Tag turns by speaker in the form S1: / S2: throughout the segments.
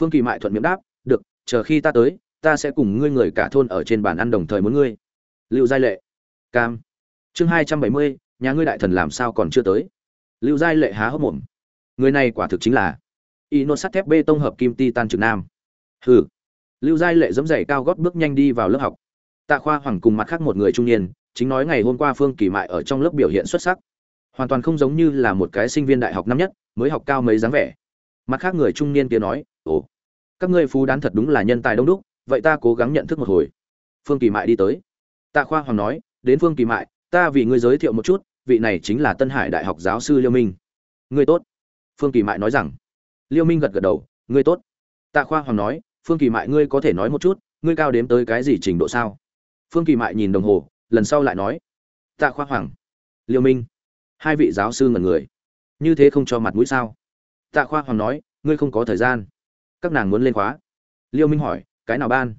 S1: phương kỳ mại thuận miệng đáp, được, chờ khi ta tới, ta sẽ cùng ngươi người cả thôn ở trên bàn ăn đồng thời muốn ngươi. Lưu giai lệ, cam. Chương hai trăm bảy mươi, nhà ngươi đại thần làm sao còn chưa tới? Lưu giai lệ há hốc mồm, người này quả thực chính là y nốt sắt thép bê tông hợp kim ti tan trực nam. Hừ. Lưu giai lệ dẫm dày cao gót bước nhanh đi vào lớp học. Tạ khoa hoàng cùng mặt khác một người trung niên, chính nói ngày hôm qua phương kỳ mại ở trong lớp biểu hiện xuất sắc. Hoàn toàn không giống như là một cái sinh viên đại học năm nhất, mới học cao mấy dáng vẻ. Mặt khác người trung niên kia nói ồ, các ngươi phú đán thật đúng là nhân tài đông đúc, vậy ta cố gắng nhận thức một hồi. Phương kỳ mại đi tới. Tạ khoa hoàng nói, đến phương kỳ mại, ta vì ngươi giới thiệu một chút, vị này chính là tân hải đại học giáo sư liêu minh. Ngươi tốt. Phương kỳ mại nói rằng. Liêu minh gật gật đầu, ngươi tốt. Tạ khoa hoàng nói, phương kỳ mại ngươi có thể nói một chút, ngươi cao đếm tới cái gì trình độ sao? Phương kỳ mại nhìn đồng hồ, lần sau lại nói. Tạ khoa hoàng. Liêu minh. Hai vị giáo sư ngần người. Như thế không cho mặt mũi sao? Tạ khoa hoàng nói, ngươi không có thời gian các nàng muốn lên khóa. Liêu minh hỏi, cái nào ban?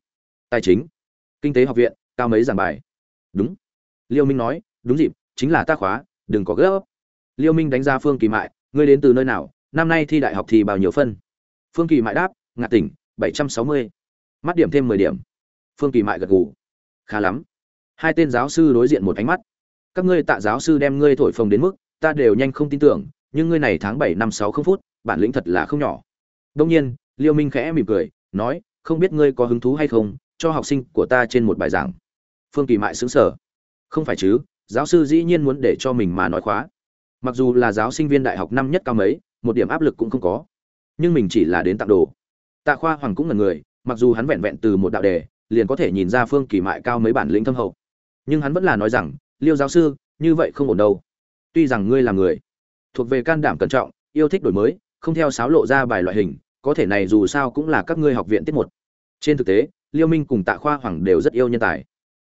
S1: Tài chính. Kinh tế học viện, cao mấy giảng bài? Đúng. Liêu minh nói, đúng dịp, chính là ta khóa, đừng có gấp. Liêu minh đánh giá phương kỳ mại, ngươi đến từ nơi nào? Năm nay thi đại học thì bao nhiêu phân? Phương kỳ mại đáp ngạt tỉnh, bảy trăm sáu mươi. Mắt điểm thêm mười điểm. Phương kỳ mại gật gù. Khá lắm. Hai tên giáo sư đối diện một ánh mắt. Các ngươi tạ giáo sư đem ngươi thổi phồng đến mức, ta đều nhanh không tin tưởng, nhưng ngươi này tháng bảy năm sáu không phút, bản lĩnh thật là không nhỏ. Đông nhiên liêu minh khẽ mỉm cười, nói, không biết ngươi có hứng thú hay không, cho học sinh của ta trên một bài giảng. Phương kỳ mại xứng sở không phải chứ, giáo sư dĩ nhiên muốn để cho mình mà nói khóa. Mặc dù là giáo sinh viên đại học năm nhất cao mấy, một điểm áp lực cũng không có. Nhưng mình chỉ là đến tặng đồ. Tạ khoa hoàng cũng là người, mặc dù hắn vẹn vẹn từ một đạo đề, liền có thể nhìn ra phương kỳ mại cao mấy bản lĩnh thâm hậu. Nhưng hắn vẫn là nói rằng, liêu giáo sư, như vậy không ổn đâu. Tuy rằng ngươi là người thuộc về can đảm cẩn trọng, yêu thích đổi mới, không theo sáo lộ ra bài loại hình có thể này dù sao cũng là các ngươi học viện tiết một. Trên thực tế, liêu minh cùng tạ khoa hoàng đều rất yêu nhân tài.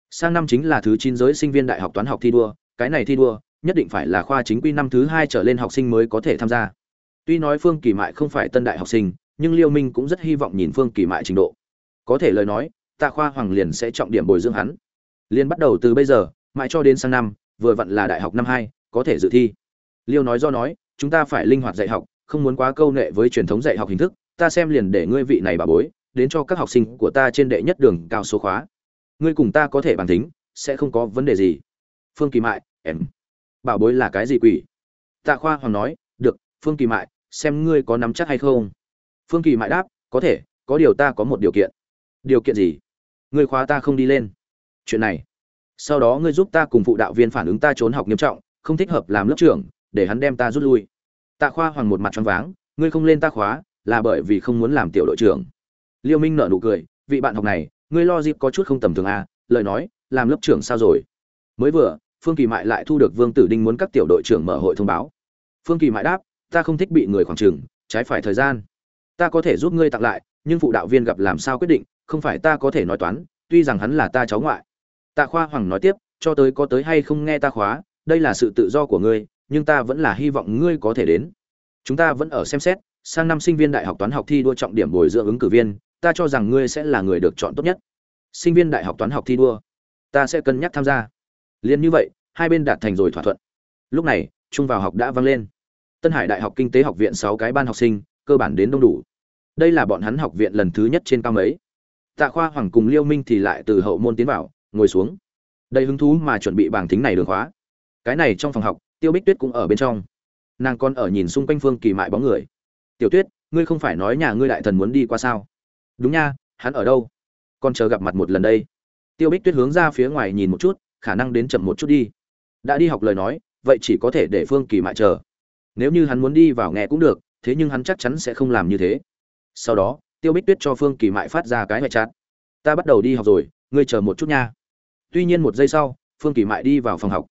S1: Sang năm chính là thứ chín giới sinh viên đại học toán học thi đua, cái này thi đua, nhất định phải là khoa chính quy năm thứ hai trở lên học sinh mới có thể tham gia. Tuy nói phương kỳ mại không phải tân đại học sinh, nhưng liêu minh cũng rất hy vọng nhìn phương kỳ mại trình độ. Có thể lời nói, tạ khoa hoàng liền sẽ trọng điểm bồi dưỡng hắn. Liền bắt đầu từ bây giờ, mãi cho đến sang năm, vừa vặn là đại học năm hai, có thể dự thi. Liêu nói do nói, chúng ta phải linh hoạt dạy học, không muốn quá câu nệ với truyền thống dạy học hình thức ta xem liền để ngươi vị này bà bối, đến cho các học sinh của ta trên đệ nhất đường cao số khóa. Ngươi cùng ta có thể bàn tính sẽ không có vấn đề gì. Phương kỳ mại, em. Bảo bối là cái gì quỷ? Tạ khoa hoàng nói, được, phương kỳ mại, xem ngươi có nắm chắc hay không? Phương kỳ mại đáp, có thể, có điều ta có một điều kiện. Điều kiện gì? Ngươi khóa ta không đi lên. Chuyện này. Sau đó ngươi giúp ta cùng phụ đạo viên phản ứng ta trốn học nghiêm trọng, không thích hợp làm lớp trưởng, để hắn đem ta rút lui. Tạ khoa hoàng một mặt choáng váng, ngươi không lên ta khóa là bởi vì không muốn làm tiểu đội trưởng. Liêu minh nở nụ cười, vị bạn học này, ngươi lo dịp có chút không tầm thường à lời nói, làm lớp trưởng sao rồi? Mới vừa, phương kỳ mại lại thu được vương tử đinh muốn các tiểu đội trưởng mở hội thông báo. Phương kỳ mại đáp, ta không thích bị người khoảng trừng trái phải thời gian. Ta có thể giúp ngươi tặng lại, nhưng phụ đạo viên gặp làm sao quyết định, không phải ta có thể nói toán, tuy rằng hắn là ta cháu ngoại. Tạ khoa hoàng nói tiếp, cho tới có tới hay không nghe ta khóa, đây là sự tự do của ngươi, nhưng ta vẫn là hy vọng ngươi có thể đến. Chúng ta vẫn ở xem xét sang năm sinh viên đại học toán học thi đua trọng điểm bồi dưỡng ứng cử viên, ta cho rằng ngươi sẽ là người được chọn tốt nhất. Sinh viên đại học toán học thi đua, ta sẽ cân nhắc tham gia. Liền như vậy, hai bên đạt thành rồi thỏa thuận. Lúc này, trung vào học đã vang lên. Tân hải đại học kinh tế học viện sáu cái ban học sinh, cơ bản đến đông đủ. Đây là bọn hắn học viện lần thứ nhất trên cao mấy. Tạ khoa, hoàng cùng liêu minh thì lại từ hậu môn tiến vào, ngồi xuống. Đầy hứng thú mà chuẩn bị bảng tính này đường khóa. Cái này trong phòng học, tiêu bích tuyết cũng ở bên trong. Nàng còn ở nhìn xung quanh phương kỳ mại bóng người tiểu tuyết, ngươi không phải nói nhà ngươi đại thần muốn đi qua sao? Đúng nha, hắn ở đâu? Còn chờ gặp mặt một lần đây. Tiêu bích tuyết hướng ra phía ngoài nhìn một chút, khả năng đến chậm một chút đi. Đã đi học lời nói, vậy chỉ có thể để phương kỳ mại chờ. Nếu như hắn muốn đi vào nghe cũng được, thế nhưng hắn chắc chắn sẽ không làm như thế. Sau đó, tiêu bích tuyết cho phương kỳ mại phát ra cái ngoại chát ta bắt đầu đi học rồi, ngươi chờ một chút nha. Tuy nhiên một giây sau, phương kỳ mại đi vào phòng học.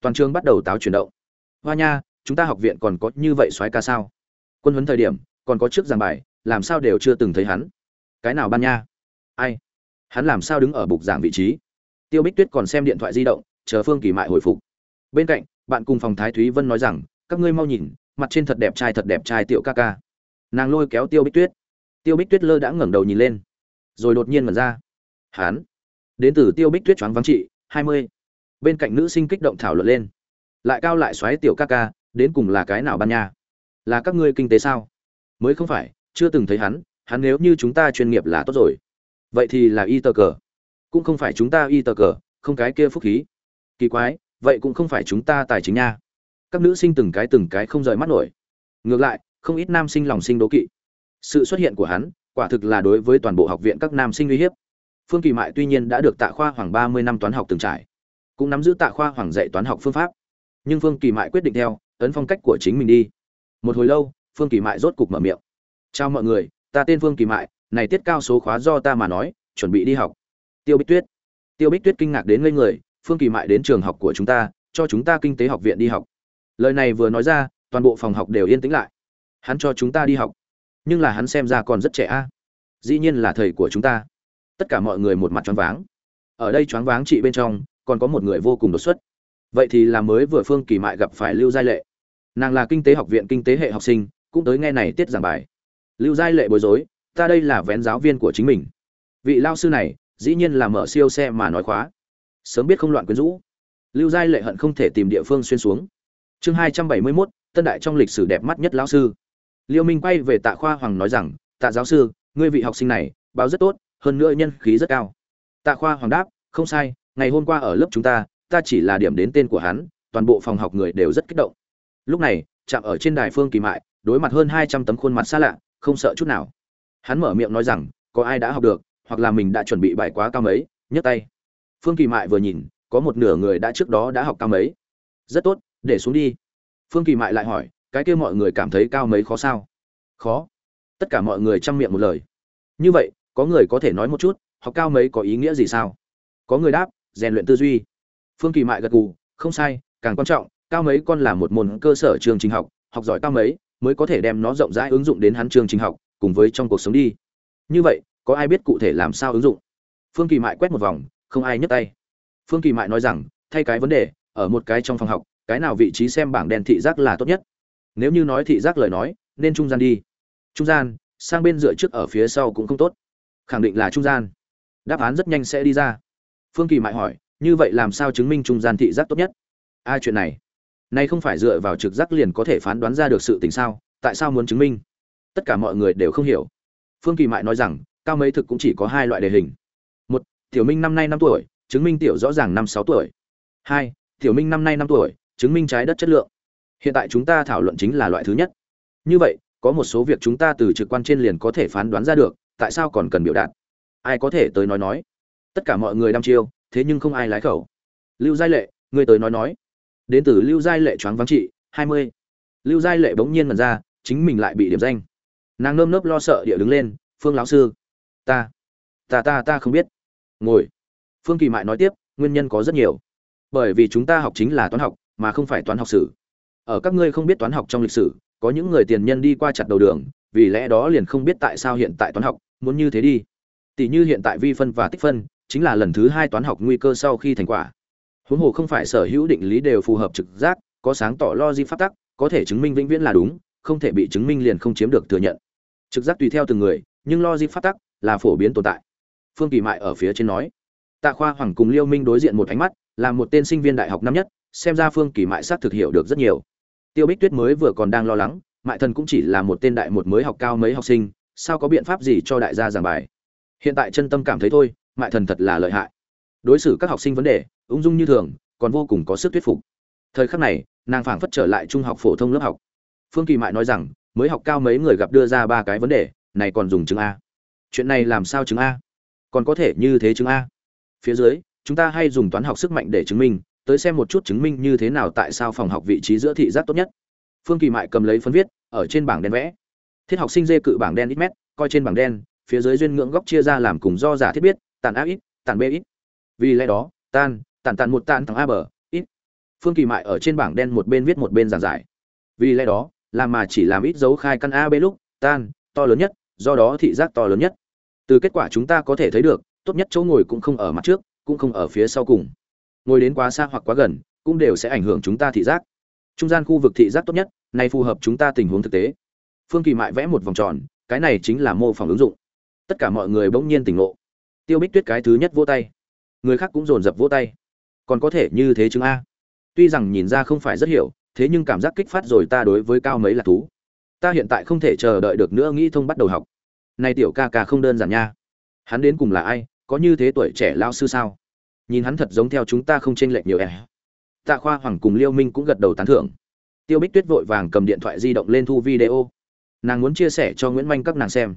S1: Toàn trường bắt đầu táo chuyển động. Hoa nha, chúng ta học viện còn có như vậy soái ca sao? Quân huấn thời điểm, còn có trước giảng bài, làm sao đều chưa từng thấy hắn. Cái nào ban nha? Ai? Hắn làm sao đứng ở bục giảng vị trí? Tiêu bích tuyết còn xem điện thoại di động, chờ phương kỳ mại hồi phục. Bên cạnh, bạn cùng phòng thái thúy vân nói rằng, các ngươi mau nhìn, mặt trên thật đẹp trai thật đẹp trai tiểu ca ca. Nàng lôi kéo tiêu bích tuyết. Tiêu bích tuyết lơ đã ngẩng đầu nhìn lên, rồi đột nhiên mật ra. Hán đến từ tiêu bích tuyết choáng vắng trị, hai mươi. Bên cạnh nữ sinh kích động thảo luận lên, lại cao lại xoáy tiểu ca ca, đến cùng là cái nào ban nha? Là các ngươi kinh tế sao? Mới không phải, chưa từng thấy hắn hắn nếu như chúng ta chuyên nghiệp là tốt rồi. Vậy thì là y tờ cờ. Cũng không phải chúng ta y tờ cờ, không cái kia phúc khí. Kỳ quái, vậy cũng không phải chúng ta tài chính nha. Các nữ sinh từng cái từng cái không rời mắt nổi. Ngược lại, không ít nam sinh lòng sinh đố kỵ. Sự xuất hiện của hắn, quả thực là đối với toàn bộ học viện các nam sinh uy hiếp. Phương kỳ mại tuy nhiên đã được tạ khoa Hoàng ba mươi năm toán học từng trải, cũng nắm giữ tạ khoa hoàng dạy toán học phương pháp. Nhưng phương kỳ mại quyết định theo, ấn phong cách của chính mình đi một hồi lâu, phương kỳ mại rốt cục mở miệng. Chào mọi người, ta tên phương kỳ mại, này tiết cao số khóa do ta mà nói, chuẩn bị đi học. Tiêu bích tuyết. Tiêu bích tuyết kinh ngạc đến ngây người, phương kỳ mại đến trường học của chúng ta, cho chúng ta kinh tế học viện đi học. Lời này vừa nói ra, toàn bộ phòng học đều yên tĩnh lại. Hắn cho chúng ta đi học, nhưng là hắn xem ra còn rất trẻ a. Dĩ nhiên là thầy của chúng ta. Tất cả mọi người một mặt choáng váng. Ở đây choáng váng chị bên trong, còn có một người vô cùng đột xuất. Vậy thì là mới vừa phương kỳ mại gặp phải lưu giai lệ nàng là kinh tế học viện kinh tế hệ học sinh, cũng tới nghe này tiết giảng bài. Lưu giai lệ bối rối, ta đây là vén giáo viên của chính mình. Vị lao sư này, dĩ nhiên là mở siêu xe mà nói khóa. Sớm biết không loạn quyến rũ. Lưu giai lệ hận không thể tìm địa phương xuyên xuống. Chương hai trăm bảy mươi mốt, tân đại trong lịch sử đẹp mắt nhất lão sư. Liêu minh quay về tạ khoa hoàng nói rằng, tạ giáo sư, ngươi vị học sinh này, báo rất tốt, hơn nữa nhân khí rất cao. Tạ khoa hoàng đáp, không sai, ngày hôm qua ở lớp chúng ta ta chỉ là điểm đến tên của hắn, toàn bộ phòng học người đều rất kích động lúc này, chạm ở trên đài phương kỳ mại, đối mặt hơn hai trăm tấm khuôn mặt xa lạ, không sợ chút nào. Hắn mở miệng nói rằng, có ai đã học được, hoặc là mình đã chuẩn bị bài quá cao mấy? Nhấc tay. Phương kỳ mại vừa nhìn, có một nửa người đã trước đó đã học cao mấy. Rất tốt, để xuống đi. Phương kỳ mại lại hỏi, cái kia mọi người cảm thấy cao mấy khó sao? Khó. Tất cả mọi người chăm miệng một lời. Như vậy, có người có thể nói một chút, học cao mấy có ý nghĩa gì sao? Có người đáp, rèn luyện tư duy. Phương kỳ mại gật gù, không sai, càng quan trọng cao mấy con là một môn cơ sở trường trình học học giỏi cao mấy mới có thể đem nó rộng rãi ứng dụng đến hắn trường trình học, cùng với trong cuộc sống đi. Như vậy, có ai biết cụ thể làm sao ứng dụng? Phương kỳ mại quét một vòng, không ai nhấc tay. Phương kỳ mại nói rằng, thay cái vấn đề, ở một cái trong phòng học, cái nào vị trí xem bảng đèn thị giác là tốt nhất? Nếu như nói thị giác lời nói, nên trung gian đi. Trung gian, sang bên dựa trước ở phía sau cũng không tốt. Khẳng định là trung gian. Đáp án rất nhanh sẽ đi ra. Phương kỳ mại hỏi, như vậy làm sao chứng minh trung gian thị giác tốt nhất? Ai chuyện này? Nay không phải dựa vào trực giác liền có thể phán đoán ra được sự tình sao, tại sao muốn chứng minh? Tất cả mọi người đều không hiểu. Phương kỳ mại nói rằng, cao mấy thực cũng chỉ có hai loại đề hình. Một, tiểu minh năm nay năm tuổi, chứng minh tiểu rõ ràng năm sáu tuổi. Hai, tiểu minh năm nay năm tuổi, chứng minh trái đất chất lượng. Hiện tại chúng ta thảo luận chính là loại thứ nhất. Như vậy, có một số việc chúng ta từ trực quan trên liền có thể phán đoán ra được, tại sao còn cần biểu đạt? Ai có thể tới nói nói? Tất cả mọi người đăm chiêu, thế nhưng không ai lái khẩu. Lưu giai lệ, người tới nói nói đến từ lưu giai lệ choáng vắng trị, hai mươi. Lưu giai lệ bỗng nhiên mần ra, chính mình lại bị điểm danh. Nàng nơm nớp lo sợ địa đứng lên, phương lão sư, ta ta ta ta không biết. Ngồi. Phương kỳ mại nói tiếp, nguyên nhân có rất nhiều. Bởi vì chúng ta học chính là toán học, mà không phải toán học sử. Ở các ngươi không biết toán học trong lịch sử, có những người tiền nhân đi qua chặt đầu đường, vì lẽ đó liền không biết tại sao hiện tại toán học, muốn như thế đi. Tỷ như hiện tại vi phân và tích phân, chính là lần thứ hai toán học nguy cơ sau khi thành quả huống hồ không phải sở hữu định lý đều phù hợp trực giác, có sáng tỏ logic phát tắc, có thể chứng minh vĩnh viễn là đúng, không thể bị chứng minh liền không chiếm được thừa nhận. Trực giác tùy theo từng người, nhưng logic phát tắc là phổ biến tồn tại. Phương kỳ mại ở phía trên nói, tạ khoa hoàng cùng liêu minh đối diện một ánh mắt, là một tên sinh viên đại học năm nhất, xem ra phương kỳ mại sát thực hiểu được rất nhiều. Tiêu bích tuyết mới vừa còn đang lo lắng, mại thần cũng chỉ là một tên đại một mới học cao mấy học sinh, sao có biện pháp gì cho đại gia giảng bài? Hiện tại chân tâm cảm thấy thôi, mại thần thật là lợi hại. Đối xử các học sinh vấn đề ung dung như thường, còn vô cùng có sức thuyết phục. Thời khắc này, nàng phảng phất trở lại trung học phổ thông lớp học. Phương kỳ mại nói rằng, mới học cao mấy người gặp đưa ra ba cái vấn đề, này còn dùng chứng a. Chuyện này làm sao chứng a? Còn có thể như thế chứng a? Phía dưới, chúng ta hay dùng toán học sức mạnh để chứng minh, tới xem một chút chứng minh như thế nào tại sao phòng học vị trí giữa thị giác tốt nhất. Phương kỳ mại cầm lấy phấn viết, ở trên bảng đen vẽ. Thiết học sinh dê cự bảng đen ít mét, coi trên bảng đen, phía dưới duyên ngưỡng góc chia ra làm cùng do giả thiết biết, tàn áp ít, tàn b ít. Vì lẽ đó, tan tàn tàn một tàn thằng a bờ, ít. Phương kỳ mại ở trên bảng đen một bên viết một bên giảng giải. Vì lẽ đó làm mà chỉ làm ít dấu khai căn a b lúc, tan, to lớn nhất, do đó thị giác to lớn nhất. Từ kết quả chúng ta có thể thấy được, tốt nhất chỗ ngồi cũng không ở mặt trước, cũng không ở phía sau cùng. Ngồi đến quá xa hoặc quá gần, cũng đều sẽ ảnh hưởng chúng ta thị giác. Trung gian khu vực thị giác tốt nhất, này phù hợp chúng ta tình huống thực tế. Phương kỳ mại vẽ một vòng tròn, cái này chính là mô phỏng ứng dụng. Tất cả mọi người bỗng nhiên tỉnh ngộ. Tiêu bích tuyết cái thứ nhất vỗ tay. Người khác cũng dồn dập vỗ tay còn có thể như thế chứng a? Tuy rằng nhìn ra không phải rất hiểu, thế nhưng cảm giác kích phát rồi ta đối với cao mấy là thú. Ta hiện tại không thể chờ đợi được nữa nghĩ thông bắt đầu học. Này tiểu ca ca không đơn giản nha. Hắn đến cùng là ai, có như thế tuổi trẻ lao sư sao? Nhìn hắn thật giống theo chúng ta không chênh lệch nhiều ẻ tạ khoa hoàng cùng liêu minh cũng gật đầu tán thưởng. Tiêu bích tuyết vội vàng cầm điện thoại di động lên thu video. Nàng muốn chia sẻ cho nguyễn manh các nàng xem.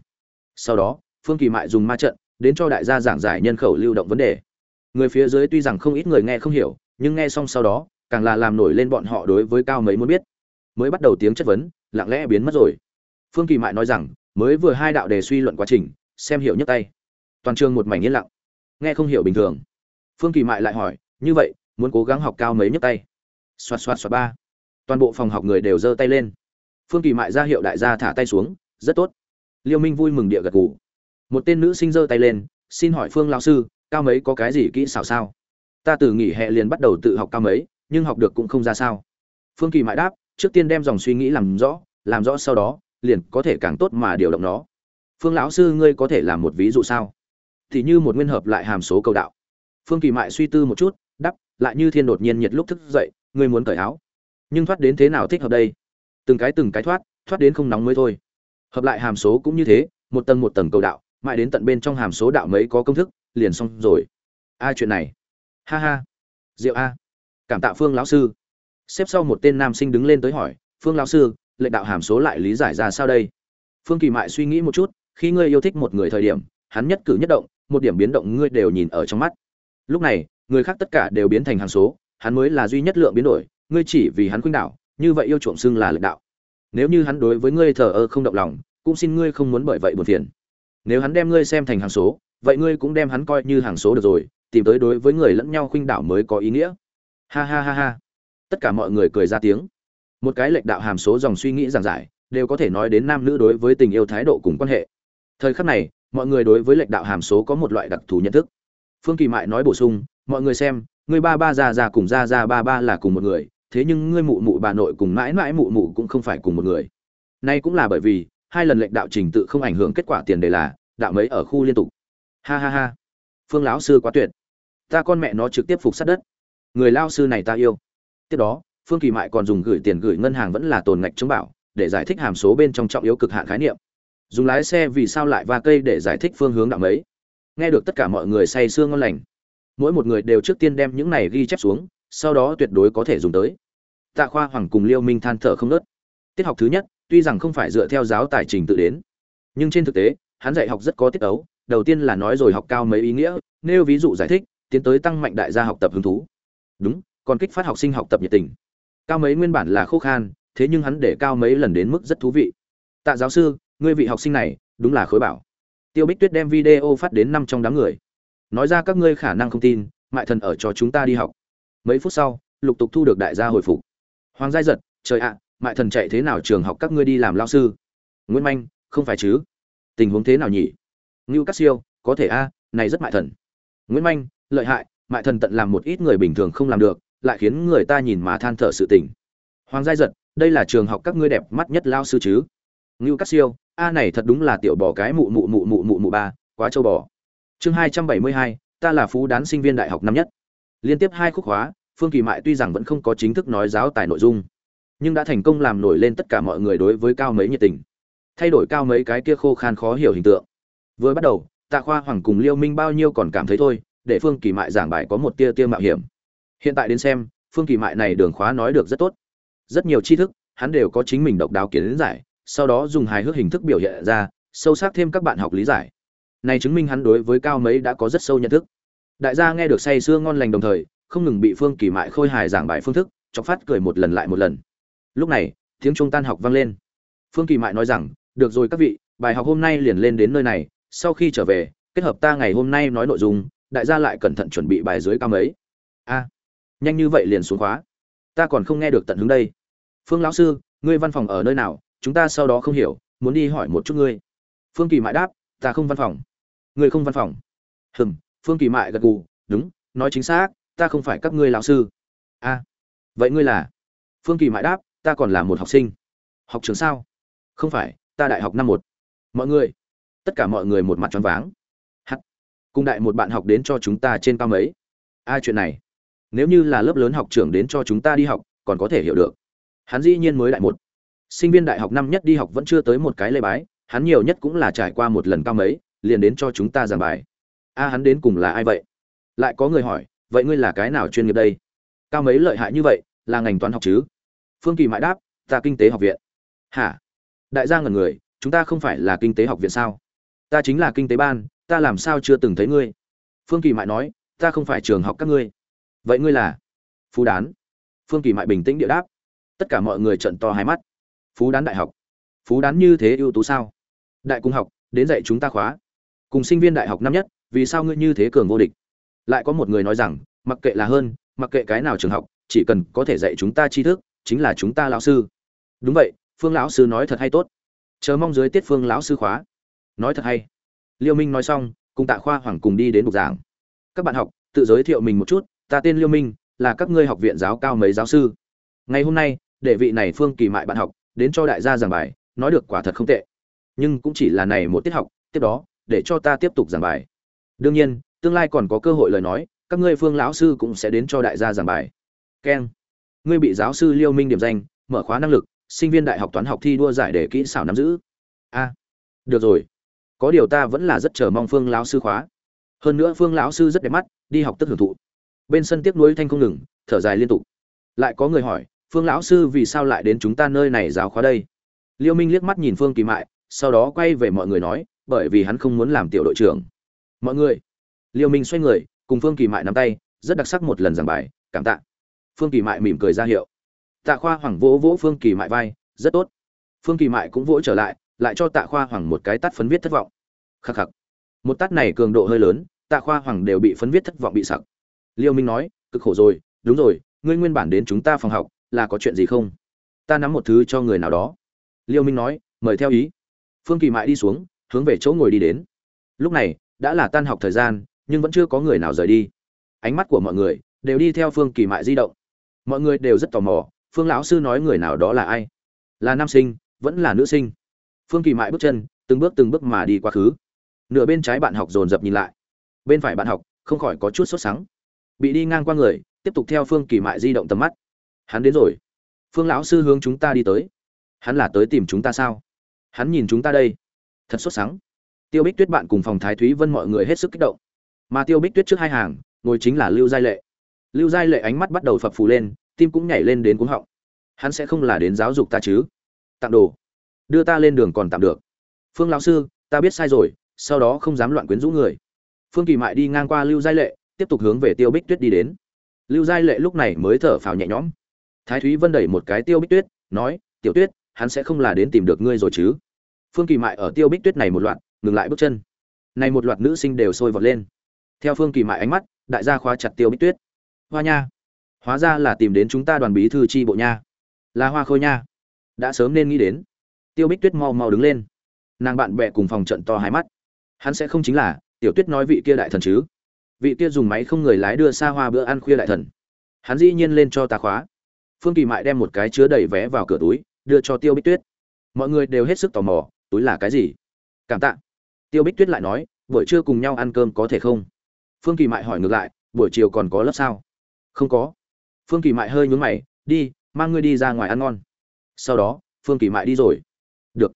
S1: Sau đó, phương kỳ mại dùng ma trận, đến cho đại gia giảng giải nhân khẩu lưu động vấn đề người phía dưới tuy rằng không ít người nghe không hiểu, nhưng nghe xong sau đó, càng là làm nổi lên bọn họ đối với cao mấy muốn biết. Mới bắt đầu tiếng chất vấn, lặng lẽ biến mất rồi. Phương kỳ mại nói rằng, mới vừa hai đạo đề suy luận quá trình, xem hiểu nhất tay. Toàn trường một mảnh yên lặng. Nghe không hiểu bình thường. Phương kỳ mại lại hỏi, như vậy, muốn cố gắng học cao mấy nhất tay? Xoạt xoạt xoạt ba. Toàn bộ phòng học người đều giơ tay lên. Phương kỳ mại ra hiệu đại gia thả tay xuống, rất tốt. Liêu minh vui mừng địa gật gù. Một tên nữ sinh giơ tay lên, xin hỏi phương lao sư cao mấy có cái gì kỹ xảo sao? Ta từ nghỉ hè liền bắt đầu tự học cao mấy, nhưng học được cũng không ra sao. Phương kỳ mại đáp, trước tiên đem dòng suy nghĩ làm rõ làm rõ sau đó, liền có thể càng tốt mà điều động nó. Phương lão sư ngươi có thể làm một ví dụ sao? Thì như một nguyên hợp lại hàm số cầu đạo. Phương kỳ mại suy tư một chút đắp lại như thiên đột nhiên nhiệt lúc thức dậy, ngươi muốn cởi áo. Nhưng thoát đến thế nào thích hợp đây? Từng cái từng cái thoát thoát đến không nóng mới thôi. Hợp lại hàm số cũng như thế, một tầng một tầng cầu đạo mãi đến tận bên trong hàm số đạo mấy có công thức, liền xong rồi. Ai chuyện này. Ha ha. Diệu a. Cảm tạ phương lão sư. Xếp sau một tên nam sinh đứng lên tới hỏi, phương lão sư, lệnh đạo hàm số lại lý giải ra sao đây? Phương kỳ mại suy nghĩ một chút, khi ngươi yêu thích một người thời điểm, hắn nhất cử nhất động, một điểm biến động ngươi đều nhìn ở trong mắt. Lúc này, người khác tất cả đều biến thành hàng số, hắn mới là duy nhất lượng biến đổi, ngươi chỉ vì hắn khuynh đạo như vậy yêu trộm xưng là lệnh đạo. Nếu như hắn đối với ngươi thờ ơ không động lòng, cũng xin ngươi không muốn bởi vậy buồn phiền nếu hắn đem ngươi xem thành hàng số, vậy ngươi cũng đem hắn coi như hàng số được rồi, tìm tới đối với người lẫn nhau khuynh đảo mới có ý nghĩa. Ha ha ha ha. Tất cả mọi người cười ra tiếng. Một cái lệch đạo hàm số dòng suy nghĩ giảng giải, đều có thể nói đến nam nữ đối với tình yêu thái độ cùng quan hệ. Thời khắc này, mọi người đối với lệch đạo hàm số có một loại đặc thù nhận thức. Phương kỳ mại nói bổ sung, mọi người xem, ngươi ba ba già già cùng ra ra ba ba là cùng một người, thế nhưng ngươi mụ mụ bà nội cùng mãi mãi mụ mụ cũng không phải cùng một người. Nay cũng là bởi vì hai lần lệnh đạo trình tự không ảnh hưởng kết quả tiền đề là, đạo mấy ở khu liên tục. Ha ha ha. Phương lão sư quá tuyệt. Ta con mẹ nó trực tiếp phục sát đất. Người lao sư này ta yêu. Tiếp đó, phương kỳ mại còn dùng gửi tiền gửi ngân hàng vẫn là tồn ngạch chống bảo, để giải thích hàm số bên trong trọng yếu cực hạn khái niệm. Dùng lái xe vì sao lại va cây để giải thích phương hướng đạo mấy. Nghe được tất cả mọi người say sương ngon lành. Mỗi một người đều trước tiên đem những này ghi chép xuống, sau đó tuyệt đối có thể dùng tới. Tạ khoa hoàng cùng liêu minh than thở không nớt tiết học thứ nhất tuy rằng không phải dựa theo giáo tài trình tự đến, nhưng trên thực tế, hắn dạy học rất có tiết ấu, đầu tiên là nói rồi học cao mấy ý nghĩa, nêu ví dụ giải thích, tiến tới tăng mạnh đại gia học tập hứng thú. Đúng, còn kích phát học sinh học tập nhiệt tình. Cao mấy nguyên bản là khô khan, thế nhưng hắn để cao mấy lần đến mức rất thú vị. Tạ giáo sư, ngươi vị học sinh này, đúng là khối bảo. Tiêu bích tuyết đem video phát đến năm trong đám người. Nói ra các ngươi khả năng không tin, mại thần ở cho chúng ta đi học. Mấy phút sau, lục tục thu được đại gia hồi phục. Hoàng giai giật, trời ạ mại thần chạy thế nào trường học các ngươi đi làm lao sư? Nguyễn manh, không phải chứ? Tình huống thế nào nhỉ? Ngưu cắt siêu, có thể a, này rất mại thần. Nguyễn manh, lợi hại, mại thần tận làm một ít người bình thường không làm được, lại khiến người ta nhìn mà than thở sự tình. Hoàng giai giật, đây là trường học các ngươi đẹp mắt nhất lao sư chứ? Ngưu cắt siêu, a này thật đúng là tiểu bò cái mụ mụ mụ mụ mụ mụ ba, quá châu bò. Chương hai trăm bảy mươi hai, ta là phú đán sinh viên đại học năm nhất. Liên tiếp hai khúc hóa phương kỳ mại tuy rằng vẫn không có chính thức nói giáo tài nội dung nhưng đã thành công làm nổi lên tất cả mọi người đối với cao mấy nhiệt tình, thay đổi cao mấy cái kia khô khan khó hiểu hình tượng. Vừa bắt đầu, tạ khoa hoàng cùng liêu minh bao nhiêu còn cảm thấy thôi, để phương kỳ mại giảng bài có một tia tia mạo hiểm. Hiện tại đến xem, phương kỳ mại này đường khóa nói được rất tốt. Rất nhiều tri thức, hắn đều có chính mình độc đáo kiến giải, sau đó dùng hài hước hình thức biểu hiện ra, sâu sắc thêm các bạn học lý giải. Này chứng minh hắn đối với cao mấy đã có rất sâu nhận thức. Đại gia nghe được say sưa ngon lành đồng thời, không ngừng bị phương kỳ mại khôi hài giảng bài phương thức, chọc phát cười một lần lại một lần lúc này, tiếng trung tan học vang lên. Phương kỳ mại nói rằng, được rồi các vị, bài học hôm nay liền lên đến nơi này, sau khi trở về, kết hợp ta ngày hôm nay nói nội dung, đại gia lại cẩn thận chuẩn bị bài dưới cao mấy. A, nhanh như vậy liền xuống khóa. Ta còn không nghe được tận hứng đây. Phương lão sư, ngươi văn phòng ở nơi nào? Chúng ta sau đó không hiểu, muốn đi hỏi một chút ngươi. Phương kỳ mại đáp, ta không văn phòng. Ngươi không văn phòng? Hừm. Phương kỳ mại gật gù, đúng, nói chính xác, ta không phải các ngươi lão sư. A, vậy ngươi là? Phương kỳ mại đáp ta còn là một học sinh. Học trường sao? Không phải, ta đại học năm một. Mọi người, tất cả mọi người một mặt choáng váng. Hắt, cùng đại một bạn học đến cho chúng ta trên cao mấy? Ai chuyện này? Nếu như là lớp lớn học trưởng đến cho chúng ta đi học, còn có thể hiểu được. Hắn dĩ nhiên mới đại một. Sinh viên đại học năm nhất đi học vẫn chưa tới một cái lê bái, hắn nhiều nhất cũng là trải qua một lần cao mấy, liền đến cho chúng ta giảng bài. A, hắn đến cùng là ai vậy? Lại có người hỏi, vậy ngươi là cái nào chuyên nghiệp đây? Cao mấy lợi hại như vậy, là ngành toán học chứ? Phương kỳ mãi đáp, ta kinh tế học viện. Hả? Đại gia ngần người, chúng ta không phải là kinh tế học viện sao? Ta chính là kinh tế ban, ta làm sao chưa từng thấy ngươi? Phương kỳ mại nói, ta không phải trường học các ngươi. Vậy ngươi là? Phú đán. Phương kỳ mại bình tĩnh địa đáp. Tất cả mọi người trận to hai mắt. Phú đán đại học? Phú đán như thế ưu tú sao? Đại cung học, đến dạy chúng ta khóa. Cùng sinh viên đại học năm nhất, vì sao ngươi như thế cường vô địch? Lại có một người nói rằng, mặc kệ là hơn, mặc kệ cái nào trường học, chỉ cần có thể dạy chúng ta tri thức chính là chúng ta lão sư. Đúng vậy, phương lão sư nói thật hay tốt. Chờ mong dưới tiết phương lão sư khóa. Nói thật hay. Liêu minh nói xong, cùng tạ khoa hoàng cùng đi đến bục giảng. Các bạn học, tự giới thiệu mình một chút, ta tên liêu minh, là các ngươi học viện giáo cao mấy giáo sư. Ngày hôm nay, để vị này phương kỳ mại bạn học, đến cho đại gia giảng bài, nói được quả thật không tệ. Nhưng cũng chỉ là này một tiết học, tiếp đó, để cho ta tiếp tục giảng bài. Đương nhiên, tương lai còn có cơ hội lời nói, các ngươi phương lão sư cũng sẽ đến cho đại gia giảng bài. Keng ngươi bị giáo sư liêu minh điểm danh, mở khóa năng lực, sinh viên đại học toán học thi đua giải để kỹ xảo nắm giữ. A, được rồi. Có điều ta vẫn là rất chờ mong phương lão sư khóa. Hơn nữa phương lão sư rất đẹp mắt, đi học tức hưởng thụ. Bên sân tiếp nối thanh không ngừng, thở dài liên tục. Lại có người hỏi, phương lão sư vì sao lại đến chúng ta nơi này giáo khóa đây? Liêu minh liếc mắt nhìn phương kỳ mại, sau đó quay về mọi người nói, bởi vì hắn không muốn làm tiểu đội trưởng. Mọi người, liêu minh xoay người, cùng phương kỳ mại nắm tay, rất đặc sắc một lần giảng bài, cảm tạ phương kỳ mại mỉm cười ra hiệu. Tạ khoa hoàng vỗ vỗ phương kỳ mại vai, rất tốt. Phương kỳ mại cũng vỗ trở lại lại cho tạ khoa hoàng một cái tắt phấn viết thất vọng. Khắc khắc. Một tắt này cường độ hơi lớn, tạ khoa hoàng đều bị phấn viết thất vọng bị sặc. Liêu minh nói, cực khổ rồi, đúng rồi, ngươi nguyên bản đến chúng ta phòng học, là có chuyện gì không? Ta nắm một thứ cho người nào đó. Liêu minh nói, mời theo ý. Phương kỳ mại đi xuống, hướng về chỗ ngồi đi đến. Lúc này, đã là tan học thời gian, nhưng vẫn chưa có người nào rời đi. Ánh mắt của mọi người đều đi theo phương kỳ mại di động mọi người đều rất tò mò, phương lão sư nói người nào đó là ai? Là nam sinh, vẫn là nữ sinh? Phương kỳ mại bước chân, từng bước từng bước mà đi quá khứ. Nửa bên trái bạn học dồn dập nhìn lại. Bên phải bạn học, không khỏi có chút sốt sắng. Bị đi ngang qua người, tiếp tục theo phương kỳ mại di động tầm mắt. Hắn đến rồi. Phương lão sư hướng chúng ta đi tới. Hắn là tới tìm chúng ta sao? Hắn nhìn chúng ta đây. Thật sốt sắng. Tiêu bích tuyết bạn cùng phòng thái thúy vân mọi người hết sức kích động. Mà tiêu bích tuyết trước hai hàng, ngồi chính là lưu giai lệ lưu giai lệ ánh mắt bắt đầu phập phù lên, tim cũng nhảy lên đến cuống họng. Hắn sẽ không là đến giáo dục ta chứ? Tặng đồ. Đưa ta lên đường còn tạm được. Phương lão sư, ta biết sai rồi, sau đó không dám loạn quyến rũ người. Phương kỳ mại đi ngang qua lưu giai lệ, tiếp tục hướng về tiêu bích tuyết đi đến. Lưu giai lệ lúc này mới thở phào nhẹ nhõm. Thái thúy vân đẩy một cái tiêu bích tuyết, nói, tiểu tuyết, hắn sẽ không là đến tìm được ngươi rồi chứ? Phương kỳ mại ở tiêu bích tuyết này một loạt, ngừng lại bước chân. Này một loạt nữ sinh đều sôi vọt lên. Theo phương kỳ mại ánh mắt, đại gia khóa chặt tiêu bích tuyết hoa nha. Hóa ra là tìm đến chúng ta đoàn bí thư tri bộ nha. Là hoa khôi nha. Đã sớm nên nghĩ đến. Tiêu bích tuyết mau mau đứng lên. Nàng bạn bè cùng phòng trận to hai mắt. Hắn sẽ không chính là, tiểu tuyết nói vị kia đại thần chứ. Vị kia dùng máy không người lái đưa xa hoa bữa ăn khuya đại thần. Hắn dĩ nhiên lên cho ta khóa. Phương kỳ mại đem một cái chứa đầy vé vào cửa túi, đưa cho tiêu bích tuyết. Mọi người đều hết sức tò mò, túi là cái gì? Cảm tạ. Tiêu bích tuyết lại nói, buổi trưa cùng nhau ăn cơm có thể không? Phương kỳ mại hỏi ngược lại, buổi chiều còn có lớp sao? Không có. Phương kỳ mại hơi nhún mày, đi, mang ngươi đi ra ngoài ăn ngon. Sau đó, phương kỳ mại đi rồi. Được.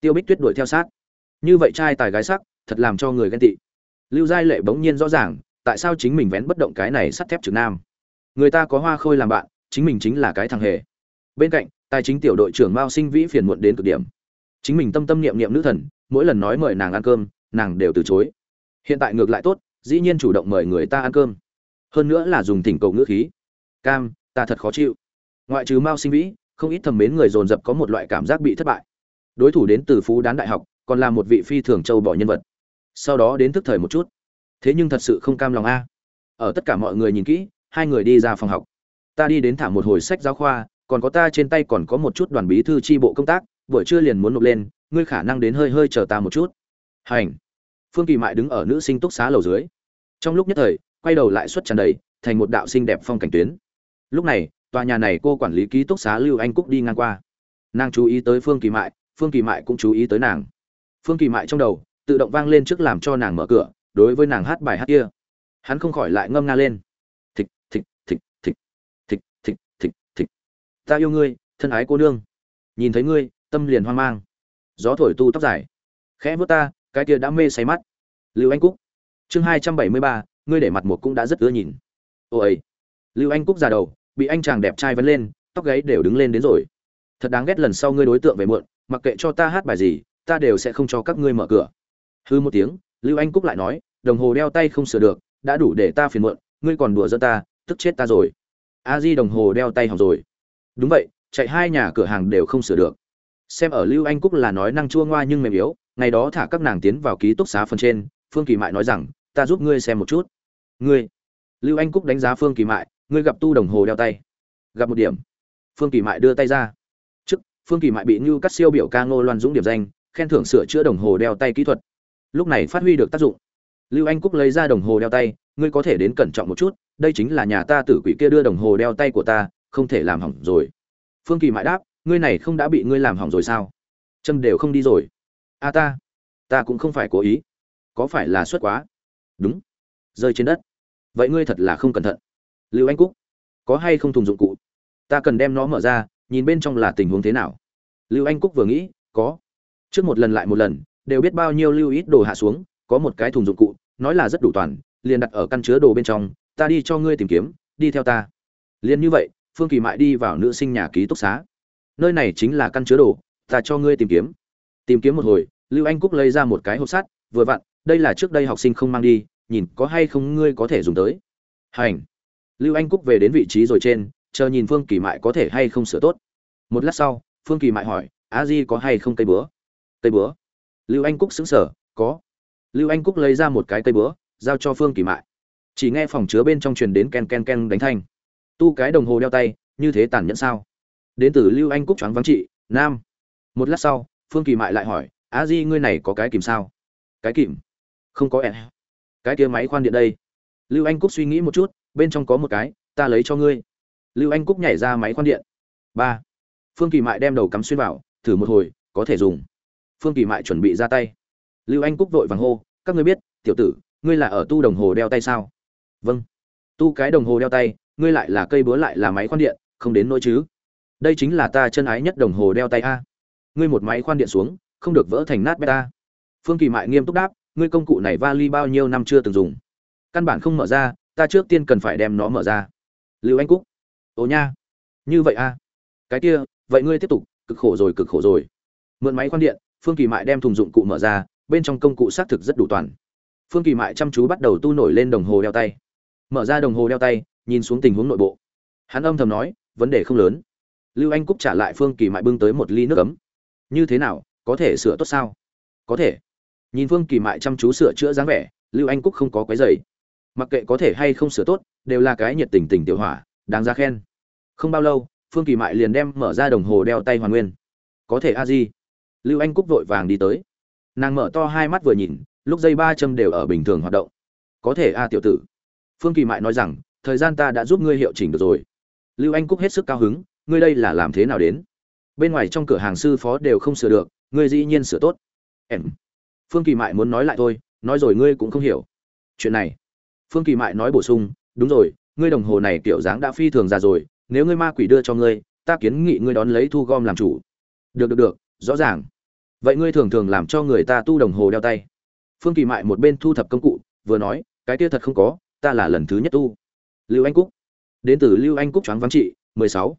S1: Tiêu bích tuyết đuổi theo sát. Như vậy trai tài gái sắc, thật làm cho người ghen tị. Lưu giai lệ bỗng nhiên rõ ràng, tại sao chính mình vén bất động cái này sắt thép trực nam? Người ta có hoa khôi làm bạn, chính mình chính là cái thằng hề. Bên cạnh, tài chính tiểu đội trưởng mao sinh vĩ phiền muộn đến cực điểm. Chính mình tâm tâm niệm niệm nữ thần, mỗi lần nói mời nàng ăn cơm, nàng đều từ chối. Hiện tại ngược lại tốt, dĩ nhiên chủ động mời người ta ăn cơm hơn nữa là dùng thỉnh cầu ngữ khí. Cam, ta thật khó chịu. Ngoại trừ mao sinh vĩ, không ít thầm mến người dồn dập có một loại cảm giác bị thất bại. Đối thủ đến từ phú đán đại học, còn là một vị phi thường châu bỏ nhân vật. Sau đó đến thức thời một chút. Thế nhưng thật sự không cam lòng a. Ở tất cả mọi người nhìn kỹ, hai người đi ra phòng học. Ta đi đến thả một hồi sách giáo khoa, còn có ta trên tay còn có một chút đoàn bí thư tri bộ công tác, buổi trưa liền muốn nộp lên, ngươi khả năng đến hơi hơi chờ ta một chút. Hành. Phương kỳ mại đứng ở nữ sinh túc xá lầu dưới. Trong lúc nhất thời quay đầu lại xuất tràn đầy, thành một đạo sinh đẹp phong cảnh tuyến. Lúc này, tòa nhà này cô quản lý ký túc xá lưu anh cúc đi ngang qua. Nàng chú ý tới phương kỳ mại, phương kỳ mại cũng chú ý tới nàng. Phương kỳ mại trong đầu, tự động vang lên trước làm cho nàng mở cửa, đối với nàng hát bài hát kia. Hắn không khỏi lại ngâm nga lên. Thịch thịch thịch thịch thịch thịch thịch thịch. Ta yêu ngươi, thân ái cô nương. Nhìn thấy ngươi, tâm liền hoang mang. Gió thổi tu tóc dài. Khẽ vớt ta, cái kia đã mê say mắt. Lưu anh cúc. Chương hai trăm bảy mươi ba ngươi để mặt một cũng đã rất ưa nhìn. Ôi, lưu anh cúc già đầu, bị anh chàng đẹp trai vấn lên, tóc gáy đều đứng lên đến rồi. Thật đáng ghét lần sau ngươi đối tượng về muộn, mặc kệ cho ta hát bài gì, ta đều sẽ không cho các ngươi mở cửa. Hư một tiếng, lưu anh cúc lại nói, đồng hồ đeo tay không sửa được, đã đủ để ta phiền muộn, ngươi còn đùa giỡn ta, tức chết ta rồi. A di đồng hồ đeo tay hỏng rồi. Đúng vậy, chạy hai nhà cửa hàng đều không sửa được. Xem ở lưu anh cúc là nói năng chua ngoa nhưng mềm yếu, ngày đó thả các nàng tiến vào ký túc xá phần trên, phương kỳ mại nói rằng, ta giúp ngươi xem một chút ngươi, lưu anh cúc đánh giá phương kỳ mại, ngươi gặp tu đồng hồ đeo tay. Gặp một điểm. Phương kỳ mại đưa tay ra. Trước, phương kỳ mại bị như cắt siêu biểu ca ngô loan dũng điểm danh, khen thưởng sửa chữa đồng hồ đeo tay kỹ thuật. Lúc này phát huy được tác dụng. Lưu anh cúc lấy ra đồng hồ đeo tay, ngươi có thể đến cẩn trọng một chút, đây chính là nhà ta tử quỷ kia đưa đồng hồ đeo tay của ta, không thể làm hỏng rồi. Phương kỳ mại đáp, ngươi này không đã bị ngươi làm hỏng rồi sao? Châm đều không đi rồi. A ta ta cũng không phải cố ý. Có phải là suất quá? Đúng. Rơi trên đất vậy ngươi thật là không cẩn thận. Lưu anh cúc, có hay không thùng dụng cụ? Ta cần đem nó mở ra, nhìn bên trong là tình huống thế nào. Lưu anh cúc vừa nghĩ, có. Trước một lần lại một lần, đều biết bao nhiêu lưu ít đồ hạ xuống, có một cái thùng dụng cụ, nói là rất đủ toàn, liền đặt ở căn chứa đồ bên trong, ta đi cho ngươi tìm kiếm, đi theo ta. Liền như vậy, phương kỳ mại đi vào nữ sinh nhà ký túc xá. Nơi này chính là căn chứa đồ, ta cho ngươi tìm kiếm. Tìm kiếm một hồi, lưu anh cúc lấy ra một cái hộp sắt, vừa vặn, đây là trước đây học sinh không mang đi nhìn có hay không ngươi có thể dùng tới. Hành. Lưu anh cúc về đến vị trí rồi trên, chờ nhìn phương kỳ mại có thể hay không sửa tốt. Một lát sau, phương kỳ mại hỏi, a di có hay không cây búa? Cây búa? Lưu anh cúc xứng sở có. Lưu anh cúc lấy ra một cái cây búa, giao cho phương kỳ mại. Chỉ nghe phòng chứa bên trong truyền đến ken ken ken đánh thanh. Tu cái đồng hồ đeo tay, như thế tàn nhẫn sao? Đến từ lưu anh cúc choáng vắng trị, nam. Một lát sau, phương kỳ mại lại hỏi, a di ngươi này có cái kìm sao? Cái kìm? Không có ẹ cái kia máy khoan điện đây. Lưu anh cúc suy nghĩ một chút, bên trong có một cái, ta lấy cho ngươi. Lưu anh cúc nhảy ra máy khoan điện. Ba. Phương kỳ mại đem đầu cắm xuyên vào, thử một hồi, có thể dùng. Phương kỳ mại chuẩn bị ra tay. Lưu anh cúc vội vàng hô, các ngươi biết, tiểu tử, ngươi là ở tu đồng hồ đeo tay sao? Vâng. Tu cái đồng hồ đeo tay, ngươi lại là cây búa lại là máy khoan điện, không đến nỗi chứ? Đây chính là ta chân ái nhất đồng hồ đeo tay a. Ngươi một máy khoan điện xuống, không được vỡ thành nát beta phương kỳ mại nghiêm túc đáp ngươi công cụ này vali bao nhiêu năm chưa từng dùng? Căn bản không mở ra, ta trước tiên cần phải đem nó mở ra. Lưu anh cúc. Ồ nha. Như vậy a cái kia, vậy ngươi tiếp tục, cực khổ rồi, cực khổ rồi. Mượn máy khoan điện, phương kỳ mại đem thùng dụng cụ mở ra, bên trong công cụ xác thực rất đủ toàn. Phương kỳ mại chăm chú bắt đầu tu nổi lên đồng hồ đeo tay. Mở ra đồng hồ đeo tay, nhìn xuống tình huống nội bộ. Hắn âm thầm nói, vấn đề không lớn. Lưu anh cúc trả lại phương kỳ mại bưng tới một ly nước ấm. Như thế nào, có thể sửa tốt sao? Có thể nhìn phương kỳ mại chăm chú sửa chữa dáng vẻ, lưu anh cúc không có quấy dày mặc kệ có thể hay không sửa tốt, đều là cái nhiệt tình tình tiểu hỏa, đáng ra khen. Không bao lâu, phương kỳ mại liền đem mở ra đồng hồ đeo tay hoàn nguyên. Có thể a di. Lưu anh cúc vội vàng đi tới. Nàng mở to hai mắt vừa nhìn, lúc dây ba châm đều ở bình thường hoạt động. Có thể a tiểu tử. Phương kỳ mại nói rằng, thời gian ta đã giúp ngươi hiệu chỉnh được rồi. Lưu anh cúc hết sức cao hứng, ngươi đây là làm thế nào đến? Bên ngoài trong cửa hàng sư phó đều không sửa được, ngươi dĩ nhiên sửa tốt. Em phương kỳ mại muốn nói lại thôi, nói rồi ngươi cũng không hiểu. Chuyện này, phương kỳ mại nói bổ sung, đúng rồi, ngươi đồng hồ này kiểu dáng đã phi thường già rồi, nếu ngươi ma quỷ đưa cho ngươi, ta kiến nghị ngươi đón lấy thu gom làm chủ. Được được được, rõ ràng. Vậy ngươi thường thường làm cho người ta tu đồng hồ đeo tay. Phương kỳ mại một bên thu thập công cụ, vừa nói, cái kia thật không có, ta là lần thứ nhất tu. Lưu anh cúc. Đến từ lưu anh cúc choáng vắng trị, mười sáu.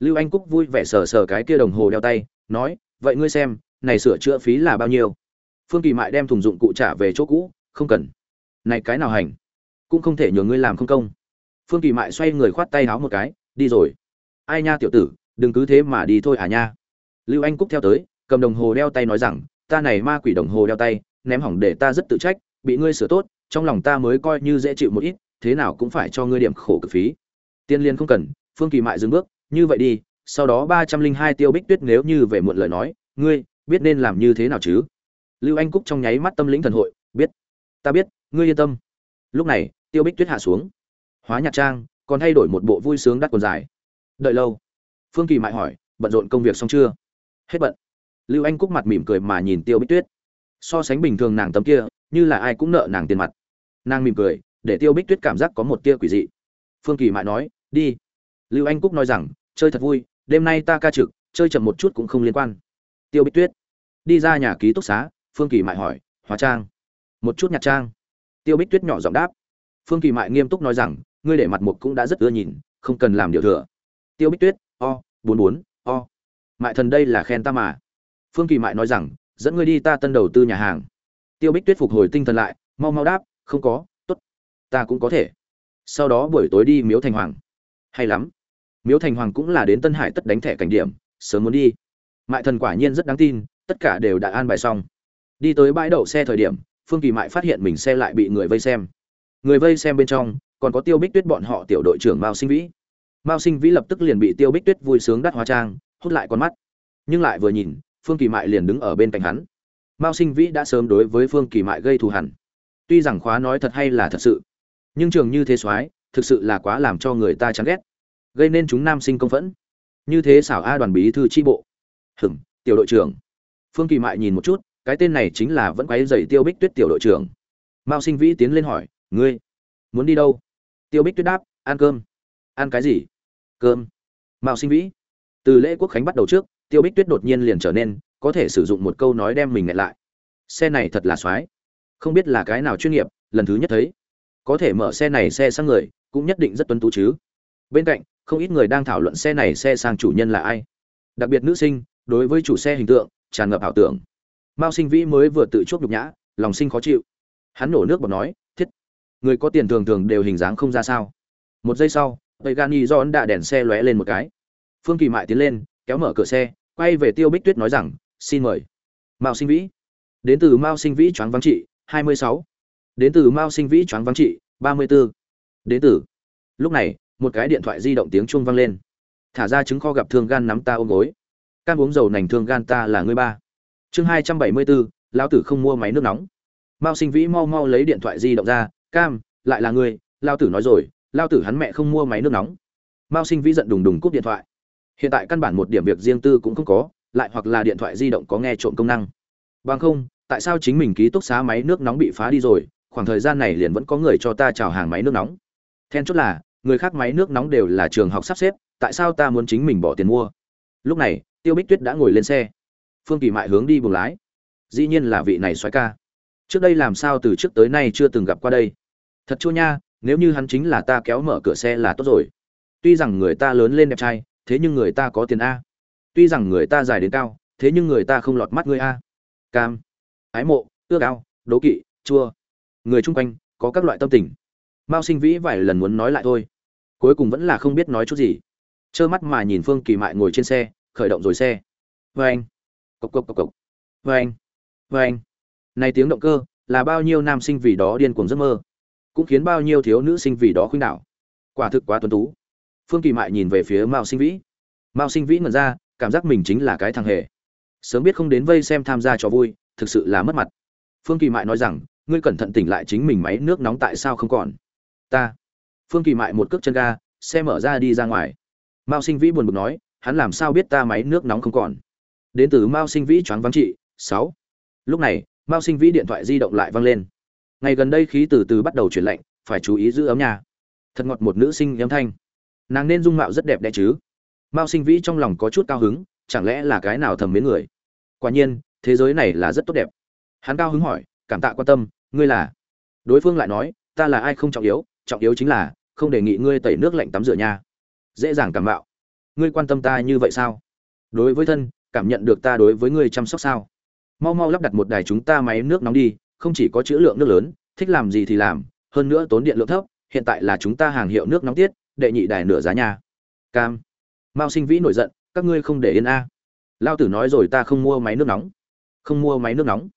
S1: Lưu anh cúc vui vẻ sờ sờ cái kia đồng hồ đeo tay, nói, vậy ngươi xem, này sửa chữa phí là bao nhiêu? Phương kỳ mại đem thùng dụng cụ trả về chỗ cũ, không cần. Này cái nào hành? Cũng không thể nhường ngươi làm không công. Phương kỳ mại xoay người khoát tay háo một cái, đi rồi. Ai nha tiểu tử, đừng cứ thế mà đi thôi à nha. Lưu anh cúc theo tới, cầm đồng hồ đeo tay nói rằng, ta này ma quỷ đồng hồ đeo tay, ném hỏng để ta rất tự trách, bị ngươi sửa tốt, trong lòng ta mới coi như dễ chịu một ít, thế nào cũng phải cho ngươi điểm khổ cực phí. Tiên liên không cần, phương kỳ mại dừng bước, như vậy đi, sau đó ba trăm linh hai tiêu bích tuyết nếu như về muộn lời nói, ngươi biết nên làm như thế nào chứ? Lưu anh cúc trong nháy mắt tâm lĩnh thần hội, biết, ta biết, ngươi yên tâm. Lúc này, tiêu bích tuyết hạ xuống. Hóa nhạc trang, còn thay đổi một bộ vui sướng đắt quần dài. Đợi lâu. Phương kỳ mại hỏi, bận rộn công việc xong chưa? Hết bận. Lưu anh cúc mặt mỉm cười mà nhìn tiêu bích tuyết. So sánh bình thường nàng tấm kia, như là ai cũng nợ nàng tiền mặt. Nàng mỉm cười, để tiêu bích tuyết cảm giác có một tia quỷ dị. Phương kỳ mại nói, đi. Lưu anh cúc nói rằng, chơi thật vui, đêm nay ta ca trực, chơi chậm một chút cũng không liên quan. Tiêu bích tuyết, đi ra nhà ký túc xá phương kỳ mại hỏi, hóa trang? Một chút nhặt trang. Tiêu bích tuyết nhỏ giọng đáp. Phương kỳ mại nghiêm túc nói rằng, ngươi để mặt mục cũng đã rất ưa nhìn, không cần làm điều thừa. Tiêu bích tuyết, o, bốn bốn, o. Mại thần đây là khen ta mà. Phương kỳ mại nói rằng, dẫn ngươi đi ta tân đầu tư nhà hàng. Tiêu bích tuyết phục hồi tinh thần lại, mau mau đáp, không có t ố t ta cũng có thể. Sau đó buổi tối đi miếu thành hoàng. Hay lắm. Miếu thành hoàng cũng là đến tân hải tất đánh thẻ cảnh điểm, sớm muốn đi. Mại thần quả nhiên rất đáng tin, tất cả đều đã an bài xong đi tới bãi đậu xe thời điểm, phương kỳ mại phát hiện mình xe lại bị người vây xem. Người vây xem bên trong, còn có tiêu bích tuyết bọn họ tiểu đội trưởng mao sinh vĩ. Mao sinh vĩ lập tức liền bị tiêu bích tuyết vui sướng đắt hóa trang, hút lại con mắt. Nhưng lại vừa nhìn, phương kỳ mại liền đứng ở bên cạnh hắn. Mao sinh vĩ đã sớm đối với phương kỳ mại gây thù hẳn. Tuy rằng khóa nói thật hay là thật sự, nhưng trường như thế soái, thực sự là quá làm cho người ta chán ghét. Gây nên chúng nam sinh công phẫn. Như thế xảo a đoàn bí thư tri bộ. Hửng tiểu đội trưởng. Phương kỳ mại nhìn một chút cái tên này chính là vẫn quấy dậy tiêu bích tuyết tiểu đội trưởng. Mao sinh vĩ tiến lên hỏi, ngươi muốn đi đâu? Tiêu bích tuyết đáp, ăn cơm. Ăn cái gì? Cơm. Mao sinh vĩ, từ lễ quốc khánh bắt đầu trước, tiêu bích tuyết đột nhiên liền trở nên, có thể sử dụng một câu nói đem mình ngại lại. Xe này thật là soái không biết là cái nào chuyên nghiệp, lần thứ nhất thấy. Có thể mở xe này xe sang người, cũng nhất định rất tuân tú chứ. Bên cạnh, không ít người đang thảo luận xe này xe sang chủ nhân là ai. Đặc biệt nữ sinh, đối với chủ xe hình tượng, tràn ngập ảo tưởng mao sinh vĩ mới vừa tự chuốc nhục nhã, lòng sinh khó chịu. Hắn nổ nước bọt nói, thiết, người có tiền thường thường đều hình dáng không ra sao. Một giây sau tây gani do ấn đạ đèn xe lóe lên một cái. Phương kỳ mại tiến lên, kéo mở cửa xe, quay về tiêu bích tuyết nói rằng, xin mời. Mao sinh vĩ. Đến từ mao sinh vĩ choáng vắng trị, hai mươi sáu. Đến từ mao sinh vĩ choáng vắng trị, ba mươi 34. đến từ. Lúc này, một cái điện thoại di động tiếng chuông vang lên. Thả ra trứng kho gặp thương gan nắm ta ôm gối. Can uống dầu nành thương gan ta là ngươi ba chương hai trăm bảy mươi bốn lão tử không mua máy nước nóng. Mao sinh vĩ mau mau lấy điện thoại di động ra, cam, lại là người. lao tử nói rồi lao tử hắn mẹ không mua máy nước nóng. Mao sinh vĩ giận đùng đùng cúp điện thoại. Hiện tại căn bản một điểm việc riêng tư cũng không có, lại hoặc là điện thoại di động có nghe trộm công năng. Bằng không, tại sao chính mình ký túc xá máy nước nóng bị phá đi rồi, khoảng thời gian này liền vẫn có người cho ta chào hàng máy nước nóng. Then chốt là, người khác máy nước nóng đều là trường học sắp xếp, tại sao ta muốn chính mình bỏ tiền mua? Lúc này, tiêu bích tuyết đã ngồi lên xe phương kỳ mại hướng đi buồng lái. Dĩ nhiên là vị này xoáy ca. Trước đây làm sao từ trước tới nay chưa từng gặp qua đây? Thật chua nha, nếu như hắn chính là ta kéo mở cửa xe là tốt rồi. Tuy rằng người ta lớn lên đẹp trai, thế nhưng người ta có tiền a. Tuy rằng người ta dài đến cao, thế nhưng người ta không lọt mắt ngươi a. Cam, ái mộ, ước ao, đố kỵ, chua. Người chung quanh, có các loại tâm tình. Mao sinh vĩ vài lần muốn nói lại thôi. Cuối cùng vẫn là không biết nói chút gì. Trơ mắt mà nhìn phương kỳ mại ngồi trên xe, khởi động rồi xe. Vê anh cộc cộc cộc cộc. Vê anh vê anh. Này tiếng động cơ, là bao nhiêu nam sinh vì đó điên cuồng giấc mơ? Cũng khiến bao nhiêu thiếu nữ sinh vì đó khuynh đảo. Quả thực quá tuấn tú. Phương kỳ mại nhìn về phía mao sinh vĩ. Mao sinh vĩ ngẩn ra, cảm giác mình chính là cái thằng hề. Sớm biết không đến vây xem tham gia trò vui, thực sự là mất mặt. Phương kỳ mại nói rằng, ngươi cẩn thận tỉnh lại chính mình máy nước nóng tại sao không còn? Ta. Phương kỳ mại một cước chân ga, xe mở ra đi ra ngoài. Mao sinh vĩ buồn bực nói, hắn làm sao biết ta máy nước nóng không còn? Đến từ mao sinh vĩ choáng vắng trị, sáu. Lúc này, mao sinh vĩ điện thoại di động lại vang lên. Ngày gần đây khí từ từ bắt đầu chuyển lạnh, phải chú ý giữ ấm nhà. Thật ngọt một nữ sinh âm thanh. Nàng nên dung mạo rất đẹp đẽ chứ. Mao sinh vĩ trong lòng có chút cao hứng, chẳng lẽ là cái nào thầm mến người? Quả nhiên, thế giới này là rất tốt đẹp. Hắn cao hứng hỏi, cảm tạ quan tâm, ngươi là? Đối phương lại nói, ta là ai không trọng yếu trọng yếu chính là, không đề nghị ngươi tẩy nước lạnh tắm rửa nha dễ dàng cảm bạo ngươi quan tâm ta như vậy sao? Đối với thân cảm nhận được ta đối với ngươi chăm sóc sao? Mau mau lắp đặt một đài chúng ta máy nước nóng đi, không chỉ có chữ lượng nước lớn, thích làm gì thì làm, hơn nữa tốn điện lượng thấp, hiện tại là chúng ta hàng hiệu nước nóng tiết, đệ nhị đài nửa giá nhà cam. Mao sinh vĩ nổi giận, các ngươi không để yên a. Lao tử nói rồi ta không mua máy nước nóng. Không mua máy nước nóng.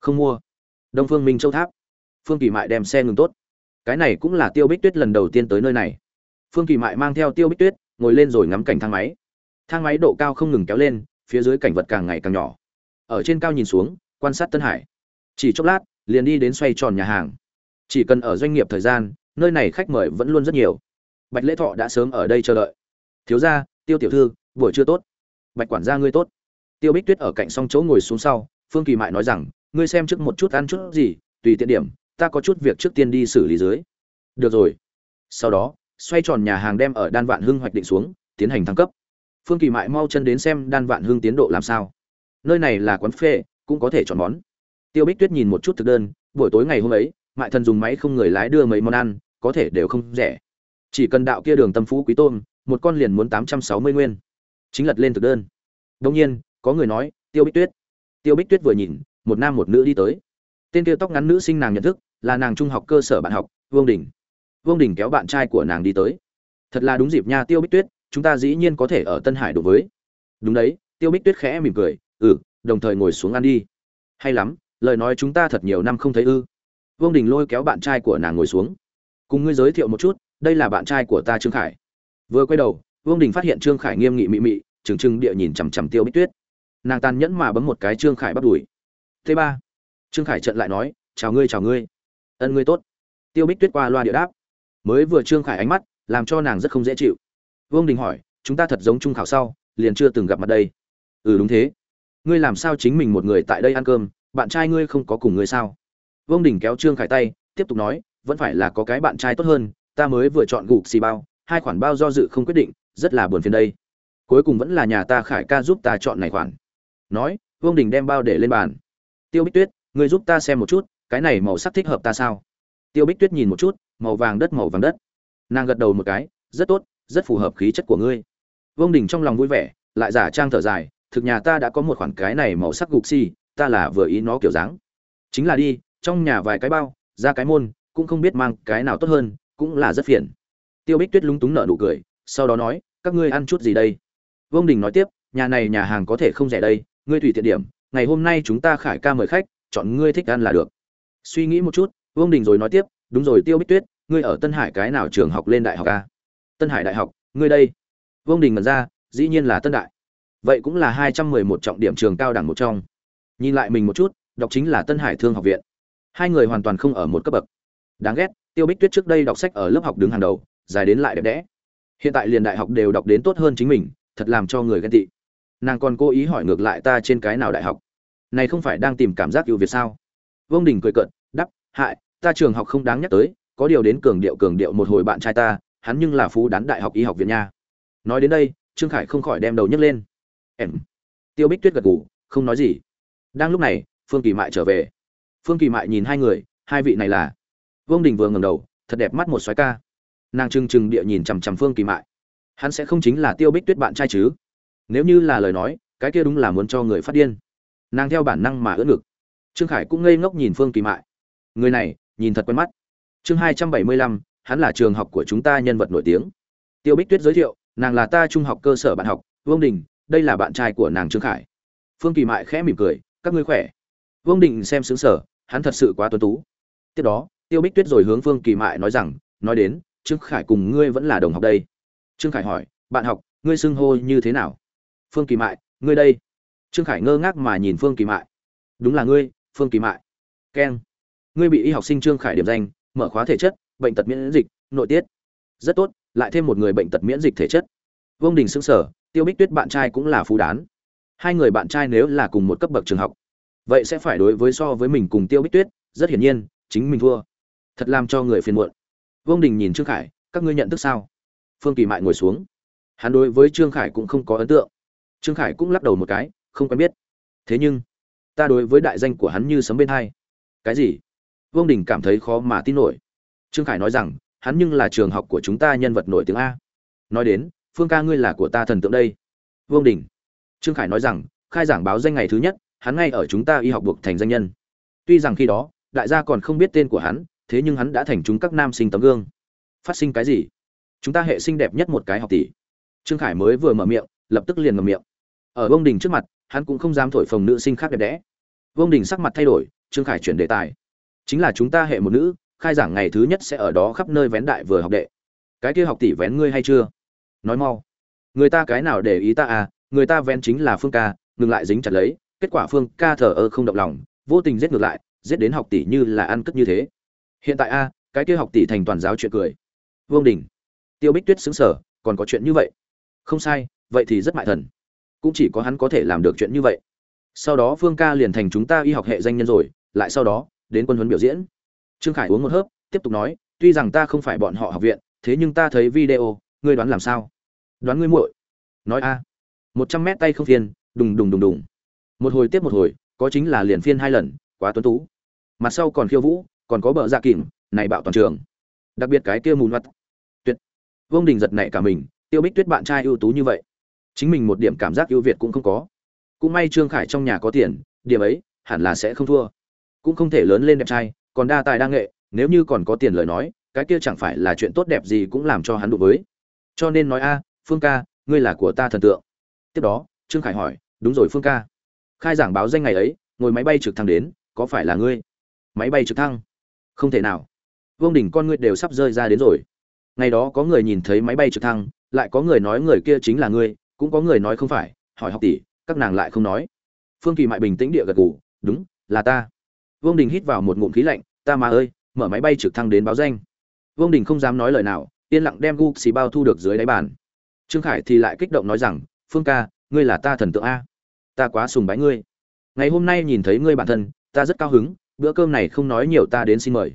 S1: Không mua. Đông phương minh châu tháp. Phương kỳ mại đem xe ngừng tốt. Cái này cũng là tiêu bích tuyết lần đầu tiên tới nơi này. Phương kỳ mại mang theo tiêu bích tuyết, ngồi lên rồi ngắm cảnh thang máy. Thang máy độ cao không ngừng kéo lên phía dưới cảnh vật càng ngày càng nhỏ. Ở trên cao nhìn xuống, quan sát tân hải. Chỉ chốc lát, liền đi đến xoay tròn nhà hàng. Chỉ cần ở doanh nghiệp thời gian, nơi này khách mời vẫn luôn rất nhiều. Bạch lễ thọ đã sớm ở đây chờ đợi. Thiếu gia, tiêu tiểu thư, buổi trưa tốt. Bạch quản gia ngươi tốt. Tiêu bích tuyết ở cạnh song chỗ ngồi xuống sau, phương kỳ mại nói rằng, ngươi xem trước một chút ăn chút gì, tùy tiện điểm, ta có chút việc trước tiên đi xử lý dưới. Được rồi. Sau đó, xoay tròn nhà hàng đem ở đan vạn hưng hoạch định xuống, tiến hành thăng cấp phương kỳ mại mau chân đến xem đan vạn hương tiến độ làm sao. Nơi này là quán phê, cũng có thể chọn món. Tiêu bích tuyết nhìn một chút thực đơn, buổi tối ngày hôm ấy, mại thần dùng máy không người lái đưa mấy món ăn, có thể đều không rẻ. Chỉ cần đạo kia đường tâm phú quý tôm, một con liền muốn tám trăm sáu mươi nguyên. Chính lật lên thực đơn. Đông nhiên, có người nói, tiêu bích tuyết. Tiêu bích tuyết vừa nhìn, một nam một nữ đi tới. Tên kia tóc ngắn nữ sinh nàng nhận thức, là nàng trung học cơ sở bạn học, vương đình. Vương đình kéo bạn trai của nàng đi tới. Thật là đúng dịp nha, tiêu bích tuyết chúng ta dĩ nhiên có thể ở tân hải đối với. Đúng đấy, tiêu bích tuyết khẽ mỉm cười ừ đồng thời ngồi xuống ăn đi. Hay lắm, lời nói chúng ta thật nhiều năm không thấy ư. Vương đình lôi kéo bạn trai của nàng ngồi xuống. Cùng ngươi giới thiệu một chút, đây là bạn trai của ta trương khải. Vừa quay đầu, vương đình phát hiện trương khải nghiêm nghị mị mị, trừng trừng địa nhìn chằm chằm tiêu bích tuyết. Nàng tàn nhẫn mà bấm một cái trương khải bắt đùi. T ba, trương khải trận lại nói, chào ngươi chào ngươi. Ân ngươi tốt. Tiêu bích tuyết qua loa địa đáp. Mới vừa trương khải ánh mắt, làm cho nàng rất không dễ chịu vương đình hỏi, chúng ta thật giống trung khảo sau, liền chưa từng gặp mặt đây. Ừ đúng thế. Ngươi làm sao chính mình một người tại đây ăn cơm, bạn trai ngươi không có cùng ngươi sao? Vương đình kéo trương khải tay, tiếp tục nói, vẫn phải là có cái bạn trai tốt hơn, ta mới vừa chọn gục xì bao, hai khoản bao do dự không quyết định, rất là buồn phiền đây. Cuối cùng vẫn là nhà ta khải ca giúp ta chọn này khoản. Nói, vương đình đem bao để lên bàn. Tiêu bích tuyết, ngươi giúp ta xem một chút, cái này màu sắc thích hợp ta sao? Tiêu bích tuyết nhìn một chút, màu vàng đất màu vàng đất. Nàng gật đầu một cái, rất tốt rất phù hợp khí chất của ngươi. Vương đình trong lòng vui vẻ, lại giả trang thở dài, thực nhà ta đã có một khoản cái này màu sắc gục xi ta là vừa ý nó kiểu dáng. Chính là đi, trong nhà vài cái bao, ra cái môn, cũng không biết mang cái nào tốt hơn, cũng là rất phiền. Tiêu bích tuyết lúng túng nở nụ cười, sau đó nói, các ngươi ăn chút gì đây? Vương đình nói tiếp, nhà này nhà hàng có thể không rẻ đây, ngươi tùy tiện điểm, ngày hôm nay chúng ta khải ca mời khách, chọn ngươi thích ăn là được. Suy nghĩ một chút, vương đình rồi nói tiếp, đúng rồi tiêu bích tuyết, ngươi ở tân hải cái nào trường học lên đại học ca tân hải đại học, ngươi đây. Vương đình mật ra, dĩ nhiên là tân đại. Vậy cũng là hai trăm mười một trọng điểm trường cao đẳng một trong. Nhìn lại mình một chút, đọc chính là tân hải thương học viện. Hai người hoàn toàn không ở một cấp bậc. Đáng ghét, tiêu bích tuyết trước đây đọc sách ở lớp học đứng hàng đầu, dài đến lại đẹp đẽ. Hiện tại liền đại học đều đọc đến tốt hơn chính mình, thật làm cho người ghen tị. Nàng còn cố ý hỏi ngược lại ta trên cái nào đại học? Này không phải đang tìm cảm giác ưu việt sao? Vương đình cười cợt đắp hại, ta trường học không đáng nhắc tới, có điều đến cường điệu cường điệu một hồi bạn trai ta hắn nhưng là phú đán đại học y học viện nha. Nói đến đây, trương khải không khỏi đem đầu nhấc lên. Em. Tiêu bích tuyết gật gù, không nói gì. Đang lúc này, phương kỳ mại trở về. Phương kỳ mại nhìn hai người, hai vị này là. Vương đình vừa ngầm đầu, thật đẹp mắt một xoái ca. Nàng trừng trừng địa nhìn chằm chằm phương kỳ mại. Hắn sẽ không chính là tiêu bích tuyết bạn trai chứ? Nếu như là lời nói, cái kia đúng là muốn cho người phát điên. Nàng theo bản năng mà ưỡn ngực. Trương khải cũng ngây ngốc nhìn phương kỳ mại. Người này, nhìn thật quen mắt. Chương hai trăm bảy mươi lăm hắn là trường học của chúng ta nhân vật nổi tiếng. Tiêu bích tuyết giới thiệu, nàng là ta trung học cơ sở bạn học, vương đình, đây là bạn trai của nàng trương khải. Phương kỳ mại khẽ mỉm cười, các ngươi khỏe? Vương đình xem xứng sở hắn thật sự quá tuấn tú. Tiếp đó, tiêu bích tuyết rồi hướng phương kỳ mại nói rằng, nói đến, trương khải cùng ngươi vẫn là đồng học đây. Trương khải hỏi, bạn học, ngươi xưng hô như thế nào? Phương kỳ mại, ngươi đây. Trương khải ngơ ngác mà nhìn phương kỳ mại. Đúng là ngươi, phương kỳ mại. Keng. Ngươi bị y học sinh trương khải điểm danh, mở khóa thể chất bệnh tật miễn dịch, nội tiết. Rất tốt, lại thêm một người bệnh tật miễn dịch thể chất. Vương đình xứng sở tiêu bích tuyết bạn trai cũng là phú đán. Hai người bạn trai nếu là cùng một cấp bậc trường học, vậy sẽ phải đối với so với mình cùng tiêu bích tuyết, rất hiển nhiên, chính mình thua. Thật làm cho người phiền muộn. Vương đình nhìn trương khải, các ngươi nhận thức sao? Phương kỳ mại ngồi xuống. Hắn đối với trương khải cũng không có ấn tượng. Trương khải cũng lắc đầu một cái, không quen biết. Thế nhưng, ta đối với đại danh của hắn như sấm bên hai. Cái gì? Vương đình cảm thấy khó mà tin nổi trương khải nói rằng, hắn nhưng là trường học của chúng ta nhân vật nổi tiếng a. Nói đến, phương ca ngươi là của ta thần tượng đây. Vương đình. Trương khải nói rằng, khai giảng báo danh ngày thứ nhất, hắn ngay ở chúng ta y học buộc thành danh nhân. Tuy rằng khi đó, đại gia còn không biết tên của hắn, thế nhưng hắn đã thành chúng các nam sinh tấm gương. Phát sinh cái gì? Chúng ta hệ sinh đẹp nhất một cái học tỷ. Trương khải mới vừa mở miệng, lập tức liền ngầm miệng. Ở vương đình trước mặt, hắn cũng không dám thổi phồng nữ sinh khác đẹp đẽ. Vương đình sắc mặt thay đổi, trương khải chuyển đề tài. Chính là chúng ta hệ một nữ khai giảng ngày thứ nhất sẽ ở đó khắp nơi vén đại vừa học đệ. Cái kia học tỷ vén ngươi hay chưa? Nói mau. Người ta cái nào để ý ta à? Người ta vén chính là phương ca, ngừng lại dính chặt lấy, kết quả phương ca thờ ơ không động lòng, vô tình giết ngược lại, giết đến học tỷ như là ăn cất như thế. Hiện tại a, cái kia học tỷ thành toàn giáo chuyện cười. Vương đình. Tiêu bích tuyết xứng sở, còn có chuyện như vậy? Không sai, vậy thì rất mại thần. Cũng chỉ có hắn có thể làm được chuyện như vậy. Sau đó phương ca liền thành chúng ta y học hệ danh nhân rồi, lại sau đó, đến quân huấn biểu diễn trương khải uống một hớp, tiếp tục nói, tuy rằng ta không phải bọn họ học viện, thế nhưng ta thấy video, ngươi đoán làm sao? Đoán ngươi muội. Nói a. Một trăm mét tay không phiên đùng đùng đùng đùng. Một hồi tiếp một hồi, có chính là liền phiên hai lần, quá tuấn tú. Mặt sau còn khiêu vũ, còn có bờ dạ kìm này bạo toàn trường. Đặc biệt cái kia mùn mặt tuyệt. Vương đình giật nảy cả mình, tiêu bích tuyết bạn trai ưu tú như vậy. Chính mình một điểm cảm giác ưu việt cũng không có. Cũng may trương khải trong nhà có tiền, điểm ấy hẳn là sẽ không thua. Cũng không thể lớn lên đẹp trai còn đa tài đa nghệ, nếu như còn có tiền lời nói, cái kia chẳng phải là chuyện tốt đẹp gì cũng làm cho hắn đụng với. Cho nên nói a, phương ca, ngươi là của ta thần tượng. Tiếp đó, trương khải hỏi, đúng rồi phương ca. Khai giảng báo danh ngày ấy, ngồi máy bay trực thăng đến, có phải là ngươi? Máy bay trực thăng? Không thể nào. Vương đình con ngươi đều sắp rơi ra đến rồi. Ngày đó có người nhìn thấy máy bay trực thăng, lại có người nói người kia chính là ngươi, cũng có người nói không phải, hỏi học tỷ, các nàng lại không nói. Phương kỳ mại bình tĩnh địa gật gù, đúng, là ta vương đình hít vào một ngụm khí lạnh, ta mà ơi, mở máy bay trực thăng đến báo danh. Vương đình không dám nói lời nào, yên lặng đem gu xì bao thu được dưới đáy bàn. Trương khải thì lại kích động nói rằng, phương ca, ngươi là ta thần tượng a. Ta quá sùng bái ngươi. Ngày hôm nay nhìn thấy ngươi bản thân, ta rất cao hứng, bữa cơm này không nói nhiều ta đến xin mời.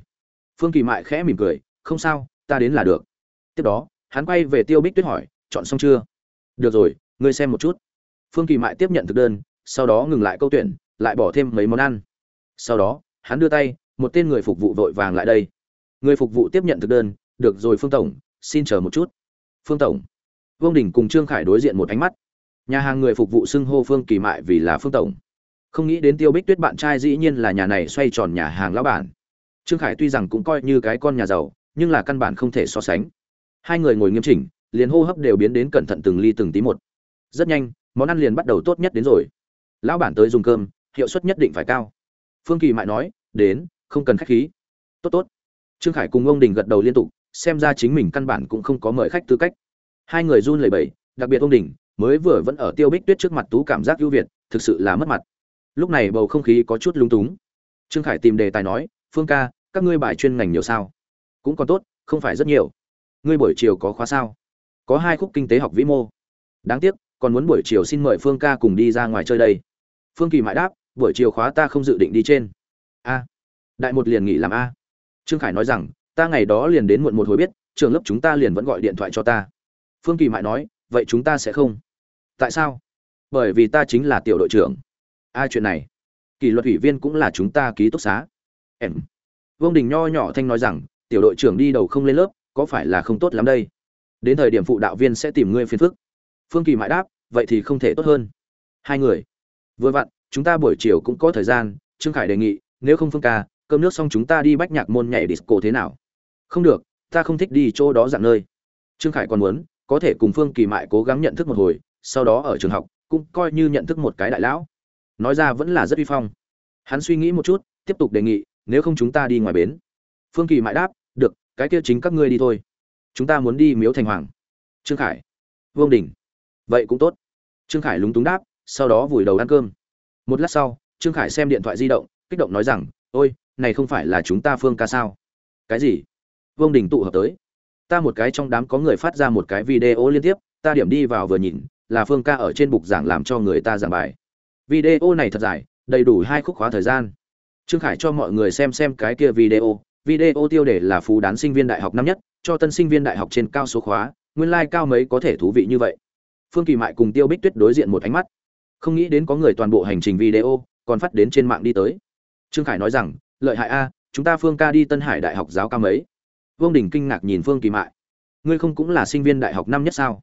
S1: Phương kỳ mại khẽ mỉm cười, không sao, ta đến là được. Tiếp đó, hắn quay về tiêu bích tuyết hỏi, chọn xong chưa? Được rồi, ngươi xem một chút. Phương kỳ mại tiếp nhận thực đơn, sau đó ngừng lại câu tuyển, lại bỏ thêm mấy món ăn sau đó, hắn đưa tay, một tên người phục vụ vội vàng lại đây. Người phục vụ tiếp nhận thực đơn, được rồi, phương tổng, xin chờ một chút. Phương tổng. Vương đình cùng trương khải đối diện một ánh mắt. Nhà hàng người phục vụ xưng hô phương kỳ mại vì là phương tổng. Không nghĩ đến tiêu bích tuyết bạn trai dĩ nhiên là nhà này xoay tròn nhà hàng lão bản. Trương khải tuy rằng cũng coi như cái con nhà giàu, nhưng là căn bản không thể so sánh. Hai người ngồi nghiêm chỉnh, liền hô hấp đều biến đến cẩn thận từng ly từng tí một. Rất nhanh, món ăn liền bắt đầu tốt nhất đến rồi. Lão bản tới dùng cơm, hiệu suất nhất định phải cao phương kỳ mại nói, đến, không cần khách khí. Tốt tốt. Trương khải cùng ông đình gật đầu liên tục, xem ra chính mình căn bản cũng không có mời khách tư cách. Hai người run lẩy bẩy, đặc biệt ông đình mới vừa vẫn ở tiêu bích tuyết trước mặt tú cảm giác ưu việt, thực sự là mất mặt. Lúc này bầu không khí có chút lung túng. Trương khải tìm đề tài nói, phương ca, các ngươi bài chuyên ngành nhiều sao? Cũng còn tốt, không phải rất nhiều. Ngươi buổi chiều có khóa sao? Có hai khúc kinh tế học vĩ mô. Đáng tiếc, còn muốn buổi chiều xin mời phương ca cùng đi ra ngoài chơi đây. Phương kỳ mãi đáp buổi chiều khóa ta không dự định đi trên. A, đại một liền nghỉ làm a. Trương khải nói rằng, ta ngày đó liền đến muộn một hồi biết, trường lớp chúng ta liền vẫn gọi điện thoại cho ta. Phương kỳ mại nói, vậy chúng ta sẽ không. Tại sao? Bởi vì ta chính là tiểu đội trưởng. A, chuyện này, kỷ luật ủy viên cũng là chúng ta ký túc xá. Em, vương đình nho nhỏ thanh nói rằng, tiểu đội trưởng đi đầu không lên lớp, có phải là không tốt lắm đây? Đến thời điểm phụ đạo viên sẽ tìm ngươi phiền phức. Phương kỳ mãi đáp, vậy thì không thể tốt hơn. Hai người, vừa vặn chúng ta buổi chiều cũng có thời gian, trương khải đề nghị, nếu không phương ca, cơm nước xong chúng ta đi bách nhạc môn nhảy disco thế nào? Không được, ta không thích đi chỗ đó dạng nơi. Trương khải còn muốn, có thể cùng phương kỳ mại cố gắng nhận thức một hồi, sau đó ở trường học, cũng coi như nhận thức một cái đại lão. Nói ra vẫn là rất uy phong. Hắn suy nghĩ một chút, tiếp tục đề nghị, nếu không chúng ta đi ngoài bến. Phương kỳ mại đáp, được, cái kia chính các ngươi đi thôi. Chúng ta muốn đi miếu thành hoàng. Trương khải, vương đình. Vậy cũng tốt. Trương khải lúng túng đáp, sau đó vùi đầu ăn cơm một lát sau, trương khải xem điện thoại di động, kích động nói rằng, ôi, này không phải là chúng ta phương ca sao? Cái gì? Vương đình tụ hợp tới. Ta một cái trong đám có người phát ra một cái video liên tiếp, ta điểm đi vào vừa nhìn, là phương ca ở trên bục giảng làm cho người ta giảng bài. Video này thật dài, đầy đủ hai khúc khóa thời gian. Trương khải cho mọi người xem xem cái kia video. Video tiêu đề là phú đán sinh viên đại học năm nhất, cho tân sinh viên đại học trên cao số khóa, nguyên lai、like、cao mấy có thể thú vị như vậy. Phương kỳ mại cùng tiêu bích tuyết đối diện một ánh mắt không nghĩ đến có người toàn bộ hành trình video còn phát đến trên mạng đi tới. Trương khải nói rằng, lợi hại a, chúng ta phương ca đi tân hải đại học giáo cao mấy? Vương đình kinh ngạc nhìn phương kỳ mại. Ngươi không cũng là sinh viên đại học năm nhất sao?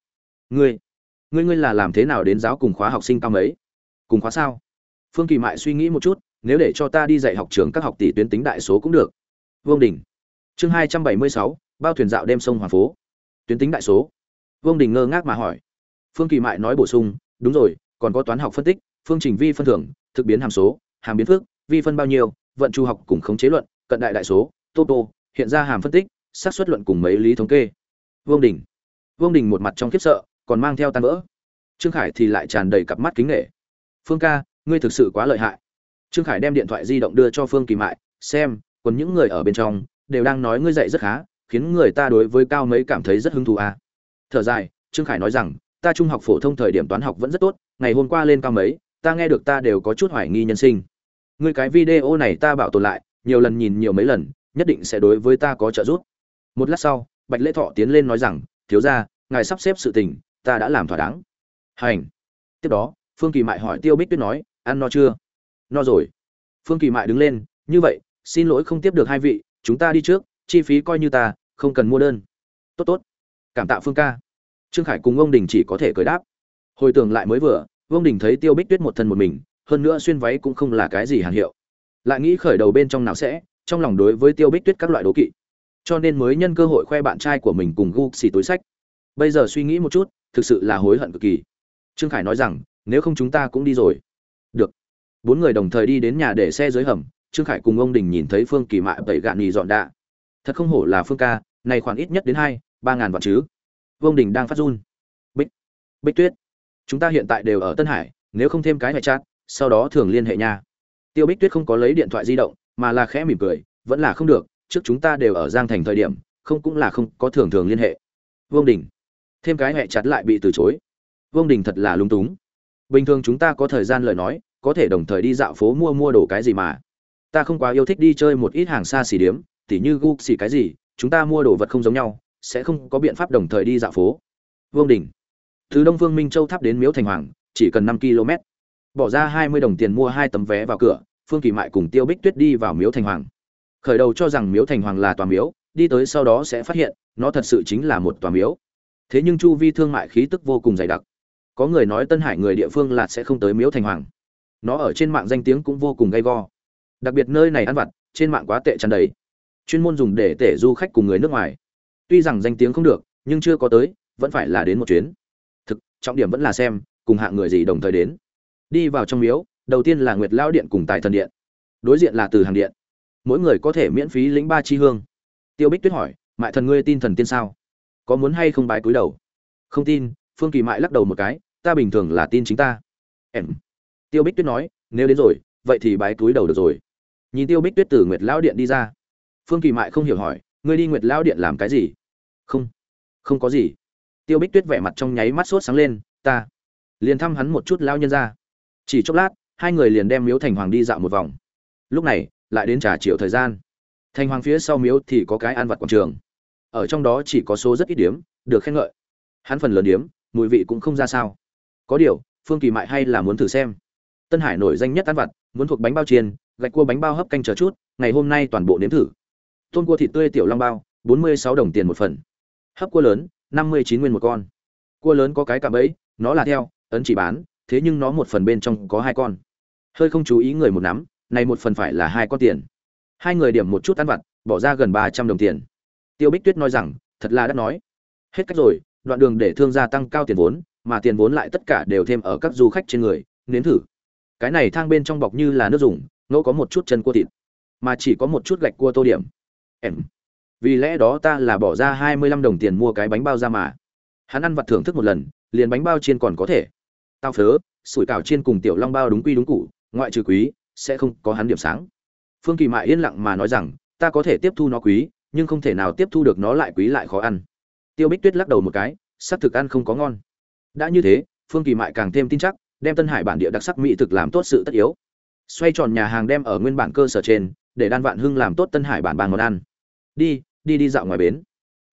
S1: Ngươi ngươi ngươi là làm thế nào đến giáo cùng khóa học sinh cao mấy? Cùng khóa sao? Phương kỳ mại suy nghĩ một chút, nếu để cho ta đi dạy học trường các học tỷ tuyến tính đại số cũng được. Vương đình, chương hai trăm bảy mươi sáu, bao thuyền dạo đêm sông hoàng phố. Tuyến tính đại số. Vương đình ngơ ngác mà hỏi. Phương kỳ mại nói bổ sung, đúng rồi còn có toán học phân tích, phương trình vi phân thưởng, thực biến hàm số, hàm biến phước, vi phân bao nhiêu, vận chu học cùng khống chế luận, cận đại đại số toto hiện ra hàm phân tích, xác suất luận cùng mấy lý thống kê. Vương đình. Vương đình một mặt trong khiếp sợ, còn mang theo tan vỡ. Trương khải thì lại tràn đầy cặp mắt kính nghệ phương ca, ngươi thực sự quá lợi hại. Trương khải đem điện thoại di động đưa cho phương kỳ mại, xem, còn những người ở bên trong, đều đang nói ngươi dạy rất khá, khiến người ta đối với cao mấy cảm thấy rất hứng thú à. thở dài, trương khải nói rằng ta trung học phổ thông thời điểm toán học vẫn rất tốt, ngày hôm qua lên cao mấy, ta nghe được ta đều có chút hoài nghi nhân sinh. Ngươi cái video này ta bảo tồn lại, nhiều lần nhìn nhiều mấy lần, nhất định sẽ đối với ta có trợ giúp. Một lát sau, bạch lễ thọ tiến lên nói rằng, thiếu ra ngài sắp xếp sự tình, ta đã làm thỏa đáng. Hành. Tiếp đó, phương kỳ mại hỏi tiêu bích tuyết nói, ăn no chưa? No rồi. Phương kỳ mại đứng lên, như vậy, xin lỗi không tiếp được hai vị, chúng ta đi trước, chi phí coi như ta, không cần mua đơn. Tốt tốt. Cảm tạ phương ca trương khải cùng ông đình chỉ có thể cười đáp. Hồi tưởng lại mới vừa ông đình thấy tiêu bích tuyết một thân một mình, hơn nữa xuyên váy cũng không là cái gì hàn hiệu. Lại nghĩ khởi đầu bên trong nào sẽ, trong lòng đối với tiêu bích tuyết các loại đố kỵ. Cho nên mới nhân cơ hội khoe bạn trai của mình cùng gu xì túi sách. Bây giờ suy nghĩ một chút, thực sự là hối hận cực kỳ. Trương khải nói rằng, nếu không chúng ta cũng đi rồi. Được. Bốn người đồng thời đi đến nhà để xe dưới hầm, trương khải cùng ông đình nhìn thấy phương kỳ Mạ tẩy gạn nhì dọn đạ. Thật không hổ là phương ca, này khoản ít nhất đến hai, ba ngàn vạn chứ vương đình đang phát run. Bích bích tuyết, chúng ta hiện tại đều ở tân hải, nếu không thêm cái hệ chat, sau đó thường liên hệ nha. Tiêu bích tuyết không có lấy điện thoại di động, mà là khẽ mỉm cười, vẫn là không được, trước chúng ta đều ở giang thành thời điểm, không cũng là không có thường thường liên hệ. Vương đình, thêm cái hệ chặt lại bị từ chối. Vương đình thật là lung túng. Bình thường chúng ta có thời gian lời nói, có thể đồng thời đi dạo phố mua mua đồ cái gì mà. Ta không quá yêu thích đi chơi một ít hàng xa xỉ điếm, tỉ như gu xỉ cái gì, chúng ta mua đồ vật không giống nhau sẽ không có biện pháp đồng thời đi dạo phố. Vương đình. Từ đông phương minh châu tháp đến miếu thành hoàng, chỉ cần năm km. Bỏ ra hai mươi đồng tiền mua hai tấm vé vào cửa, phương kỳ mại cùng tiêu bích tuyết đi vào miếu thành hoàng. Khởi đầu cho rằng miếu thành hoàng là tòa miếu, đi tới sau đó sẽ phát hiện, nó thật sự chính là một tòa miếu. Thế nhưng chu vi thương mại khí tức vô cùng dày đặc. Có người nói tân hải người địa phương là sẽ không tới miếu thành hoàng. Nó ở trên mạng danh tiếng cũng vô cùng gay go. Đặc biệt nơi này ăn vặt, trên mạng quá tệ tràn đầy. Chuyên môn dùng để tể du khách cùng người nước ngoài tuy rằng danh tiếng không được, nhưng chưa có tới, vẫn phải là đến một chuyến. Thực, trọng điểm vẫn là xem, cùng hạng người gì đồng thời đến. Đi vào trong miếu, đầu tiên là nguyệt lao điện cùng tài thần điện. Đối diện là từ hàng điện. Mỗi người có thể miễn phí lĩnh ba chi hương. Tiêu bích tuyết hỏi, mại thần ngươi tin thần tiên sao? Có muốn hay không bái cúi đầu? Không tin. Phương kỳ mại lắc đầu một cái, ta bình thường là tin chính ta. Em. Tiêu bích tuyết nói, nếu đến rồi, vậy thì bái cúi đầu được rồi. Nhìn tiêu bích tuyết từ nguyệt lão điện đi ra. Phương kỳ mại không hiểu hỏi, ngươi đi nguyệt lão điện làm cái gì? Không. Không có gì. Tiêu bích tuyết vẻ mặt trong nháy mắt sốt sáng lên, ta. Liền thăm hắn một chút lao nhân ra chỉ chốc lát, hai người liền đem miếu thành hoàng đi dạo một vòng. Lúc này, lại đến trà chiều thời gian. Thành hoàng phía sau miếu thì có cái ăn vặt quảng trường. Ở trong đó chỉ có số rất ít điếm, được khen ngợi. Hắn phần lớn điếm, mùi vị cũng không ra sao. Có điều, phương kỳ mại hay là muốn thử xem. Tân hải nổi danh nhất ăn vặt, muốn thuộc bánh bao chiên, gạch cua bánh bao hấp canh chờ chút, ngày hôm nay toàn bộ nếm thử. Tôm cua thịt tươi tiểu long bao, bốn mươi sáu đồng tiền một phần hấp cua lớn, năm mươi chín nguyên một con. Cua lớn có cái cạm ấy nó là theo, ấn chỉ bán, thế nhưng nó một phần bên trong có hai con. Hơi không chú ý người một nắm, này một phần phải là hai con tiền. Hai người điểm một chút ăn vặt, bỏ ra gần ba trăm đồng tiền. Tiêu bích tuyết nói rằng, thật là đã nói. Hết cách rồi, đoạn đường để thương gia tăng cao tiền vốn, mà tiền vốn lại tất cả đều thêm ở các du khách trên người, nếm thử. Cái này thang bên trong bọc như là nước dùng, ngẫu có một chút chân cua thịt, mà chỉ có một chút gạch cua tô điểm. Em vì lẽ đó ta là bỏ ra hai mươi lăm đồng tiền mua cái bánh bao ra mà. Hắn ăn vặt thưởng thức một lần, liền bánh bao chiên còn có thể. Tao phớ, sủi cảo chiên cùng tiểu long bao đúng quy đúng cụ ngoại trừ quý, sẽ không có hắn điểm sáng. Phương kỳ mại yên lặng mà nói rằng, ta có thể tiếp thu nó quý, nhưng không thể nào tiếp thu được nó lại quý lại khó ăn. Tiêu bích tuyết lắc đầu một cái sắc thực ăn không có ngon. Đã như thế, phương kỳ mại càng thêm tin chắc, đem tân hải bản địa đặc sắc mỹ thực làm tốt sự tất yếu. Xoay tròn nhà hàng đem ở nguyên bản cơ sở trên, để đan vạn hưng làm tốt tân hải bản bàn món ăn. Đi đi đi dạo ngoài bến.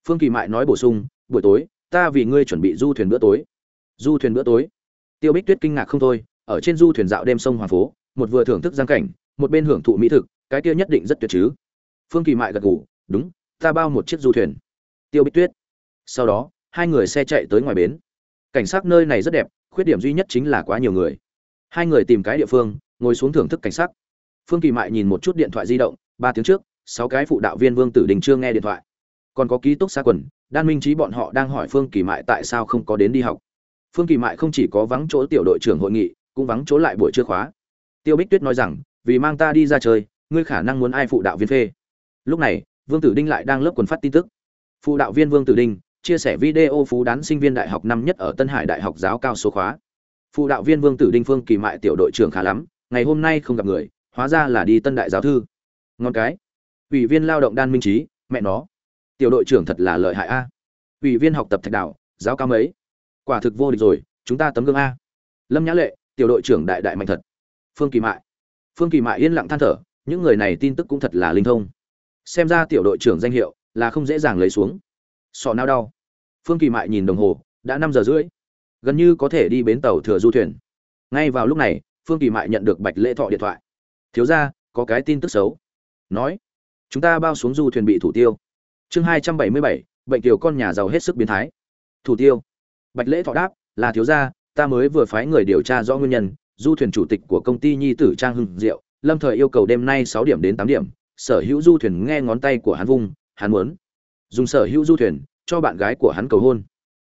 S1: Phương kỳ mại nói bổ sung, buổi tối, ta vì ngươi chuẩn bị du thuyền bữa tối. Du thuyền bữa tối? Tiêu bích tuyết kinh ngạc không thôi, ở trên du thuyền dạo đêm sông hoàng phố, một vừa thưởng thức giang cảnh, một bên hưởng thụ mỹ thực, cái kia nhất định rất tuyệt chứ. Phương kỳ mại gật ngủ đúng, ta bao một chiếc du thuyền. Tiêu bích tuyết. Sau đó, hai người xe chạy tới ngoài bến. Cảnh sát nơi này rất đẹp, khuyết điểm duy nhất chính là quá nhiều người. Hai người tìm cái địa phương, ngồi xuống thưởng thức cảnh sát. Phương kỳ mại nhìn một chút điện thoại di động, ba tiếng trước sáu cái phụ đạo viên vương tử đình chưa nghe điện thoại. Còn có ký túc xa quần, đan minh trí bọn họ đang hỏi phương kỳ mại tại sao không có đến đi học. Phương kỳ mại không chỉ có vắng chỗ tiểu đội trưởng hội nghị, cũng vắng chỗ lại buổi trưa khóa. Tiêu bích tuyết nói rằng, vì mang ta đi ra chơi, ngươi khả năng muốn ai phụ đạo viên phê? Lúc này, vương tử đinh lại đang lớp quần phát tin tức. Phụ đạo viên vương tử đinh chia sẻ video phú đán sinh viên đại học năm nhất ở tân hải đại học giáo cao số khóa. Phụ đạo viên vương tử đinh phương kỳ mại tiểu đội trưởng khá lắm, ngày hôm nay không gặp người, hóa ra là đi tân đại giáo thư. Ngon cái ủy viên lao động đan minh trí, mẹ nó. Tiểu đội trưởng thật là lợi hại a. Ủy viên học tập thạch đạo giáo cao mấy? Quả thực vô địch rồi, chúng ta tấm gương a. Lâm nhã lệ, tiểu đội trưởng đại đại mạnh thật. Phương kỳ mại. Phương kỳ mại yên lặng than thở, những người này tin tức cũng thật là linh thông. Xem ra tiểu đội trưởng danh hiệu là không dễ dàng lấy xuống. Sọ nao đau. Phương kỳ mại nhìn đồng hồ, đã năm giờ rưỡi. Gần như có thể đi bến tàu thừa du thuyền. Ngay vào lúc này, phương kỳ mại nhận được bạch lễ thọ điện thoại. Thiếu ra có cái tin tức xấu. Nói chúng ta bao xuống du thuyền bị thủ tiêu. Chương hai trăm bảy mươi bảy, bệnh tiểu con nhà giàu hết sức biến thái. Thủ tiêu. Bạch lễ thọ đáp, là thiếu gia, ta mới vừa phái người điều tra rõ nguyên nhân, du thuyền chủ tịch của công ty nhi tử trang hưng diệu, lâm thời yêu cầu đêm nay sáu điểm đến tám điểm, sở hữu du thuyền nghe ngón tay của hắn vung, hắn muốn dùng sở hữu du thuyền cho bạn gái của hắn cầu hôn.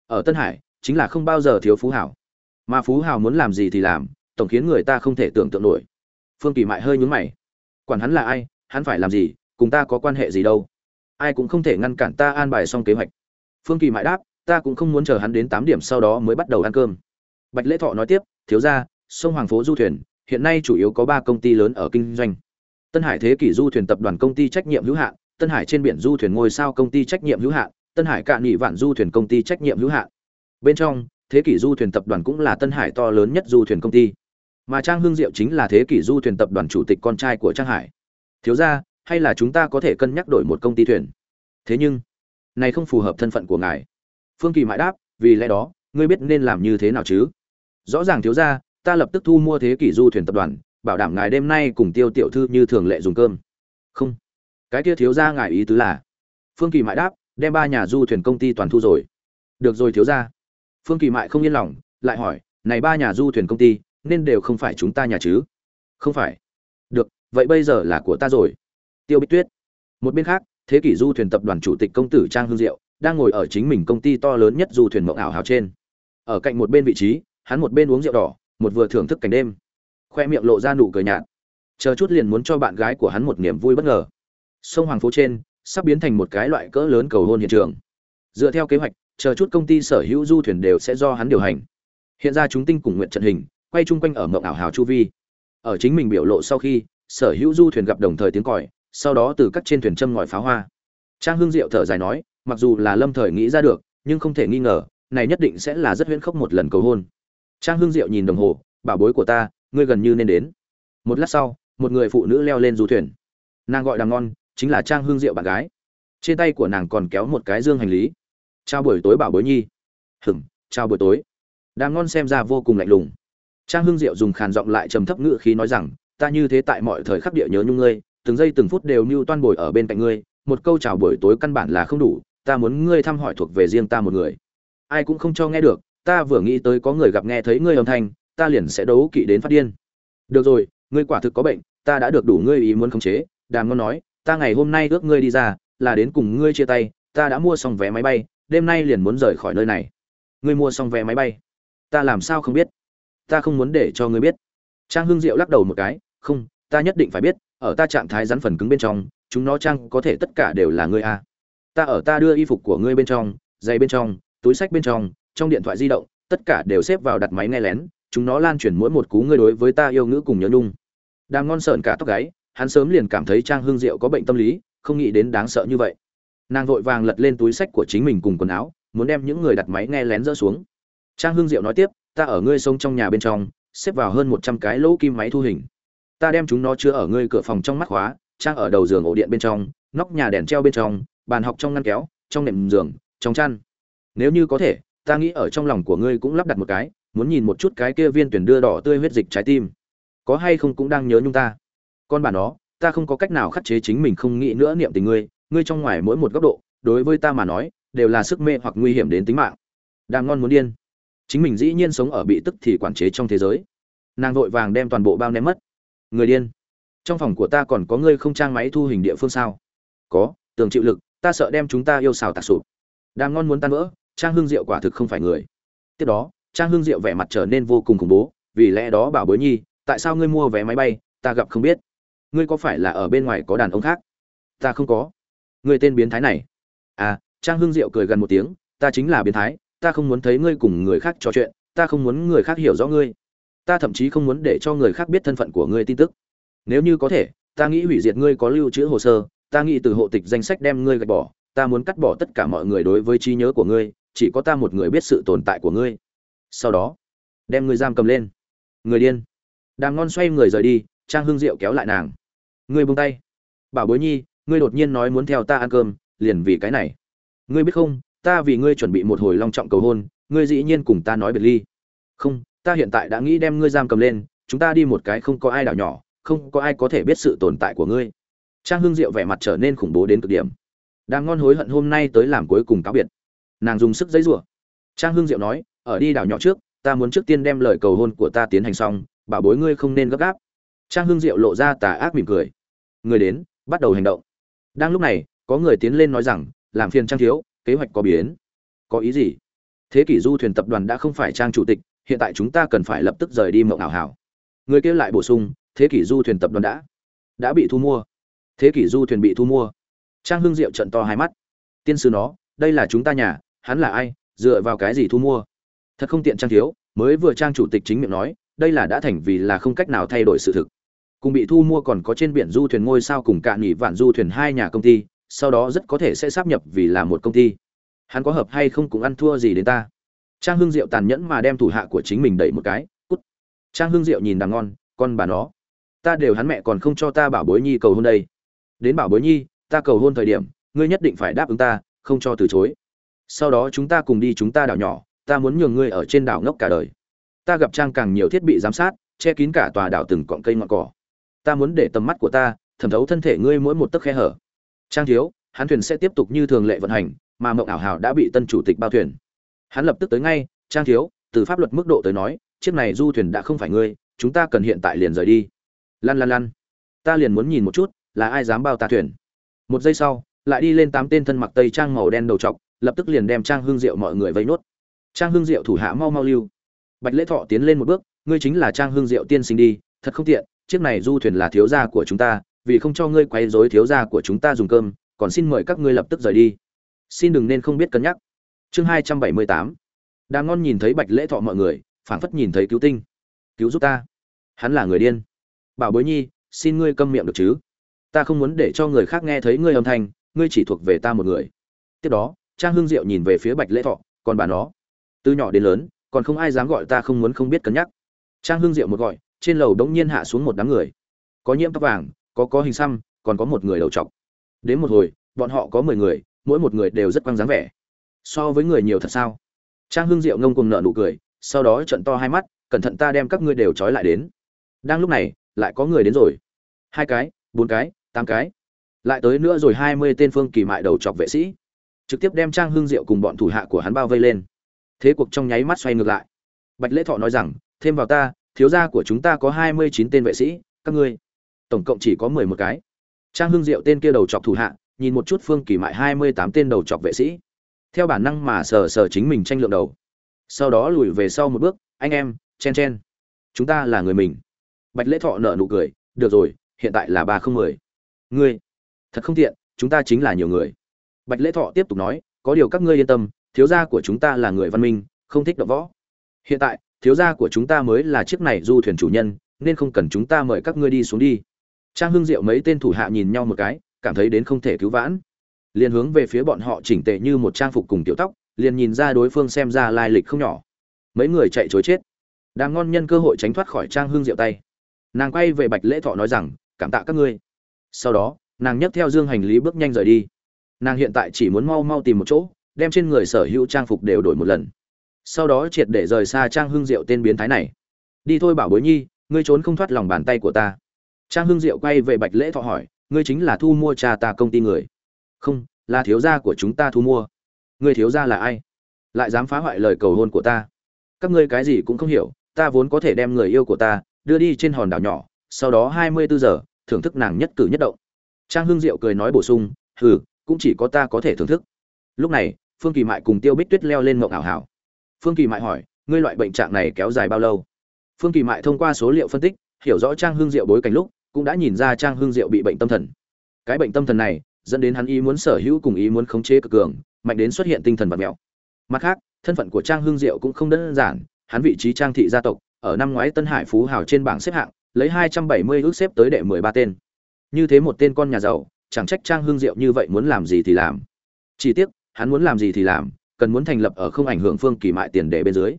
S1: Ở tân hải, chính là không bao giờ thiếu phú hảo. Mà phú hảo muốn làm gì thì làm, tổng khiến người ta không thể tưởng tượng nổi. Phương kỳ mại hơi nhún mày. Quản hắn là ai, hắn phải làm gì cùng ta có quan hệ gì đâu. Ai cũng không thể ngăn cản ta an bài xong kế hoạch. Phương kỳ mại đáp, ta cũng không muốn chờ hắn đến tám điểm sau đó mới bắt đầu ăn cơm. Bạch lễ thọ nói tiếp, thiếu ra sông hoàng phố du thuyền, hiện nay chủ yếu có ba công ty lớn ở kinh doanh. Tân hải thế kỷ du thuyền tập đoàn công ty trách nhiệm hữu hạn, tân hải trên biển du thuyền ngôi sao công ty trách nhiệm hữu hạn, tân hải cạn nghị vạn du thuyền công ty trách nhiệm hữu hạn. Bên trong, thế kỷ du thuyền tập đoàn cũng là tân hải to lớn nhất du thuyền công ty. Mà trang hương diệu chính là thế kỷ du thuyền tập đoàn chủ tịch con trai của trang hải. Thiếu ra hay là chúng ta có thể cân nhắc đổi một công ty thuyền? Thế nhưng, này không phù hợp thân phận của ngài. Phương kỳ mãi đáp, vì lẽ đó, ngươi biết nên làm như thế nào chứ? Rõ ràng thiếu ra ta lập tức thu mua thế kỷ du thuyền tập đoàn, bảo đảm ngài đêm nay cùng tiêu tiểu thư như thường lệ dùng cơm. Không. Cái kia thiếu ra ngài ý tứ là, phương kỳ mãi đáp, đem ba nhà du thuyền công ty toàn thu rồi. Được rồi thiếu ra phương kỳ mại không yên lòng, lại hỏi, này ba nhà du thuyền công ty, nên đều không phải chúng ta nhà chứ? Không phải. Được, vậy bây giờ là của ta rồi tiêu bích tuyết. Một bên khác, thế kỷ du thuyền tập đoàn chủ tịch công tử trang hương diệu đang ngồi ở chính mình công ty to lớn nhất du thuyền mộng ảo hào trên. Ở cạnh một bên vị trí, hắn một bên uống rượu đỏ, một vừa thưởng thức cảnh đêm. Khoe miệng lộ ra nụ cười nhạt. Chờ chút liền muốn cho bạn gái của hắn một niềm vui bất ngờ. Sông hoàng phố trên, sắp biến thành một cái loại cỡ lớn cầu hôn hiện trường. Dựa theo kế hoạch, chờ chút công ty sở hữu du thuyền đều sẽ do hắn điều hành. Hiện ra chúng tinh cùng nguyện trận hình, quay chung quanh ở mộng ảo hào chu vi. Ở chính mình biểu lộ sau khi, sở hữu du thuyền gặp đồng thời tiếng còi sau đó từ các trên thuyền châm ngòi pháo hoa. Trang hương diệu thở dài nói, mặc dù là lâm thời nghĩ ra được, nhưng không thể nghi ngờ, này nhất định sẽ là rất huyễn khốc một lần cầu hôn. Trang hương diệu nhìn đồng hồ, bảo bối của ta, ngươi gần như nên đến. Một lát sau, một người phụ nữ leo lên du thuyền. Nàng gọi đằng ngon, chính là trang hương diệu bạn gái. Trên tay của nàng còn kéo một cái dương hành lý. Chào buổi tối bảo bối nhi. Hừng chào buổi tối. Đang ngon xem ra vô cùng lạnh lùng. Trang Hương diệu dùng khàn giọng lại trầm thấp ngữ khí nói rằng, ta như thế tại mọi thời khắc địa nhớ nhung ngươi từng giây từng phút đều như toan bồi ở bên cạnh ngươi, một câu chào buổi tối căn bản là không đủ, ta muốn ngươi thăm hỏi thuộc về riêng ta một người. Ai cũng không cho nghe được, ta vừa nghĩ tới có người gặp nghe thấy ngươi âm thanh, ta liền sẽ đấu kỵ đến phát điên. Được rồi, ngươi quả thực có bệnh, ta đã được đủ ngươi ý muốn khống chế, đàm ngon nói, ta ngày hôm nay ước ngươi đi ra, là đến cùng ngươi chia tay, ta đã mua xong vé máy bay, đêm nay liền muốn rời khỏi nơi này. Ngươi mua xong vé máy bay, ta làm sao không biết? Ta không muốn để cho ngươi biết. Trang hương diệu lắc đầu một cái, không, ta nhất định phải biết ở ta trạng thái rắn phần cứng bên trong, chúng nó trang có thể tất cả đều là ngươi a à. ta ở ta đưa y phục của ngươi bên trong, giày bên trong, túi sách bên trong trong điện thoại di động, tất cả đều xếp vào đặt máy nghe lén, chúng nó lan truyền mỗi một cú ngươi đối với ta yêu ngữ cùng nhớ nhung. Đang ngon sợn cả tóc gáy, hắn sớm liền cảm thấy trang hương diệu có bệnh tâm lý, không nghĩ đến đáng sợ như vậy. Nàng vội vàng lật lên túi sách của chính mình cùng quần áo, muốn đem những người đặt máy nghe lén dỡ xuống. Trang hương diệu nói tiếp, ta ở ngươi sông trong nhà bên trong, xếp vào hơn một trăm cái lỗ kim máy thu hình ta đem chúng nó chứa ở ngươi cửa phòng trong mắt khóa, trang ở đầu giường ổ điện bên trong, nóc nhà đèn treo bên trong, bàn học trong ngăn kéo, trong nệm giường, trong chăn. Nếu như có thể, ta nghĩ ở trong lòng của ngươi cũng lắp đặt một cái, muốn nhìn một chút cái kia viên tuyển đưa đỏ tươi huyết dịch trái tim. Có hay không cũng đang nhớ nhung ta. Con bà nó, ta không có cách nào khắc chế chính mình không nghĩ nữa niệm tình ngươi ngươi trong ngoài mỗi một góc độ, đối với ta mà nói, đều là sức mê hoặc nguy hiểm đến tính mạng. Đang ngon muốn điên. Chính mình dĩ nhiên sống ở bị tức thì quản chế trong thế giới. Nàng vội vàng đem toàn bộ bao ném mất người điên. Trong phòng của ta còn có ngươi không trang máy thu hình địa phương sao? Có tường chịu lực, ta sợ đem chúng ta yêu xào tạc sụp. Đang ngon muốn tan vỡ, trang hương diệu quả thực không phải người. Tiếp đó, trang hương diệu vẻ mặt trở nên vô cùng khủng bố, vì lẽ đó bảo bối nhi, tại sao ngươi mua vé máy bay, ta gặp không biết. Ngươi có phải là ở bên ngoài có đàn ông khác? Ta không có. Ngươi tên biến thái này. À trang hương diệu cười gần một tiếng, ta chính là biến thái, ta không muốn thấy ngươi cùng người khác trò chuyện, ta không muốn người khác hiểu rõ ngươi ta thậm chí không muốn để cho người khác biết thân phận của ngươi tin tức. Nếu như có thể, ta nghĩ hủy diệt ngươi có lưu trữ hồ sơ, ta nghĩ từ hộ tịch danh sách đem ngươi gạch bỏ, ta muốn cắt bỏ tất cả mọi người đối với trí nhớ của ngươi, chỉ có ta một người biết sự tồn tại của ngươi. Sau đó, đem ngươi giam cầm lên. Người điên. Đàng ngon xoay người rời đi, trang hương diệu kéo lại nàng. Ngươi buông tay. Bảo bối nhi, ngươi đột nhiên nói muốn theo ta ăn cơm, liền vì cái này. Ngươi biết không, ta vì ngươi chuẩn bị một hồi long trọng cầu hôn, ngươi dĩ nhiên cùng ta nói biệt ly. Không ta hiện tại đã nghĩ đem ngươi giam cầm lên, chúng ta đi một cái không có ai đảo nhỏ, không có ai có thể biết sự tồn tại của ngươi. Trang hương diệu vẻ mặt trở nên khủng bố đến cực điểm. Đang ngon hối hận hôm nay tới làm cuối cùng cáo biệt. Nàng dùng sức giấy rủa. Trang hương diệu nói, ở đi đảo nhỏ trước, ta muốn trước tiên đem lời cầu hôn của ta tiến hành xong, bảo bối ngươi không nên gấp gáp. Trang hương diệu lộ ra tà ác mỉm cười. Người đến, bắt đầu hành động. Đang lúc này, có người tiến lên nói rằng, làm phiền trang thiếu, kế hoạch có biến. Có ý gì? Thế kỷ du thuyền tập đoàn đã không phải trang chủ tịch hiện tại chúng ta cần phải lập tức rời đi mộng ảo hảo. Người kia lại bổ sung, thế kỷ du thuyền tập đoàn đã đã bị thu mua. Thế kỷ du thuyền bị thu mua. Trang hưng diệu trận to hai mắt. Tiên sư nó, đây là chúng ta nhà, hắn là ai, dựa vào cái gì thu mua? Thật không tiện trang thiếu, mới vừa trang chủ tịch chính miệng nói, đây là đã thành vì là không cách nào thay đổi sự thực. Cùng bị thu mua còn có trên biển du thuyền ngôi sao cùng cạn nghỉ vạn du thuyền hai nhà công ty, sau đó rất có thể sẽ sáp nhập vì là một công ty. Hắn có hợp hay không cũng ăn thua gì đến ta trang hưng diệu tàn nhẫn mà đem thủ hạ của chính mình đẩy một cái, cút. Trang hưng diệu nhìn đằng ngon, con bà nó, ta đều hắn mẹ còn không cho ta bảo bối nhi cầu hôn đây. Đến bảo bối nhi, ta cầu hôn thời điểm, ngươi nhất định phải đáp ứng ta, không cho từ chối. Sau đó chúng ta cùng đi chúng ta đảo nhỏ, ta muốn nhường ngươi ở trên đảo ngốc cả đời. Ta gặp trang càng nhiều thiết bị giám sát, che kín cả tòa đảo từng cọng cây ngọn cỏ. Ta muốn để tầm mắt của ta, thẩm thấu thân thể ngươi mỗi một tấc khe hở. Trang thiếu, hắn thuyền sẽ tiếp tục như thường lệ vận hành, mà mộng ảo hào đã bị tân chủ tịch bao thuyền hắn lập tức tới ngay, trang thiếu, từ pháp luật mức độ tới nói, chiếc này du thuyền đã không phải ngươi, chúng ta cần hiện tại liền rời đi. Lăn lăn lăn ta liền muốn nhìn một chút, là ai dám bao ta thuyền. Một giây sau, lại đi lên tám tên thân mặc tây trang màu đen đầu trọc, lập tức liền đem trang hương diệu mọi người vây nốt. Trang hương diệu thủ hạ mau mau lưu. Bạch lễ thọ tiến lên một bước, ngươi chính là trang hương diệu tiên sinh đi, thật không tiện, chiếc này du thuyền là thiếu gia của chúng ta, vì không cho ngươi quấy rối thiếu gia của chúng ta dùng cơm, còn xin mời các ngươi lập tức rời đi. Xin đừng nên không biết cân nhắc chương hai trăm bảy mươi tám. Đàm ngon nhìn thấy bạch lễ thọ mọi người, phảng phất nhìn thấy cứu tinh. Cứu giúp ta. Hắn là người điên. Bảo bối nhi, xin ngươi câm miệng được chứ? Ta không muốn để cho người khác nghe thấy ngươi âm thanh, ngươi chỉ thuộc về ta một người. Tiếp đó, trang hương diệu nhìn về phía bạch lễ thọ, còn bà nó, từ nhỏ đến lớn, còn không ai dám gọi ta không muốn không biết cân nhắc. Trang hương diệu một gọi, trên lầu đống nhiên hạ xuống một đám người. Có nhiễm tóc vàng, có có hình xăm, còn có một người đầu trọc. Đến một hồi, bọn họ có mười người, mỗi một người đều rất quang dáng vẻ so với người nhiều thật sao? Trang hương diệu ngông cùng nợ nụ cười, sau đó trận to hai mắt, cẩn thận ta đem các ngươi đều trói lại đến. Đang lúc này, lại có người đến rồi. Hai cái, bốn cái, tám cái. Lại tới nữa rồi hai mươi tên phương kỳ mại đầu chọc vệ sĩ. Trực tiếp đem trang hương diệu cùng bọn thủ hạ của hắn bao vây lên. Thế cuộc trong nháy mắt xoay ngược lại. Bạch lễ thọ nói rằng, thêm vào ta, thiếu gia của chúng ta có hai mươi chín tên vệ sĩ, các ngươi, tổng cộng chỉ có mười một cái. Trang hương diệu tên kia đầu chọc thủ hạ, nhìn một chút phương kỳ mại hai mươi tám tên đầu chọc vệ sĩ theo bản năng mà sờ sờ chính mình tranh lượng đầu. Sau đó lùi về sau một bước, anh em, chen chen. Chúng ta là người mình. Bạch lễ thọ nợ nụ cười, được rồi, hiện tại là ba không mười. Ngươi, thật không tiện, chúng ta chính là nhiều người. Bạch lễ thọ tiếp tục nói, có điều các ngươi yên tâm, thiếu gia của chúng ta là người văn minh, không thích động võ. Hiện tại, thiếu gia của chúng ta mới là chiếc này du thuyền chủ nhân, nên không cần chúng ta mời các ngươi đi xuống đi. Trang hưng diệu mấy tên thủ hạ nhìn nhau một cái, cảm thấy đến không thể cứu vãn liền hướng về phía bọn họ chỉnh tề như một trang phục cùng tiểu tóc, liền nhìn ra đối phương xem ra lai lịch không nhỏ. Mấy người chạy chối chết. Đang ngon nhân cơ hội tránh thoát khỏi trang Hương diệu tay. Nàng quay về bạch lễ thọ nói rằng, cảm tạ các ngươi. Sau đó, nàng nhấc theo dương hành lý bước nhanh rời đi. Nàng hiện tại chỉ muốn mau mau tìm một chỗ, đem trên người sở hữu trang phục đều đổi một lần. Sau đó triệt để rời xa trang Hương diệu tên biến thái này. Đi thôi bảo bối nhi, ngươi trốn không thoát lòng bàn tay của ta. Trang Hương diệu quay về bạch lễ thọ hỏi, ngươi chính là thu mua cha ta công ty người không, là thiếu gia của chúng ta thu mua. Ngươi thiếu gia là ai? Lại dám phá hoại lời cầu hôn của ta. Các ngươi cái gì cũng không hiểu, ta vốn có thể đem người yêu của ta đưa đi trên hòn đảo nhỏ, sau đó hai mươi bốn giờ, thưởng thức nàng nhất cử nhất động. Trang Hương diệu cười nói bổ sung, hừ, cũng chỉ có ta có thể thưởng thức. Lúc này, phương kỳ mại cùng tiêu bích tuyết leo lên mộng ảo hảo. Phương kỳ mại hỏi, ngươi loại bệnh trạng này kéo dài bao lâu? Phương kỳ mại thông qua số liệu phân tích, hiểu rõ trang Hương diệu bối cảnh lúc, cũng đã nhìn ra trang Hương diệu bị bệnh tâm thần. Cái bệnh tâm thần này dẫn đến hắn ý muốn sở hữu cùng ý muốn khống chế cực cường, mạnh đến xuất hiện tinh thần vật mèo. Mặt khác, thân phận của trang hưng diệu cũng không đơn giản, hắn vị trí trang thị gia tộc, ở năm ngoái tân hải phú hào trên bảng xếp hạng, lấy hai trăm bảy mươi ước xếp tới đệ mười ba tên. Như thế một tên con nhà giàu, chẳng trách trang hưng diệu như vậy muốn làm gì thì làm. Chỉ tiếc, hắn muốn làm gì thì làm, cần muốn thành lập ở không ảnh hưởng phương kỳ mại tiền đề bên dưới.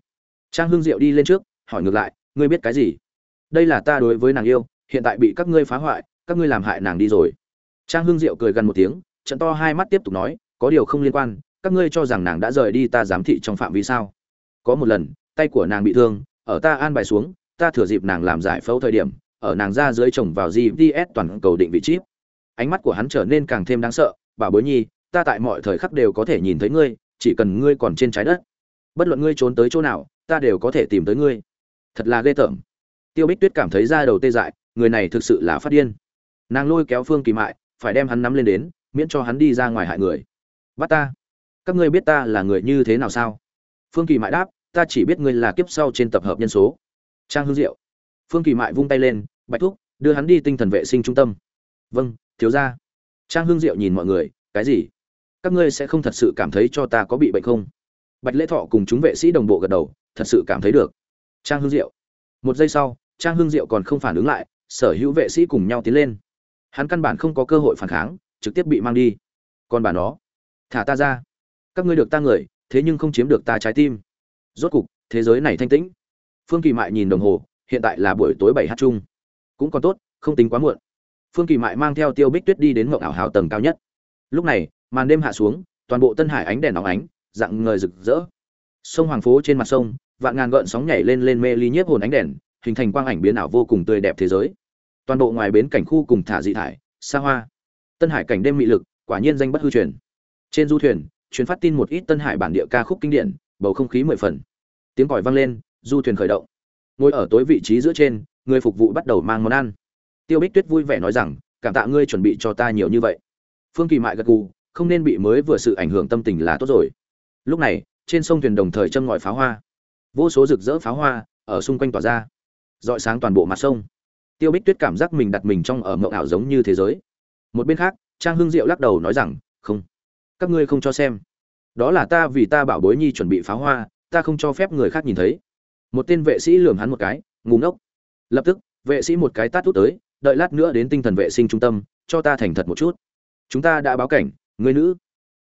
S1: Trang hưng diệu đi lên trước, hỏi ngược lại, ngươi biết cái gì? Đây là ta đối với nàng yêu, hiện tại bị các ngươi phá hoại, các ngươi làm hại nàng đi rồi trang Hương diệu cười gần một tiếng, trận to hai mắt tiếp tục nói, có điều không liên quan, các ngươi cho rằng nàng đã rời đi ta giám thị trong phạm vi sao? Có một lần, tay của nàng bị thương, ở ta an bài xuống, ta thừa dịp nàng làm giải phẫu thời điểm, ở nàng ra dưới trồng vào gps toàn cầu định vị chip. Ánh mắt của hắn trở nên càng thêm đáng sợ, bà bối nhi, ta tại mọi thời khắc đều có thể nhìn thấy ngươi, chỉ cần ngươi còn trên trái đất. Bất luận ngươi trốn tới chỗ nào, ta đều có thể tìm tới ngươi. Thật là ghê tởm. Tiêu bích tuyết cảm thấy da đầu tê dại, người này thực sự là phát điên. Nàng lôi kéo phương kỳ mại phải đem hắn nắm lên đến, miễn cho hắn đi ra ngoài hại người. Bắt ta? Các ngươi biết ta là người như thế nào sao? Phương kỳ mại đáp, ta chỉ biết ngươi là kiếp sau trên tập hợp nhân số. Trang hương diệu. Phương kỳ mại vung tay lên, bạch thúc, đưa hắn đi tinh thần vệ sinh trung tâm. Vâng thiếu ra trang hương diệu nhìn mọi người, cái gì? Các ngươi sẽ không thật sự cảm thấy cho ta có bị bệnh không? Bạch lễ thọ cùng chúng vệ sĩ đồng bộ gật đầu, thật sự cảm thấy được. Trang hương diệu. Một giây sau, trang hương diệu còn không phản ứng lại, sở hữu vệ sĩ cùng nhau tiến lên hắn căn bản không có cơ hội phản kháng, trực tiếp bị mang đi. Còn bà nó, thả ta ra. Các ngươi được ta người, thế nhưng không chiếm được ta trái tim. Rốt cục, thế giới này thanh tĩnh. Phương kỳ mại nhìn đồng hồ, hiện tại là buổi tối bảy h chung. Cũng còn tốt, không tính quá muộn. Phương kỳ mại mang theo tiêu bích tuyết đi đến mộng ảo hào tầng cao nhất. Lúc này, màn đêm hạ xuống, toàn bộ tân hải ánh đèn óng ánh, dạng ngời rực rỡ. Sông hoàng phố trên mặt sông, vạn ngàn gợn sóng nhảy lên lên mê ly nhiếp hồn ánh đèn, hình thành quang ảnh biến ảo vô cùng tươi đẹp thế giới toàn bộ ngoài bến cảnh khu cùng thả dị thải, xa hoa. Tân hải cảnh đêm mị lực, quả nhiên danh bất hư truyền. Trên du thuyền chuyến phát tin một ít tân hải bản địa ca khúc kinh điển, bầu không khí mười phần. Tiếng còi vang lên, du thuyền khởi động. Ngồi ở tối vị trí giữa trên, người phục vụ bắt đầu mang món ăn. Tiêu bích tuyết vui vẻ nói rằng, cảm tạ ngươi chuẩn bị cho ta nhiều như vậy. Phương kỳ mại gật gù, không nên bị mới vừa sự ảnh hưởng tâm tình là tốt rồi. Lúc này, trên sông thuyền đồng thời châm ngòi pháo hoa. Vô số rực rỡ pháo hoa ở xung quanh tỏa ra. Rọi sáng toàn bộ mặt sông tiêu bích tuyết cảm giác mình đặt mình trong ở mộng ảo giống như thế giới. Một bên khác, trang hưng diệu lắc đầu nói rằng, không, các ngươi không cho xem. Đó là ta vì ta bảo bối nhi chuẩn bị pháo hoa, ta không cho phép người khác nhìn thấy. Một tên vệ sĩ lườm hắn một cái ngủ ngốc. Lập tức, vệ sĩ một cái tát út tới, đợi lát nữa đến tinh thần vệ sinh trung tâm, cho ta thành thật một chút. Chúng ta đã báo cảnh người nữ.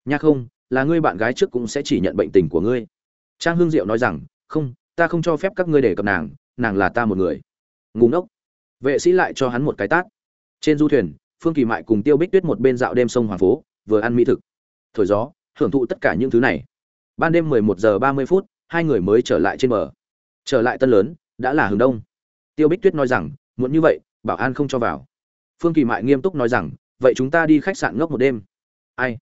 S1: Nha không, là ngươi bạn gái trước cũng sẽ chỉ nhận bệnh tình của ngươi. Trang hương diệu nói rằng, không, ta không cho phép các ngươi để cập nàng nàng là ta một người. Ngủ ngốc vệ sĩ lại cho hắn một cái tát. Trên du thuyền, phương kỳ mại cùng tiêu bích tuyết một bên dạo đêm sông hoàng phố, vừa ăn mỹ thực. Thổi gió hưởng thụ tất cả những thứ này. Ban đêm 11 giờ 30 phút, hai người mới trở lại trên bờ. Trở lại tân lớn, đã là hướng đông. Tiêu bích tuyết nói rằng, muộn như vậy, bảo an không cho vào. Phương kỳ mại nghiêm túc nói rằng, vậy chúng ta đi khách sạn ngốc một đêm. Ai?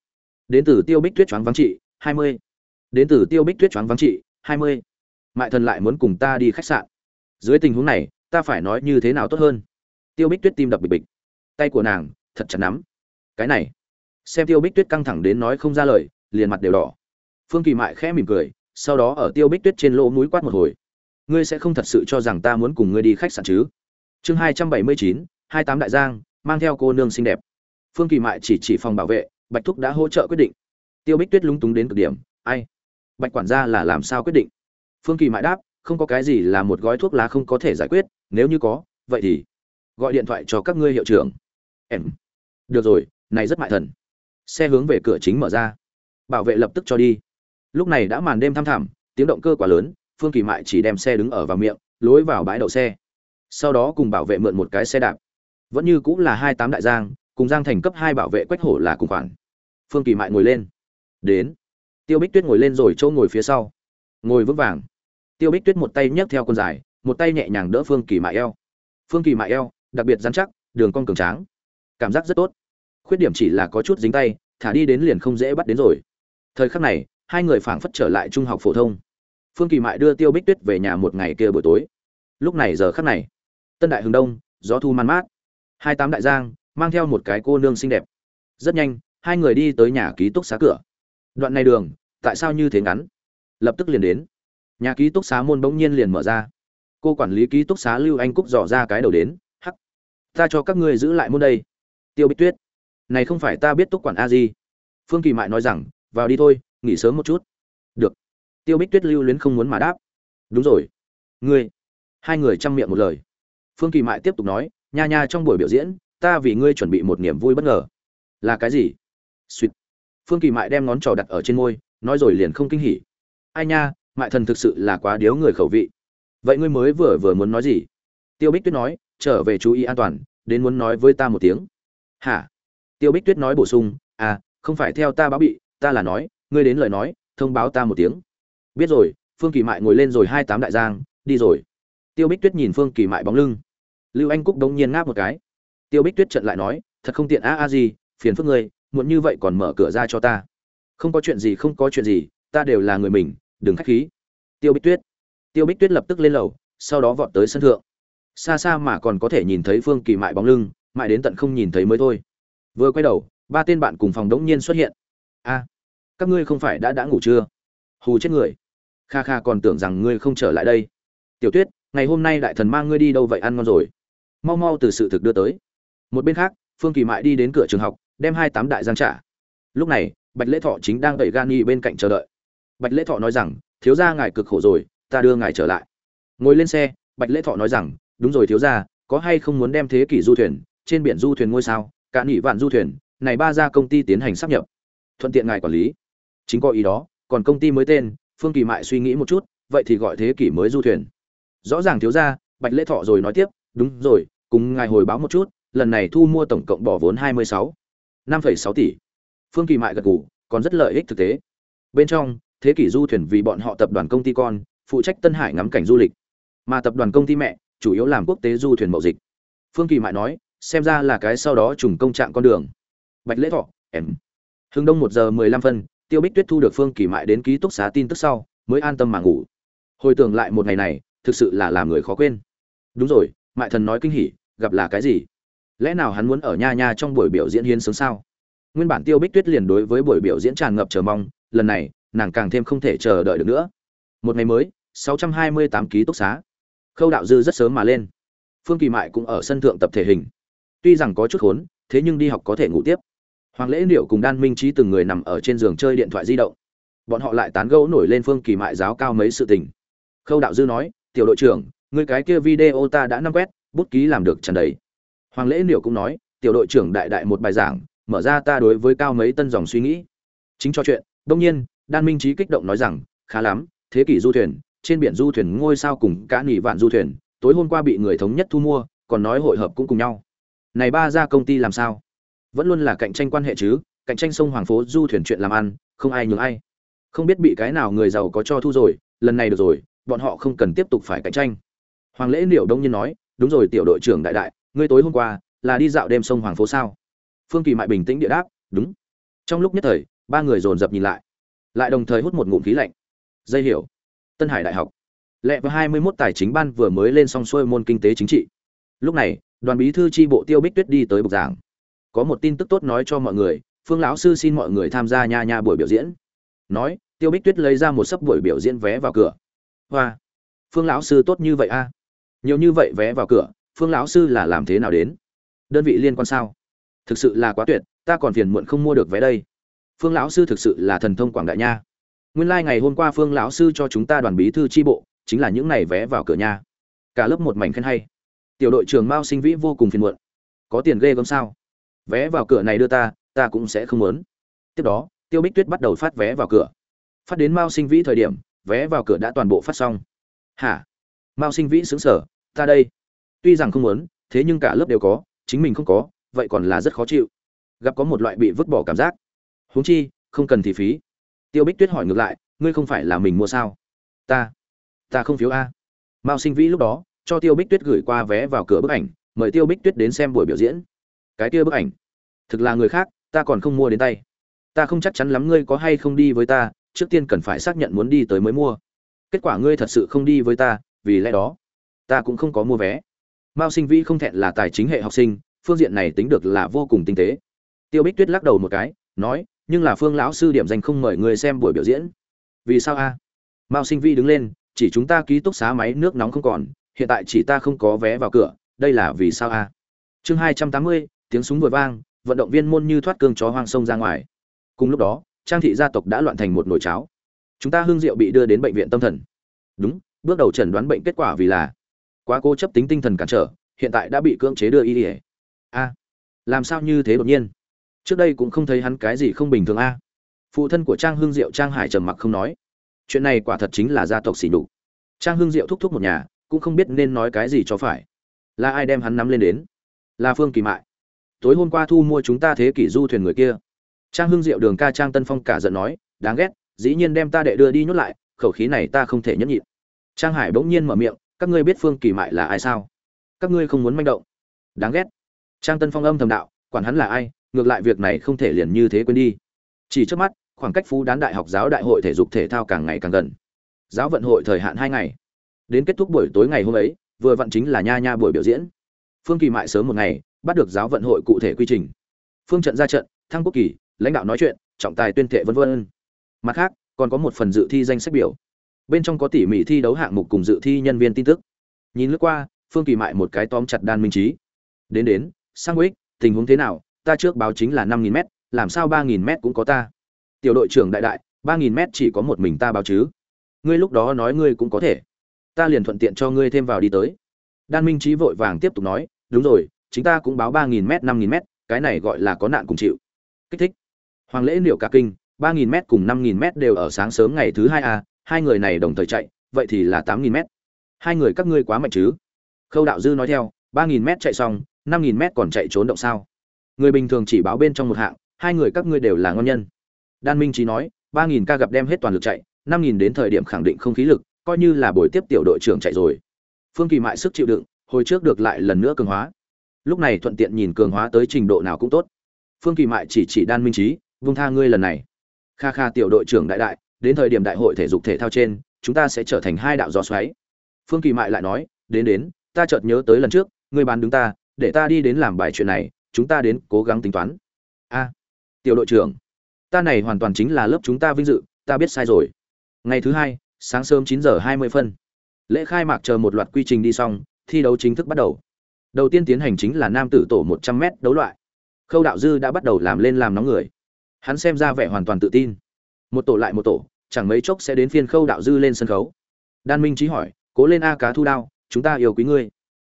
S1: Đến từ tiêu bích tuyết choáng vắng trị 20. đến từ tiêu bích tuyết choáng vắng trị 20. mại thần lại muốn cùng ta đi khách sạn. Dưới tình huống này ta phải nói như thế nào tốt hơn. Tiêu bích tuyết tim đập bịch bịch. Tay của nàng, thật chặt nắm. Cái này. Xem tiêu bích tuyết căng thẳng đến nói không ra lời, liền mặt đều đỏ. Phương kỳ mại khẽ mỉm cười, sau đó ở tiêu bích tuyết trên lỗ mũi quát một hồi. Ngươi sẽ không thật sự cho rằng ta muốn cùng ngươi đi khách sạn chứ? Chương hai trăm bảy mươi chín, hai tám đại giang, mang theo cô nương xinh đẹp. Phương kỳ mại chỉ chỉ phòng bảo vệ, bạch thúc đã hỗ trợ quyết định. Tiêu bích tuyết lúng túng đến cực điểm, ai? Bạch quản gia là làm sao quyết định? Phương kỳ mại đáp không có cái gì là một gói thuốc lá không có thể giải quyết, nếu như có, vậy thì gọi điện thoại cho các ngươi hiệu trưởng. Em. Được rồi, này rất mại thần. Xe hướng về cửa chính mở ra. Bảo vệ lập tức cho đi. Lúc này đã màn đêm thăm thẳm, tiếng động cơ quá lớn, phương kỳ mại chỉ đem xe đứng ở vào miệng, lối vào bãi đậu xe. Sau đó cùng bảo vệ mượn một cái xe đạp. Vẫn như cũng là hai tám đại giang, cùng giang thành cấp hai bảo vệ quách hổ là cùng khoản. Phương kỳ mại ngồi lên. Đến. Tiêu bích tuyết ngồi lên rồi chỗ ngồi phía sau. Ngồi vững vàng tiêu bích tuyết một tay nhấc theo con dài, một tay nhẹ nhàng đỡ phương kỳ mại eo. Phương kỳ mại eo, đặc biệt dán chắc, đường cong cường tráng. Cảm giác rất tốt. Khuyết điểm chỉ là có chút dính tay, thả đi đến liền không dễ bắt đến rồi. Thời khắc này, hai người phảng phất trở lại trung học phổ thông. Phương kỳ mại đưa tiêu bích tuyết về nhà một ngày kia buổi tối. Lúc này giờ khắc này, tân đại hướng đông, gió thu man mát. Hai tám đại giang, mang theo một cái cô nương xinh đẹp. Rất nhanh, hai người đi tới nhà ký túc xá cửa. Đoạn này đường, tại sao như thế ngắn? Lập tức liền đến nhà ký túc xá môn bỗng nhiên liền mở ra. Cô quản lý ký túc xá lưu anh cúc dò ra cái đầu đến, hắc, ta cho các ngươi giữ lại môn đây. Tiêu bích tuyết, này không phải ta biết túc quản a di. Phương kỳ mại nói rằng, vào đi thôi, nghỉ sớm một chút. Được. Tiêu bích tuyết lưu luyến không muốn mà đáp. Đúng rồi. Ngươi? Hai người chăm miệng một lời. Phương kỳ mại tiếp tục nói, nha nha, trong buổi biểu diễn, ta vì ngươi chuẩn bị một niềm vui bất ngờ. Là cái gì? Suýt phương kỳ mại đem ngón trò đặt ở trên môi, nói rồi liền không kinh hỉ. Ai nha mại thần thực sự là quá điếu người khẩu vị. Vậy ngươi mới vừa vừa muốn nói gì? Tiêu bích tuyết nói, trở về chú ý an toàn, đến muốn nói với ta một tiếng. Hả? Tiêu bích tuyết nói bổ sung à không phải theo ta báo bị, ta là nói, ngươi đến lời nói, thông báo ta một tiếng. Biết rồi, phương kỳ mại ngồi lên rồi hai tám đại giang, đi rồi. Tiêu bích tuyết nhìn phương kỳ mại bóng lưng. Lưu anh cúc đống nhiên ngáp một cái. Tiêu bích tuyết trận lại nói, thật không tiện a a gì, phiền phức ngươi, muộn như vậy còn mở cửa ra cho ta. Không có chuyện gì, không có chuyện gì, ta đều là người mình đừng khách khí. Tiêu bích tuyết. Tiêu bích tuyết lập tức lên lầu, sau đó vọt tới sân thượng. Xa xa mà còn có thể nhìn thấy phương kỳ mại bóng lưng, mãi đến tận không nhìn thấy mới thôi. Vừa quay đầu, ba tên bạn cùng phòng đống nhiên xuất hiện. A, các ngươi không phải đã đã ngủ chưa? Hù chết người. Kha kha, còn tưởng rằng ngươi không trở lại đây. Tiểu tuyết, ngày hôm nay đại thần mang ngươi đi đâu vậy ăn ngon rồi? Mau mau từ sự thực đưa tới. Một bên khác, phương kỳ mại đi đến cửa trường học, đem hai tám đại giang trả. Lúc này, bạch lễ thọ chính đang đẩy gan nghi bên cạnh chờ đợi bạch lễ thọ nói rằng, thiếu gia ngài cực khổ rồi, ta đưa ngài trở lại. Ngồi lên xe, bạch lễ thọ nói rằng, đúng rồi thiếu gia, có hay không muốn đem thế kỷ du thuyền, trên biển du thuyền ngôi sao, cả nghỉ vạn du thuyền, này ba gia công ty tiến hành sắp nhập. Thuận tiện ngài quản lý. Chính có ý đó, còn công ty mới tên, phương kỳ mại suy nghĩ một chút, vậy thì gọi thế kỷ mới du thuyền. Rõ ràng thiếu gia, bạch lễ thọ rồi nói tiếp, đúng rồi, cùng ngài hồi báo một chút, lần này thu mua tổng cộng bỏ vốn hai mươi sáu, năm phẩy sáu tỷ. Phương kỳ mại gật gù, còn rất lợi ích thực tế. Bên trong thế kỷ du thuyền vì bọn họ tập đoàn công ty con, phụ trách tân hải ngắm cảnh du lịch. Mà tập đoàn công ty mẹ, chủ yếu làm quốc tế du thuyền mậu dịch. Phương kỳ mại nói, xem ra là cái sau đó trùng công trạng con đường. Bạch lễ thọ, em. Hưng đông một giờ mười lăm phân, tiêu bích tuyết thu được phương kỳ mại đến ký túc xá tin tức sau, mới an tâm mà ngủ. Hồi tưởng lại một ngày này, thực sự là làm người khó quên. Đúng rồi, mại thần nói kinh hỉ, gặp là cái gì? Lẽ nào hắn muốn ở nha nha trong buổi biểu diễn hiến sướng sao? Nguyên bản tiêu bích tuyết liền đối với buổi biểu diễn tràn ngập chờ mong, lần này nàng càng thêm không thể chờ đợi được nữa. Một ngày mới 628 ký túc xá. Khâu đạo dư rất sớm mà lên. Phương kỳ mại cũng ở sân thượng tập thể hình. Tuy rằng có chút khốn, thế nhưng đi học có thể ngủ tiếp. Hoàng lễ liệu cùng đan minh trí từng người nằm ở trên giường chơi điện thoại di động. Bọn họ lại tán gẫu nổi lên phương kỳ mại giáo cao mấy sự tình. Khâu đạo dư nói, tiểu đội trưởng người cái kia video ta đã năm quét, bút ký làm được tràn đầy. Hoàng lễ liệu cũng nói, tiểu đội trưởng đại đại một bài giảng, mở ra ta đối với cao mấy tân dòng suy nghĩ. Chính cho chuyện đông nhiên đan minh trí kích động nói rằng, khá lắm, thế kỷ du thuyền, trên biển du thuyền ngôi sao cùng cả nghỉ vạn du thuyền, tối hôm qua bị người thống nhất thu mua, còn nói hội hợp cũng cùng nhau. Này ba ra công ty làm sao? Vẫn luôn là cạnh tranh quan hệ chứ, cạnh tranh sông hoàng phố, du thuyền chuyện làm ăn, không ai nhường ai. Không biết bị cái nào người giàu có cho thu rồi, lần này được rồi, bọn họ không cần tiếp tục phải cạnh tranh. Hoàng lễ liệu đông nhiên nói, đúng rồi tiểu đội trưởng đại đại, ngươi tối hôm qua là đi dạo đêm sông hoàng phố sao? Phương kỳ mại bình tĩnh địa đáp, đúng. Trong lúc nhất thời, ba người dồn dập nhìn lại lại đồng thời hút một ngụm khí lạnh. Dây hiểu. Tân hải đại học. Lệ và hai mươi 21 tài chính ban vừa mới lên xong xuôi môn kinh tế chính trị. Lúc này, đoàn bí thư tri bộ tiêu bích tuyết đi tới bục giảng. Có một tin tức tốt nói cho mọi người, phương lão sư xin mọi người tham gia nha nha buổi biểu diễn. Nói, tiêu bích tuyết lấy ra một sấp buổi biểu diễn vé vào cửa. Hoa. Phương lão sư tốt như vậy a? Nhiều như vậy vé vào cửa, phương lão sư là làm thế nào đến? Đơn vị liên quan sao? Thực sự là quá tuyệt, ta còn phiền muộn không mua được vé đây phương lão sư thực sự là thần thông quảng đại nha. Nguyên lai、like、ngày hôm qua phương lão sư cho chúng ta đoàn bí thư tri bộ, chính là những này vé vào cửa nha. Cả lớp một mảnh khen hay. Tiểu đội trưởng mao sinh vĩ vô cùng phiền muộn. Có tiền ghê gớm sao? Vé vào cửa này đưa ta ta cũng sẽ không muốn. Tiếp đó, tiêu bích tuyết bắt đầu phát vé vào cửa. Phát đến mao sinh vĩ thời điểm, vé vào cửa đã toàn bộ phát xong. Hả? Mao sinh vĩ xứng sở ta đây. Tuy rằng không muốn, thế nhưng cả lớp đều có, chính mình không có, vậy còn là rất khó chịu. Gặp có một loại bị vứt bỏ cảm giác huống chi, không cần thì phí. Tiêu bích tuyết hỏi ngược lại, ngươi không phải là mình mua sao? Ta ta không phiếu a. Mao sinh vĩ lúc đó, cho tiêu bích tuyết gửi qua vé vào cửa bức ảnh, mời tiêu bích tuyết đến xem buổi biểu diễn. Cái kia bức ảnh, thực là người khác, ta còn không mua đến tay. Ta không chắc chắn lắm ngươi có hay không đi với ta, trước tiên cần phải xác nhận muốn đi tới mới mua. Kết quả ngươi thật sự không đi với ta, vì lẽ đó, ta cũng không có mua vé. Mao sinh vĩ không thẹn là tài chính hệ học sinh, phương diện này tính được là vô cùng tinh tế. Tiêu bích tuyết lắc đầu một cái, nói nhưng là phương lão sư điểm danh không mời người xem buổi biểu diễn. Vì sao a? Mao sinh vi đứng lên, chỉ chúng ta ký túc xá máy nước nóng không còn, hiện tại chỉ ta không có vé vào cửa, đây là vì sao a? Chương hai trăm tám mươi, tiếng súng vội vang, vận động viên môn như thoát cương chó hoang sông ra ngoài. Cùng lúc đó, trang thị gia tộc đã loạn thành một nồi cháo. Chúng ta hương diệu bị đưa đến bệnh viện tâm thần. Đúng, bước đầu chẩn đoán bệnh kết quả vì là quá cố chấp tính tinh thần cản trở, hiện tại đã bị cưỡng chế đưa y ỉa a, làm sao như thế đột nhiên? Trước đây cũng không thấy hắn cái gì không bình thường a. Phụ thân của trang hương diệu trang hải trầm mặc không nói. Chuyện này quả thật chính là gia tộc xỉ nhục. Trang hương diệu thúc thúc một nhà, cũng không biết nên nói cái gì cho phải. Là ai đem hắn nắm lên đến? Là phương kỳ mại. Tối hôm qua thu mua chúng ta thế kỷ du thuyền người kia. Trang hương diệu đường ca trang tân phong cả giận nói, đáng ghét, dĩ nhiên đem ta đệ đưa đi nhốt lại, khẩu khí này ta không thể nhẫn nhịn. Trang hải bỗng nhiên mở miệng, các ngươi biết phương kỳ mại là ai sao? Các ngươi không muốn manh động. Đáng ghét. Trang tân phong âm thầm đạo, quản hắn là ai ngược lại việc này không thể liền như thế quên đi. Chỉ trước mắt, khoảng cách phú đán đại học giáo đại hội thể dục thể thao càng ngày càng gần. Giáo vận hội thời hạn hai ngày. Đến kết thúc buổi tối ngày hôm ấy, vừa vận chính là nha nha buổi biểu diễn. Phương kỳ mại sớm một ngày, bắt được giáo vận hội cụ thể quy trình. Phương trận ra trận, thăng quốc kỳ, lãnh đạo nói chuyện, trọng tài tuyên thệ vân vân. Mặt khác, còn có một phần dự thi danh sách biểu. Bên trong có tỉ mỉ thi đấu hạng mục cùng dự thi nhân viên tin tức. Nhìn lướt qua, phương kỳ mại một cái tóm chặt đan minh trí. Đến đến, sang ích tình huống thế nào? Ta trước báo chính là năm nghìn m làm sao ba nghìn m cũng có ta? Tiểu đội trưởng đại đại, ba nghìn m chỉ có một mình ta báo chứ? Ngươi lúc đó nói ngươi cũng có thể. Ta liền thuận tiện cho ngươi thêm vào đi tới. Đan minh trí vội vàng tiếp tục nói, đúng rồi chúng ta cũng báo ba nghìn m năm nghìn m cái này gọi là có nạn cùng chịu. Kích thích. Hoàng lễ liệu cả kinh, ba nghìn m cùng năm nghìn m đều ở sáng sớm ngày thứ hai a hai người này đồng thời chạy, vậy thì là tám nghìn m hai người các ngươi quá mạnh chứ? Khâu đạo dư nói theo, ba nghìn m chạy xong, năm nghìn m còn chạy trốn động sao? Người bình thường chỉ báo bên trong một hạng, hai người các ngươi đều là ngon nhân. Đan minh trí nói, ba nghìn ca gặp đem hết toàn lực chạy, năm nghìn đến thời điểm khẳng định không khí lực, coi như là buổi tiếp tiểu đội trưởng chạy rồi. Phương kỳ mại sức chịu đựng, hồi trước được lại lần nữa cường hóa. Lúc này thuận tiện nhìn cường hóa tới trình độ nào cũng tốt. Phương kỳ mại chỉ chỉ đan minh trí vung tha ngươi lần này. Kha kha tiểu đội trưởng đại đại, đến thời điểm đại hội thể dục thể thao trên, chúng ta sẽ trở thành hai đạo gió xoáy. Phương kỳ mại lại nói, đến đến, ta chợt nhớ tới lần trước, ngươi bán đứng ta, để ta đi đến làm bài chuyện này chúng ta đến cố gắng tính toán. A, tiểu đội trưởng, ta này hoàn toàn chính là lớp chúng ta vinh dự, ta biết sai rồi. Ngày thứ hai, sáng sớm chín giờ hai mươi phân. Lễ khai mạc chờ một loạt quy trình đi xong, thi đấu chính thức bắt đầu. Đầu tiên tiến hành chính là nam tử tổ một trăm m đấu loại. Khâu đạo dư đã bắt đầu làm lên làm nóng người. Hắn xem ra vẻ hoàn toàn tự tin. Một tổ lại một tổ, chẳng mấy chốc sẽ đến phiên khâu đạo dư lên sân khấu. Đan minh trí hỏi, cố lên a cá thu đao, chúng ta yêu quý ngươi.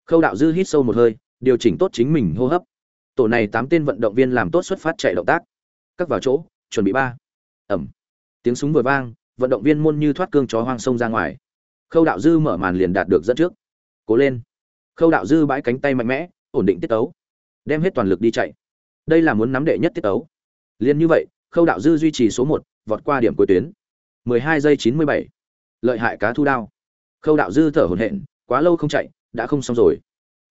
S1: Khâu đạo dư hít sâu một hơi, điều chỉnh tốt chính mình hô hấp tổ này tám tên vận động viên làm tốt xuất phát chạy động tác. Cắt vào chỗ, chuẩn bị ba. Ẩm. Tiếng súng vừa vang, vận động viên môn như thoát cương chó hoang sông ra ngoài. Khâu đạo dư mở màn liền đạt được dẫn trước. Cố lên. Khâu đạo dư bãi cánh tay mạnh mẽ, ổn định tiết tấu. Đem hết toàn lực đi chạy. Đây là muốn nắm đệ nhất tiết tấu. Liền như vậy, khâu đạo dư duy trì số một, vọt qua điểm cuối tuyến. 12 giây 97. lợi hại cá thu đao. Khâu đạo dư thở hổn hển, quá lâu không chạy, đã không xong rồi.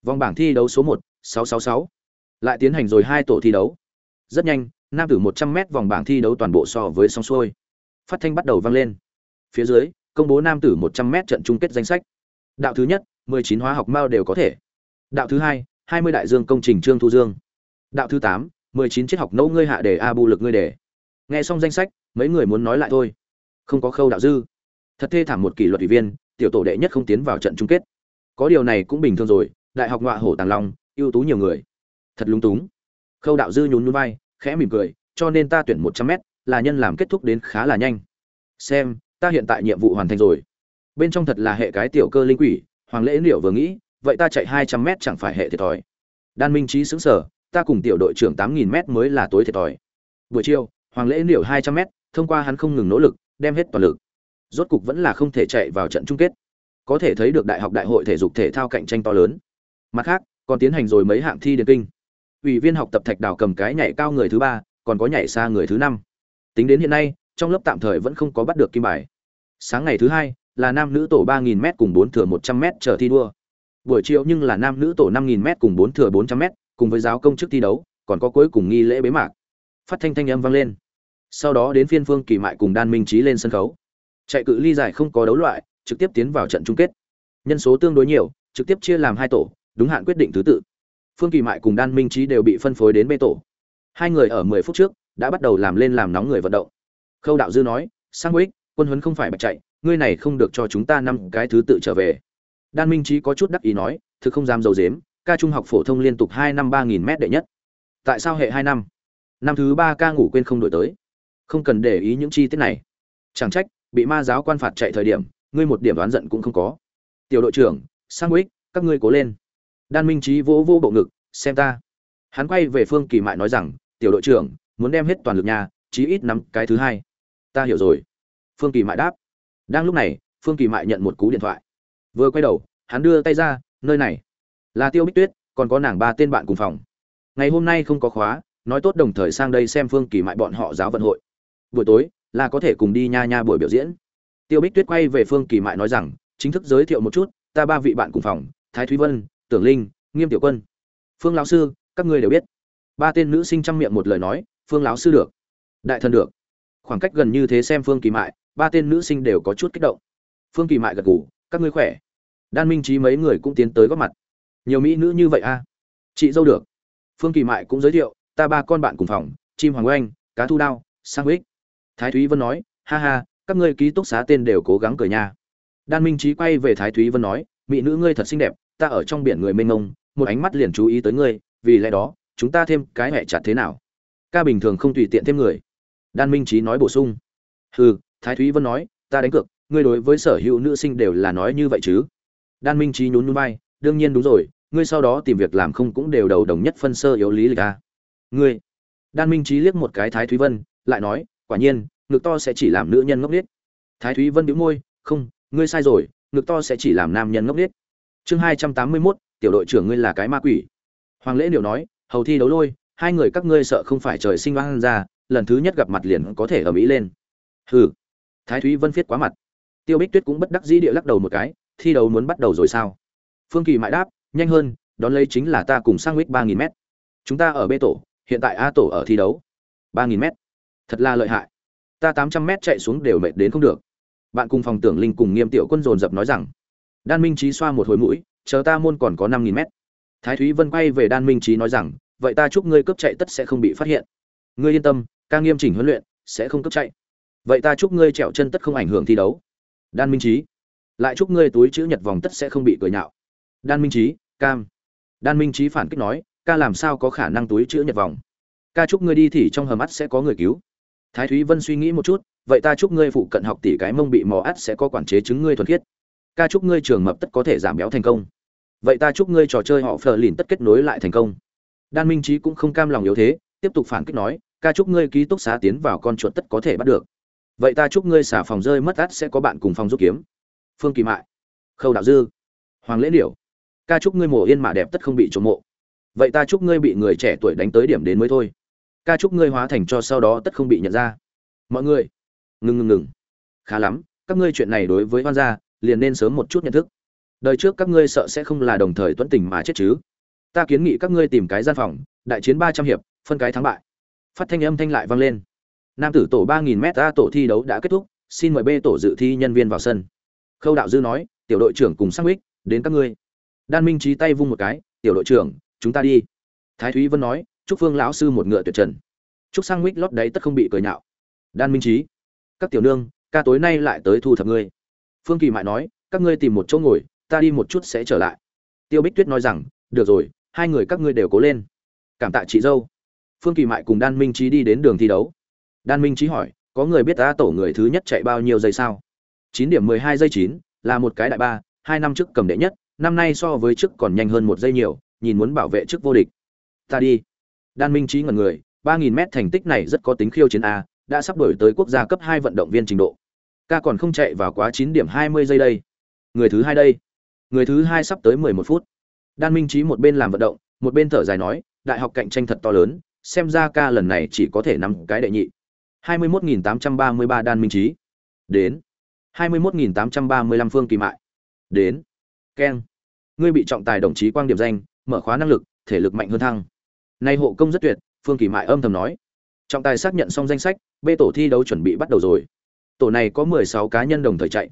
S1: Vòng bảng thi đấu số một 666 lại tiến hành rồi hai tổ thi đấu. Rất nhanh, nam tử 100m vòng bảng thi đấu toàn bộ so với song xuôi. Phát thanh bắt đầu vang lên. Phía dưới, công bố nam tử 100m trận chung kết danh sách. Đạo thứ nhất 19 hóa học mao đều có thể. Đạo thứ hai 20 đại dương công trình trương thu dương. Đạo thứ tám 19 triết học nấu ngươi hạ đề a bu lực ngươi đề. Nghe xong danh sách, mấy người muốn nói lại thôi. Không có khâu đạo dư. Thật thê thảm một kỷ luật ủy viên, tiểu tổ đệ nhất không tiến vào trận chung kết. Có điều này cũng bình thường rồi, đại học ngọa hổ tàng long, ưu tú nhiều người thật lung túng. Khâu đạo dư nhún nhún vai, khẽ mỉm cười, cho nên ta tuyển một trăm mét, là nhân làm kết thúc đến khá là nhanh. Xem, ta hiện tại nhiệm vụ hoàn thành rồi. Bên trong thật là hệ cái tiểu cơ linh quỷ, hoàng lễ liệu vừa nghĩ, vậy ta chạy hai trăm mét chẳng phải hệ thiệt thòi. Đan minh trí xứng sở ta cùng tiểu đội trưởng tám nghìn mét mới là tối thiệt thòi. Buổi chiều, hoàng lễ liệu hai trăm mét, thông qua hắn không ngừng nỗ lực, đem hết toàn lực. Rốt cục vẫn là không thể chạy vào trận chung kết. Có thể thấy được đại học đại hội thể dục thể thao cạnh tranh to lớn. Mặt khác, còn tiến hành rồi mấy hạng thi điền kinh ủy viên học tập thạch đào cầm cái nhảy cao người thứ ba, còn có nhảy xa người thứ năm. Tính đến hiện nay, trong lớp tạm thời vẫn không có bắt được kim bài. Sáng ngày thứ hai, là nam nữ tổ 3.000 m cùng 4 thừa 100 m chờ thi đua. Buổi chiều nhưng là nam nữ tổ 5.000 m cùng 4 thừa 400 m cùng với giáo công chức thi đấu, còn có cuối cùng nghi lễ bế mạc. Phát thanh thanh âm vang lên. Sau đó đến phiên phương kỳ mại cùng đan minh trí lên sân khấu. Chạy cự ly dài không có đấu loại, trực tiếp tiến vào trận chung kết. Nhân số tương đối nhiều, trực tiếp chia làm hai tổ, đúng hạn quyết định thứ tự phương kỳ mại cùng đan minh trí đều bị phân phối đến bê tổ. Hai người ở mười phút trước đã bắt đầu làm lên làm nóng người vận động. Khâu đạo dư nói, sang ích quân huấn không phải bạch chạy, ngươi này không được cho chúng ta năm cái thứ tự trở về. Đan minh trí có chút đắc ý nói, thực không dám dầu dếm ca trung học phổ thông liên tục hai năm ba nghìn m đệ nhất. Tại sao hệ hai năm? Năm thứ ba ca ngủ quên không đổi tới. Không cần để ý những chi tiết này. Chẳng trách, bị ma giáo quan phạt chạy thời điểm, ngươi một điểm đoán giận cũng không có. Tiểu đội trưởng, sang ích các ngươi cố lên đan minh trí vỗ vỗ bộ ngực, xem ta. Hắn quay về phương kỳ mại nói rằng, tiểu đội trưởng, muốn đem hết toàn lực nhà chí ít nắm cái thứ hai. Ta hiểu rồi. Phương kỳ mại đáp. Đang lúc này, phương kỳ mại nhận một cú điện thoại. Vừa quay đầu, hắn đưa tay ra, nơi này là tiêu bích tuyết, còn có nàng ba tên bạn cùng phòng. Ngày hôm nay không có khóa, nói tốt đồng thời sang đây xem phương kỳ mại bọn họ giáo vận hội. Buổi tối là có thể cùng đi nha nha buổi biểu diễn. Tiêu bích tuyết quay về phương kỳ mại nói rằng, chính thức giới thiệu một chút, ta ba vị bạn cùng phòng, thái thúy vân tưởng linh, nghiêm tiểu quân. Phương lão sư, các ngươi đều biết. Ba tên nữ sinh chăm miệng một lời nói, phương lão sư được. Đại thần được. Khoảng cách gần như thế xem phương kỳ mại, ba tên nữ sinh đều có chút kích động. Phương kỳ mại gật gù, các ngươi khỏe. Đan minh trí mấy người cũng tiến tới góp mặt. Nhiều mỹ nữ như vậy a chị dâu được. Phương kỳ mại cũng giới thiệu, ta ba con bạn cùng phòng, chim hoàng oanh, cá thu đao, sang ích thái thúy vân nói, ha ha, các ngươi ký túc xá tên đều cố gắng cười nha. Đan minh trí quay về thái thúy vân nói, mỹ nữ ngươi thật xinh đẹp ta ở trong biển người mênh mông, một ánh mắt liền chú ý tới ngươi, vì lẽ đó, chúng ta thêm cái hẹ chặt thế nào? Ca bình thường không tùy tiện thêm người. Đan minh trí nói bổ sung. Hừ, thái thúy vân nói, ta đánh cược, ngươi đối với sở hữu nữ sinh đều là nói như vậy chứ? Đan minh trí nhún nhún vai, đương nhiên đúng rồi, ngươi sau đó tìm việc làm không cũng đều đầu đồng nhất phân sơ yếu lý lịch a ngươi. Đan minh trí liếc một cái thái thúy vân, lại nói, quả nhiên, ngực to sẽ chỉ làm nữ nhân ngốc nghếch. Thái thúy vân bĩu môi, không, ngươi sai rồi, ngực to sẽ chỉ làm nam nhân ngốc nghếch chương hai trăm tám mươi mốt, tiểu đội trưởng ngươi là cái ma quỷ. Hoàng lễ điệu nói, hầu thi đấu lôi, hai người các ngươi sợ không phải trời sinh oan ra, lần thứ nhất gặp mặt liền có thể ở mỹ lên. Hừ, thái thúy vân viết quá mặt. Tiêu bích tuyết cũng bất đắc dĩ địa lắc đầu một cái, thi đấu muốn bắt đầu rồi sao? Phương kỳ mãi đáp, nhanh hơn, đón lấy chính là ta cùng sang mít ba nghìn m chúng ta ở b tổ, hiện tại a tổ ở thi đấu. ba nghìn m thật là lợi hại. Ta tám trăm m chạy xuống đều mệt đến không được. Bạn cùng phòng tưởng linh cùng nghiêm tiểu quân dồn dập nói rằng đan minh trí xoa một hồi mũi, chờ ta môn còn có năm nghìn mét. Thái thúy vân quay về đan minh trí nói rằng, vậy ta chúc ngươi cướp chạy tất sẽ không bị phát hiện. Ngươi yên tâm, ca nghiêm chỉnh huấn luyện, sẽ không cướp chạy. Vậy ta chúc ngươi trẹo chân tất không ảnh hưởng thi đấu. Đan minh trí lại chúc ngươi túi chữ nhật vòng tất sẽ không bị cười nhạo. Đan minh trí cam. Đan minh trí phản kích nói, ca làm sao có khả năng túi chữ nhật vòng? Ca chúc ngươi đi thì trong hầm ắt sẽ có người cứu. Thái thúy vân suy nghĩ một chút, vậy ta chúc ngươi phụ cận học tỷ cái mông bị mò ắt sẽ có quản chế chứng ngươi thuần khiết ca chúc ngươi trường mập tất có thể giảm béo thành công. Vậy ta chúc ngươi trò chơi họ phờ lìn tất kết nối lại thành công. Đan minh trí cũng không cam lòng yếu thế, tiếp tục phản kích nói, ca chúc ngươi ký túc xá tiến vào con chuột tất có thể bắt được. Vậy ta chúc ngươi xả phòng rơi mất át sẽ có bạn cùng phòng giúp kiếm. Phương kỳ mại, khâu đạo dư, hoàng lễ điểu, ca chúc ngươi mổ yên mạ đẹp tất không bị trộm mộ. Vậy ta chúc ngươi bị người trẻ tuổi đánh tới điểm đến mới thôi. Ca chúc ngươi hóa thành cho sau đó tất không bị nhận ra. Mọi người, ngừng ngừng ngừng. Khá lắm, các ngươi chuyện này đối với hoan gia liền nên sớm một chút nhận thức. Đời trước các ngươi sợ sẽ không là đồng thời tuấn tình mà chết chứ. Ta kiến nghị các ngươi tìm cái gian phòng, đại chiến ba trăm hiệp, phân cái thắng bại. Phát thanh âm thanh lại vang lên. Nam tử tổ ba nghìn m a tổ thi đấu đã kết thúc, xin mời b tổ dự thi nhân viên vào sân. Khâu đạo dư nói, tiểu đội trưởng cùng sang ích đến các ngươi. Đan minh trí tay vung một cái, tiểu đội trưởng, chúng ta đi. Thái thúy vân nói, chúc phương lão sư một ngựa tuyệt trần. Chúc sang ích lót đấy tất không bị cười nhạo. Đan minh trí, các tiểu nương, ca tối nay lại tới thu thập ngươi phương kỳ mại nói, các ngươi tìm một chỗ ngồi, ta đi một chút sẽ trở lại. Tiêu bích tuyết nói rằng, được rồi, hai người các ngươi đều cố lên. Cảm tạ chị dâu. Phương kỳ mại cùng đan minh trí đi đến đường thi đấu. Đan minh trí hỏi, có người biết ta tổ người thứ nhất chạy bao nhiêu giây sao? Chín điểm mười hai giây chín, là một cái đại ba, hai năm trước cầm đệ nhất, năm nay so với trước còn nhanh hơn một giây nhiều, nhìn muốn bảo vệ trước vô địch. Ta đi. Đan minh trí ngần người, ba nghìn mét thành tích này rất có tính khiêu chiến a, đã sắp đổi tới quốc gia cấp hai vận động viên trình độ ca còn không chạy vào quá chín điểm hai mươi giây đây. Người thứ hai đây. Người thứ hai sắp tới mười một phút. Đan minh trí một bên làm vận động, một bên thở dài nói, đại học cạnh tranh thật to lớn, xem ra ca lần này chỉ có thể nắm cái đệ nhị. hai mươi mốt nghìn tám trăm ba mươi ba đan minh trí đến. hai mươi mốt nghìn tám trăm ba mươi lăm phương kỳ mại. Đến. Keng. Ngươi bị trọng tài đồng chí quang điểm danh, mở khóa năng lực, thể lực mạnh hơn thăng. Nay hộ công rất tuyệt, phương kỳ mại âm thầm nói. Trọng tài xác nhận xong danh sách b tổ thi đấu chuẩn bị bắt đầu rồi tổ này có mười sáu cá nhân đồng thời chạy.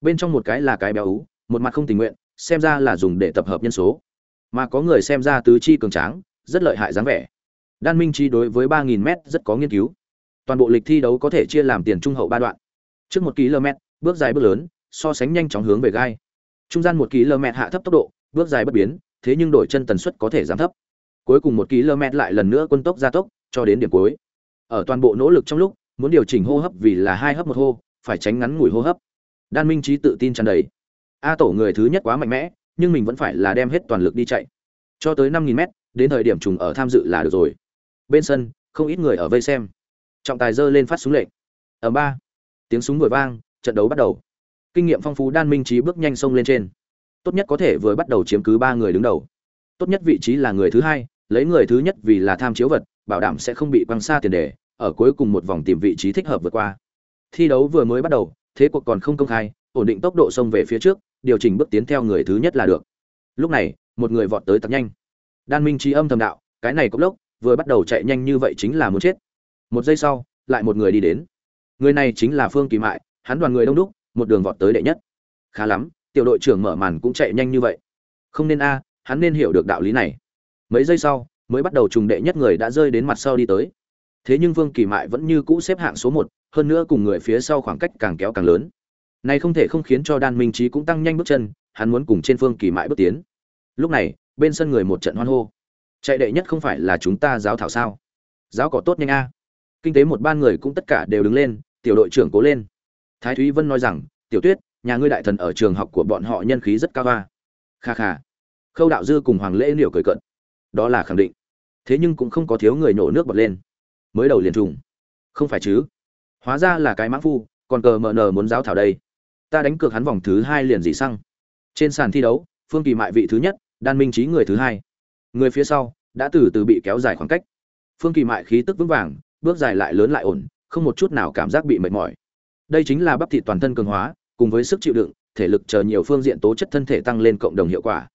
S1: Bên trong một cái là cái béo ú, một mặt không tình nguyện, xem ra là dùng để tập hợp nhân số. Mà có người xem ra tứ chi cường tráng, rất lợi hại dáng vẻ. Đan minh chi đối với ba nghìn m rất có nghiên cứu. Toàn bộ lịch thi đấu có thể chia làm tiền trung hậu ba đoạn. Trước một km bước dài bước lớn, so sánh nhanh chóng hướng về gai. Trung gian một km hạ thấp tốc độ, bước dài bất biến, thế nhưng đổi chân tần suất có thể giảm thấp. Cuối cùng một km lại lần nữa quân tốc gia tốc, cho đến điểm cuối. Ở toàn bộ nỗ lực trong lúc muốn điều chỉnh hô hấp vì là hai hấp một hô, phải tránh ngắn ngủi hô hấp. Đan minh trí tự tin tràn đầy. A tổ người thứ nhất quá mạnh mẽ, nhưng mình vẫn phải là đem hết toàn lực đi chạy. Cho tới năm nghìn mét, đến thời điểm trùng ở tham dự là được rồi. Bên sân, không ít người ở vây xem. Trọng tài giơ lên phát súng lệnh. Ở ba. Tiếng súng vừa vang, trận đấu bắt đầu. Kinh nghiệm phong phú đan minh trí bước nhanh sông lên trên. Tốt nhất có thể vừa bắt đầu chiếm cứ ba người đứng đầu. Tốt nhất vị trí là người thứ hai, lấy người thứ nhất vì là tham chiếu vật, bảo đảm sẽ không bị quăng xa tiền đề ở cuối cùng một vòng tìm vị trí thích hợp vượt qua. Thi đấu vừa mới bắt đầu, thế cuộc còn không công khai, ổn định tốc độ xông về phía trước, điều chỉnh bước tiến theo người thứ nhất là được. Lúc này, một người vọt tới tập nhanh. Đan minh Chi âm thầm đạo, cái này cốc lốc, vừa bắt đầu chạy nhanh như vậy chính là muốn chết. Một giây sau, lại một người đi đến. Người này chính là phương kỳ mại, hắn đoàn người đông đúc, một đường vọt tới đệ nhất. Khá lắm, tiểu đội trưởng mở màn cũng chạy nhanh như vậy. Không nên a, hắn nên hiểu được đạo lý này. Mấy giây sau, mới bắt đầu trùng đệ nhất người đã rơi đến mặt sau đi tới thế nhưng vương kỳ mại vẫn như cũ xếp hạng số một, hơn nữa cùng người phía sau khoảng cách càng kéo càng lớn. Này không thể không khiến cho đan minh trí cũng tăng nhanh bước chân, hắn muốn cùng trên phương kỳ mại bước tiến. Lúc này, bên sân người một trận hoan hô. Chạy đệ nhất không phải là chúng ta giáo thảo sao? Giáo cỏ tốt nhanh a. Kinh tế một ban người cũng tất cả đều đứng lên, tiểu đội trưởng cố lên. Thái thúy vân nói rằng, tiểu tuyết, nhà ngươi đại thần ở trường học của bọn họ nhân khí rất cao va kha kha. Khâu đạo dư cùng hoàng lễ liều cười cận đó là khẳng định. Thế nhưng cũng không có thiếu người nổ nước bật lên mới đầu liền trùng. Không phải chứ? Hóa ra là cái mãng phu, còn cờ mờ nờ muốn giáo thảo đây. Ta đánh cược hắn vòng thứ hai liền dị xăng. Trên sàn thi đấu, phương kỳ mại vị thứ nhất, đan minh trí người thứ hai. Người phía sau, đã từ từ bị kéo dài khoảng cách. Phương kỳ mại khí tức vững vàng, bước dài lại lớn lại ổn, không một chút nào cảm giác bị mệt mỏi. Đây chính là bắp thịt toàn thân cường hóa, cùng với sức chịu đựng, thể lực chờ nhiều phương diện tố chất thân thể tăng lên cộng đồng hiệu quả.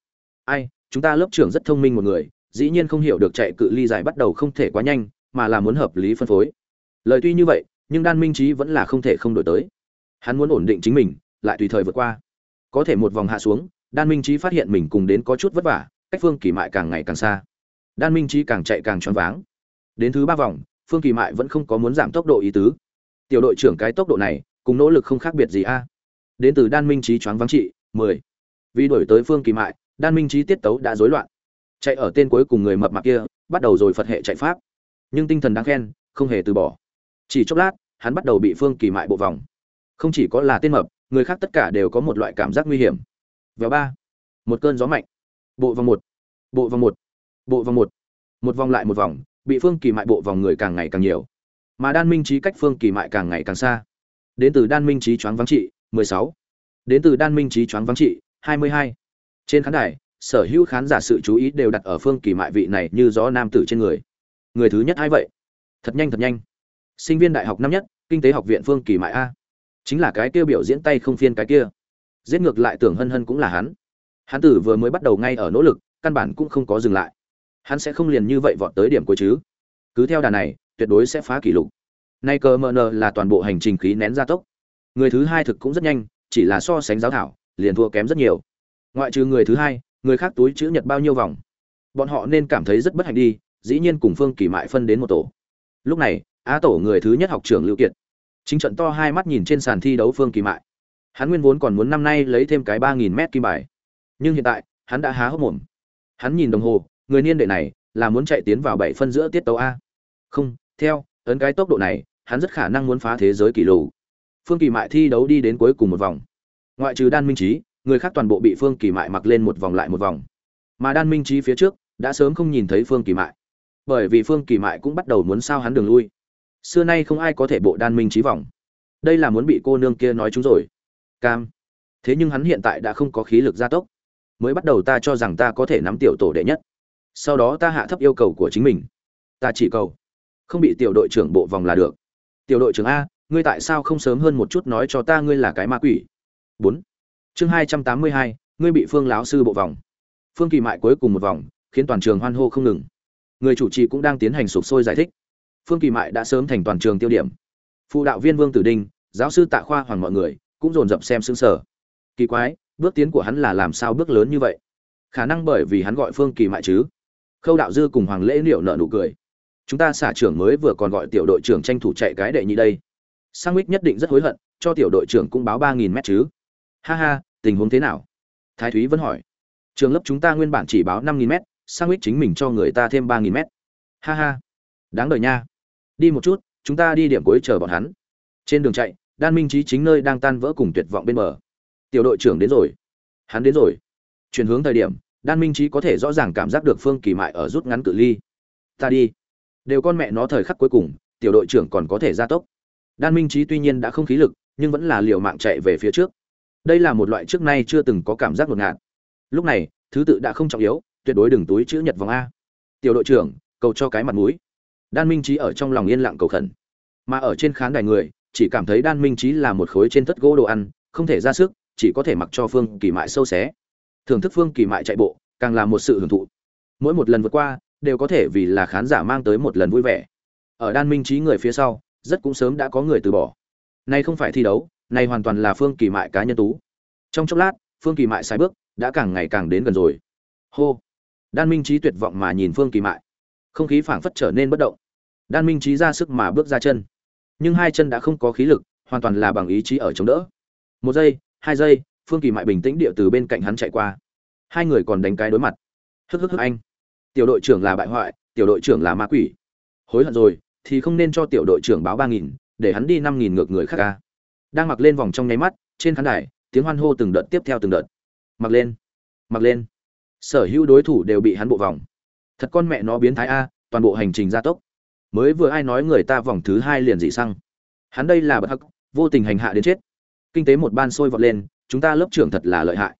S1: Ai, chúng ta lớp trưởng rất thông minh một người, dĩ nhiên không hiểu được chạy cự ly dài bắt đầu không thể quá nhanh mà là muốn hợp lý phân phối. Lời tuy như vậy, nhưng đan minh trí vẫn là không thể không đổi tới. Hắn muốn ổn định chính mình, lại tùy thời vượt qua. Có thể một vòng hạ xuống, đan minh trí phát hiện mình cùng đến có chút vất vả, cách phương kỳ mại càng ngày càng xa. Đan minh trí càng chạy càng choáng váng. Đến thứ ba vòng, phương kỳ mại vẫn không có muốn giảm tốc độ ý tứ. Tiểu đội trưởng cái tốc độ này, cùng nỗ lực không khác biệt gì a. Đến từ đan minh trí choáng váng trị, mười. Vì đổi tới phương kỳ mại, đan minh trí tiết tấu đã rối loạn. Chạy ở tên cuối cùng người mập mạp kia, bắt đầu rồi phật hệ chạy pháp nhưng tinh thần đáng khen, không hề từ bỏ. Chỉ chốc lát, hắn bắt đầu bị phương kỳ mại bộ vòng. Không chỉ có là tên mập, người khác tất cả đều có một loại cảm giác nguy hiểm. Vèo ba. Một cơn gió mạnh. Bộ vòng một. Bộ vòng một. Bộ vòng một. Một vòng lại một vòng, bị phương kỳ mại bộ vòng người càng ngày càng nhiều. Mà đan minh trí cách phương kỳ mại càng ngày càng xa. Đến từ đan minh trí choáng vắng trị 16. đến từ đan minh trí choáng vắng trị 22. trên khán đài, sở hữu khán giả sự chú ý đều đặt ở phương kỳ mại vị này như gió nam tử trên người người thứ nhất ai vậy? Thật nhanh thật nhanh. Sinh viên đại học năm nhất, kinh tế học viện phương kỳ mại a. Chính là cái kia biểu diễn tay không phiên cái kia. Giết ngược lại tưởng hân hân cũng là hắn. Hắn tử vừa mới bắt đầu ngay ở nỗ lực, căn bản cũng không có dừng lại. Hắn sẽ không liền như vậy vọt tới điểm cuối chứ. Cứ theo đà này, tuyệt đối sẽ phá kỷ lục. Nay cờ mờ nờ là toàn bộ hành trình khí nén gia tốc. Người thứ hai thực cũng rất nhanh, chỉ là so sánh giáo thảo, liền thua kém rất nhiều. Ngoại trừ người thứ hai, người khác túi chữ nhật bao nhiêu vòng. Bọn họ nên cảm thấy rất bất hạnh đi dĩ nhiên cùng phương kỳ mại phân đến một tổ. Lúc này, á tổ người thứ nhất học trưởng lưu kiệt, chính trận to hai mắt nhìn trên sàn thi đấu phương kỳ mại. Hắn nguyên vốn còn muốn năm nay lấy thêm cái ba nghìn mét kim bài. Nhưng hiện tại, hắn đã há hốc mồm. Hắn nhìn đồng hồ, người niên đệ này là muốn chạy tiến vào bảy phân giữa tiết tấu a. Không, theo, ấn cái tốc độ này, hắn rất khả năng muốn phá thế giới kỷ lục. Phương kỳ mại thi đấu đi đến cuối cùng một vòng. Ngoại trừ đan minh trí người khác toàn bộ bị phương kỳ mại mặc lên một vòng lại một vòng. Mà đan minh trí phía trước, đã sớm không nhìn thấy phương kỳ mại bởi vì phương kỳ mại cũng bắt đầu muốn sao hắn đường lui. Xưa nay không ai có thể bộ đan minh trí vòng đây là muốn bị cô nương kia nói chúng rồi. Cam. Thế nhưng hắn hiện tại đã không có khí lực gia tốc. Mới bắt đầu ta cho rằng ta có thể nắm tiểu tổ đệ nhất. Sau đó ta hạ thấp yêu cầu của chính mình. Ta chỉ cầu. Không bị tiểu đội trưởng bộ vòng là được. Tiểu đội trưởng a, ngươi tại sao không sớm hơn một chút nói cho ta ngươi là cái ma quỷ? Bốn. Chương hai trăm tám mươi hai, ngươi bị phương láo sư bộ vòng. Phương kỳ mại cuối cùng một vòng, khiến toàn trường hoan hô không ngừng người chủ trì cũng đang tiến hành sụp sôi giải thích. Phương kỳ mại đã sớm thành toàn trường tiêu điểm. Phụ đạo viên vương tử đinh, giáo sư tạ khoa hoàng mọi người, cũng dồn dập xem xứng sở kỳ quái, bước tiến của hắn là làm sao bước lớn như vậy? Khả năng bởi vì hắn gọi phương kỳ mại chứ? Khâu đạo dư cùng hoàng lễ liệu nợ nụ cười. Chúng ta xả trưởng mới vừa còn gọi tiểu đội trưởng tranh thủ chạy cái đệ nhị đây. Sang mít nhất định rất hối hận, cho tiểu đội trưởng cũng báo ba nghìn mét chứ. Ha ha, tình huống thế nào? Thái thúy vẫn hỏi. Trường lớp chúng ta nguyên bản chỉ báo năm nghìn mét sang chính mình cho người ta thêm ba nghìn mét. Ha ha. Đáng đời nha. Đi một chút, chúng ta đi điểm cuối chờ bọn hắn. Trên đường chạy, đan minh trí chính nơi đang tan vỡ cùng tuyệt vọng bên bờ. Tiểu đội trưởng đến rồi. Hắn đến rồi. Chuyển hướng thời điểm, đan minh trí có thể rõ ràng cảm giác được phương kỳ mại ở rút ngắn cự ly. Ta đi. Đều con mẹ nó thời khắc cuối cùng, tiểu đội trưởng còn có thể gia tốc. Đan minh trí tuy nhiên đã không khí lực, nhưng vẫn là liều mạng chạy về phía trước. Đây là một loại trước nay chưa từng có cảm giác ngột ngạt. Lúc này, thứ tự đã không trọng yếu tuyệt đối đừng túi chữ nhật vòng a. Tiểu đội trưởng, cầu cho cái mặt mũi. Đan minh trí ở trong lòng yên lặng cầu khẩn. Mà ở trên khán đài người, chỉ cảm thấy đan minh trí là một khối trên thất gỗ đồ ăn, không thể ra sức, chỉ có thể mặc cho phương kỳ mại sâu xé. Thưởng thức phương kỳ mại chạy bộ, càng là một sự hưởng thụ. Mỗi một lần vượt qua, đều có thể vì là khán giả mang tới một lần vui vẻ. Ở đan minh trí người phía sau, rất cũng sớm đã có người từ bỏ. Nay không phải thi đấu, nay hoàn toàn là phương kỳ mại cá nhân tú. Trong chốc lát, phương kỳ mại sai bước, đã càng ngày càng đến gần rồi. Hô! Đan minh trí tuyệt vọng mà nhìn phương kỳ mại. Không khí phảng phất trở nên bất động. Đan minh trí ra sức mà bước ra chân. Nhưng hai chân đã không có khí lực, hoàn toàn là bằng ý chí ở chống đỡ. Một giây, hai giây, phương kỳ mại bình tĩnh địa từ bên cạnh hắn chạy qua. Hai người còn đánh cái đối mặt. Hức hức hức anh. Tiểu đội trưởng là bại hoại, tiểu đội trưởng là ma quỷ. Hối hận rồi, thì không nên cho tiểu đội trưởng báo ba nghìn, để hắn đi năm nghìn ngược người khác ca đang mặc lên vòng trong nháy mắt, trên khán đài, tiếng hoan hô từng đợt tiếp theo từng đợt. Mặc lên. Mặc lên sở hữu đối thủ đều bị hắn bộ vòng. Thật con mẹ nó biến thái a, toàn bộ hành trình gia tốc. Mới vừa ai nói người ta vòng thứ hai liền dị xăng. Hắn đây là bậc hắc, vô tình hành hạ đến chết. Kinh tế một ban sôi vọt lên, chúng ta lớp trưởng thật là lợi hại.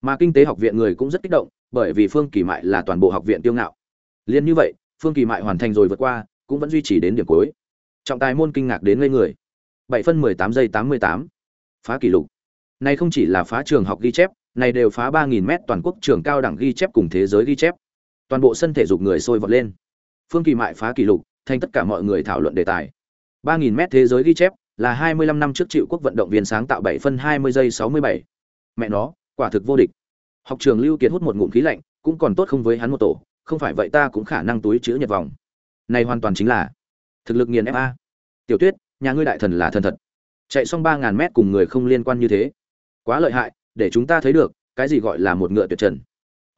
S1: Mà kinh tế học viện người cũng rất kích động, bởi vì phương kỳ mại là toàn bộ học viện tiêu ngạo. Liên như vậy, phương kỳ mại hoàn thành rồi vượt qua, cũng vẫn duy trì đến điểm cuối. Trọng tài môn kinh ngạc đến ngây người. Bảy phân mười tám giây tám mươi tám. Phá kỷ lục. Này không chỉ là phá trường học ghi chép này đều phá 3.000m toàn quốc trường cao đẳng ghi chép cùng thế giới ghi chép. Toàn bộ sân thể dục người sôi vọt lên. Phương kỳ mại phá kỷ lục, thành tất cả mọi người thảo luận đề tài. 3.000m thế giới ghi chép là hai mươi lăm năm trước chịu quốc vận động viên sáng tạo bảy phân hai mươi giây sáu mươi bảy. Mẹ nó, quả thực vô địch. Học trường lưu kiệt hút một ngụm khí lạnh, cũng còn tốt không với hắn một tổ, không phải vậy ta cũng khả năng túi chữ nhật vòng. Này hoàn toàn chính là thực lực nghiền fa tiểu tuyết, nhà ngươi đại thần là thần thật. Chạy xong 3.000 mét cùng người không liên quan như thế. Quá lợi hại để chúng ta thấy được, cái gì gọi là một ngựa tuyệt trần.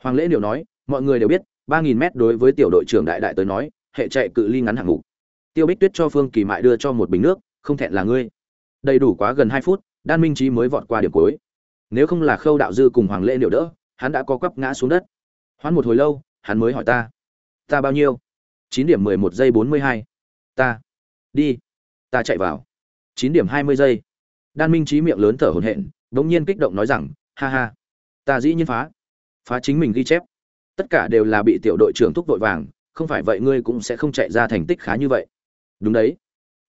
S1: Hoàng lễ Điều nói, mọi người đều biết, ba nghìn mét đối với tiểu đội trưởng đại đại tới nói, hệ chạy cự ly ngắn hạng mục. Tiêu bích tuyết cho phương kỳ mại đưa cho một bình nước, không thẹn là ngươi. Đầy đủ quá gần hai phút, đan minh trí mới vọt qua điểm cuối. Nếu không là khâu đạo dư cùng hoàng lễ liệu đỡ, hắn đã có quắp ngã xuống đất. Hoãn một hồi lâu, hắn mới hỏi ta ta bao nhiêu? Chín điểm mười một giây bốn mươi hai. Ta, đi, ta chạy vào. Chín điểm hai mươi giây. Đan minh trí miệng lớn thở hổn hển bỗng nhiên kích động nói rằng, ha ha, ta dĩ nhiên phá phá chính mình ghi chép. Tất cả đều là bị tiểu đội trưởng thúc vội vàng, không phải vậy ngươi cũng sẽ không chạy ra thành tích khá như vậy. Đúng đấy.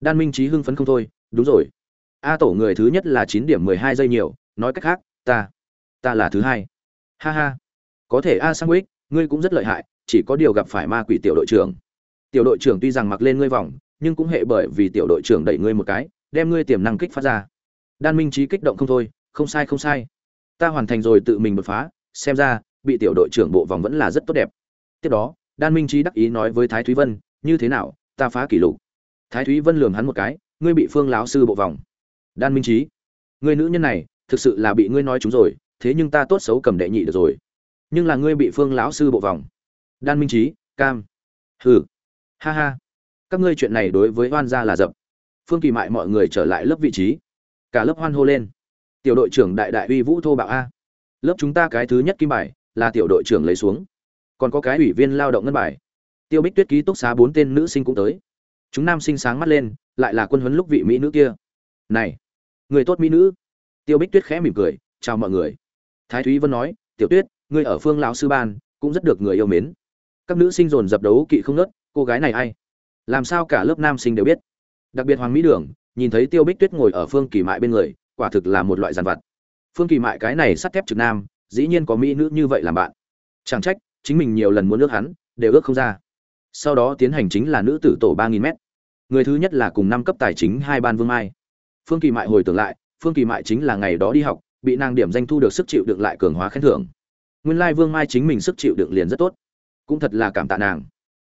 S1: Đan minh trí hưng phấn không thôi, đúng rồi. A tổ người thứ nhất là chín điểm mười hai giây nhiều, nói cách khác, ta ta là thứ hai. Ha ha, có thể a sang ích ngươi cũng rất lợi hại, chỉ có điều gặp phải ma quỷ tiểu đội trưởng. Tiểu đội trưởng tuy rằng mặc lên ngươi vòng, nhưng cũng hệ bởi vì tiểu đội trưởng đẩy ngươi một cái, đem ngươi tiềm năng kích phát ra. Đan minh trí kích động không thôi không sai không sai. Ta hoàn thành rồi tự mình đột phá, xem ra, bị tiểu đội trưởng bộ vòng vẫn là rất tốt đẹp. Tiếp đó, đan minh trí đắc ý nói với thái thúy vân, như thế nào, ta phá kỷ lục? Thái thúy vân lườm hắn một cái, ngươi bị phương lão sư bộ vòng. Đan minh trí người nữ nhân này, thực sự là bị ngươi nói chúng rồi, thế nhưng ta tốt xấu cầm đệ nhị được rồi. Nhưng là ngươi bị phương lão sư bộ vòng. Đan minh trí, cam. Hừ. Ha ha. Các ngươi chuyện này đối với hoan gia là dập. Phương kỳ mại mọi người trở lại lớp vị trí. Cả lớp hoan hô lên tiểu đội trưởng đại đại uy vũ thô bạo a. Lớp chúng ta cái thứ nhất kim bài là tiểu đội trưởng lấy xuống. Còn có cái ủy viên lao động ngân bài. Tiêu bích tuyết ký túc xá bốn tên nữ sinh cũng tới. Chúng nam sinh sáng mắt lên, lại là quân huấn lúc vị mỹ nữ kia. Này, người tốt mỹ nữ. Tiêu bích tuyết khẽ mỉm cười, chào mọi người. Thái thúy vân nói, tiểu tuyết, ngươi ở phương lão sư ban, cũng rất được người yêu mến. Các nữ sinh dồn dập đấu kỵ không nớt cô gái này ai? Làm sao cả lớp nam sinh đều biết? Đặc biệt hoàng mỹ đường, nhìn thấy tiêu bích tuyết ngồi ở phương kỳ mại bên người quả thực là một loại giàn vật phương kỳ mại cái này sắt thép trực nam, dĩ nhiên có mỹ nữ như vậy làm bạn. Chẳng trách, chính mình nhiều lần muốn ước hắn, đều ước không ra. Sau đó tiến hành chính là nữ tử tổ ba nghìn m người thứ nhất là cùng năm cấp tài chính hai ban vương mai. Phương kỳ mại hồi tưởng lại, phương kỳ mại chính là ngày đó đi học, bị nàng điểm danh thu được sức chịu đựng lại cường hóa khen thưởng. Nguyên lai vương mai chính mình sức chịu đựng liền rất tốt. Cũng thật là cảm tạ nàng.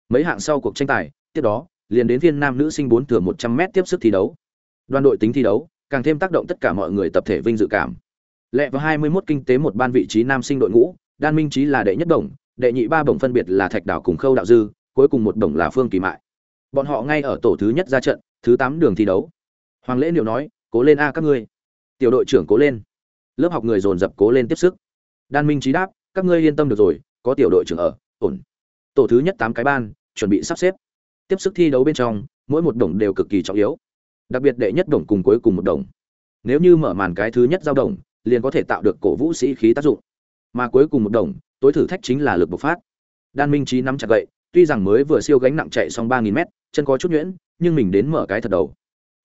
S1: Mấy hạng sau cuộc tranh tài, tiếp đó, liền đến viên nam nữ sinh bốn thừa một trăm m tiếp sức thi đấu. Đoàn đội tính thi đấu càng thêm tác động tất cả mọi người tập thể vinh dự cảm. Lệ vào hai mươi 21 kinh tế một ban vị trí nam sinh đội ngũ, đan minh Chí là đệ nhất đồng, đệ nhị ba bổng phân biệt là thạch đảo cùng khâu đạo dư, cuối cùng một đồng là phương kỳ mại. Bọn họ ngay ở tổ thứ nhất ra trận, thứ tám đường thi đấu. Hoàng lễ niệu nói, cố lên a các ngươi. Tiểu đội trưởng cố lên. Lớp học người dồn dập cố lên tiếp sức. Đan minh Chí đáp, các ngươi yên tâm được rồi, có tiểu đội trưởng ở, ổn. Tổ thứ nhất tám cái ban, chuẩn bị sắp xếp. Tiếp sức thi đấu bên trong, mỗi một đồng đều cực kỳ trọng yếu đặc biệt đệ nhất đồng cùng cuối cùng một đồng. Nếu như mở màn cái thứ nhất giao đồng, liền có thể tạo được cổ vũ sĩ khí tác dụng. Mà cuối cùng một đồng, tối thử thách chính là lực bộc phát. Đan minh trí nắm chặt gậy, tuy rằng mới vừa siêu gánh nặng chạy xong ba nghìn mét, chân có chút nhuyễn, nhưng mình đến mở cái thật đầu.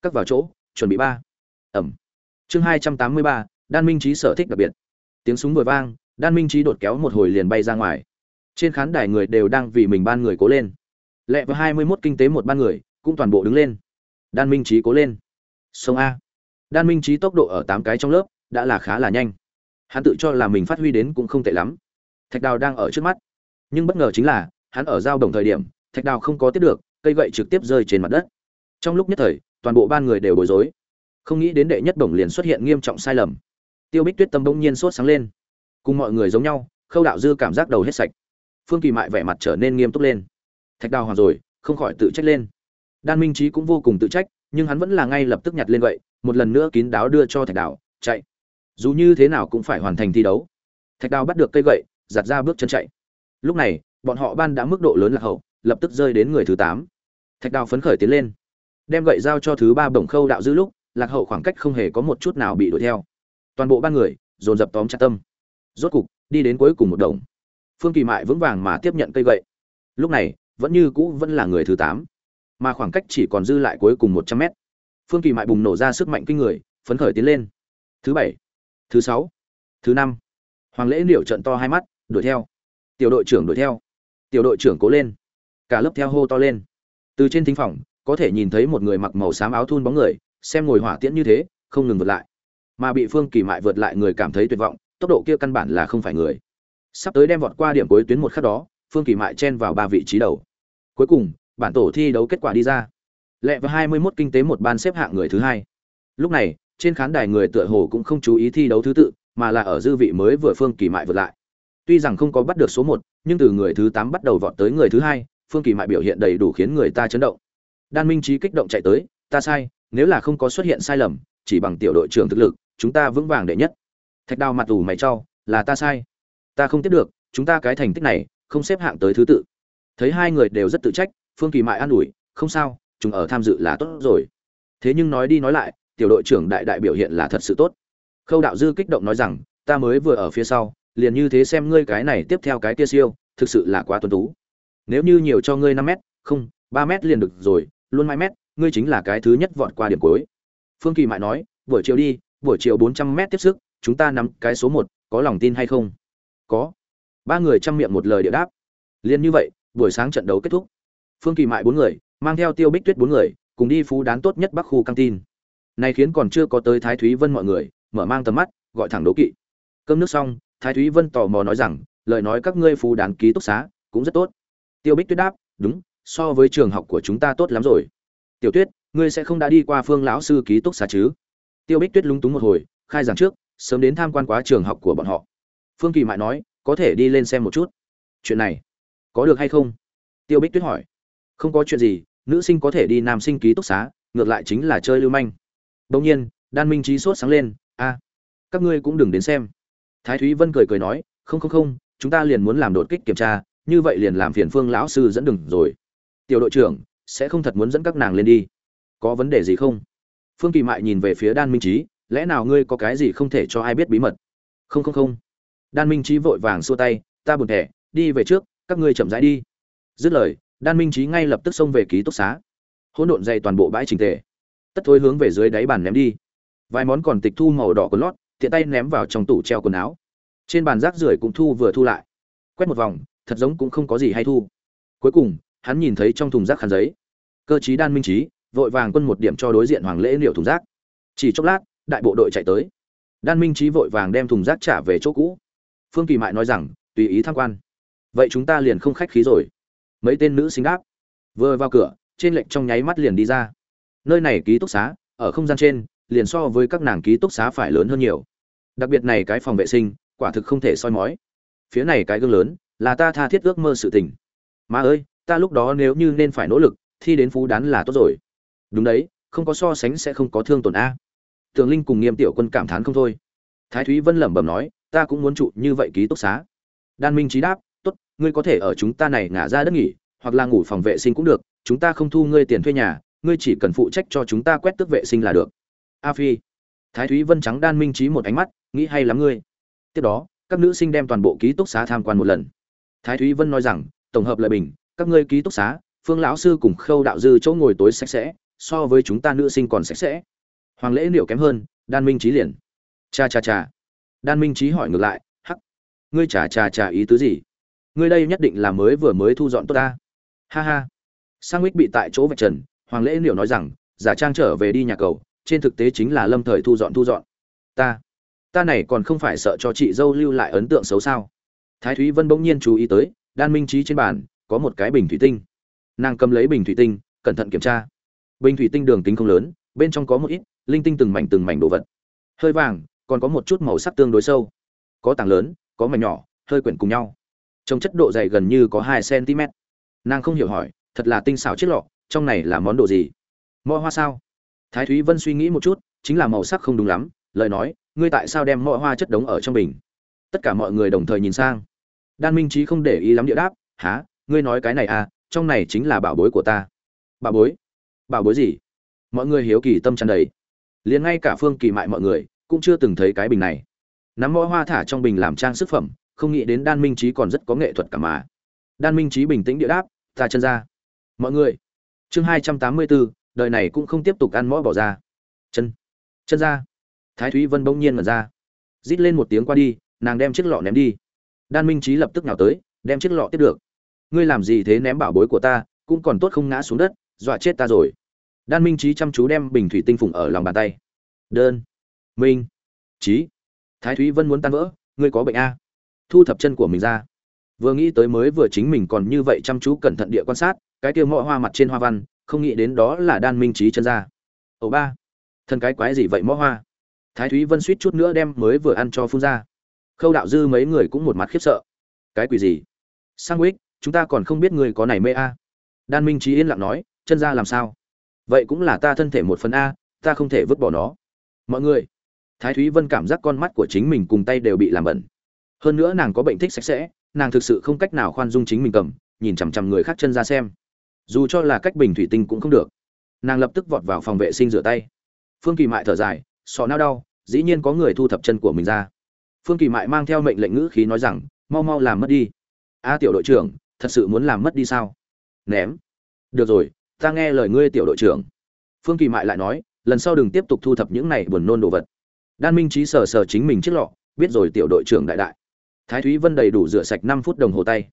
S1: Cắt vào chỗ, chuẩn bị ba. Ẩm. Chương hai trăm tám mươi ba, đan minh trí sở thích đặc biệt. Tiếng súng vừa vang, đan minh trí đột kéo một hồi liền bay ra ngoài. Trên khán đài người đều đang vì mình ban người cố lên. Lẹ và hai mươi mốt kinh tế một ban người, cũng toàn bộ đứng lên đan minh trí cố lên. Sông a. Đan minh trí tốc độ ở tám cái trong lớp đã là khá là nhanh. Hắn tự cho là mình phát huy đến cũng không tệ lắm. Thạch đào đang ở trước mắt. Nhưng bất ngờ chính là, hắn ở giao đồng thời điểm, thạch đào không có tiếp được, cây gậy trực tiếp rơi trên mặt đất. Trong lúc nhất thời, toàn bộ ban người đều bối rối. Không nghĩ đến đệ nhất bổng liền xuất hiện nghiêm trọng sai lầm. Tiêu bích tuyết tâm bỗng nhiên sốt sáng lên. Cùng mọi người giống nhau, khâu đạo dư cảm giác đầu hết sạch. Phương kỳ mại vẻ mặt trở nên nghiêm túc lên. Thạch đào hoàng rồi, không khỏi tự trách lên đan minh trí cũng vô cùng tự trách, nhưng hắn vẫn là ngay lập tức nhặt lên vậy một lần nữa kín đáo đưa cho thạch đào, chạy. Dù như thế nào cũng phải hoàn thành thi đấu. Thạch đào bắt được cây gậy, giặt ra bước chân chạy. Lúc này, bọn họ ban đã mức độ lớn lạc hậu, lập tức rơi đến người thứ tám. Thạch đào phấn khởi tiến lên, đem gậy giao cho thứ ba bổng khâu đạo giữ lúc, lạc hậu khoảng cách không hề có một chút nào bị đuổi theo. Toàn bộ ban người, dồn dập tóm chặt tâm. Rốt cục, đi đến cuối cùng một đồng. Phương kỳ mại vững vàng mà tiếp nhận cây gậy. Lúc này, vẫn như cũ vẫn là người thứ tám mà khoảng cách chỉ còn dư lại cuối cùng một trăm mét. Phương kỳ mại bùng nổ ra sức mạnh kinh người, phấn khởi tiến lên. Thứ bảy, thứ sáu, thứ năm. Hoàng lễ liệu trận to hai mắt, đuổi theo. Tiểu đội trưởng đuổi theo. Tiểu đội trưởng cố lên. Cả lớp theo hô to lên. Từ trên thính phòng, có thể nhìn thấy một người mặc màu xám áo thun bóng người, xem ngồi hỏa tiễn như thế, không ngừng vượt lại. Mà bị phương kỳ mại vượt lại người cảm thấy tuyệt vọng, tốc độ kia căn bản là không phải người. Sắp tới đem vọt qua điểm cuối tuyến một khắc đó, phương kỳ mại chen vào ba vị trí đầu. Cuối cùng bản tổ thi đấu kết quả đi ra. Lẹ và hai mươi 21 kinh tế một ban xếp hạng người thứ hai. Lúc này, trên khán đài người tựa hồ cũng không chú ý thi đấu thứ tự, mà là ở dư vị mới vừa phương kỳ mại vượt lại. Tuy rằng không có bắt được số một, nhưng từ người thứ tám bắt đầu vọt tới người thứ hai, phương kỳ mại biểu hiện đầy đủ khiến người ta chấn động. Đan minh trí kích động chạy tới, ta sai, nếu là không có xuất hiện sai lầm, chỉ bằng tiểu đội trưởng thực lực, chúng ta vững vàng đệ nhất. Thạch đào mặt ủ mày cho, là ta sai. Ta không tiếp được, chúng ta cái thành tích này, không xếp hạng tới thứ tự. Thấy hai người đều rất tự trách phương kỳ mại an ủi, không sao, chúng ở tham dự là tốt rồi. Thế nhưng nói đi nói lại, tiểu đội trưởng đại đại biểu hiện là thật sự tốt. Khâu đạo dư kích động nói rằng, ta mới vừa ở phía sau, liền như thế xem ngươi cái này tiếp theo cái kia siêu, thực sự là quá tuân tú. Nếu như nhiều cho ngươi năm mét, không, ba mét liền được rồi, luôn mãi mét, ngươi chính là cái thứ nhất vọt qua điểm cuối. Phương kỳ mại nói, buổi chiều đi, buổi chiều bốn trăm mét tiếp sức, chúng ta nắm cái số một, có lòng tin hay không? Có. Ba người chăm miệng một lời địa đáp. Liền như vậy, buổi sáng trận đấu kết thúc phương kỳ mại bốn người, mang theo tiêu bích tuyết bốn người, cùng đi phú đán tốt nhất bắc khu căng tin. Này khiến còn chưa có tới thái thúy vân mọi người, mở mang tầm mắt, gọi thẳng đố kỵ. Cơm nước xong, thái thúy vân tò mò nói rằng, lời nói các ngươi phú đán ký túc xá, cũng rất tốt. Tiêu bích tuyết đáp, đúng, so với trường học của chúng ta tốt lắm rồi. Tiểu tuyết, ngươi sẽ không đã đi qua phương lão sư ký túc xá chứ? Tiêu bích tuyết lúng túng một hồi, khai giảng trước, sớm đến tham quan quá trường học của bọn họ. Phương kỳ mại nói, có thể đi lên xem một chút. Chuyện này có được hay không? Tiêu bích tuyết hỏi không có chuyện gì, nữ sinh có thể đi nam sinh ký túc xá, ngược lại chính là chơi lưu manh. Đông nhiên, đan minh trí sốt sáng lên, a, các ngươi cũng đừng đến xem. Thái thúy vân cười cười nói, không không không, chúng ta liền muốn làm đột kích kiểm tra, như vậy liền làm phiền phương lão sư dẫn đường rồi. Tiểu đội trưởng, sẽ không thật muốn dẫn các nàng lên đi. Có vấn đề gì không? Phương kỳ mại nhìn về phía đan minh trí lẽ nào ngươi có cái gì không thể cho ai biết bí mật? Không không không. Đan minh trí vội vàng xua tay, ta buồn thẻ, đi về trước, các ngươi chậm rãi đi. Dứt lời đan minh trí ngay lập tức xông về ký túc xá. Hỗn độn dày toàn bộ bãi trình tề. Tất thôi hướng về dưới đáy bàn ném đi. Vài món còn tịch thu màu đỏ của lót, tiện tay ném vào trong tủ treo quần áo. Trên bàn rác rưởi cũng thu vừa thu lại. Quét một vòng, thật giống cũng không có gì hay thu. Cuối cùng, hắn nhìn thấy trong thùng rác khăn giấy. Cơ chí đan minh trí vội vàng quân một điểm cho đối diện hoàng lễ liệu thùng rác. Chỉ chốc lát, đại bộ đội chạy tới. Đan minh trí vội vàng đem thùng rác trả về chỗ cũ. Phương kỳ mại nói rằng, tùy ý tham quan. Vậy chúng ta liền không khách khí rồi mấy tên nữ sinh đáp. Vừa vào cửa, trên lệnh trong nháy mắt liền đi ra. Nơi này ký túc xá, ở không gian trên, liền so với các nàng ký túc xá phải lớn hơn nhiều. Đặc biệt này cái phòng vệ sinh, quả thực không thể soi mói. Phía này cái gương lớn, là ta tha thiết ước mơ sự tình. Mà ơi, ta lúc đó nếu như nên phải nỗ lực, thi đến phú đán là tốt rồi. Đúng đấy, không có so sánh sẽ không có thương tổn a. Tường linh cùng nghiêm tiểu quân cảm thán không thôi. Thái thúy vân lẩm bẩm nói, ta cũng muốn trụ như vậy ký túc xá. Đan minh trí đáp ngươi có thể ở chúng ta này ngả ra đất nghỉ, hoặc là ngủ phòng vệ sinh cũng được, chúng ta không thu ngươi tiền thuê nhà, ngươi chỉ cần phụ trách cho chúng ta quét tước vệ sinh là được. A phi, thái thúy vân trắng đan minh trí một ánh mắt, nghĩ hay lắm ngươi. Tiếp đó, các nữ sinh đem toàn bộ ký túc xá tham quan một lần. Thái thúy vân nói rằng, tổng hợp lại bình, các ngươi ký túc xá, phương lão sư cùng khâu đạo dư chỗ ngồi tối sạch sẽ, so với chúng ta nữ sinh còn sạch sẽ. Hoàng lễ liệu kém hơn, đan minh trí liền. Cha cha cha. Đan minh trí hỏi ngược lại, hắc, ngươi trả chả chả ý tứ gì? Ngươi đây nhất định là mới vừa mới thu dọn tốt ta. Ha ha. Sang mít bị tại chỗ vạch trần, hoàng lễ liệu nói rằng, giả trang trở về đi nhà cầu, trên thực tế chính là lâm thời thu dọn thu dọn. Ta ta này còn không phải sợ cho chị dâu lưu lại ấn tượng xấu sao? Thái thúy vân bỗng nhiên chú ý tới, đan minh trí trên bàn, có một cái bình thủy tinh. Nàng cầm lấy bình thủy tinh, cẩn thận kiểm tra. Bình thủy tinh đường kính không lớn, bên trong có một ít linh tinh từng mảnh từng mảnh đồ vật. Hơi vàng, còn có một chút màu sắc tương đối sâu. Có tảng lớn, có mảnh nhỏ, hơi quyển cùng nhau trong chất độ dày gần như có hai cm. Nàng không hiểu hỏi, thật là tinh xảo chiếc lọ, trong này là món đồ gì? Mõ hoa sao? Thái thúy vân suy nghĩ một chút, chính là màu sắc không đúng lắm, lời nói, ngươi tại sao đem mõ hoa chất đống ở trong bình? Tất cả mọi người đồng thời nhìn sang. Đan minh trí không để ý lắm địa đáp há ngươi nói cái này à trong này chính là bảo bối của ta. Bảo bối? Bảo bối gì? Mọi người hiếu kỳ tâm tràn đầy. Liền ngay cả phương kỳ mại mọi người cũng chưa từng thấy cái bình này. Nắm mõ hoa thả trong bình làm trang sức phẩm không nghĩ đến đan minh trí còn rất có nghệ thuật cả mà. Đan minh trí bình tĩnh địa đáp, ta chân ra. Mọi người. Chương hai trăm tám mươi bốn đời này cũng không tiếp tục ăn mõ bỏ ra. Chân chân ra. Thái thúy vân bỗng nhiên mở ra. Rít lên một tiếng qua đi, nàng đem chiếc lọ ném đi. Đan minh trí lập tức nào tới, đem chiếc lọ tiếp được. Ngươi làm gì thế ném bảo bối của ta, cũng còn tốt không ngã xuống đất, dọa chết ta rồi. Đan minh trí chăm chú đem bình thủy tinh phùng ở lòng bàn tay. Đơn, minh trí thái thúy vân muốn tan vỡ, ngươi có bệnh a thu thập chân của mình ra. Vừa nghĩ tới mới vừa chính mình còn như vậy chăm chú cẩn thận địa quan sát, cái kia mõ hoa mặt trên hoa văn, không nghĩ đến đó là đan minh trí chân ra. Ẩu ba thân cái quái gì vậy mõ hoa? Thái thúy vân suýt chút nữa đem mới vừa ăn cho phun ra. Khâu đạo dư mấy người cũng một mặt khiếp sợ. Cái quỷ gì? Sang ích chúng ta còn không biết người có này mê a. Đan minh trí yên lặng nói, chân ra làm sao? Vậy cũng là ta thân thể một phần a, ta không thể vứt bỏ nó. Mọi người, thái thúy vân cảm giác con mắt của chính mình cùng tay đều bị làm bẩn hơn nữa nàng có bệnh thích sạch sẽ, nàng thực sự không cách nào khoan dung chính mình cầm, nhìn chằm chằm người khác chân ra xem. Dù cho là cách bình thủy tinh cũng không được. Nàng lập tức vọt vào phòng vệ sinh rửa tay. Phương kỳ mại thở dài, sọ nao đau, dĩ nhiên có người thu thập chân của mình ra. Phương kỳ mại mang theo mệnh lệnh ngữ khí nói rằng, mau mau làm mất đi. A tiểu đội trưởng, thật sự muốn làm mất đi sao? Ném. Được rồi, ta nghe lời ngươi tiểu đội trưởng. Phương kỳ mại lại nói, lần sau đừng tiếp tục thu thập những này buồn nôn đồ vật. Đan minh trí sờ sờ chính mình chiếc lọ, biết rồi tiểu đội trưởng đại đại thái thúy vân đầy đủ rửa sạch năm phút đồng hồ tay.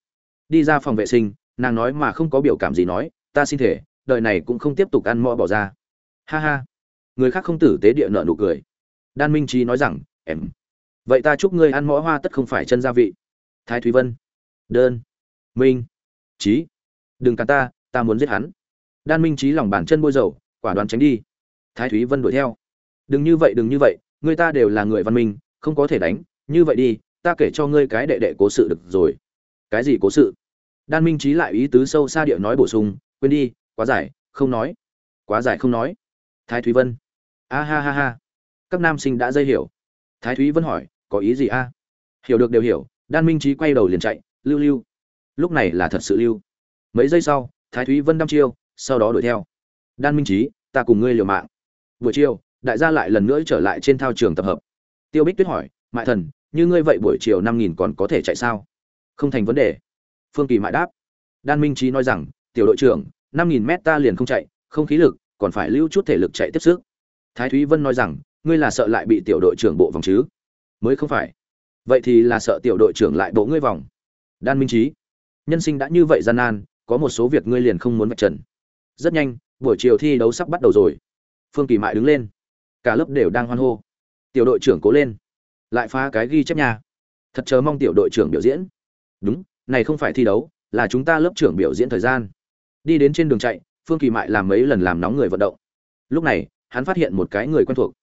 S1: Đi ra phòng vệ sinh, nàng nói mà không có biểu cảm gì nói, ta xin thể đời này cũng không tiếp tục ăn mò bỏ ra. Ha ha. Người khác không tử tế địa nợ nụ cười. Đan minh trí nói rằng, em, vậy ta chúc ngươi ăn mõ hoa tất không phải chân gia vị. Thái thúy vân, đơn, minh, trí, đừng cắn ta ta muốn giết hắn. Đan minh trí lòng bàn chân bôi dầu, quả đoán tránh đi. Thái thúy vân đuổi theo, đừng như vậy, đừng như vậy, người ta đều là người văn minh, không có thể đánh, như vậy đi ta kể cho ngươi cái đệ đệ cố sự được rồi. Cái gì cố sự? Đan minh trí lại ý tứ sâu xa địa nói bổ sung, quên đi, quá dài, không nói. Quá dài không nói. Thái thúy vân. A ha ha ha. Các nam sinh đã dây hiểu. Thái thúy vân hỏi, có ý gì a? Hiểu được đều hiểu, đan minh trí quay đầu liền chạy, lưu lưu. Lúc này là thật sự lưu. Mấy giây sau, thái thúy vân đăm chiêu, sau đó đuổi theo. Đan minh trí ta cùng ngươi liều mạng. Buổi chiều, đại gia lại lần nữa trở lại trên thao trường tập hợp. Tiêu bích tuyết hỏi, mại thần như ngươi vậy buổi chiều năm nghìn còn có thể chạy sao? Không thành vấn đề. Phương kỳ mại đáp. Đan minh trí nói rằng, tiểu đội trưởng, năm nghìn mét ta liền không chạy, không khí lực, còn phải lưu chút thể lực chạy tiếp sức. Thái thúy vân nói rằng, ngươi là sợ lại bị tiểu đội trưởng bộ vòng chứ? Mới không phải. Vậy thì là sợ tiểu đội trưởng lại bộ ngươi vòng. Đan minh trí. Nhân sinh đã như vậy gian nan, có một số việc ngươi liền không muốn vạch trần. Rất nhanh, buổi chiều thi đấu sắp bắt đầu rồi. Phương kỳ mại đứng lên. Cả lớp đều đang hoan hô. Tiểu đội trưởng cố lên lại phá cái ghi chép nha. thật chờ mong tiểu đội trưởng biểu diễn. Đúng, này không phải thi đấu, là chúng ta lớp trưởng biểu diễn thời gian. Đi đến trên đường chạy, phương kỳ mại làm mấy lần làm nóng người vận động. Lúc này, hắn phát hiện một cái người quen thuộc.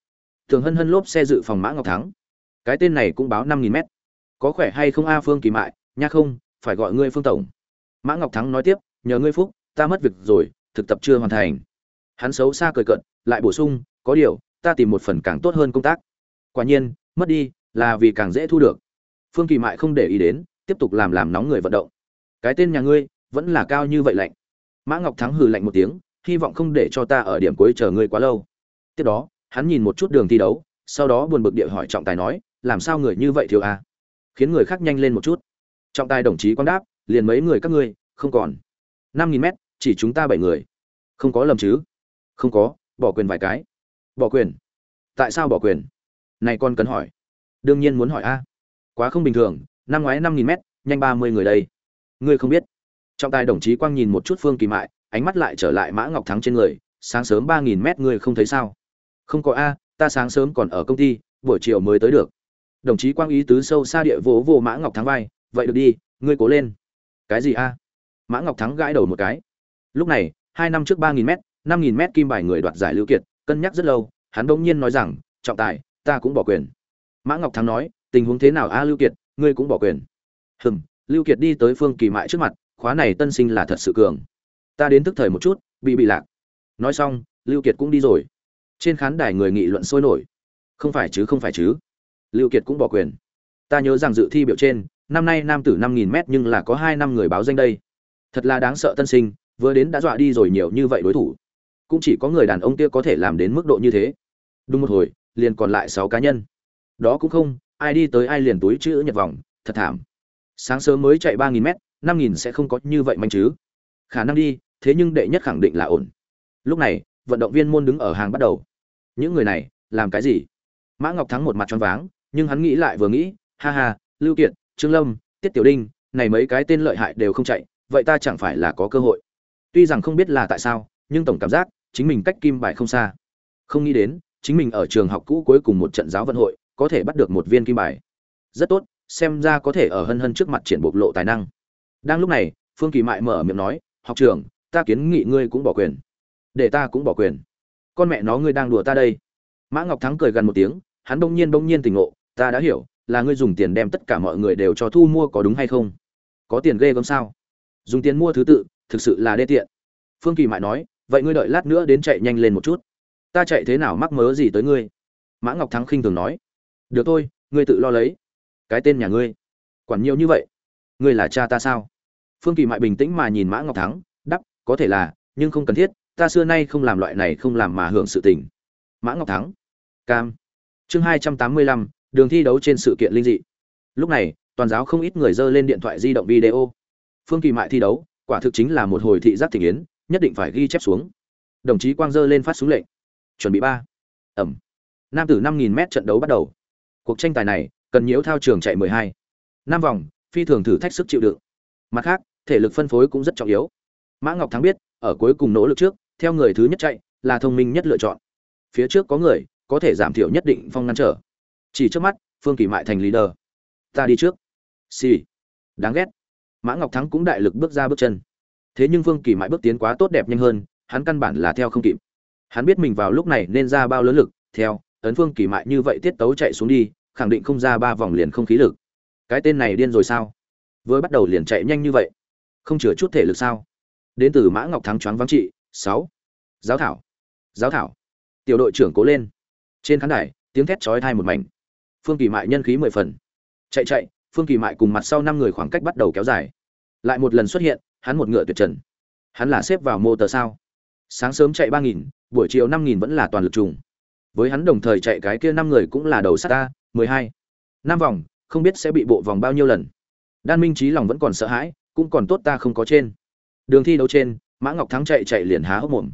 S1: Thường hân hân lốp xe dự phòng mã ngọc thắng. Cái tên này cũng báo năm nghìn mét. Có khỏe hay không a, phương kỳ mại? Nha không, phải gọi ngươi phương tổng. Mã ngọc thắng nói tiếp, nhờ ngươi phúc, ta mất việc rồi, thực tập chưa hoàn thành. Hắn xấu xa cười cận lại bổ sung, có điều, ta tìm một phần càng tốt hơn công tác. Quả nhiên, mất đi là vì càng dễ thu được. Phương kỳ mại không để ý đến, tiếp tục làm làm nóng người vận động. Cái tên nhà ngươi, vẫn là cao như vậy lạnh. Mã ngọc thắng hừ lạnh một tiếng, hy vọng không để cho ta ở điểm cuối chờ ngươi quá lâu. Tiếp đó, hắn nhìn một chút đường thi đấu, sau đó buồn bực địa hỏi trọng tài nói, làm sao người như vậy thiếu a? À? khiến người khác nhanh lên một chút. Trọng tài đồng chí quan đáp, liền mấy người các ngươi, không còn. Năm nghìn mét, chỉ chúng ta bảy người. Không có lầm chứ? Không có, bỏ quyền vài cái. Bỏ quyền? Tại sao bỏ quyền? Này con cần hỏi đương nhiên muốn hỏi a. Quá không bình thường, năm ngoái năm nghìn mét, nhanh ba mươi người đây. Ngươi không biết. Trọng tài đồng chí quang nhìn một chút phương kỳ mại, ánh mắt lại trở lại mã ngọc thắng trên người, sáng sớm ba nghìn mét ngươi không thấy sao? Không có a, ta sáng sớm còn ở công ty, buổi chiều mới tới được. Đồng chí quang ý tứ sâu xa địa vỗ vô mã ngọc thắng vai, vậy được đi, ngươi cố lên. Cái gì a? Mã ngọc thắng gãi đầu một cái. Lúc này, hai năm trước ba nghìn m năm nghìn m kim bài người đoạt giải lưu kiệt, cân nhắc rất lâu, hắn bỗng nhiên nói rằng, trọng tài, ta cũng bỏ quyền mã ngọc thắng nói, tình huống thế nào? A, lưu kiệt, ngươi cũng bỏ quyền. Hừm, lưu kiệt đi tới phương kỳ mại trước mặt, khóa này tân sinh là thật sự cường. Ta đến tức thời một chút, bị bị lạc. Nói xong, lưu kiệt cũng đi rồi. Trên khán đài người nghị luận sôi nổi. Không phải chứ, không phải chứ. Lưu kiệt cũng bỏ quyền. Ta nhớ rằng dự thi biểu trên, năm nay nam tử năm nghìn m nhưng là có hai năm người báo danh đây. Thật là đáng sợ tân sinh, vừa đến đã dọa đi rồi nhiều như vậy đối thủ. Cũng chỉ có người đàn ông kia có thể làm đến mức độ như thế. Đúng một hồi, liền còn lại sáu cá nhân đó cũng không, ai đi tới ai liền túi chữ nhật vòng, thật thảm. Sáng sớm mới chạy ba nghìn m năm nghìn sẽ không có như vậy manh chứ. Khả năng đi, thế nhưng đệ nhất khẳng định là ổn. Lúc này, vận động viên môn đứng ở hàng bắt đầu. Những người này, làm cái gì? Mã ngọc thắng một mặt choáng váng, nhưng hắn nghĩ lại vừa nghĩ, ha ha, lưu kiệt, trương lâm, tiết tiểu đinh, này mấy cái tên lợi hại đều không chạy, vậy ta chẳng phải là có cơ hội. Tuy rằng không biết là tại sao, nhưng tổng cảm giác, chính mình cách kim bài không xa. Không nghĩ đến, chính mình ở trường học cũ cuối cùng một trận giáo vận hội có thể bắt được một viên kim bài. Rất tốt, xem ra có thể ở hân hân trước mặt triển bộc lộ tài năng. Đang lúc này, phương kỳ mại mở miệng nói, học trưởng, ta kiến nghị ngươi cũng bỏ quyền. Để ta cũng bỏ quyền. Con mẹ nó ngươi đang đùa ta đây. Mã ngọc thắng cười gần một tiếng, hắn bỗng nhiên bỗng nhiên tỉnh ngộ, ta đã hiểu, là ngươi dùng tiền đem tất cả mọi người đều cho thu mua có đúng hay không? Có tiền ghê gớm sao? Dùng tiền mua thứ tự, thực sự là đê tiện. Phương kỳ mại nói, vậy ngươi đợi lát nữa đến chạy nhanh lên một chút. Ta chạy thế nào mắc mớ gì tới ngươi? Mã ngọc thắng khinh thường nói được thôi, ngươi tự lo lấy. Cái tên nhà ngươi. Quản nhiều như vậy. Ngươi là cha ta sao? Phương kỳ mại bình tĩnh mà nhìn mã ngọc thắng đắp có thể là, nhưng không cần thiết, ta xưa nay không làm loại này, không làm mà hưởng sự tình. Mã ngọc thắng. Cam. Chương hai trăm tám mươi lăm, đường thi đấu trên sự kiện linh dị. Lúc này, toàn giáo không ít người dơ lên điện thoại di động video. Phương kỳ mại thi đấu, quả thực chính là một hồi thị giác thị yến, nhất định phải ghi chép xuống. Đồng chí quang dơ lên phát xuống lệnh. Chuẩn bị ba. Ẩm. Nam tử năm nghìn m trận đấu bắt đầu cuộc tranh tài này cần nhiễu thao trường chạy mười hai. Năm vòng, phi thường thử thách sức chịu đựng. Mặt khác, thể lực phân phối cũng rất trọng yếu. Mã ngọc thắng biết, ở cuối cùng nỗ lực trước, theo người thứ nhất chạy là thông minh nhất lựa chọn. Phía trước có người có thể giảm thiểu nhất định phong ngăn trở. Chỉ trước mắt, phương kỳ mại thành leader. Ta đi trước. Xì、sì. đáng ghét. Mã ngọc thắng cũng đại lực bước ra bước chân. Thế nhưng phương kỳ mại bước tiến quá tốt đẹp nhanh hơn, hắn căn bản là theo không kịp. Hắn biết mình vào lúc này nên ra bao lớn lực, theo ấn phương kỳ mại như vậy tiết tấu chạy xuống đi, khẳng định không ra ba vòng liền không khí lực. Cái tên này điên rồi sao? Vừa bắt đầu liền chạy nhanh như vậy. Không chừa chút thể lực sao? Đến từ mã ngọc thắng choáng vắng trị, sáu. Giáo thảo. Giáo thảo. Tiểu đội trưởng cố lên. Trên khán đài, tiếng thét chói thai một mảnh. Phương kỳ mại nhân khí mười phần. Chạy chạy, phương kỳ mại cùng mặt sau năm người khoảng cách bắt đầu kéo dài. Lại một lần xuất hiện, hắn một ngựa tuyệt trần. Hắn là xếp vào mô tờ sao? Sáng sớm chạy ba nghìn, buổi chiều năm nghìn vẫn là toàn lực trùng với hắn đồng thời chạy cái kia năm người cũng là đầu sắt ta mười hai. Năm vòng, không biết sẽ bị bộ vòng bao nhiêu lần. Đan minh trí lòng vẫn còn sợ hãi, cũng còn tốt ta không có trên. Đường thi đấu trên, mã ngọc thắng chạy chạy liền há hốc mồm.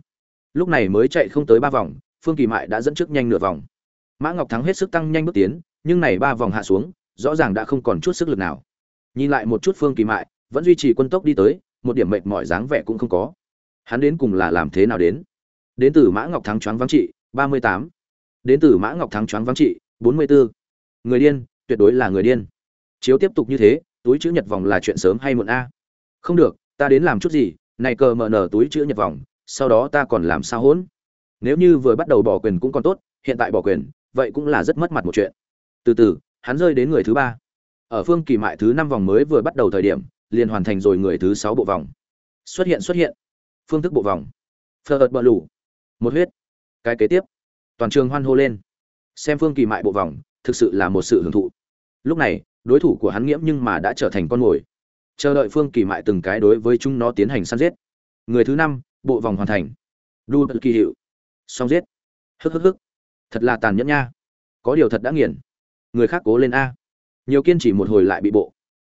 S1: Lúc này mới chạy không tới ba vòng, phương kỳ mại đã dẫn trước nhanh nửa vòng. Mã ngọc thắng hết sức tăng nhanh bước tiến, nhưng này ba vòng hạ xuống, rõ ràng đã không còn chút sức lực nào. Nhìn lại một chút phương kỳ mại, vẫn duy trì quân tốc đi tới, một điểm mệt mỏi dáng vẻ cũng không có. Hắn đến cùng là làm thế nào đến? Đến từ mã ngọc thắng choáng vắng trị, ba mươi tám đến từ mã ngọc thắng choáng vắng trị, bốn mươi bốn người điên, tuyệt đối là người điên. Chiếu tiếp tục như thế, túi chữ nhật vòng là chuyện sớm hay muộn a? Không được, ta đến làm chút gì, này cờ mở nở túi chữ nhật vòng, sau đó ta còn làm sao hỗn? Nếu như vừa bắt đầu bỏ quyền cũng còn tốt, hiện tại bỏ quyền, vậy cũng là rất mất mặt một chuyện. Từ từ, hắn rơi đến người thứ ba. Ở phương kỳ mại thứ năm vòng mới vừa bắt đầu thời điểm, liền hoàn thành rồi người thứ sáu bộ vòng. Xuất hiện xuất hiện. Phương thức bộ vòng. Phờ ợt bờ lủ một huyết. Cái kế tiếp toàn trường hoan hô lên. Xem phương kỳ mại bộ vòng, thực sự là một sự hưởng thụ. Lúc này, đối thủ của hắn nghiễm nhưng mà đã trở thành con mồi. Chờ đợi phương kỳ mại từng cái đối với chúng nó tiến hành săn giết. Người thứ năm, bộ vòng hoàn thành. Đu bật kỳ hiệu. Xong giết. Hức hức hức. Thật là tàn nhẫn nha. Có điều thật đã nghiền. Người khác cố lên a. Nhiều kiên trì một hồi lại bị bộ.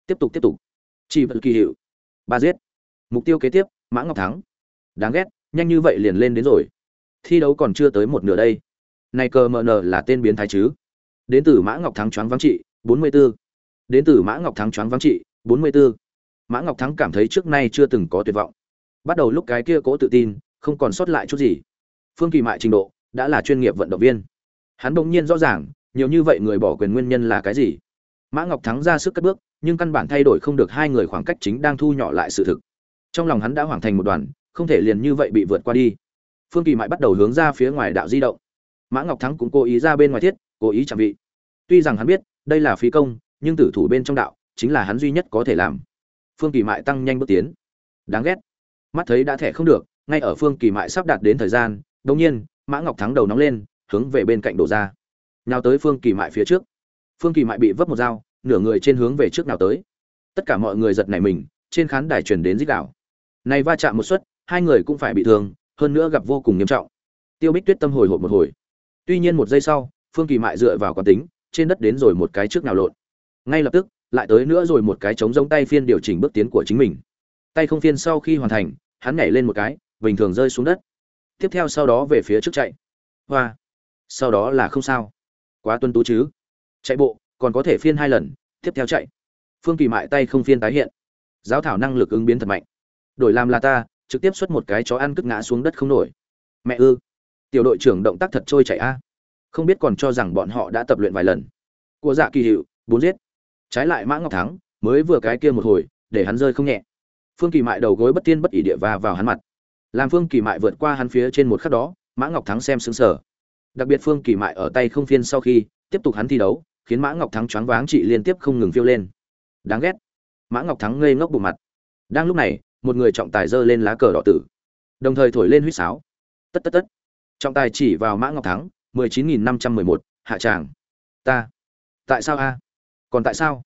S1: Tiếp tục tiếp tục. Chỉ vật kỳ hiệu. Ba giết. Mục tiêu kế tiếp, mã ngọc thắng. Đáng ghét, nhanh như vậy liền lên đến rồi. Thi đấu còn chưa tới một nửa đây này cờ mờ nờ là tên biến thái chứ? Đến từ mã ngọc thắng choáng vắng trị, bốn mươi 44. đến từ mã ngọc thắng choáng vắng trị 44. mã ngọc thắng cảm thấy trước nay chưa từng có tuyệt vọng. Bắt đầu lúc cái kia cố tự tin, không còn sót lại chút gì. Phương kỳ mại trình độ đã là chuyên nghiệp vận động viên. Hắn bỗng nhiên rõ ràng, nhiều như vậy người bỏ quyền nguyên nhân là cái gì? Mã ngọc thắng ra sức cất bước, nhưng căn bản thay đổi không được hai người khoảng cách chính đang thu nhỏ lại sự thực. Trong lòng hắn đã hoàn thành một đoàn, không thể liền như vậy bị vượt qua đi. Phương kỳ mại bắt đầu hướng ra phía ngoài đạo di động mã ngọc thắng cũng cố ý ra bên ngoài thiết, cố ý chạm vị. Tuy rằng hắn biết, đây là phí công, nhưng tử thủ bên trong đạo, chính là hắn duy nhất có thể làm. Phương kỳ mại tăng nhanh bước tiến. Đáng ghét. Mắt thấy đã thẻ không được, ngay ở phương kỳ mại sắp đạt đến thời gian, đột nhiên, mã ngọc thắng đầu nóng lên, hướng về bên cạnh đổ ra. Nào tới phương kỳ mại phía trước. Phương kỳ mại bị vấp một dao, nửa người trên hướng về trước nào tới. Tất cả mọi người giật nảy mình, trên khán đài truyền đến dích đảo. này va chạm một suất, hai người cũng phải bị thương, hơn nữa gặp vô cùng nghiêm trọng. Tiêu bích tuyết tâm hồi hộp một hồi tuy nhiên một giây sau, phương kỳ mại dựa vào quán tính, trên đất đến rồi một cái trước nào lộn. Ngay lập tức, lại tới nữa rồi một cái chống giống tay phiên điều chỉnh bước tiến của chính mình. Tay không phiên sau khi hoàn thành, hắn nhảy lên một cái, bình thường rơi xuống đất. Tiếp theo sau đó về phía trước chạy. Hoa! Sau đó là không sao. Quá tuân tú chứ. Chạy bộ, còn có thể phiên hai lần, tiếp theo chạy. Phương kỳ mại tay không phiên tái hiện. Giáo thảo năng lực ứng biến thật mạnh. Đổi làm là ta, trực tiếp xuất một cái chó ăn cất ngã xuống đất không nổi. Mẹ ư! Tiểu đội trưởng động tác thật trôi chảy a. Không biết còn cho rằng bọn họ đã tập luyện vài lần. Của dạ kỳ hiệu bốn giết. Trái lại mã ngọc thắng, mới vừa cái kia một hồi, để hắn rơi không nhẹ. Phương kỳ mại đầu gối bất tiên bất ỉ địa và vào hắn mặt. Làm phương kỳ mại vượt qua hắn phía trên một khắc đó, mã ngọc thắng xem xứng sở đặc biệt phương kỳ mại ở tay không phiên sau khi, tiếp tục hắn thi đấu, khiến mã ngọc thắng choáng váng chị liên tiếp không ngừng phiêu lên. Đáng ghét. Mã ngọc thắng ngây ngốc bụng mặt. Đang lúc này, một người trọng tài giơ lên lá cờ đỏ tử. Đồng thời thổi lên huýt sáo. Tất tất tất trọng tài chỉ vào mã ngọc thắng, mười chín nghìn năm trăm mười một, hạ tràng. Ta. Tại sao a? Còn tại sao?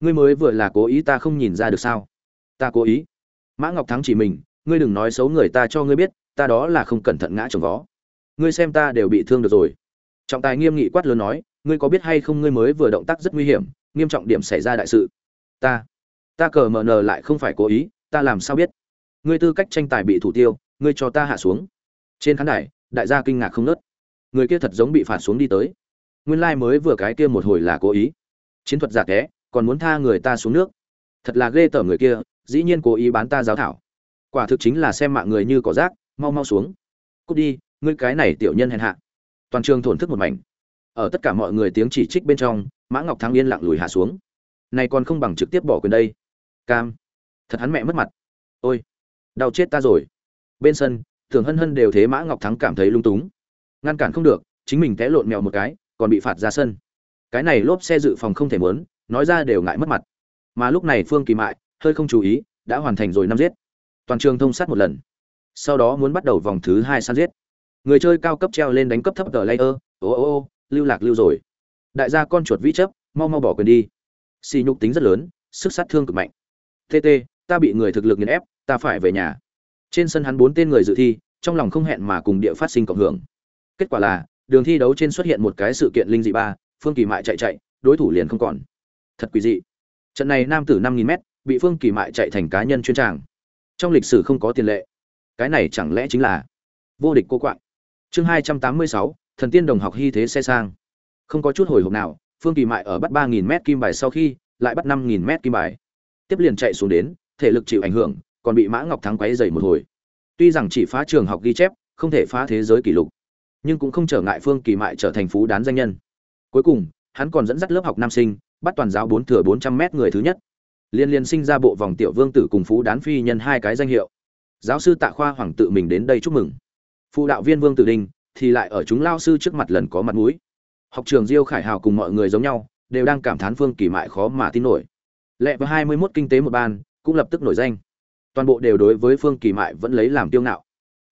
S1: Ngươi mới vừa là cố ý ta không nhìn ra được sao? Ta cố ý. Mã ngọc thắng chỉ mình, ngươi đừng nói xấu người ta cho ngươi biết, ta đó là không cẩn thận ngã trồng vó. Ngươi xem ta đều bị thương được rồi. Trọng tài nghiêm nghị quát lớn nói, ngươi có biết hay không ngươi mới vừa động tác rất nguy hiểm, nghiêm trọng điểm xảy ra đại sự. Ta. Ta cờ mờ nờ lại không phải cố ý, ta làm sao biết? Ngươi tư cách tranh tài bị thủ tiêu, ngươi cho ta hạ xuống. Trên khán đài đại gia kinh ngạc không nớt. Người kia thật giống bị phạt xuống đi tới. Nguyên lai mới vừa cái kia một hồi là cố ý. Chiến thuật giả té, còn muốn tha người ta xuống nước. Thật là ghê tởm người kia, dĩ nhiên cố ý bán ta giáo thảo. Quả thực chính là xem mạng người như cỏ rác, mau mau xuống. Cút đi, ngươi cái này tiểu nhân hèn hạ. Toàn trường thổn thức một mảnh. Ở tất cả mọi người tiếng chỉ trích bên trong, mã ngọc thắng yên lặng lùi hạ xuống. Này còn không bằng trực tiếp bỏ quyền đây. Cam. Thật hắn mẹ mất mặt. Ôi, đau chết ta rồi. Bên sân thường hân hân đều thế mã ngọc thắng cảm thấy lung túng. Ngăn cản không được, chính mình té lộn mèo một cái, còn bị phạt ra sân. Cái này lốp xe dự phòng không thể muốn, nói ra đều ngại mất mặt. Mà lúc này phương kỳ mại, hơi không chú ý, đã hoàn thành rồi năm giết. Toàn trường thông sát một lần. Sau đó muốn bắt đầu vòng thứ hai săn giết. Người chơi cao cấp treo lên đánh cấp thấp tờ layer, ô ô ô, lưu lạc lưu rồi. Đại gia con chuột vĩ chấp, mau mau bỏ quyền đi. Xì nhục tính rất lớn, sức sát thương cực mạnh. Tt ta bị người thực lực nghiền ép, ta phải về nhà trên sân hắn bốn tên người dự thi, trong lòng không hẹn mà cùng địa phát sinh cộng hưởng. Kết quả là, đường thi đấu trên xuất hiện một cái sự kiện linh dị ba, phương kỳ mại chạy chạy, đối thủ liền không còn. Thật quỷ dị. Trận này nam tử năm nghìn m bị phương kỳ mại chạy thành cá nhân chuyên tràng. Trong lịch sử không có tiền lệ. Cái này chẳng lẽ chính là vô địch cô quạng? Chương hai trăm tám mươi sáu, thần tiên đồng học hy thế xe sang. Không có chút hồi hộp nào, phương kỳ mại ở bắt ba nghìn m kim bài sau khi, lại bắt năm nghìn m kim bài. Tiếp liền chạy xuống đến, thể lực chịu ảnh hưởng còn bị mã ngọc thắng quấy dày một hồi. Tuy rằng chỉ phá trường học ghi chép, không thể phá thế giới kỷ lục, nhưng cũng không trở ngại phương kỳ mại trở thành phú đán danh nhân. Cuối cùng, hắn còn dẫn dắt lớp học nam sinh, bắt toàn giáo bốn thừa bốn trăm mét người thứ nhất. Liên liên sinh ra bộ vòng tiểu vương tử cùng phú đán phi nhân hai cái danh hiệu. Giáo sư tạ khoa hoàng tự mình đến đây chúc mừng. Phụ đạo viên vương tử đình thì lại ở chúng lao sư trước mặt lần có mặt mũi. Học trường diêu khải hào cùng mọi người giống nhau, đều đang cảm thán phương kỳ mại khó mà tin nổi. Lẹ với hai mươi mốt kinh tế một ban, cũng lập tức nổi danh toàn bộ đều đối với phương kỳ mại vẫn lấy làm tiêu ngạo.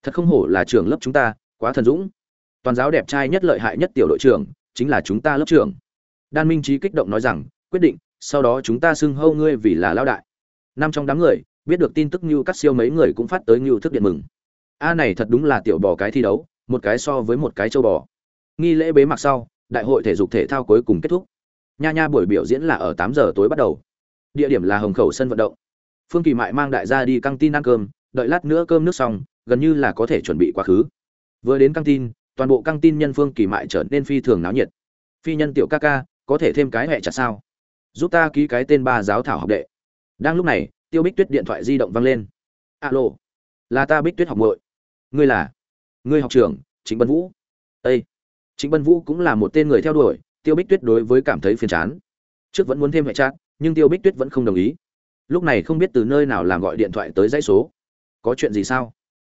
S1: Thật không hổ là trường lớp chúng ta, quá thần dũng. Toàn giáo đẹp trai nhất lợi hại nhất tiểu đội trưởng, chính là chúng ta lớp trưởng. Đan minh trí kích động nói rằng, quyết định, sau đó chúng ta xưng hâu ngươi vì là lao đại. Năm trong đám người, biết được tin tức như cắt siêu mấy người cũng phát tới như thức điện mừng. A này thật đúng là tiểu bò cái thi đấu, một cái so với một cái châu bò. Nghi lễ bế mạc sau, đại hội thể dục thể thao cuối cùng kết thúc. Nha nha buổi biểu diễn là ở tám giờ tối bắt đầu. Địa điểm là hồng khẩu sân vận động phương kỳ mại mang đại gia đi căng tin ăn cơm, đợi lát nữa cơm nước xong, gần như là có thể chuẩn bị quá khứ. Vừa đến căng tin, toàn bộ căng tin nhân phương kỳ mại trở nên phi thường náo nhiệt. Phi nhân tiểu ca ca, có thể thêm cái hẹ chặt sao? Giúp ta ký cái tên ba giáo thảo học đệ. Đang lúc này, tiêu bích tuyết điện thoại di động vang lên. Alo, là ta bích tuyết học muội. Ngươi là? Ngươi học trưởng chính bân vũ. Â chính bân vũ cũng là một tên người theo đuổi, tiêu bích tuyết đối với cảm thấy phiền chán. Trước vẫn muốn thêm hệ chat, nhưng tiêu bích tuyết vẫn không đồng ý lúc này không biết từ nơi nào làm gọi điện thoại tới dãy số. Có chuyện gì sao?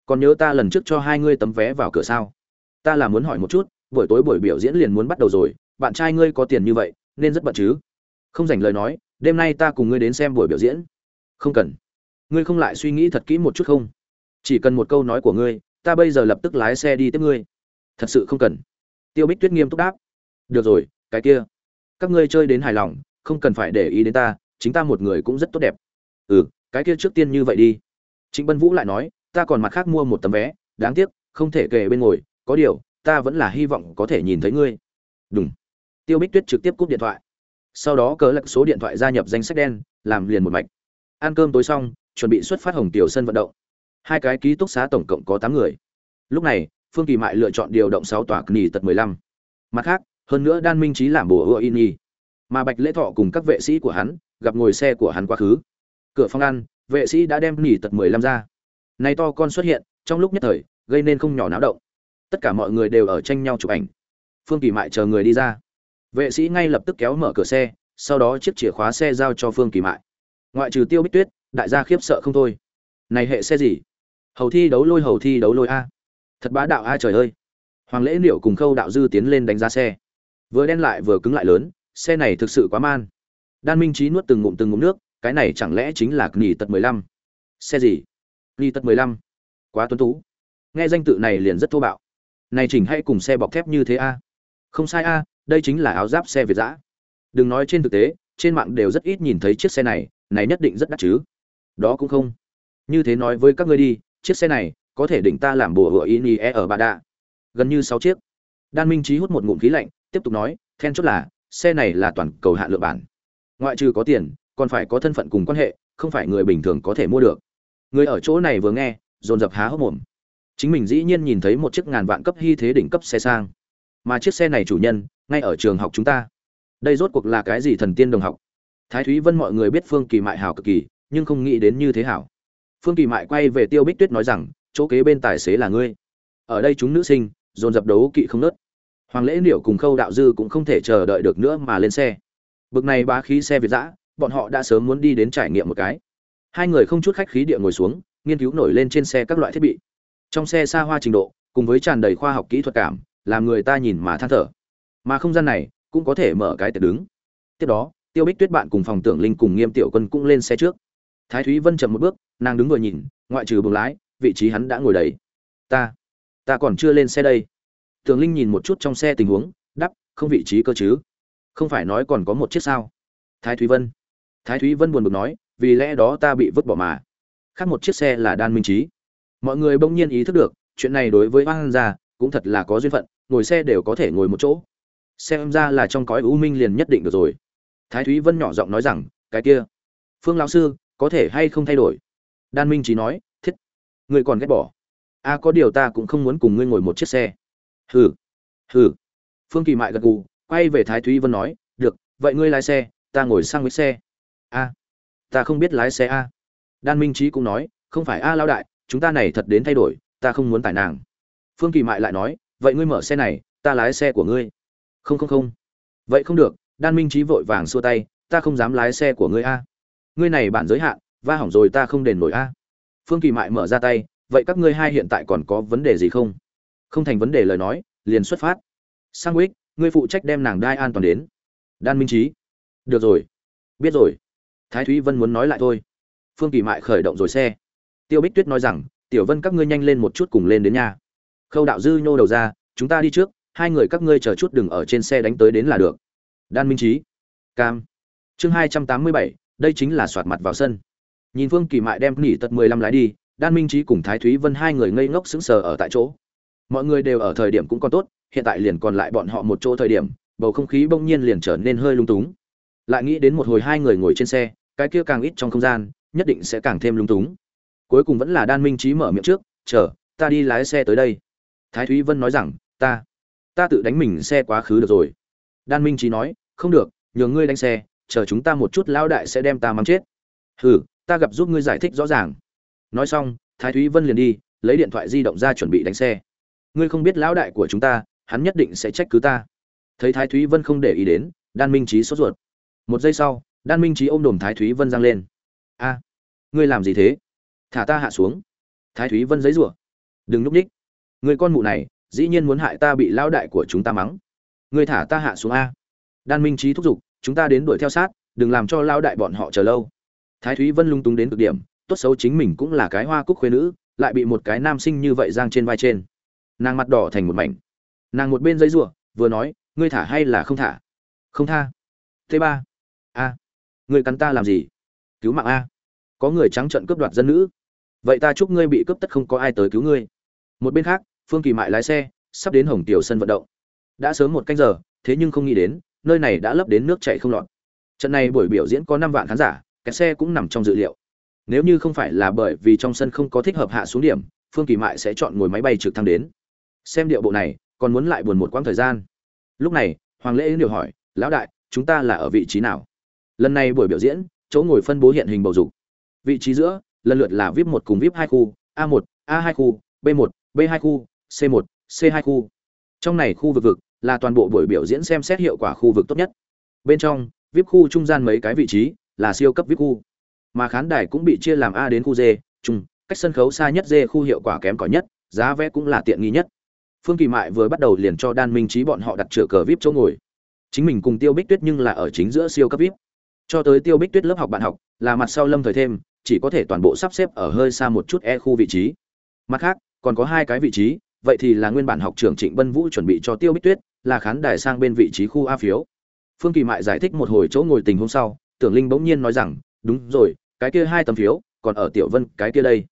S1: Còn nhớ ta lần trước cho hai ngươi tấm vé vào cửa sao? Ta là muốn hỏi một chút, buổi tối buổi biểu diễn liền muốn bắt đầu rồi, bạn trai ngươi có tiền như vậy, nên rất bận chứ? Không dành lời nói, đêm nay ta cùng ngươi đến xem buổi biểu diễn. Không cần. Ngươi không lại suy nghĩ thật kỹ một chút không? Chỉ cần một câu nói của ngươi, ta bây giờ lập tức lái xe đi tiếp ngươi. Thật sự không cần. Tiêu bích tuyết nghiêm túc đáp. Được rồi, cái kia. Các ngươi chơi đến hài lòng, không cần phải để ý đến ta chính ta một người cũng rất tốt đẹp. Ừ cái kia trước tiên như vậy đi. Trịnh bân vũ lại nói, ta còn mặt khác mua một tấm vé, đáng tiếc, không thể kể bên ngồi, có điều, ta vẫn là hy vọng có thể nhìn thấy ngươi. Đúng tiêu bích tuyết trực tiếp cúp điện thoại. Sau đó cớ lật số điện thoại gia nhập danh sách đen, làm liền một mạch. Ăn cơm tối xong, chuẩn bị xuất phát hồng tiểu sân vận động. Hai cái ký túc xá tổng cộng có tám người. Lúc này, phương kỳ mại lựa chọn điều động sáu tòa nghỉ tật mười lăm. Mặt khác, hơn nữa đan minh trí làm bổ ưa in y mà bạch lễ thọ cùng các vệ sĩ của hắn gặp ngồi xe của hắn quá khứ. Cửa phòng ăn, vệ sĩ đã đem nỉ tật mười lăm ra. Này to con xuất hiện, trong lúc nhất thời, gây nên không nhỏ náo động. Tất cả mọi người đều ở tranh nhau chụp ảnh. Phương kỳ mại chờ người đi ra. Vệ sĩ ngay lập tức kéo mở cửa xe, sau đó chiếc chìa khóa xe giao cho phương kỳ mại. Ngoại trừ tiêu bích tuyết, đại gia khiếp sợ không thôi. Này hệ xe gì? Hầu thi đấu lôi, hầu thi đấu lôi a. Thật bá đạo a trời ơi. Hoàng lễ liệu cùng khâu đạo dư tiến lên đánh giá xe. Vừa đen lại vừa cứng lại lớn, xe này thực sự quá man đan minh trí nuốt từng ngụm từng ngụm nước, cái này chẳng lẽ chính là nghỉ tật mười lăm? Xe gì? Nghỉ tật mười lăm? Quá tuấn tú. Nghe danh tự này liền rất thô bạo. Này chỉnh hay cùng xe bọc thép như thế a? Không sai a, đây chính là áo giáp xe việt giã đừng nói trên thực tế, trên mạng đều rất ít nhìn thấy chiếc xe này này nhất định rất đắt chứ. Đó cũng không. Như thế nói với các ngươi đi, chiếc xe này có thể định ta làm bùa hựa in e ở bà đạ. Gần như sáu chiếc. Đan minh trí hút một ngụm khí lạnh, tiếp tục nói, then chốt là, xe này là toàn cầu hạ lựa bản ngoại trừ có tiền, còn phải có thân phận cùng quan hệ, không phải người bình thường có thể mua được. Người ở chỗ này vừa nghe, dồn dập há hốc mồm. Chính mình dĩ nhiên nhìn thấy một chiếc ngàn vạn cấp hy thế đỉnh cấp xe sang. Mà chiếc xe này chủ nhân, ngay ở trường học chúng ta. Đây rốt cuộc là cái gì thần tiên đồng học? Thái thúy vân mọi người biết phương kỳ mại hảo cực kỳ, nhưng không nghĩ đến như thế hảo. Phương kỳ mại quay về tiêu bích tuyết nói rằng, chỗ kế bên tài xế là ngươi. Ở đây chúng nữ sinh, dồn dập đấu kỵ không nớt. Hoàng lễ liệu cùng khâu đạo dư cũng không thể chờ đợi được nữa mà lên xe bực này bá khí xe việt giã bọn họ đã sớm muốn đi đến trải nghiệm một cái. Hai người không chút khách khí địa ngồi xuống, nghiên cứu nổi lên trên xe các loại thiết bị. Trong xe xa hoa trình độ, cùng với tràn đầy khoa học kỹ thuật cảm, làm người ta nhìn mà than thở. Mà không gian này, cũng có thể mở cái tiệc đứng. Tiếp đó, tiêu bích tuyết bạn cùng phòng tưởng linh cùng nghiêm tiểu quân cũng lên xe trước. Thái thúy vân chậm một bước, nàng đứng vừa nhìn, ngoại trừ buồng lái, vị trí hắn đã ngồi đấy ta ta còn chưa lên xe đây. Tưởng linh nhìn một chút trong xe tình huống đắp không vị trí cơ chứ không phải nói còn có một chiếc sao? Thái thúy vân. Thái thúy vân buồn bực nói, vì lẽ đó ta bị vứt bỏ mà. Khác một chiếc xe là đan minh trí mọi người bỗng nhiên ý thức được, chuyện này đối với hoang gia cũng thật là có duyên phận, ngồi xe đều có thể ngồi một chỗ. Xem ra là trong cõi u minh liền nhất định được rồi. Thái thúy vân nhỏ giọng nói rằng, cái kia, phương lão sư, có thể hay không thay đổi? Đan minh trí nói, thiết người còn ghét bỏ. A có điều ta cũng không muốn cùng ngươi ngồi một chiếc xe. Hừ hừ. Phương kỳ mại gật gù quay về thái thúy vân nói, được, vậy ngươi lái xe, ta ngồi sang với xe. A, ta không biết lái xe a. Đan minh trí cũng nói, không phải a lao đại, chúng ta này thật đến thay đổi, ta không muốn tải nàng. Phương kỳ mại lại nói, vậy ngươi mở xe này, ta lái xe của ngươi. Không không không. Vậy không được. Đan minh trí vội vàng xua tay, ta không dám lái xe của ngươi a. Ngươi này bản giới hạn, va hỏng rồi ta không đền nổi a. Phương kỳ mại mở ra tay, vậy các ngươi hai hiện tại còn có vấn đề gì không? Không thành vấn đề lời nói, liền xuất phát. Sang ích ngươi phụ trách đem nàng đai an toàn đến. Đan minh trí được rồi. Biết rồi. Thái thúy vân muốn nói lại thôi. Phương kỳ mại khởi động rồi xe. Tiêu bích tuyết nói rằng, tiểu vân các ngươi nhanh lên một chút cùng lên đến nhà. Khâu đạo dư nhô đầu ra, chúng ta đi trước, hai người các ngươi chờ chút đừng ở trên xe đánh tới đến là được. Đan minh trí cam. Chương hai trăm tám mươi bảy, đây chính là soạt mặt vào sân. Nhìn phương kỳ mại đem nỉ tật mười lăm lái đi, đan minh trí cùng thái thúy vân hai người ngây ngốc sững sờ ở tại chỗ. Mọi người đều ở thời điểm cũng còn tốt hiện tại liền còn lại bọn họ một chỗ thời điểm, bầu không khí bỗng nhiên liền trở nên hơi lung túng. Lại nghĩ đến một hồi hai người ngồi trên xe, cái kia càng ít trong không gian, nhất định sẽ càng thêm lung túng. Cuối cùng vẫn là đan minh trí mở miệng trước, chờ, ta đi lái xe tới đây. Thái thúy vân nói rằng, ta ta tự đánh mình xe quá khứ được rồi. Đan minh trí nói, không được nhờ ngươi đánh xe, chờ chúng ta một chút lão đại sẽ đem ta mắng chết. Hừ, ta gặp giúp ngươi giải thích rõ ràng. Nói xong, thái thúy vân liền đi, lấy điện thoại di động ra chuẩn bị đánh xe. Ngươi không biết lão đại của chúng ta hắn nhất định sẽ trách cứ ta. Thấy thái thúy vân không để ý đến, đan minh trí sốt ruột. Một giây sau, đan minh trí ôm đồm thái thúy vân giang lên. A, ngươi làm gì thế? Thả ta hạ xuống. Thái thúy vân giấy rủa đừng núp ních người con mụ này, dĩ nhiên muốn hại ta bị lao đại của chúng ta mắng. Người thả ta hạ xuống a. Đan minh trí thúc giục, chúng ta đến đuổi theo sát, đừng làm cho lao đại bọn họ chờ lâu. Thái thúy vân lung túng đến cực điểm, tốt xấu chính mình cũng là cái hoa cúc khuê nữ, lại bị một cái nam sinh như vậy giang trên vai trên. Nàng mặt đỏ thành một mảnh nàng một bên giấy rủa, vừa nói, ngươi thả hay là không thả? Không tha. T ba, a, ngươi cắn ta làm gì? Cứu mạng a. Có người trắng trợn cướp đoạt dân nữ. Vậy ta chúc ngươi bị cướp tất không có ai tới cứu ngươi. Một bên khác, phương kỳ mại lái xe, sắp đến hồng tiểu sân vận động. Đã sớm một canh giờ, thế nhưng không nghĩ đến, nơi này đã lấp đến nước chảy không lọt. Trận này buổi biểu diễn có năm vạn khán giả, kẹt xe cũng nằm trong dự liệu. Nếu như không phải là bởi vì trong sân không có thích hợp hạ xuống điểm, phương kỳ mại sẽ chọn ngồi máy bay trực thăng đến. Xem điệu bộ này còn muốn lại buồn một quãng thời gian. Lúc này, hoàng lễ điều hỏi, lão đại, chúng ta là ở vị trí nào? Lần này buổi biểu diễn, chỗ ngồi phân bố hiện hình bầu dục. Vị trí giữa, lần lượt là vip một cùng vip hai khu, a một, a hai khu, b một, b hai khu, c một, c hai khu. Trong này khu vực vực là toàn bộ buổi biểu diễn xem xét hiệu quả khu vực tốt nhất. Bên trong, vip khu trung gian mấy cái vị trí là siêu cấp vip khu. Mà khán đài cũng bị chia làm a đến khu d trung cách sân khấu xa nhất d khu hiệu quả kém cỏi nhất, giá vé cũng là tiện nghi nhất phương kỳ mại vừa bắt đầu liền cho đan minh trí bọn họ đặt chữa cờ vip chỗ ngồi. Chính mình cùng tiêu bích tuyết nhưng là ở chính giữa siêu cấp vip. Cho tới tiêu bích tuyết lớp học bạn học, là mặt sau lâm thời thêm, chỉ có thể toàn bộ sắp xếp ở hơi xa một chút e khu vị trí. Mặt khác, còn có hai cái vị trí, vậy thì là nguyên bản học trưởng trịnh bân vũ chuẩn bị cho tiêu bích tuyết, là khán đài sang bên vị trí khu a phiếu. Phương kỳ mại giải thích một hồi chỗ ngồi tình hôm sau, tưởng linh bỗng nhiên nói rằng, đúng rồi, cái kia hai tấm phiếu, còn ở tiểu vân, cái kia đây.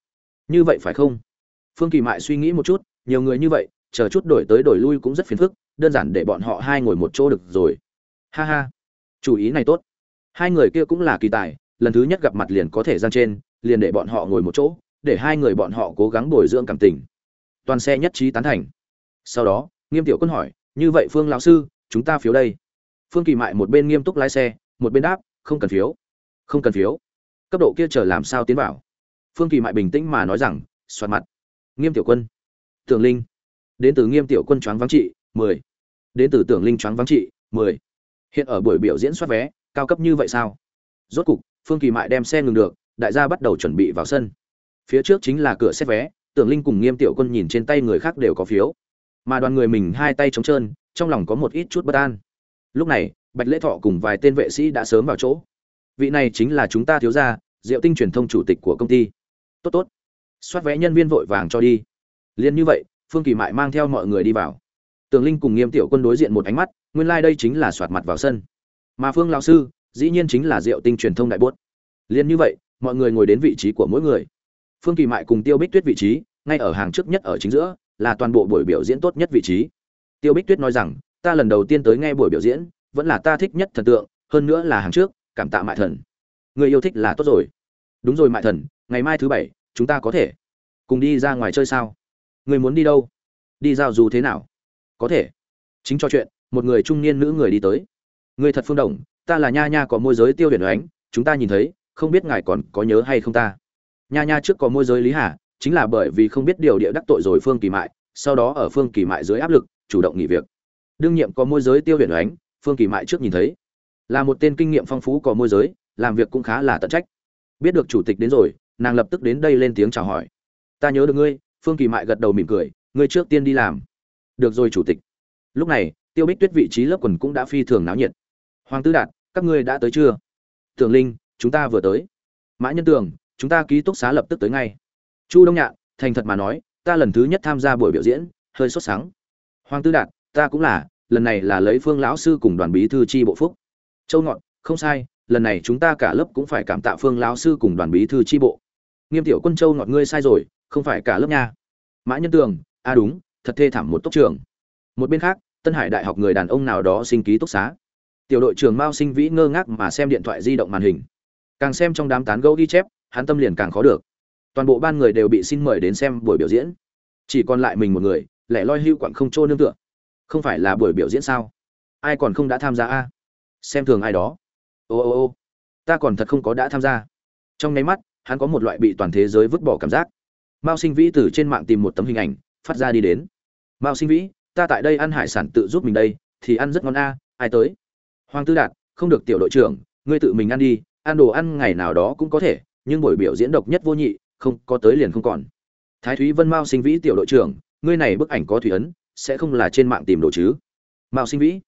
S1: Như vậy phải không? Phương kỳ mại suy nghĩ một chút, nhiều người như vậy chờ chút đổi tới đổi lui cũng rất phiền phức, đơn giản để bọn họ hai ngồi một chỗ được rồi. Ha ha. Chủ ý này tốt. Hai người kia cũng là kỳ tài, lần thứ nhất gặp mặt liền có thể giang trên, liền để bọn họ ngồi một chỗ, để hai người bọn họ cố gắng bồi dưỡng cảm tình. Toàn xe nhất trí tán thành. Sau đó, nghiêm tiểu quân hỏi, như vậy phương lão sư, chúng ta phiếu đây? Phương kỳ mại một bên nghiêm túc lái xe, một bên đáp, không cần phiếu. Không cần phiếu. Cấp độ kia chờ làm sao tiến vào? Phương kỳ mại bình tĩnh mà nói rằng soạt mặt. Nghiêm tiểu quân, tưởng linh đến từ nghiêm tiểu quân choáng vắng trị, mười. Đến từ tưởng linh choáng vắng trị, mười. Hiện ở buổi biểu diễn soát vé, cao cấp như vậy sao? Rốt cục, phương kỳ mại đem xe ngừng được, đại gia bắt đầu chuẩn bị vào sân. Phía trước chính là cửa xét vé, tưởng linh cùng nghiêm tiểu quân nhìn trên tay người khác đều có phiếu. Mà đoàn người mình hai tay trống trơn, trong lòng có một ít chút bất an. Lúc này, bạch lễ thọ cùng vài tên vệ sĩ đã sớm vào chỗ. Vị này chính là chúng ta thiếu gia, diệu tinh truyền thông chủ tịch của công ty. Tốt tốt. Soát vé nhân viên vội vàng cho đi. Liền như vậy phương kỳ mại mang theo mọi người đi vào. Tường linh cùng nghiêm tiểu quân đối diện một ánh mắt, nguyên lai、like、đây chính là soạt mặt vào sân. Mà phương lão sư, dĩ nhiên chính là diệu tinh truyền thông đại bốt. Liền như vậy, mọi người ngồi đến vị trí của mỗi người. Phương kỳ mại cùng tiêu bích tuyết vị trí, ngay ở hàng trước nhất ở chính giữa, là toàn bộ buổi biểu diễn tốt nhất vị trí. Tiêu bích tuyết nói rằng, ta lần đầu tiên tới nghe buổi biểu diễn, vẫn là ta thích nhất thần tượng, hơn nữa là hàng trước, cảm tạ mại thần. Người yêu thích là tốt rồi. Đúng rồi mại thần, ngày mai thứ bảy, chúng ta có thể cùng đi ra ngoài chơi sao? Người muốn đi đâu? Đi giao du thế nào? Có thể. Chính cho chuyện, một người trung niên nữ người đi tới. Người thật phương đồng, ta là nha nha có môi giới tiêu huyền ánh, chúng ta nhìn thấy, không biết ngài còn có nhớ hay không ta? Nha nha trước có môi giới lý hà, chính là bởi vì không biết điều địa đắc tội rồi phương kỳ mại, sau đó ở phương kỳ mại dưới áp lực, chủ động nghỉ việc. Đương nhiệm có môi giới tiêu huyền ánh, phương kỳ mại trước nhìn thấy. Là một tên kinh nghiệm phong phú có môi giới, làm việc cũng khá là tận trách. Biết được chủ tịch đến rồi, nàng lập tức đến đây lên tiếng chào hỏi. Ta nhớ được ngươi phương kỳ mại gật đầu mỉm cười, ngươi trước tiên đi làm. Được rồi, chủ tịch. Lúc này, tiêu bích tuyết vị trí lớp quần cũng đã phi thường náo nhiệt. Hoàng tư đạt, các ngươi đã tới chưa? Tưởng linh, chúng ta vừa tới. Mã nhân tường, chúng ta ký túc xá lập tức tới ngay. Chu đông nhạn, thành thật mà nói, ta lần thứ nhất tham gia buổi biểu diễn, hơi sốt sáng. Hoàng tư đạt, ta cũng là, lần này là lấy phương lão sư cùng đoàn bí thư tri bộ phúc. Châu ngọn, không sai, lần này chúng ta cả lớp cũng phải cảm tạ phương lão sư cùng đoàn bí thư tri bộ. Nghiêm tiểu quân châu ngọt ngươi sai rồi không phải cả lớp nha. Mã nhân tường a à đúng, thật thê thảm một tốc trường. Một bên khác, tân hải đại học người đàn ông nào đó sinh ký túc xá. Tiểu đội trưởng mao sinh vĩ ngơ ngác mà xem điện thoại di động màn hình. Càng xem trong đám tán gẫu ghi chép, hắn tâm liền càng khó được. Toàn bộ ban người đều bị xin mời đến xem buổi biểu diễn. Chỉ còn lại mình một người, lẻ loi hưu quặng không trô nương tựa. Không phải là buổi biểu diễn sao? Ai còn không đã tham gia a? Xem thường ai đó. Ô ô ô, ta còn thật không có đã tham gia. Trong nháy mắt, hắn có một loại bị toàn thế giới vứt bỏ cảm giác mao sinh vĩ từ trên mạng tìm một tấm hình ảnh, phát ra đi đến. Mao sinh vĩ, ta tại đây ăn hải sản tự giúp mình đây, thì ăn rất ngon a, ai tới? Hoàng tư đạt, không được tiểu đội trưởng, ngươi tự mình ăn đi, ăn đồ ăn ngày nào đó cũng có thể, nhưng buổi biểu diễn độc nhất vô nhị, không có tới liền không còn. Thái thúy vân mao sinh vĩ, tiểu đội trưởng, ngươi này bức ảnh có thủy ấn, sẽ không là trên mạng tìm đồ chứ? Mao sinh vĩ.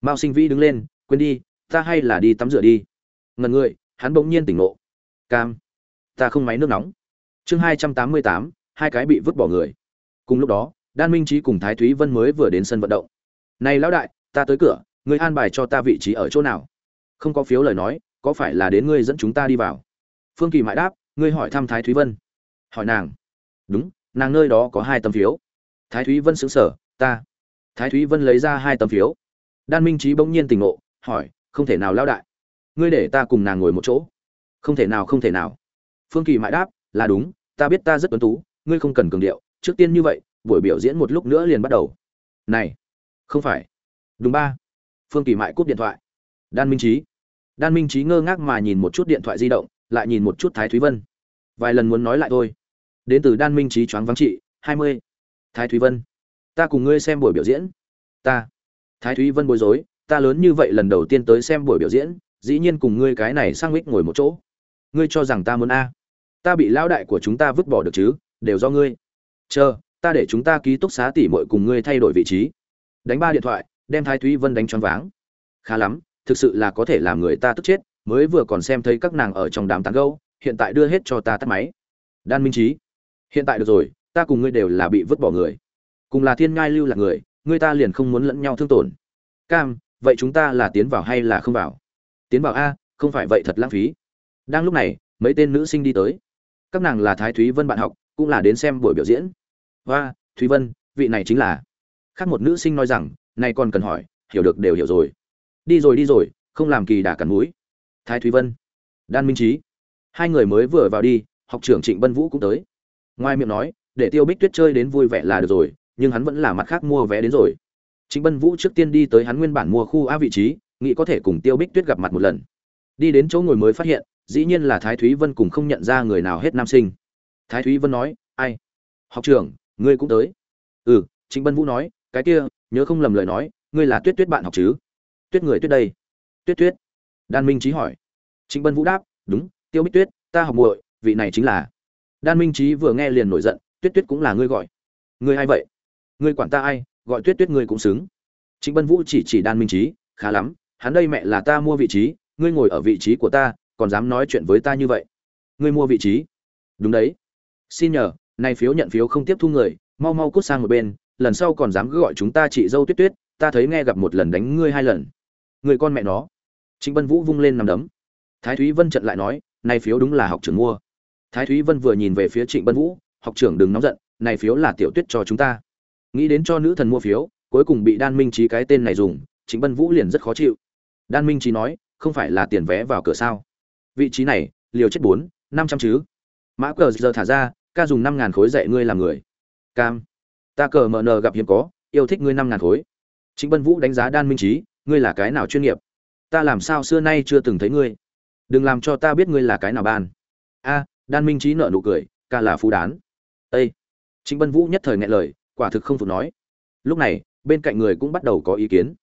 S1: Mao sinh vĩ đứng lên, quên đi, ta hay là đi tắm rửa đi. Ngần người, hắn bỗng nhiên tỉnh ngộ. Cam, ta không máy nước nóng chương hai trăm tám mươi tám, hai cái bị vứt bỏ người. Cùng lúc đó, đan minh trí cùng thái thúy vân mới vừa đến sân vận động. Này lão đại, ta tới cửa, ngươi an bài cho ta vị trí ở chỗ nào? Không có phiếu lời nói, có phải là đến ngươi dẫn chúng ta đi vào? Phương kỳ mãi đáp, ngươi hỏi thăm thái thúy vân. Hỏi nàng. Đúng, nàng nơi đó có hai tấm phiếu. Thái thúy vân xứng sở ta. Thái thúy vân lấy ra hai tấm phiếu. Đan minh trí bỗng nhiên tỉnh ngộ, hỏi, không thể nào lao đại, ngươi để ta cùng nàng ngồi một chỗ? Không thể nào, không thể nào. Phương kỳ mãi đáp là đúng, ta biết ta rất tuấn tú, ngươi không cần cường điệu, trước tiên như vậy, buổi biểu diễn một lúc nữa liền bắt đầu. Này, không phải. Đúng ba. Phương kỳ mại cúp điện thoại. Đan minh trí đan minh trí ngơ ngác mà nhìn một chút điện thoại di động, lại nhìn một chút thái thúy vân. Vài lần muốn nói lại thôi. Đến từ đan minh trí choáng vắng trị, hai mươi. Thái thúy vân, ta cùng ngươi xem buổi biểu diễn. Ta. Thái thúy vân bối rối, ta lớn như vậy lần đầu tiên tới xem buổi biểu diễn, dĩ nhiên cùng ngươi cái này sang mít ngồi một chỗ. Ngươi cho rằng ta muốn a ta bị lão đại của chúng ta vứt bỏ được chứ, đều do ngươi. Chờ, ta để chúng ta ký túc xá tỉ mội cùng ngươi thay đổi vị trí. Đánh ba điện thoại, đem thái thúy vân đánh choáng váng. Khá lắm, thực sự là có thể làm người ta tức chết, mới vừa còn xem thấy các nàng ở trong đám tán gâu hiện tại đưa hết cho ta tắt máy. Đan minh trí hiện tại được rồi, ta cùng ngươi đều là bị vứt bỏ người. Cùng là thiên ngai lưu là người ngươi ta liền không muốn lẫn nhau thương tổn. Cam, vậy chúng ta là tiến vào hay là không vào? Tiến vào a, không phải vậy thật lãng phí. Đang lúc này, mấy tên nữ sinh đi tới các nàng là thái thúy vân bạn học, cũng là đến xem buổi biểu diễn. Và thúy vân, vị này chính là. Khác một nữ sinh nói rằng, này còn cần hỏi, hiểu được đều hiểu rồi. Đi rồi đi rồi, không làm kỳ đà cắn mũi. Thái thúy vân. Đan minh trí. Hai người mới vừa vào đi, học trưởng trịnh bân vũ cũng tới. Ngoài miệng nói, để tiêu bích tuyết chơi đến vui vẻ là được rồi, nhưng hắn vẫn là mặt khác mua vé đến rồi. Trịnh bân vũ trước tiên đi tới hắn nguyên bản mua khu a vị trí, nghĩ có thể cùng tiêu bích tuyết gặp mặt một lần. Đi đến chỗ ngồi mới phát hiện dĩ nhiên là thái thúy vân cùng không nhận ra người nào hết nam sinh. Thái thúy vân nói, ai? Học trưởng, ngươi cũng tới. Ừ chính bân vũ nói, cái kia, nhớ không lầm lời nói, ngươi là tuyết tuyết bạn học chứ? Tuyết người tuyết đây. Tuyết tuyết? Đan minh trí hỏi. Chính bân vũ đáp, đúng, tiêu bích tuyết, ta học muội, vị này chính là. Đan minh trí vừa nghe liền nổi giận, tuyết tuyết cũng là ngươi gọi. Ngươi ai vậy? Ngươi quản ta ai, gọi tuyết tuyết ngươi cũng xứng. Chính bân vũ chỉ chỉ đan minh trí khá lắm, hắn đây mẹ là ta mua vị trí, ngươi ngồi ở vị trí của ta còn dám nói chuyện với ta như vậy. Ngươi mua vị trí. Đúng đấy. Xin nhờ, nay phiếu nhận phiếu không tiếp thu người, mau mau cút sang một bên, lần sau còn dám cứ gọi chúng ta chị dâu tuyết tuyết, ta thấy nghe gặp một lần đánh ngươi hai lần. Người con mẹ nó. Trịnh bân vũ vung lên nằm đấm. Thái thúy vân trận lại nói, nay phiếu đúng là học trưởng mua. Thái thúy vân vừa nhìn về phía trịnh bân vũ, học trưởng đừng nóng giận này phiếu là tiểu tuyết cho chúng ta. Nghĩ đến cho nữ thần mua phiếu, cuối cùng bị đan minh trí cái tên này dùng, trịnh bân vũ liền rất khó chịu. Đan minh trí nói, không phải là tiền vé vào cửa sao? Vị trí này, liều chết bốn, năm trăm chứ. Mã cờ giờ thả ra, ca dùng năm ngàn khối dạy ngươi làm người. Cam. Ta cờ mờ nờ gặp hiếm có, yêu thích ngươi năm ngàn khối. Chính bân vũ đánh giá đan minh trí ngươi là cái nào chuyên nghiệp? Ta làm sao xưa nay chưa từng thấy ngươi? Đừng làm cho ta biết ngươi là cái nào ban. A, đan minh trí nợ nụ cười, ca là phú đán. Ây chính bân vũ nhất thời nghe lời, quả thực không phục nói. Lúc này, bên cạnh người cũng bắt đầu có ý kiến.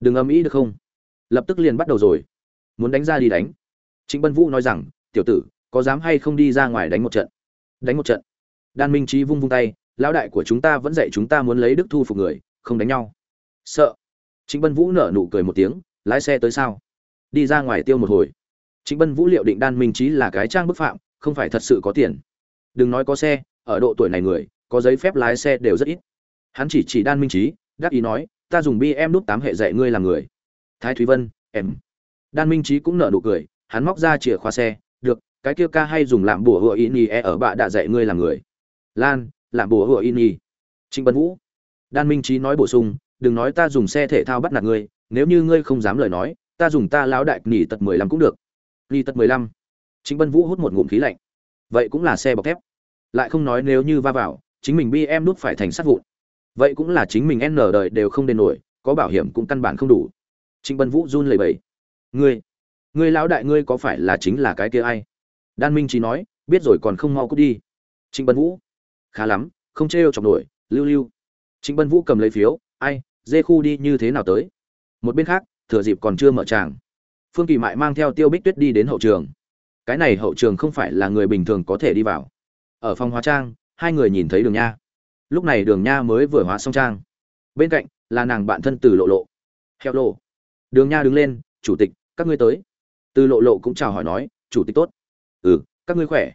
S1: Đừng âm ý được không? Lập tức liền bắt đầu rồi. Muốn đánh ra đi đánh trịnh bân vũ nói rằng tiểu tử có dám hay không đi ra ngoài đánh một trận? Đánh một trận? Đan minh Chí vung vung tay lão đại của chúng ta vẫn dạy chúng ta muốn lấy đức thu phục người không đánh nhau. Sợ. Trịnh bân vũ nở nụ cười một tiếng lái xe tới sao? Đi ra ngoài tiêu một hồi. Trịnh bân vũ liệu định đan minh Chí là cái trang bức phạm không phải thật sự có tiền. Đừng nói có xe ở độ tuổi này người có giấy phép lái xe đều rất ít. Hắn chỉ chỉ đan minh Chí, đáp ý nói ta dùng bi em đút tám hệ dạy ngươi làm người. Thái thúy vân em. Đan minh Chí cũng nở nụ cười hắn móc ra chìa khóa xe, được, cái kia ca hay dùng làm bùa hựa in y e ở bạ đã dạy ngươi làm người. Lan làm bùa hựa in y trịnh bân vũ, đan minh trí nói bổ sung, đừng nói ta dùng xe thể thao bắt nạt ngươi, nếu như ngươi không dám lời nói, ta dùng ta lão đại nỉ tật mười lăm cũng được. Nỉ tật mười lăm? Trịnh bân vũ hút một ngụm khí lạnh. Vậy cũng là xe bọc thép. Lại không nói nếu như va vào, chính mình bi em nút phải thành sát vụn. Vậy cũng là chính mình n đời đều không đền nổi, có bảo hiểm cũng căn bản không đủ. Trịnh bân vũ run lẩy bẩy. Ngươi ngươi lão đại ngươi có phải là chính là cái kia ai? Đan minh trí nói, biết rồi còn không mau cút đi. Trịnh bân vũ. Khá lắm, không trêu chọc nổi, lưu lưu. Trịnh bân vũ cầm lấy phiếu, ai, dê khu đi như thế nào tới? Một bên khác, thừa dịp còn chưa mở tràng. Phương kỳ mại mang theo tiêu bích tuyết đi đến hậu trường. Cái này hậu trường không phải là người bình thường có thể đi vào. Ở phòng hóa trang, hai người nhìn thấy đường nha. Lúc này đường nha mới vừa hóa xong trang. Bên cạnh là nàng bạn thân từ lộ lộ. Heo lộ đường nha đứng lên, chủ tịch, các ngươi tới từ lộ lộ cũng chào hỏi nói, chủ tịch tốt. Ừ các ngươi khỏe?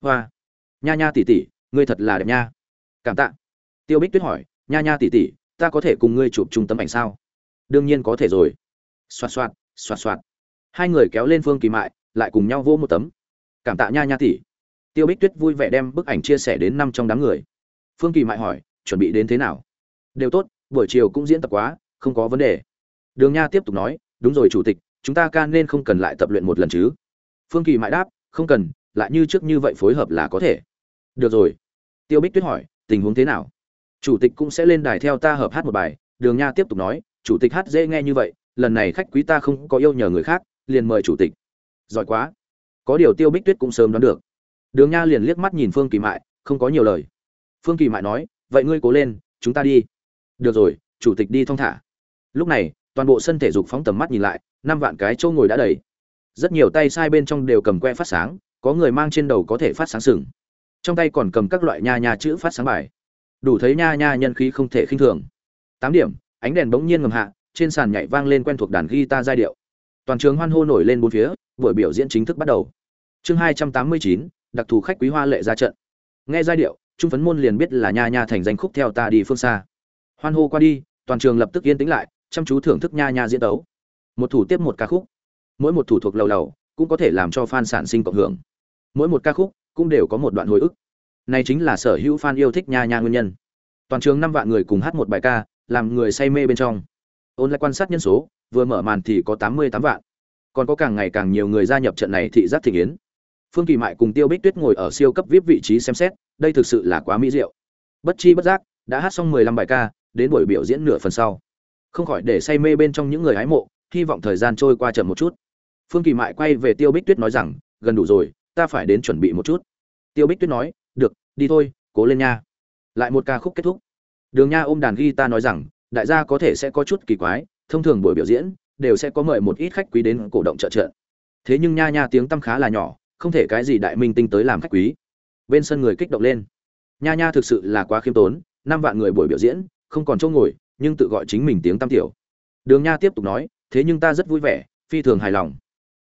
S1: Hoa. Nha nha tỷ tỷ, ngươi thật là đẹp nha. Cảm tạ. Tiêu bích tuyết hỏi, nha nha tỷ tỷ, ta có thể cùng ngươi chụp chung tấm ảnh sao? Đương nhiên có thể rồi. Xoạt xoạt xoạt xoạt. Hai người kéo lên phương kỳ mại, lại cùng nhau vô một tấm. Cảm tạ nha nha tỷ. Tiêu bích tuyết vui vẻ đem bức ảnh chia sẻ đến năm trong đám người. Phương kỳ mại hỏi, chuẩn bị đến thế nào? Đều tốt, buổi chiều cũng diễn tập quá, không có vấn đề. Đường nha tiếp tục nói, đúng rồi chủ tịch chúng ta ca nên không cần lại tập luyện một lần chứ? Phương kỳ mại đáp, không cần, lại như trước như vậy phối hợp là có thể. Được rồi. Tiêu bích tuyết hỏi, tình huống thế nào? Chủ tịch cũng sẽ lên đài theo ta hợp hát một bài, đường nha tiếp tục nói, chủ tịch hát dễ nghe như vậy, lần này khách quý ta không có yêu nhờ người khác, liền mời chủ tịch. Giỏi quá. Có điều tiêu bích tuyết cũng sớm đoán được. Đường nha liền liếc mắt nhìn phương kỳ mại, không có nhiều lời. Phương kỳ mại nói, vậy ngươi cố lên, chúng ta đi. Được rồi, chủ tịch đi thong thả. Lúc này, toàn bộ sân thể dục phóng tầm mắt nhìn lại năm vạn cái chỗ ngồi đã đầy. Rất nhiều tay sai bên trong đều cầm que phát sáng, có người mang trên đầu có thể phát sáng sừng. Trong tay còn cầm các loại nha nha chữ phát sáng bài. Đủ thấy nha nha nhân khí không thể khinh thường. Tám điểm, ánh đèn bỗng nhiên ngầm hạ, trên sàn nhảy vang lên quen thuộc đàn guitar giai điệu. Toàn trường hoan hô nổi lên bốn phía, buổi biểu diễn chính thức bắt đầu. Chương hai trăm tám mươi chín, đặc thù khách quý hoa lệ ra trận. Nghe giai điệu, trung phấn môn liền biết là nha nha thành danh khúc theo ta đi phương xa. Hoan hô qua đi, toàn trường lập tức yên tĩnh lại, chăm chú thưởng thức nha nha diễn tấu một thủ tiếp một ca khúc. Mỗi một thủ thuộc lầu lầu, cũng có thể làm cho fan sản sinh cộng hưởng. Mỗi một ca khúc cũng đều có một đoạn hồi ức. Này chính là sở hữu fan yêu thích nha nha nguyên nhân. Toàn trường năm vạn người cùng hát một bài ca, làm người say mê bên trong. Ôn lại quan sát nhân số, vừa mở màn thì có tám mươi tám vạn. Còn có càng ngày càng nhiều người gia nhập trận này thị giác thị yến phương kỳ mại cùng tiêu bích tuyết ngồi ở siêu cấp vip vị trí xem xét, đây thực sự là quá mỹ diệu. Bất chi bất giác, đã hát xong mười lăm bài ca, đến buổi biểu diễn nửa phần sau. Không khỏi để say mê bên trong những người hái mộ hy vọng thời gian trôi qua chậm một chút. Phương kỳ mại quay về tiêu bích tuyết nói rằng, gần đủ rồi, ta phải đến chuẩn bị một chút. Tiêu bích tuyết nói, được, đi thôi, cố lên nha. Lại một ca khúc kết thúc. Đường nha ôm đàn guitar nói rằng, đại gia có thể sẽ có chút kỳ quái, thông thường buổi biểu diễn đều sẽ có mời một ít khách quý đến cổ động trợ trợ thế nhưng nha nha tiếng tăm khá là nhỏ, không thể cái gì đại minh tinh tới làm khách quý. Bên sân người kích động lên. Nha nha thực sự là quá khiêm tốn, năm vạn người buổi biểu diễn, không còn chỗ ngồi, nhưng tự gọi chính mình tiếng tam tiểu. Đường nha tiếp tục nói thế nhưng ta rất vui vẻ, phi thường hài lòng.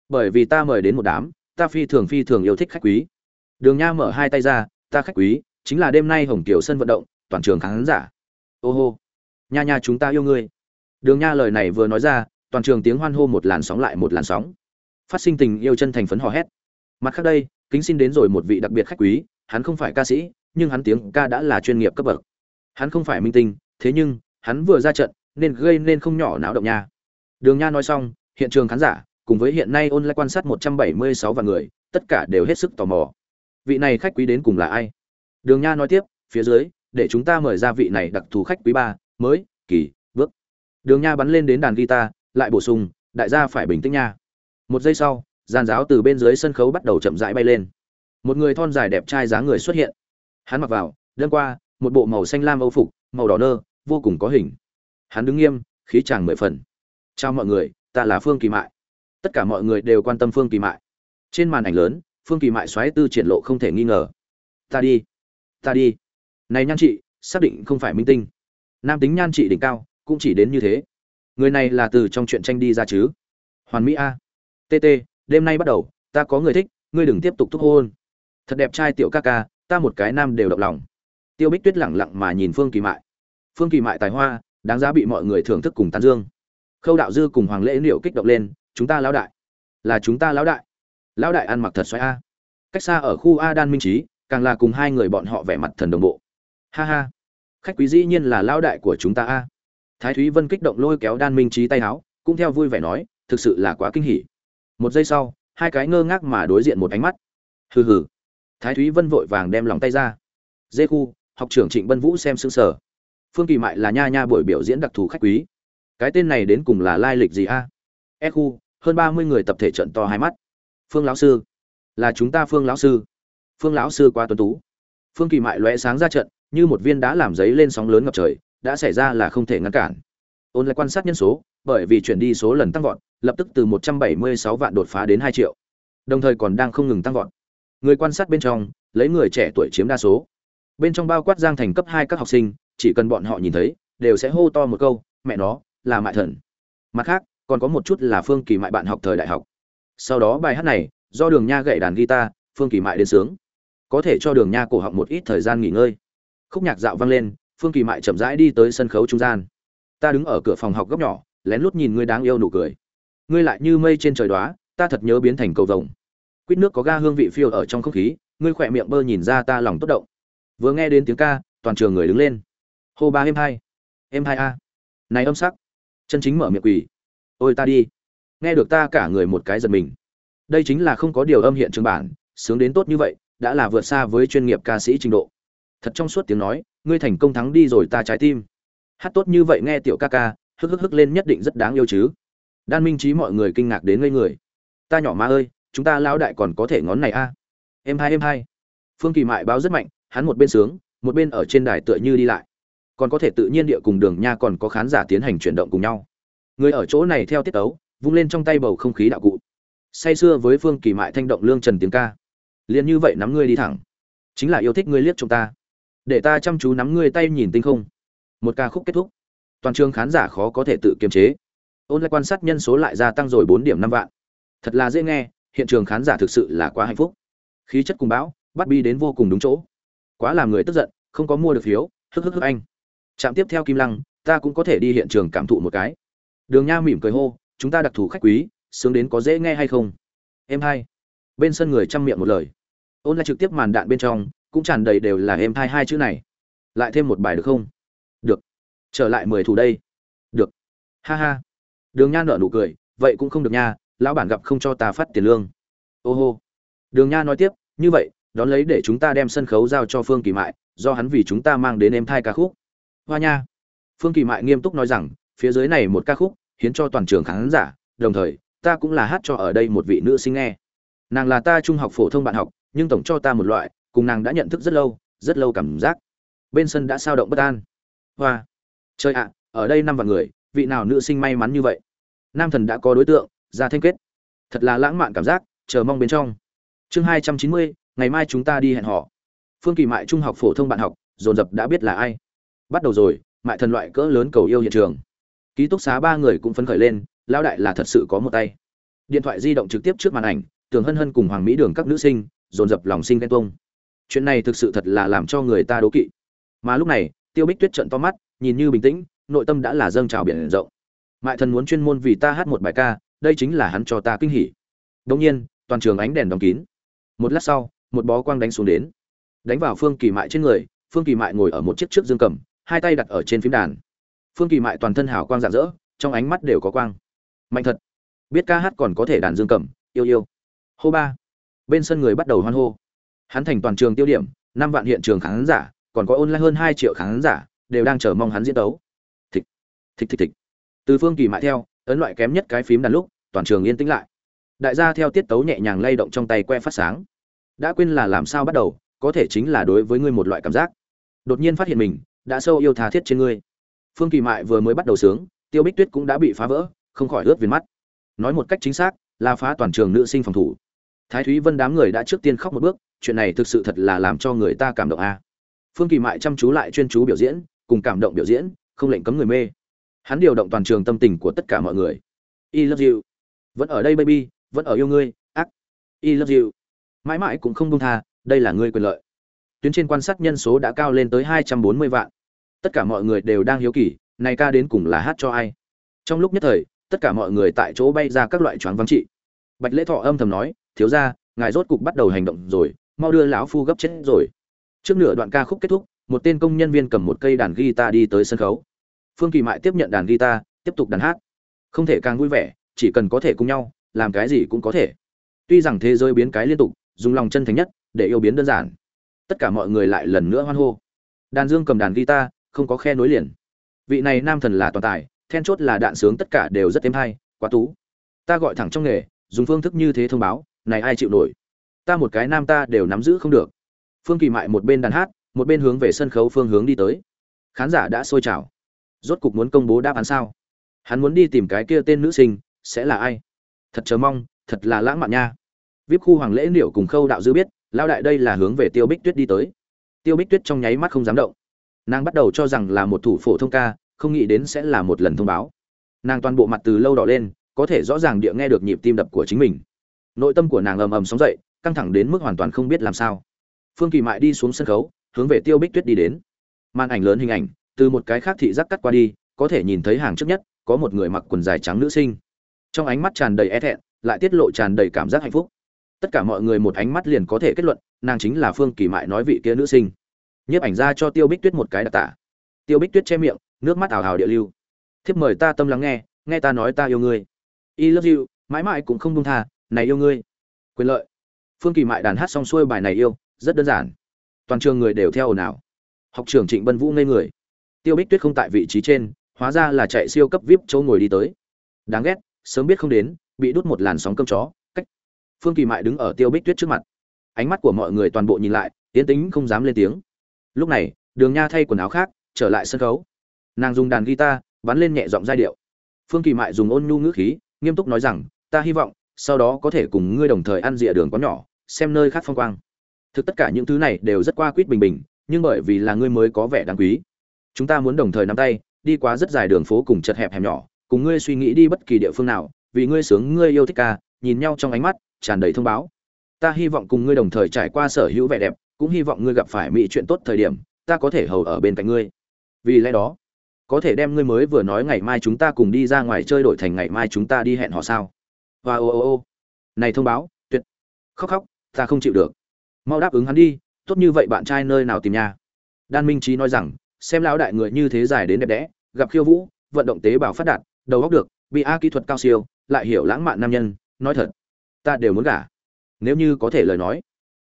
S1: Bởi vì ta mời đến một đám, ta phi thường phi thường yêu thích khách quý. Đường nha mở hai tay ra, ta khách quý, chính là đêm nay hồng kiều sân vận động, toàn trường khán giả. Ô hô, nha nha chúng ta yêu ngươi. Đường nha lời này vừa nói ra, toàn trường tiếng hoan hô một làn sóng lại một làn sóng. Phát sinh tình yêu chân thành phấn hò hét. Mặt khác đây, kính xin đến rồi một vị đặc biệt khách quý, hắn không phải ca sĩ, nhưng hắn tiếng ca đã là chuyên nghiệp cấp bậc. Hắn không phải minh tinh, thế nhưng, hắn vừa ra trận, nên gây nên không nhỏ náo động nha đường nha nói xong, hiện trường khán giả cùng với hiện nay online quan sát 176 vạn người, tất cả đều hết sức tò mò. Vị này khách quý đến cùng là ai? Đường nha nói tiếp, phía dưới, để chúng ta mời ra vị này đặc thù khách quý ba, mới, kỳ, bước. Đường nha bắn lên đến đàn guitar, lại bổ sung, đại gia phải bình tĩnh nha. Một giây sau, giàn giáo từ bên dưới sân khấu bắt đầu chậm rãi bay lên. Một người thon dài đẹp trai dáng người xuất hiện. Hắn mặc vào, đơn qua, một bộ màu xanh lam âu phục, màu đỏ nơ, vô cùng có hình. Hắn đứng nghiêm, khí chàng mười phần chào mọi người ta là phương kỳ mại. Tất cả mọi người đều quan tâm phương kỳ mại. Trên màn ảnh lớn phương kỳ mại xoáy tư triển lộ không thể nghi ngờ. Ta đi ta đi. Này nhan chị, xác định không phải minh tinh. Nam tính nhan chị đỉnh cao cũng chỉ đến như thế. Người này là từ trong chuyện tranh đi ra chứ? Hoàn mỹ a. Tt đêm nay bắt đầu ta có người thích ngươi đừng tiếp tục thúc hôn. Thật đẹp trai tiểu ca ca ta một cái nam đều động lòng. Tiêu bích tuyết lẳng lặng mà nhìn phương kỳ mại. Phương kỳ mại tài hoa đáng giá bị mọi người thưởng thức cùng tán dương khâu đạo dư cùng hoàng lễ liệu kích động lên, chúng ta lão đại, là chúng ta lão đại. Lão đại ăn mặc thật xoáy a. Cách xa ở khu a đan minh trí, càng là cùng hai người bọn họ vẻ mặt thần đồng bộ. Ha ha. Khách quý dĩ nhiên là lão đại của chúng ta a. Thái thúy vân kích động lôi kéo đan minh trí tay áo cũng theo vui vẻ nói, thực sự là quá kinh hỉ. Một giây sau, hai cái ngơ ngác mà đối diện một ánh mắt. Hừ hừ. Thái thúy vân vội vàng đem lòng tay ra. Dê khu, học trưởng trịnh bân vũ xem xương sở phương kỳ mại là nha nha buổi biểu diễn đặc thù khách quý cái tên này đến cùng là lai lịch gì a? E khu hơn ba mươi người tập thể trận to hai mắt. Phương lão sư, là chúng ta phương lão sư. Phương lão sư quá tuấn tú. Phương kỳ mại lóe sáng ra trận, như một viên đá làm giấy lên sóng lớn ngập trời, đã xảy ra là không thể ngăn cản. Ôn lại quan sát nhân số, bởi vì chuyển đi số lần tăng vọt, lập tức từ 176 vạn đột phá đến hai triệu. Đồng thời còn đang không ngừng tăng vọt. Người quan sát bên trong, lấy người trẻ tuổi chiếm đa số. Bên trong bao quát giang thành cấp hai các học sinh, chỉ cần bọn họ nhìn thấy, đều sẽ hô to một câu, mẹ nó là mại thần. Mặt khác, còn có một chút là phương kỳ mại bạn học thời đại học. Sau đó bài hát này, do đường nha gậy đàn guitar, phương kỳ mại đến sướng. Có thể cho đường nha cổ học một ít thời gian nghỉ ngơi. Khúc nhạc dạo vang lên, phương kỳ mại chậm rãi đi tới sân khấu trung gian. Ta đứng ở cửa phòng học góc nhỏ, lén lút nhìn ngươi đáng yêu nụ cười. Ngươi lại như mây trên trời đoá ta thật nhớ biến thành cầu vồng. Quýt nước có ga hương vị phiêu ở trong không khí, ngươi khỏe miệng bơ nhìn ra ta lòng tốt động. Vừa nghe đến tiếng ca, toàn trường người đứng lên. Hô ba em hai. Em hai a. Này âm sắc chân chính mở miệng quỳ. Ôi ta đi. Nghe được ta cả người một cái giật mình. Đây chính là không có điều âm hiện trường bản, sướng đến tốt như vậy, đã là vượt xa với chuyên nghiệp ca sĩ trình độ. Thật trong suốt tiếng nói, ngươi thành công thắng đi rồi ta trái tim. Hát tốt như vậy nghe tiểu ca ca, hức hức hức lên nhất định rất đáng yêu chứ. Đan minh trí mọi người kinh ngạc đến ngây người. Ta nhỏ ma ơi, chúng ta lão đại còn có thể ngón này a. Em hai em hai. Phương kỳ mại báo rất mạnh, hắn một bên sướng, một bên ở trên đài tựa như đi lại còn có thể tự nhiên địa cùng đường nha còn có khán giả tiến hành chuyển động cùng nhau. Người ở chỗ này theo tiết tấu, vung lên trong tay bầu không khí đạo cụ. Say sưa với phương kỳ mại thanh động lương trần tiếng ca. Liền như vậy nắm ngươi đi thẳng. Chính là yêu thích ngươi liếc chúng ta. Để ta chăm chú nắm ngươi tay nhìn tinh không. Một ca khúc kết thúc. Toàn trường khán giả khó có thể tự kiềm chế. Ôn lại quan sát nhân số lại gia tăng rồi bốn điểm năm vạn. Thật là dễ nghe, hiện trường khán giả thực sự là quá hạnh phúc. Khí chất cùng bão, bắt bi đến vô cùng đúng chỗ. Quá làm người tức giận, không có mua được phiếu, hức hức hức anh trạm tiếp theo kim lăng, ta cũng có thể đi hiện trường cảm thụ một cái. Đường nha mỉm cười hô, chúng ta đặc thù khách quý, sướng đến có dễ nghe hay không? Em hai. Bên sân người chăm miệng một lời. Ôn lại trực tiếp màn đạn bên trong, cũng tràn đầy đều là em hai hai chữ này. Lại thêm một bài được không? Được. Trở lại mười thủ đây. Được. Ha ha. Đường nha nở nụ cười, vậy cũng không được nha, lão bản gặp không cho ta phát tiền lương. Ô hô. Đường nha nói tiếp, như vậy, đón lấy để chúng ta đem sân khấu giao cho phương kỳ mại, do hắn vì chúng ta mang đến em thai ca khúc hoa nha. Phương kỳ mại nghiêm túc nói rằng, phía dưới này một ca khúc, hiến cho toàn trường khán giả, đồng thời, ta cũng là hát cho ở đây một vị nữ sinh nghe. Nàng là ta trung học phổ thông bạn học, nhưng tổng cho ta một loại, cùng nàng đã nhận thức rất lâu rất lâu cảm giác. Bên sân đã sao động bất an. Hoa. Trời ạ, ở đây năm vạn người, vị nào nữ sinh may mắn như vậy? Nam thần đã có đối tượng, ra thanh kết. Thật là lãng mạn cảm giác, chờ mong bên trong. Chương hai trăm chín mươi, ngày mai chúng ta đi hẹn họ phương kỳ mại trung học phổ thông bạn học, dồn dập đã biết là ai bắt đầu rồi, mại thần loại cỡ lớn cầu yêu hiện trường. Ký túc xá ba người cũng phấn khởi lên, lão đại là thật sự có một tay. Điện thoại di động trực tiếp trước màn ảnh, tường hân hân cùng hoàng mỹ đường các nữ sinh, dồn dập lòng sinh ghen tuông. Chuyện này thực sự thật là làm cho người ta đố kỵ. Mà lúc này, tiêu bích tuyết trận to mắt, nhìn như bình tĩnh, nội tâm đã là dâng trào biển rộng. Mại thần muốn chuyên môn vì ta hát một bài ca, đây chính là hắn cho ta kinh hỉ. Đông nhiên, toàn trường ánh đèn đóng kín. Một lát sau, một bó quang đánh xuống đến. Đánh vào phương kỳ mại trên người, phương kỳ mại ngồi ở một chiếc trước dương cầm hai tay đặt ở trên phím đàn. Phương kỳ mại toàn thân hào quang rạng rỡ, trong ánh mắt đều có quang. Mạnh thật. Biết ca hát còn có thể đàn dương cầm, yêu yêu. Hô ba. Bên sân người bắt đầu hoan hô. Hắn thành toàn trường tiêu điểm, năm vạn hiện trường khán giả, còn có online hơn hai triệu khán giả, đều đang chờ mong hắn diễn tấu. Thịch thịch thịch thịch. Từ phương kỳ mại theo, ấn loại kém nhất cái phím đàn lúc, toàn trường yên tĩnh lại. Đại gia theo tiết tấu nhẹ nhàng lay động trong tay que phát sáng. Đã quên là làm sao bắt đầu, có thể chính là đối với ngươi một loại cảm giác. Đột nhiên phát hiện mình đã sâu yêu tha thiết trên ngươi. Phương kỳ mại vừa mới bắt đầu sướng, tiêu bích tuyết cũng đã bị phá vỡ, không khỏi ướt viền mắt. Nói một cách chính xác, là phá toàn trường nữ sinh phòng thủ. Thái thúy vân đám người đã trước tiên khóc một bước, chuyện này thực sự thật là làm cho người ta cảm động a. Phương kỳ mại chăm chú lại chuyên chú biểu diễn, cùng cảm động biểu diễn, không lệnh cấm người mê. Hắn điều động toàn trường tâm tình của tất cả mọi người. I love you. Vẫn ở đây, baby, vẫn ở yêu ngươi. Ác. I love you. Mãi mãi cũng không buông tha, đây là ngươi quyền lợi. Tuyến trên quan sát nhân số đã cao lên tới hai trăm bốn mươi vạn tất cả mọi người đều đang hiếu kỳ, này ca đến cùng là hát cho ai? Trong lúc nhất thời, tất cả mọi người tại chỗ bay ra các loại choáng vắng trị. Bạch lễ thọ âm thầm nói, thiếu ra ngài rốt cục bắt đầu hành động rồi, mau đưa lão phu gấp chết rồi. Trước nửa đoạn ca khúc kết thúc, một tên công nhân viên cầm một cây đàn guitar đi tới sân khấu. Phương kỳ mại tiếp nhận đàn guitar, tiếp tục đàn hát. Không thể càng vui vẻ, chỉ cần có thể cùng nhau, làm cái gì cũng có thể. Tuy rằng thế giới biến cái liên tục, dùng lòng chân thành nhất, để yêu biến đơn giản. Tất cả mọi người lại lần nữa hoan hô. Đàn dương cầm đàn guitar không có khe nối liền. Vị này nam thần là toàn tài, then chốt là đạn sướng tất cả đều rất êm hay, quá tú. Ta gọi thẳng trong nghề, dùng phương thức như thế thông báo, này ai chịu nổi? Ta một cái nam ta đều nắm giữ không được. Phương kỳ mại một bên đàn hát, một bên hướng về sân khấu phương hướng đi tới. Khán giả đã sôi trào. Rốt cục muốn công bố đáp án sao? Hắn muốn đi tìm cái kia tên nữ sinh, sẽ là ai? Thật chờ mong, thật là lãng mạn nha. Vip khu hoàng lễ liệu cùng khâu đạo dư biết lao đại đây là hướng về tiêu bích tuyết đi tới. Tiêu bích tuyết trong nháy mắt không dám động nàng bắt đầu cho rằng là một thủ phổ thông ca, không nghĩ đến sẽ là một lần thông báo. Nàng toàn bộ mặt từ lâu đỏ lên, có thể rõ ràng địa nghe được nhịp tim đập của chính mình. Nội tâm của nàng ầm ầm sóng dậy, căng thẳng đến mức hoàn toàn không biết làm sao. Phương kỳ mại đi xuống sân khấu, hướng về tiêu bích tuyết đi đến. Màn ảnh lớn hình ảnh, từ một cái khác thị giác cắt qua đi, có thể nhìn thấy hàng trước nhất, có một người mặc quần dài trắng nữ sinh. Trong ánh mắt tràn đầy e thẹn, lại tiết lộ tràn đầy cảm giác hạnh phúc. Tất cả mọi người một ánh mắt liền có thể kết luận, nàng chính là phương kỳ mại nói vị kia nữ sinh nhiếp ảnh ra cho tiêu bích tuyết một cái đặc tả. Tiêu bích tuyết che miệng, nước mắt ảo hào địa lưu. Thiếp mời ta tâm lắng nghe nghe ta nói ta yêu ngươi. Y love you, mãi mãi cũng không đông tha, này yêu ngươi. Quyền lợi. Phương kỳ mại đàn hát xong xuôi bài này yêu, rất đơn giản. Toàn trường người đều theo ồn ào. Học trưởng trịnh bân vũ ngây người. Tiêu bích tuyết không tại vị trí trên, hóa ra là chạy siêu cấp vip chỗ ngồi đi tới. Đáng ghét, sớm biết không đến, bị đút một làn sóng cơm chó, cách. Phương kỳ mại đứng ở tiêu bích tuyết trước mặt. Ánh mắt của mọi người toàn bộ nhìn lại tiến tính không dám lên tiếng lúc này, đường nha thay quần áo khác, trở lại sân khấu. Nàng dùng đàn guitar, bắn lên nhẹ giọng giai điệu. Phương kỳ mại dùng ôn nhu ngữ khí, nghiêm túc nói rằng, ta hy vọng, sau đó có thể cùng ngươi đồng thời ăn rìa đường có nhỏ, xem nơi khác phong quang. Thực tất cả những thứ này đều rất qua quýt bình bình, nhưng bởi vì là ngươi mới có vẻ đáng quý. Chúng ta muốn đồng thời nắm tay, đi qua rất dài đường phố cùng chật hẹp hẹp nhỏ, cùng ngươi suy nghĩ đi bất kỳ địa phương nào, vì ngươi sướng, ngươi yêu thích ca, nhìn nhau trong ánh mắt, tràn đầy thông báo. Ta hy vọng cùng ngươi đồng thời trải qua sở hữu vẻ đẹp cũng hy vọng ngươi gặp phải mỹ chuyện tốt thời điểm, ta có thể hầu ở bên cạnh ngươi. Vì lẽ đó, có thể đem ngươi mới vừa nói ngày mai chúng ta cùng đi ra ngoài chơi đổi thành ngày mai chúng ta đi hẹn họ sao? Và ô ô ô. Này thông báo, tuyệt. Khóc khóc, ta không chịu được. Mau đáp ứng hắn đi, tốt như vậy bạn trai nơi nào tìm nhà? Đan minh trí nói rằng, xem lão đại người như thế dài đến đẹp đẽ, gặp khiêu vũ, vận động tế bào phát đạt, đầu óc được bị a kỹ thuật cao siêu, lại hiểu lãng mạn nam nhân, nói thật, ta đều muốn gả. Nếu như có thể lời nói.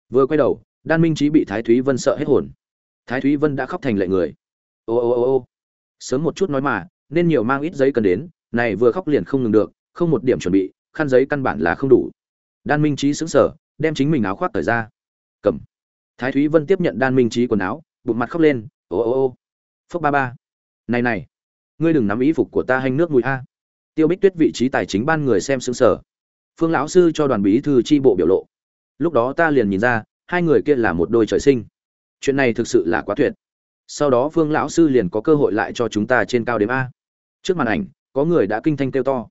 S1: Vừa quay đầu đan minh trí bị thái thúy vân sợ hết hồn. Thái thúy vân đã khóc thành lệ người. Ô ô ô ô sớm một chút nói mà, nên nhiều mang ít giấy cần đến, này vừa khóc liền không ngừng được, không một điểm chuẩn bị, khăn giấy căn bản là không đủ. Đan minh trí xứng sở đem chính mình áo khoác thời ra. Cầm. Thái thúy vân tiếp nhận đan minh trí quần áo, bụng mặt khóc lên, ô ô ô. Phúc ba ba. Này này, ngươi đừng nắm ý phục của ta hanh nước mùi a. Tiêu bích tuyết vị trí tài chính ban người xem xứng sở phương lão sư cho đoàn bí thư tri bộ biểu lộ. Lúc đó ta liền nhìn ra hai người kia là một đôi trời sinh. Chuyện này thực sự là quá tuyệt. Sau đó phương lão sư liền có cơ hội lại cho chúng ta trên cao đếm a. Trước màn ảnh, có người đã kinh thanh kêu to.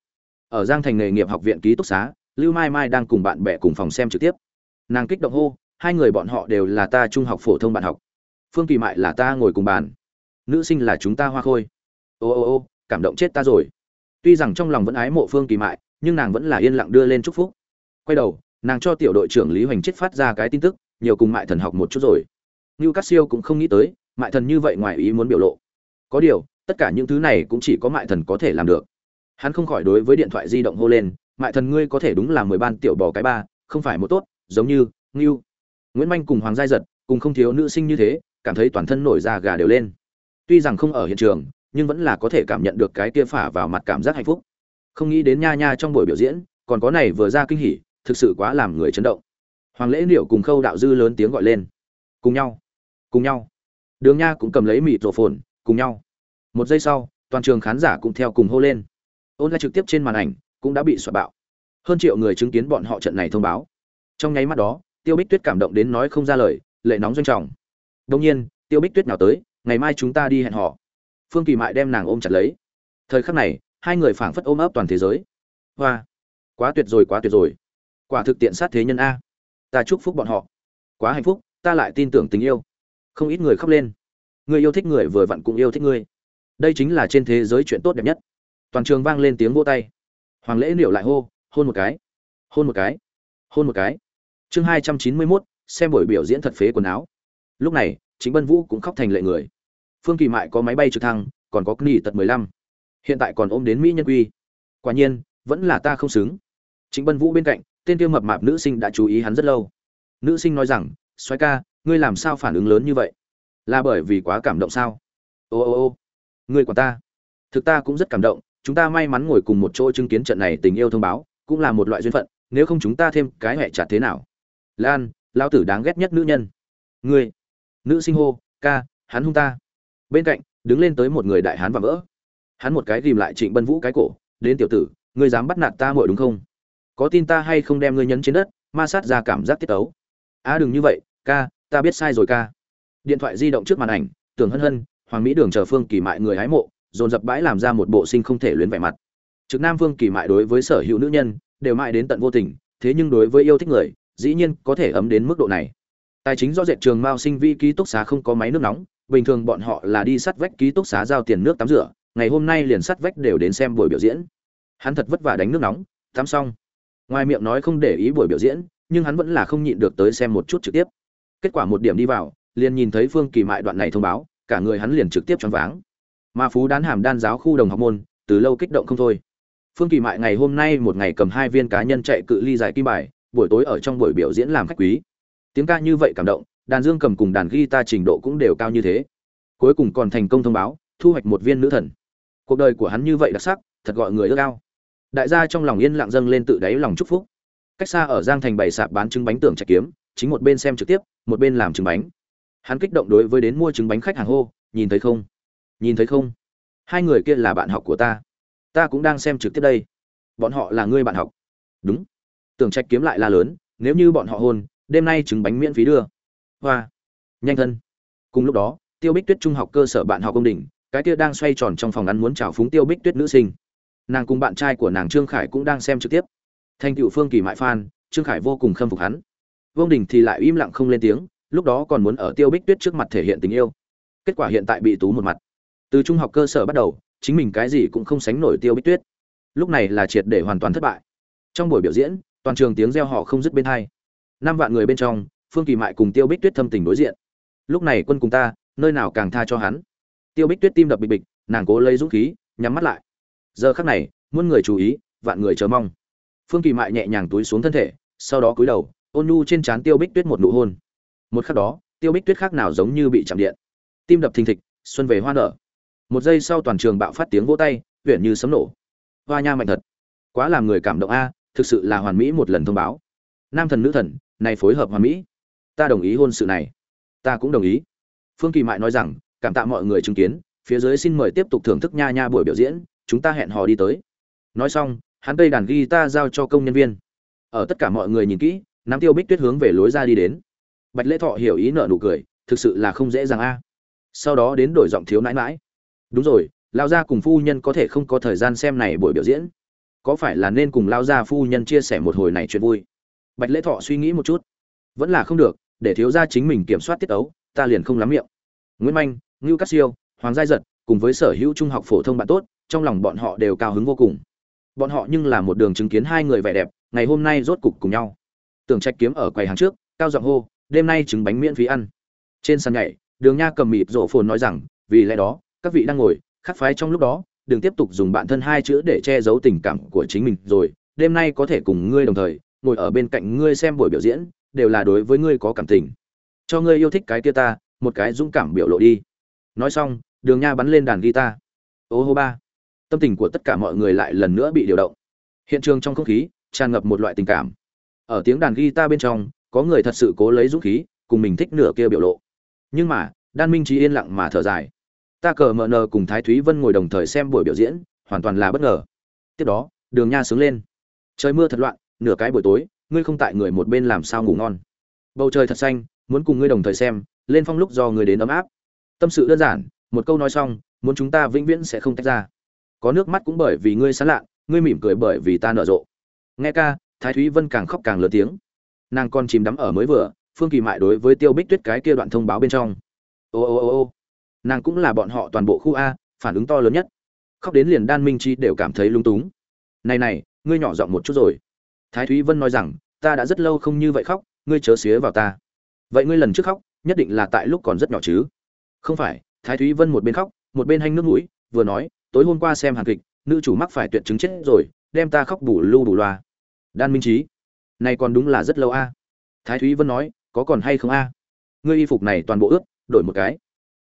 S1: Ở giang thành nghề nghiệp học viện ký túc xá, lưu mai mai đang cùng bạn bè cùng phòng xem trực tiếp. Nàng kích động hô, hai người bọn họ đều là ta trung học phổ thông bạn học. Phương kỳ mại là ta ngồi cùng bàn. Nữ sinh là chúng ta hoa khôi. Ô ô ô, cảm động chết ta rồi. Tuy rằng trong lòng vẫn ái mộ phương kỳ mại, nhưng nàng vẫn là yên lặng đưa lên chúc phúc. Quay đầu, nàng cho tiểu đội trưởng lý hoành chết phát ra cái tin tức nhiều cùng mại thần học một chút rồi. Như cát siêu cũng không nghĩ tới, mại thần như vậy ngoài ý muốn biểu lộ. Có điều, tất cả những thứ này cũng chỉ có mại thần có thể làm được. Hắn không khỏi đối với điện thoại di động hô lên, mại thần ngươi có thể đúng là mười ban tiểu bò cái ba, không phải một tốt, giống như ngưu nguyễn manh cùng hoàng giai giật, cùng không thiếu nữ sinh như thế, cảm thấy toàn thân nổi da gà đều lên. Tuy rằng không ở hiện trường, nhưng vẫn là có thể cảm nhận được cái kia phả vào mặt cảm giác hạnh phúc. Không nghĩ đến nha nha trong buổi biểu diễn, còn có này vừa ra kinh hỉ, thực sự quá làm người chấn động hoàng lễ liệu cùng khâu đạo dư lớn tiếng gọi lên. Cùng nhau. Cùng nhau. Đường nha cũng cầm lấy mịt rổ phồn cùng nhau. Một giây sau, toàn trường khán giả cũng theo cùng hô lên. Ôn lại trực tiếp trên màn ảnh, cũng đã bị xoa bạo. Hơn triệu người chứng kiến bọn họ trận này thông báo. Trong nháy mắt đó, tiêu bích tuyết cảm động đến nói không ra lời, lệ nóng doanh trọng. Đông nhiên, tiêu bích tuyết nào tới, ngày mai chúng ta đi hẹn họ phương kỳ mại đem nàng ôm chặt lấy. Thời khắc này, hai người phảng phất ôm ấp toàn thế giới. Hoa! Quá tuyệt rồi, quá tuyệt rồi. Quả thực tiện sát thế nhân a ta chúc phúc bọn họ. Quá hạnh phúc, ta lại tin tưởng tình yêu. Không ít người khóc lên. Người yêu thích người vừa vặn cũng yêu thích ngươi đây chính là trên thế giới chuyện tốt đẹp nhất. Toàn trường vang lên tiếng vô tay. Hoàng lễ liệu lại hô, hôn một cái. Hôn một cái. Hôn một cái. Chương hai trăm chín mươi mốt, xem buổi biểu diễn thật phế quần áo. Lúc này chính bân vũ cũng khóc thành lệ người. Phương kỳ mại có máy bay trực thăng, còn có nghỉ tật mười lăm. Hiện tại còn ôm đến mỹ nhân quy. Quả nhiên, vẫn là ta không xứng. Chính bân vũ bên cạnh tên tiêu mập mạp nữ sinh đã chú ý hắn rất lâu. Nữ sinh nói rằng xoáy ca, ngươi làm sao phản ứng lớn như vậy? Là bởi vì quá cảm động sao? Ô ô ô, ngươi của ta. Thực ta cũng rất cảm động, chúng ta may mắn ngồi cùng một chỗ chứng kiến trận này tình yêu thông báo, cũng là một loại duyên phận, nếu không chúng ta thêm cái hệ chặt thế nào? Lan, lão tử đáng ghét nhất nữ nhân. Ngươi. Nữ sinh hô, ca, hắn hung ta. Bên cạnh, đứng lên tới một người đại hán và vỡ. Hắn một cái ghim lại trịnh bân vũ cái cổ, đến tiểu tử, ngươi dám bắt nạt ta muội đúng không? Có tin ta hay không đem ngươi nhấn trên đất, ma sát ra cảm giác tiết tấu. A à đừng như vậy, ca, ta biết sai rồi ca. Điện thoại di động trước màn ảnh, tưởng hân hân, hoàng mỹ đường chờ phương kỳ mại người hái mộ, dồn dập bãi làm ra một bộ sinh không thể luyến vẻ mặt. Trực nam phương kỳ mại đối với sở hữu nữ nhân, đều mãi đến tận vô tình, thế nhưng đối với yêu thích người, dĩ nhiên có thể ấm đến mức độ này. Tài chính do dệt trường mao sinh vi ký túc xá không có máy nước nóng, bình thường bọn họ là đi sắt vách ký túc xá giao tiền nước tắm rửa, ngày hôm nay liền sắt vách đều đến xem buổi biểu diễn. Hắn thật vất vả đánh nước nóng, tắm xong ngoài miệng nói không để ý buổi biểu diễn, nhưng hắn vẫn là không nhịn được tới xem một chút trực tiếp. Kết quả một điểm đi vào, liền nhìn thấy phương kỳ mại đoạn này thông báo, cả người hắn liền trực tiếp choáng váng. Mà phú đán hàm đan giáo khu đồng học môn, từ lâu kích động không thôi. Phương kỳ mại ngày hôm nay một ngày cầm hai viên cá nhân chạy cự ly dài kim bài, buổi tối ở trong buổi biểu diễn làm khách quý. Tiếng ca như vậy cảm động, đàn dương cầm cùng đàn guitar trình độ cũng đều cao như thế. Cuối cùng còn thành công thông báo, thu hoạch một viên nữ thần. Cuộc đời của hắn như vậy đặc sắc, thật gọi người ước ao đại gia trong lòng yên lặng dâng lên tự đáy lòng chúc phúc. Cách xa ở giang thành bày sạp bán trứng bánh tưởng trạch kiếm, chính một bên xem trực tiếp, một bên làm trứng bánh. Hắn kích động đối với đến mua trứng bánh khách hàng hô, nhìn thấy không? Nhìn thấy không? Hai người kia là bạn học của ta. Ta cũng đang xem trực tiếp đây. Bọn họ là ngươi bạn học. Đúng. Tưởng trạch kiếm lại la lớn, nếu như bọn họ hôn, đêm nay trứng bánh miễn phí đưa. Hoa. Nhanh thân. Cùng lúc đó, tiêu bích tuyết trung học cơ sở bạn học công đình cái kia đang xoay tròn trong phòng ăn muốn chào phúng tiêu bích tuyết nữ sinh nàng cùng bạn trai của nàng trương khải cũng đang xem trực tiếp. Thành cựu phương kỳ mại phan trương khải vô cùng khâm phục hắn. Vương đình thì lại im lặng không lên tiếng, lúc đó còn muốn ở tiêu bích tuyết trước mặt thể hiện tình yêu. Kết quả hiện tại bị tú một mặt. Từ trung học cơ sở bắt đầu, chính mình cái gì cũng không sánh nổi tiêu bích tuyết. Lúc này là triệt để hoàn toàn thất bại. Trong buổi biểu diễn, toàn trường tiếng reo họ không dứt bên hai. Năm vạn người bên trong, phương kỳ mại cùng tiêu bích tuyết thâm tình đối diện. Lúc này quân cùng ta, nơi nào càng tha cho hắn? Tiêu bích tuyết tim đập bịch bịch, nàng cố lấy dũng khí, nhắm mắt lại giờ khắc này, muôn người chú ý, vạn người chờ mong. Phương kỳ mại nhẹ nhàng túi xuống thân thể, sau đó cúi đầu, ôn nhu trên trán tiêu bích tuyết một nụ hôn. Một khắc đó, tiêu bích tuyết khác nào giống như bị chạm điện. Tim đập thình thịch, xuân về hoa nở. Một giây sau toàn trường bạo phát tiếng vỗ tay, huyện như sấm nổ. Hoa nha mạnh thật. Quá làm người cảm động a, thực sự là hoàn mỹ một lần thông báo. Nam thần nữ thần, này phối hợp hoàn mỹ. Ta đồng ý hôn sự này. Ta cũng đồng ý. Phương kỳ mại nói rằng, cảm tạ mọi người chứng kiến, phía dưới xin mời tiếp tục thưởng thức nha nha buổi biểu diễn chúng ta hẹn hò đi tới. Nói xong, hắn cây đàn guitar giao cho công nhân viên. Ở tất cả mọi người nhìn kỹ nắm tiêu bích tuyết hướng về lối ra đi đến. Bạch lễ thọ hiểu ý nợ nụ cười, thực sự là không dễ dàng a. Sau đó đến đổi giọng thiếu nãi mãi đúng rồi, lao gia cùng phu nhân có thể không có thời gian xem này buổi biểu diễn. Có phải là nên cùng lao gia phu nhân chia sẻ một hồi này chuyện vui? Bạch lễ thọ suy nghĩ một chút. Vẫn là không được, để thiếu gia chính mình kiểm soát tiết ấu, ta liền không lắm miệng. Nguyễn manh, ngưu cát siêu, hoàng giai giật, cùng với sở hữu trung học phổ thông bạn tốt trong lòng bọn họ đều cao hứng vô cùng. Bọn họ nhưng là một đường chứng kiến hai người vẻ đẹp, ngày hôm nay rốt cục cùng nhau. Tưởng trạch kiếm ở quầy hàng trước, cao giọng hô, đêm nay trứng bánh miễn phí ăn. Trên sàn nhảy, đường nha cầm mịt rộ phồn nói rằng, vì lẽ đó, các vị đang ngồi, khắc phái trong lúc đó, đừng tiếp tục dùng bản thân hai chữ để che giấu tình cảm của chính mình rồi, đêm nay có thể cùng ngươi đồng thời, ngồi ở bên cạnh ngươi xem buổi biểu diễn, đều là đối với ngươi có cảm tình. Cho ngươi yêu thích cái kia ta, một cái dũng cảm biểu lộ đi. Nói xong, đường nha bắn lên đàn guitar. Ô hô ba tâm tình của tất cả mọi người lại lần nữa bị điều động. Hiện trường trong không khí, tràn ngập một loại tình cảm. Ở tiếng đàn guitar bên trong, có người thật sự cố lấy dũng khí, cùng mình thích nửa kia biểu lộ. Nhưng mà, đan minh trí yên lặng mà thở dài. Ta cờ mờ nờ cùng thái thúy vân ngồi đồng thời xem buổi biểu diễn, hoàn toàn là bất ngờ. Tiếp đó, đường nha sướng lên. Trời mưa thật loạn, nửa cái buổi tối, ngươi không tại người một bên làm sao ngủ ngon. Bầu trời thật xanh, muốn cùng ngươi đồng thời xem, lên phong lúc do người đến ấm áp. Tâm sự đơn giản, một câu nói xong, muốn chúng ta vĩnh viễn sẽ không tách ra có nước mắt cũng bởi vì ngươi sán lạ ngươi mỉm cười bởi vì ta nở rộ. Nghe ca, thái thúy vân càng khóc càng lớn tiếng. Nàng còn chìm đắm ở mới vừa, phương kỳ mại đối với tiêu bích tuyết cái kia đoạn thông báo bên trong. Ô ô ô ô. Nàng cũng là bọn họ toàn bộ khu a, phản ứng to lớn nhất. Khóc đến liền đan minh chi đều cảm thấy lung túng. Này này, ngươi nhỏ giọng một chút rồi. Thái thúy vân nói rằng, ta đã rất lâu không như vậy khóc, ngươi chớ xía vào ta. Vậy ngươi lần trước khóc, nhất định là tại lúc còn rất nhỏ chứ. Không phải, thái thúy vân một bên khóc, một bên hanh nước mũi, vừa nói tối hôm qua xem hàn kịch nữ chủ mắc phải tuyệt chứng chết rồi đem ta khóc bù lưu bù loa đan minh trí này còn đúng là rất lâu a thái thúy vân nói có còn hay không a ngươi y phục này toàn bộ ướt đổi một cái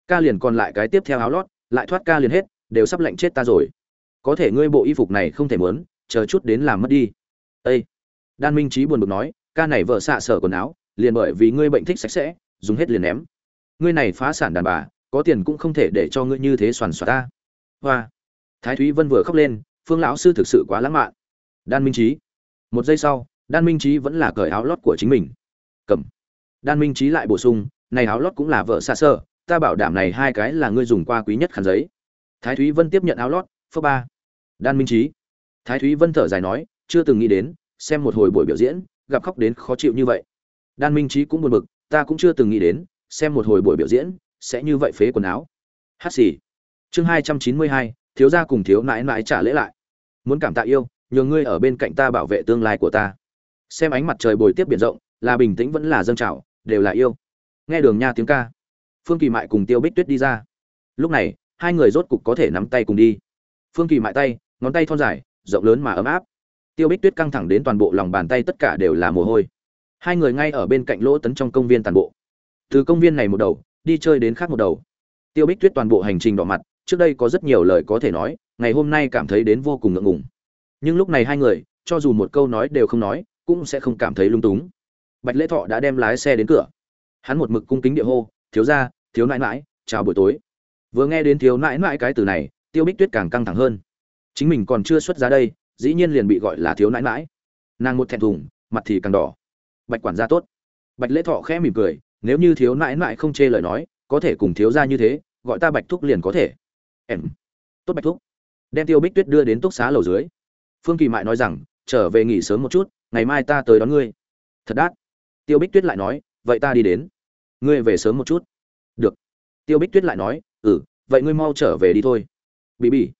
S1: ca liền còn lại cái tiếp theo áo lót lại thoát ca liền hết đều sắp lạnh chết ta rồi có thể ngươi bộ y phục này không thể mớn chờ chút đến làm mất đi Ê! Đan Minh Chí buồn bực nói, ca này vợ xạ sở quần áo, liền bởi vì ngươi bệnh thích sạch sẽ, dùng hết liền ném. Ngươi này phá sản đàn bà, có tiền cũng không thể để cho ngươi như thế soàn xoạt ta. Hoa! Thái Thúy Vân vừa khóc lên, Phương lão sư thực sự quá lãng mạn. Đan Minh Chí. Một giây sau, Đan Minh Chí vẫn là cởi áo lót của chính mình. Cầm. Đan Minh Chí lại bổ sung, này áo lót cũng là vợ xa sơ ta bảo đảm này hai cái là ngươi dùng qua quý nhất khăn giấy. Thái Thúy Vân tiếp nhận áo lót, phơ ba. Đan Minh Chí. Thái Thúy Vân thở dài nói, chưa từng nghĩ đến, xem một hồi buổi biểu diễn, gặp khóc đến khó chịu như vậy. Đan Minh Chí cũng buồn bực, ta cũng chưa từng nghĩ đến, xem một hồi buổi biểu diễn, sẽ như vậy phế quần áo. Hát xì. Chương hai trăm chín mươi hai, thiếu gia cùng thiếu nãi nãi trả lễ lại. Muốn cảm tạ yêu, nhờ ngươi ở bên cạnh ta bảo vệ tương lai của ta. Xem ánh mặt trời bồi tiếp biển rộng, là bình tĩnh vẫn là dâng trào, đều là yêu. Nghe Đường Nha tiếng ca. Phương Kỳ Mại cùng Tiêu Bích Tuyết đi ra. Lúc này, hai người rốt cục có thể nắm tay cùng đi. Phương Kỳ Mại tay, ngón tay thon dài, rộng lớn mà ấm áp tiêu bích tuyết căng thẳng đến toàn bộ lòng bàn tay tất cả đều là mồ hôi hai người ngay ở bên cạnh lỗ tấn trong công viên toàn bộ từ công viên này một đầu đi chơi đến khác một đầu tiêu bích tuyết toàn bộ hành trình đỏ mặt trước đây có rất nhiều lời có thể nói, ngày hôm nay cảm thấy đến vô cùng ngượng ngùng. Nhưng lúc này hai người, cho dù một câu nói đều không nói, cũng sẽ không cảm thấy lung túng. Bạch lễ thọ đã đem lái xe đến cửa. Hắn một mực cung kính địa hô, thiếu ra thiếu nãi mãi chào buổi tối. Vừa nghe đến thiếu nãi mãi cái từ này, tiêu bích tuyết càng căng thẳng hơn. Chính mình còn chưa xuất ra đây, dĩ nhiên liền bị gọi là thiếu nãi mãi nàng một thẹn thùng, mặt thì càng đỏ. Bạch quản gia tốt. Bạch lễ thọ khẽ mỉm cười, nếu như thiếu nãi mãi không chê lời nói, có thể cùng thiếu ra như thế, gọi ta bạch thúc liền có thể em. Tốt bạch thúc. Đem tiêu bích tuyết đưa đến túc xá lầu dưới. Phương kỳ mại nói rằng, trở về nghỉ sớm một chút, ngày mai ta tới đón ngươi. Thật đắt. Tiêu bích tuyết lại nói, vậy ta đi đến. Ngươi về sớm một chút. Được. Tiêu bích tuyết lại nói ừ vậy ngươi mau trở về đi thôi. Bị bị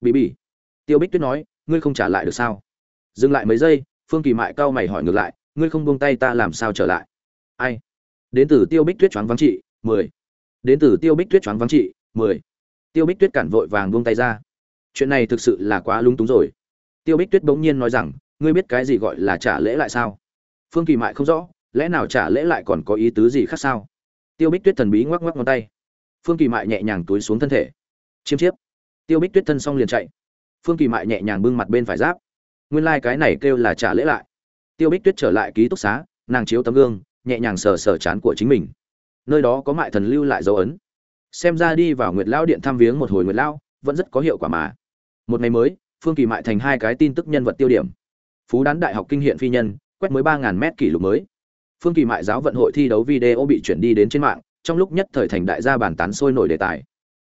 S1: bị bị tiêu bích tuyết nói, ngươi không trả lại được sao? Dừng lại mấy giây, phương kỳ mại cau mày hỏi ngược lại, ngươi không buông tay ta làm sao trở lại? Ai? Đến từ tiêu bích tuyết choáng vắng trị mười. Đến từ tiêu bích tuyết choáng vắng trị mười tiêu bích tuyết cản vội vàng buông tay ra. Chuyện này thực sự là quá lung túng rồi. Tiêu bích tuyết bỗng nhiên nói rằng, ngươi biết cái gì gọi là trả lễ lại sao? Phương kỳ mại không rõ, lẽ nào trả lễ lại còn có ý tứ gì khác sao? Tiêu bích tuyết thần bí ngoắc ngoắc ngón tay. Phương kỳ mại nhẹ nhàng túi xuống thân thể. Chiêm chiếp. Tiêu bích tuyết thân xong liền chạy. Phương kỳ mại nhẹ nhàng bưng mặt bên phải giáp. Nguyên lai、like、cái này kêu là trả lễ lại. Tiêu bích tuyết trở lại ký túc xá, nàng chiếu tấm gương, nhẹ nhàng sờ sờ chán của chính mình. Nơi đó có mại thần lưu lại dấu ấn xem ra đi vào nguyệt lão điện thăm viếng một hồi nguyệt lão vẫn rất có hiệu quả mà. Một ngày mới phương kỳ mại thành hai cái tin tức nhân vật tiêu điểm. Phú đán đại học kinh hiện phi nhân quét mới ba ngàn mét kỷ lục mới. Phương kỳ mại giáo vận hội thi đấu video bị chuyển đi đến trên mạng trong lúc nhất thời thành đại gia bàn tán sôi nổi đề tài.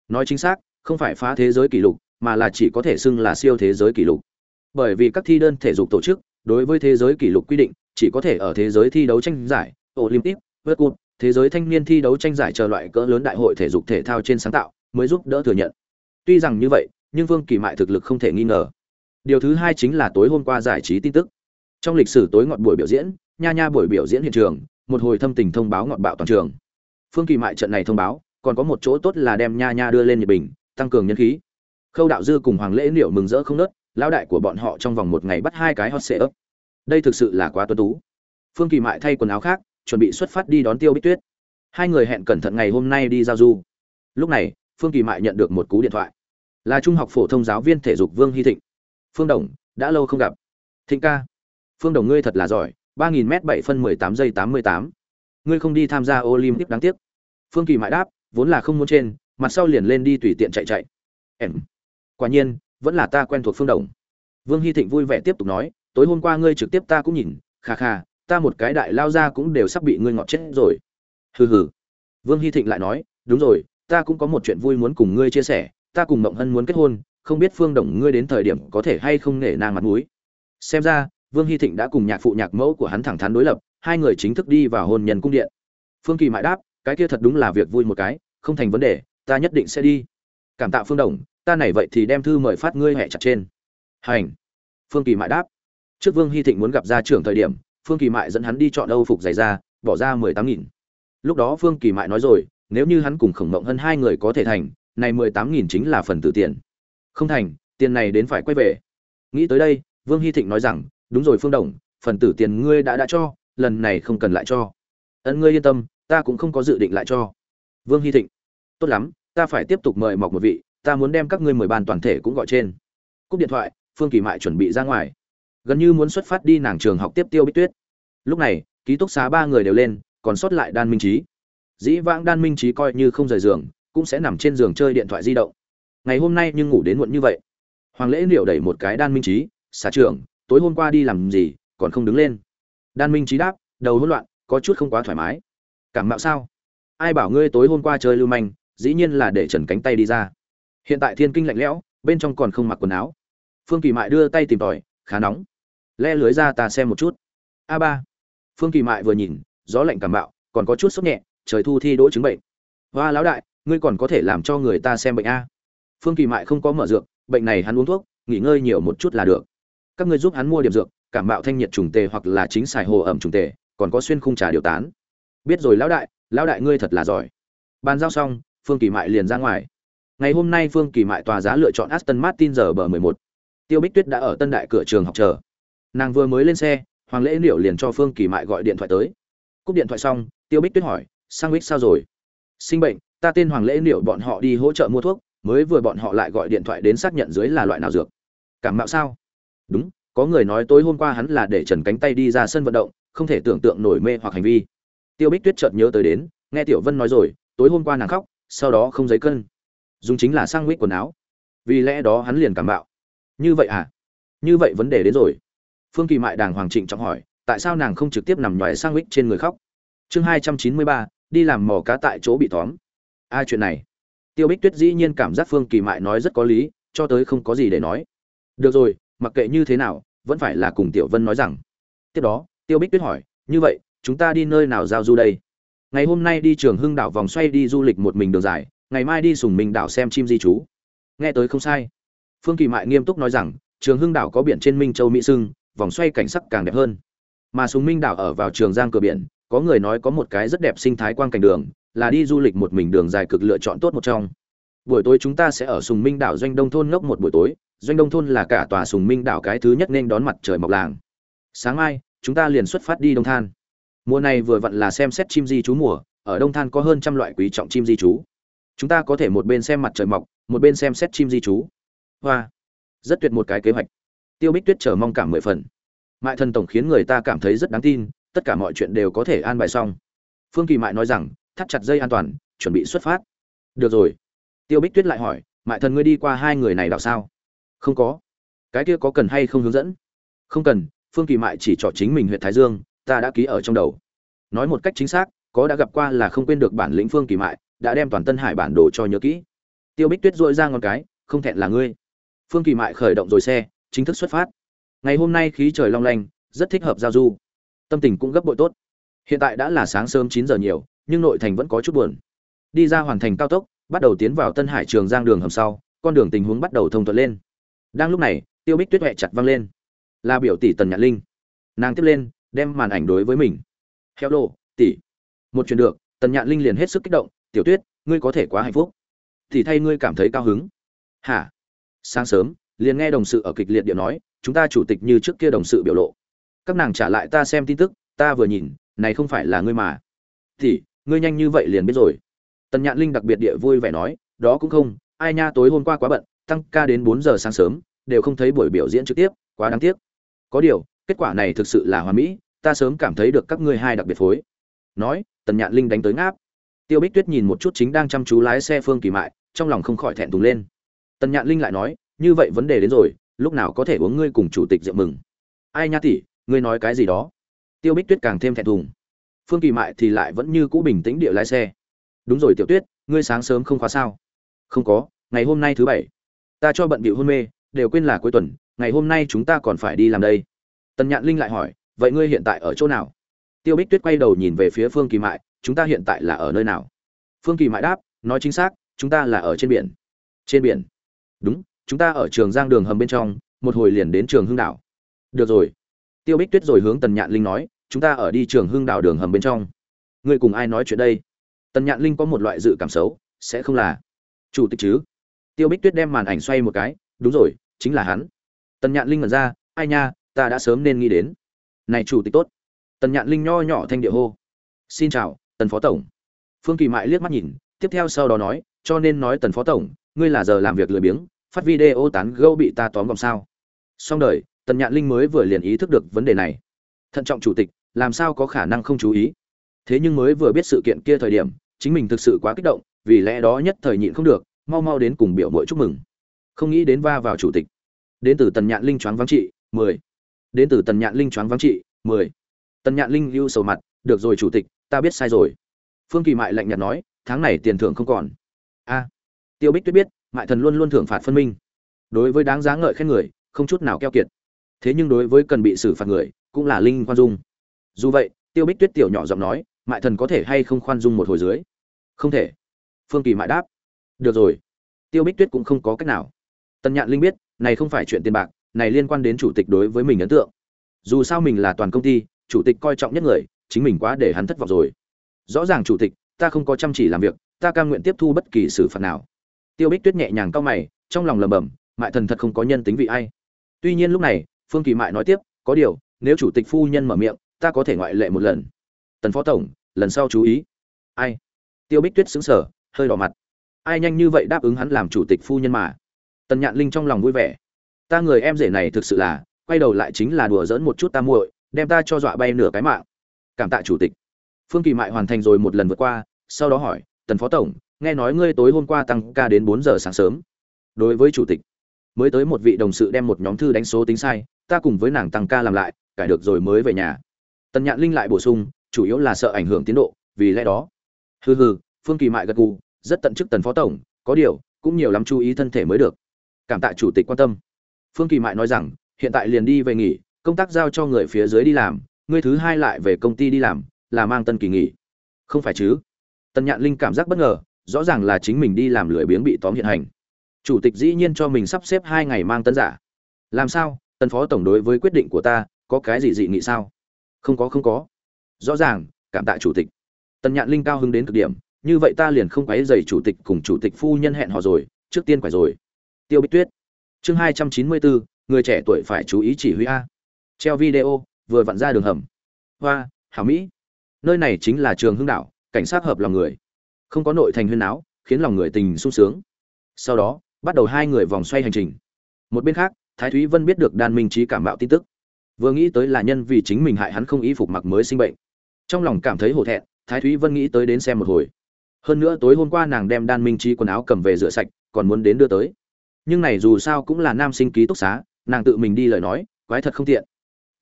S1: Nói chính xác không phải phá thế giới kỷ lục mà là chỉ có thể xưng là siêu thế giới kỷ lục. Bởi vì các thi đơn thể dục tổ chức, đối với thế giới kỷ lục quy định, chỉ có thể ở thế giới thi đấu tranh giải, Olympic, World Cup, thế giới thanh niên thi đấu tranh giải chờ loại cỡ lớn đại hội thể dục thể thao trên sáng tạo, mới giúp đỡ thừa nhận. Tuy rằng như vậy, nhưng Vương Kỳ Mại thực lực không thể nghi ngờ. Điều thứ hai chính là tối hôm qua giải trí tin tức. Trong lịch sử tối ngọn buổi biểu diễn, nha nha buổi biểu diễn hiện trường, một hồi thâm tình thông báo ngọn bạo toàn trường. Phương Kỳ Mại trận này thông báo, còn có một chỗ tốt là đem nha nha đưa lên nhiệt bình, tăng cường nhân khí khâu đạo dư cùng hoàng lễ liệu mừng rỡ không nớt lão đại của bọn họ trong vòng một ngày bắt hai cái hot sệ ấp đây thực sự là quá tuân tú phương kỳ mại thay quần áo khác chuẩn bị xuất phát đi đón tiêu bích tuyết. Hai người hẹn cẩn thận ngày hôm nay đi giao du. Lúc này, phương kỳ mại nhận được một cú điện thoại. Là trung học phổ thông giáo viên thể dục vương hy thịnh. Phương đồng, đã lâu không gặp. Thịnh ca. Phương đồng ngươi thật là giỏi, ba nghìn m bảy phân mười tám giây tám mươi tám. Ngươi không đi tham gia olympic đáng tiếc. Phương kỳ mại đáp, vốn là không muốn trên, mặt sau liền lên đi tùy tiện chạy chạy. Em. Quả nhiên, vẫn là ta quen thuộc phương đồng. Vương hy thịnh vui vẻ tiếp tục nói, tối hôm qua ngươi trực tiếp ta cũng nhìn, kha kha ta một cái đại lao ra cũng đều sắp bị ngươi ngọt chết rồi. Hừ hừ. Vương hy thịnh lại nói, đúng rồi, ta cũng có một chuyện vui muốn cùng ngươi chia sẻ, ta cùng mộng hân muốn kết hôn, không biết phương đồng ngươi đến thời điểm có thể hay không nể nang mặt mũi. Xem ra, vương hy thịnh đã cùng nhạc phụ nhạc mẫu của hắn thẳng thắn đối lập, hai người chính thức đi vào hôn nhân cung điện. Phương kỳ mãi đáp, cái kia thật đúng là việc vui một cái, không thành vấn đề, ta nhất định sẽ đi. Cảm tạ phương đồng, ta này vậy thì đem thư mời phát ngươi hẹ chặt trên. Hành. Phương kỳ mại đáp. Trước vương hy thịnh muốn gặp gia trưởng thời điểm phương kỳ mại dẫn hắn đi chọn âu phục giày ra bỏ ra mười tám nghìn. Lúc đó phương kỳ mại nói rồi, nếu như hắn cùng khổng mộng hơn hai người có thể thành, này mười tám nghìn chính là phần tử tiền. Không thành, tiền này đến phải quay về. Nghĩ tới đây, vương hy thịnh nói rằng, đúng rồi phương đồng, phần tử tiền ngươi đã đã cho, lần này không cần lại cho. Ân ngươi yên tâm, ta cũng không có dự định lại cho. Vương hy thịnh, tốt lắm, ta phải tiếp tục mời mọc một vị, ta muốn đem các ngươi mười bàn toàn thể cũng gọi trên. Cúp điện thoại, phương kỳ mại chuẩn bị ra ngoài gần như muốn xuất phát đi nàng trường học tiếp tiêu bích tuyết. Lúc này, ký túc xá ba người đều lên, còn sót lại đan minh trí. Dĩ vãng đan minh trí coi như không rời giường, cũng sẽ nằm trên giường chơi điện thoại di động. Ngày hôm nay nhưng ngủ đến muộn như vậy. Hoàng lễ liệu đẩy một cái đan minh trí xả trưởng, tối hôm qua đi làm gì, còn không đứng lên? Đan minh trí đáp, đầu hỗn loạn, có chút không quá thoải mái. Cảm mạo sao? Ai bảo ngươi tối hôm qua chơi lưu manh, dĩ nhiên là để trần cánh tay đi ra. Hiện tại thiên kinh lạnh lẽo, bên trong còn không mặc quần áo. Phương kỳ mại đưa tay tìm tòi, khá nóng le lưới ra ta xem một chút. A ba. Phương kỳ mại vừa nhìn, gió lạnh cảm bạo, còn có chút sốt nhẹ, trời thu thi đỗ chứng bệnh. Hoa lão đại, ngươi còn có thể làm cho người ta xem bệnh a. Phương kỳ mại không có mở dược, bệnh này hắn uống thuốc, nghỉ ngơi nhiều một chút là được. Các ngươi giúp hắn mua điểm dược, cảm bạo thanh nhiệt trùng tề hoặc là chính xài hồ ẩm trùng tề, còn có xuyên khung trà điều tán. Biết rồi lão đại lão đại ngươi thật là giỏi. Bàn giao xong, phương kỳ mại liền ra ngoài. Ngày hôm nay phương kỳ mại tòa giá lựa chọn aston martin giờ bờ 11. tiêu bích tuyết đã ở tân đại cửa trường học chờ nàng vừa mới lên xe, hoàng lễ liệu liền cho phương kỳ mại gọi điện thoại tới. Cúp điện thoại xong, tiêu bích tuyết hỏi, sang bích sao rồi? Sinh bệnh, ta tên hoàng lễ liệu bọn họ đi hỗ trợ mua thuốc, mới vừa bọn họ lại gọi điện thoại đến xác nhận dưới là loại nào dược. Cảm mạo sao? Đúng, có người nói tối hôm qua hắn là để trần cánh tay đi ra sân vận động, không thể tưởng tượng nổi mê hoặc hành vi. Tiêu bích tuyết chợt nhớ tới đến, nghe tiểu vân nói rồi, tối hôm qua nàng khóc, sau đó không giấy cân. Dùng chính là sang quýt quần áo. Vì lẽ đó hắn liền cảm bạo như vậy à? Như vậy vấn đề đến rồi phương kỳ mại đàng hoàng trịnh trọng hỏi, tại sao nàng không trực tiếp nằm nhoài sang quýt trên người khóc? Chương hai trăm chín mươi ba, đi làm mò cá tại chỗ bị tóm. Ai chuyện này. Tiêu bích tuyết dĩ nhiên cảm giác phương kỳ mại nói rất có lý, cho tới không có gì để nói. Được rồi, mặc kệ như thế nào, vẫn phải là cùng tiểu vân nói rằng. Tiếp đó, tiêu bích tuyết hỏi, như vậy, chúng ta đi nơi nào giao du đây? Ngày hôm nay đi trường hưng đảo vòng xoay đi du lịch một mình đường dài, ngày mai đi sùng minh đảo xem chim di trú. Nghe tới không sai. Phương kỳ mại nghiêm túc nói rằng, trường hưng đảo có biển trên minh châu mỹ sưng vòng xoay cảnh sắc càng đẹp hơn. Mà sùng minh đảo ở vào trường giang cửa biển, có người nói có một cái rất đẹp sinh thái quang cảnh đường, là đi du lịch một mình đường dài cực lựa chọn tốt một trong. Buổi tối chúng ta sẽ ở sùng minh đảo doanh đông thôn ngốc một buổi tối, doanh đông thôn là cả tòa sùng minh đảo cái thứ nhất nên đón mặt trời mọc làng. Sáng mai, chúng ta liền xuất phát đi đông than. Mùa này vừa vặn là xem xét chim di trú mùa, ở đông than có hơn trăm loại quý trọng chim di trú. Chúng ta có thể một bên xem mặt trời mọc, một bên xem xét chim di trú. Hoa. Rất tuyệt một cái kế hoạch tiêu bích tuyết chờ mong cảm mười phần. Mại thần tổng khiến người ta cảm thấy rất đáng tin, tất cả mọi chuyện đều có thể an bài xong. Phương kỳ mại nói rằng, thắt chặt dây an toàn, chuẩn bị xuất phát. Được rồi. Tiêu bích tuyết lại hỏi, mại thần ngươi đi qua hai người này đảo sao? Không có. Cái kia có cần hay không hướng dẫn? Không cần, phương kỳ mại chỉ trỏ chính mình huyện thái dương, ta đã ký ở trong đầu. Nói một cách chính xác, có đã gặp qua là không quên được bản lĩnh phương kỳ mại, đã đem toàn tân hải bản đồ cho nhớ kỹ. Tiêu bích tuyết dội ra ngón cái, không thẹn là ngươi. Phương kỳ mại khởi động rồi xe chính thức xuất phát. Ngày hôm nay khí trời long lanh rất thích hợp giao du. Tâm tình cũng gấp bội tốt. Hiện tại đã là sáng sớm chín giờ nhiều nhưng nội thành vẫn có chút buồn. Đi ra hoàn thành cao tốc bắt đầu tiến vào tân hải trường giang đường hầm sau con đường tình huống bắt đầu thông thuận lên. Đang lúc này tiêu bích tuyết huệ chặt văng lên. Là biểu tỷ tần nhạn linh. Nàng tiếp lên đem màn ảnh đối với mình. Heo đồ, tỷ. Một chuyện được tần nhạn linh liền hết sức kích động. Tiểu tuyết ngươi có thể quá hạnh phúc. Thì thay ngươi cảm thấy cao hứng. Hả? Sáng sớm liền nghe đồng sự ở kịch liệt điện nói, chúng ta chủ tịch như trước kia đồng sự biểu lộ. Các nàng trả lại ta xem tin tức, ta vừa nhìn, này không phải là ngươi mà. Thì, ngươi nhanh như vậy liền biết rồi. Tần nhạn linh đặc biệt địa vui vẻ nói, đó cũng không, ai nha, tối hôm qua quá bận, tăng ca đến bốn giờ sáng sớm, đều không thấy buổi biểu diễn trực tiếp, quá đáng tiếc. Có điều, kết quả này thực sự là hoàn mỹ, ta sớm cảm thấy được các ngươi hai đặc biệt phối. Nói, tần nhạn linh đánh tới ngáp. Tiêu bích tuyết nhìn một chút chính đang chăm chú lái xe phương kỳ mại, trong lòng không khỏi thẹn thùng lên. Tần nhạn linh lại nói như vậy vấn đề đến rồi, lúc nào có thể uống ngươi cùng chủ tịch rượu mừng? Ai nha tỷ, ngươi nói cái gì đó? Tiêu bích tuyết càng thêm thẹn thùng. Phương kỳ mại thì lại vẫn như cũ bình tĩnh địa lái xe. Đúng rồi tiểu tuyết, ngươi sáng sớm không khóa sao? Không có, ngày hôm nay thứ bảy. Ta cho bận bịu hôn mê, đều quên là cuối tuần, ngày hôm nay chúng ta còn phải đi làm đây. Tần nhạn linh lại hỏi, vậy ngươi hiện tại ở chỗ nào? Tiêu bích tuyết quay đầu nhìn về phía phương kỳ mại, chúng ta hiện tại là ở nơi nào? Phương kỳ mại đáp, nói chính xác, chúng ta là ở trên biển. Trên biển? Đúng chúng ta ở trường giang đường hầm bên trong, một hồi liền đến trường hưng đảo được rồi. Tiêu bích tuyết rồi hướng tần nhạn linh nói, chúng ta ở đi trường hưng đảo đường hầm bên trong. Ngươi cùng ai nói chuyện đây? Tần nhạn linh có một loại dự cảm xấu, sẽ không là chủ tịch chứ? Tiêu bích tuyết đem màn ảnh xoay một cái, đúng rồi, chính là hắn. Tần nhạn linh mật ra, ai nha, ta đã sớm nên nghĩ đến. Này chủ tịch tốt. Tần nhạn linh nho nhỏ thanh địa hô. Xin chào, tần phó tổng. Phương kỳ mại liếc mắt nhìn, tiếp theo sau đó nói, cho nên nói tần phó tổng, ngươi là giờ làm việc lười biếng phát video tán gẫu bị ta tóm gọn sao? Xong đời, tần nhạn linh mới vừa liền ý thức được vấn đề này. Thận trọng chủ tịch, làm sao có khả năng không chú ý? Thế nhưng mới vừa biết sự kiện kia thời điểm, chính mình thực sự quá kích động, vì lẽ đó nhất thời nhịn không được, mau mau đến cùng biểu mội chúc mừng. Không nghĩ đến va vào chủ tịch. Đến từ tần nhạn linh choáng vắng trị, mười. Đến từ tần nhạn linh choáng vắng trị, mười. Tần nhạn linh lưu sầu mặt, được rồi chủ tịch, ta biết sai rồi. Phương kỳ mại lạnh nhạt nói, tháng này tiền thưởng không còn. A. Tiêu bích tuyết biết mại thần luôn luôn thưởng phạt phân minh. Đối với đáng giá ngợi khen người, không chút nào keo kiệt. Thế nhưng đối với cần bị xử phạt người, cũng là linh khoan dung. Dù vậy, tiêu bích tuyết tiểu nhỏ giọng nói, mại thần có thể hay không khoan dung một hồi dưới? Không thể. Phương kỳ mại đáp. Được rồi. Tiêu bích tuyết cũng không có cách nào. Tân nhạn linh biết, này không phải chuyện tiền bạc, này liên quan đến chủ tịch đối với mình ấn tượng. Dù sao mình là toàn công ty, chủ tịch coi trọng nhất người, chính mình quá để hắn thất vọng rồi. Rõ ràng chủ tịch, ta không có chăm chỉ làm việc, ta cam nguyện tiếp thu bất kỳ xử phạt nào tiêu bích tuyết nhẹ nhàng cau mày, trong lòng lẩm bẩm, mại thần thật không có nhân tính vị ai. Tuy nhiên lúc này, phương kỳ mại nói tiếp, có điều, nếu chủ tịch phu nhân mở miệng, ta có thể ngoại lệ một lần. Tần phó tổng, lần sau chú ý. Ai? Tiêu bích tuyết xứng sở hơi đỏ mặt. Ai nhanh như vậy đáp ứng hắn làm chủ tịch phu nhân mà? Tần nhạn linh trong lòng vui vẻ. Ta người em rể này thực sự là, quay đầu lại chính là đùa giỡn một chút ta muội, đem ta cho dọa bay nửa cái mạng. Cảm tạ chủ tịch. Phương kỳ mại hoàn thành rồi một lần vượt qua, sau đó hỏi, tần phó tổng nghe nói ngươi tối hôm qua tăng ca đến bốn giờ sáng sớm. Đối với chủ tịch, mới tới một vị đồng sự đem một nhóm thư đánh số tính sai, ta cùng với nàng tăng ca làm lại, cải được rồi mới về nhà. Tần nhạn linh lại bổ sung, chủ yếu là sợ ảnh hưởng tiến độ, vì lẽ đó. Hừ hừ, phương kỳ mại gật gù, rất tận chức tần phó tổng, có điều, cũng nhiều lắm chú ý thân thể mới được. Cảm tạ chủ tịch quan tâm. Phương kỳ mại nói rằng, hiện tại liền đi về nghỉ, công tác giao cho người phía dưới đi làm, người thứ hai lại về công ty đi làm, là mang tân kỳ nghỉ. Không phải chứ? Tần nhạn linh cảm giác bất ngờ rõ ràng là chính mình đi làm lười biếng bị tóm hiện hành. Chủ tịch dĩ nhiên cho mình sắp xếp hai ngày mang tân giả. Làm sao? Tân phó tổng đối với quyết định của ta, có cái gì dị nghị sao? Không có không có. Rõ ràng, cảm tạ chủ tịch. Tân nhạn linh cao hứng đến cực điểm, như vậy ta liền không quấy dày chủ tịch cùng chủ tịch phu nhân hẹn hò rồi, trước tiên phải rồi. Tiêu bích tuyết. Chương hai trăm chín mươi bốn người trẻ tuổi phải chú ý chỉ huy a. Treo video, vừa vặn ra đường hầm. Hoa, hảo mỹ. Nơi này chính là trường hưng đạo, cảnh sát hợp lòng người không có nội thành huyên áo khiến lòng người tình sung sướng. Sau đó, bắt đầu hai người vòng xoay hành trình. Một bên khác, thái thúy vân biết được đan minh trí cảm bạo tin tức. Vừa nghĩ tới là nhân vì chính mình hại hắn không y phục mặc mới sinh bệnh. Trong lòng cảm thấy hổ thẹn, thái thúy vân nghĩ tới đến xem một hồi. Hơn nữa tối hôm qua nàng đem đan minh trí quần áo cầm về rửa sạch, còn muốn đến đưa tới. Nhưng này dù sao cũng là nam sinh ký túc xá, nàng tự mình đi lời nói, quái thật không tiện.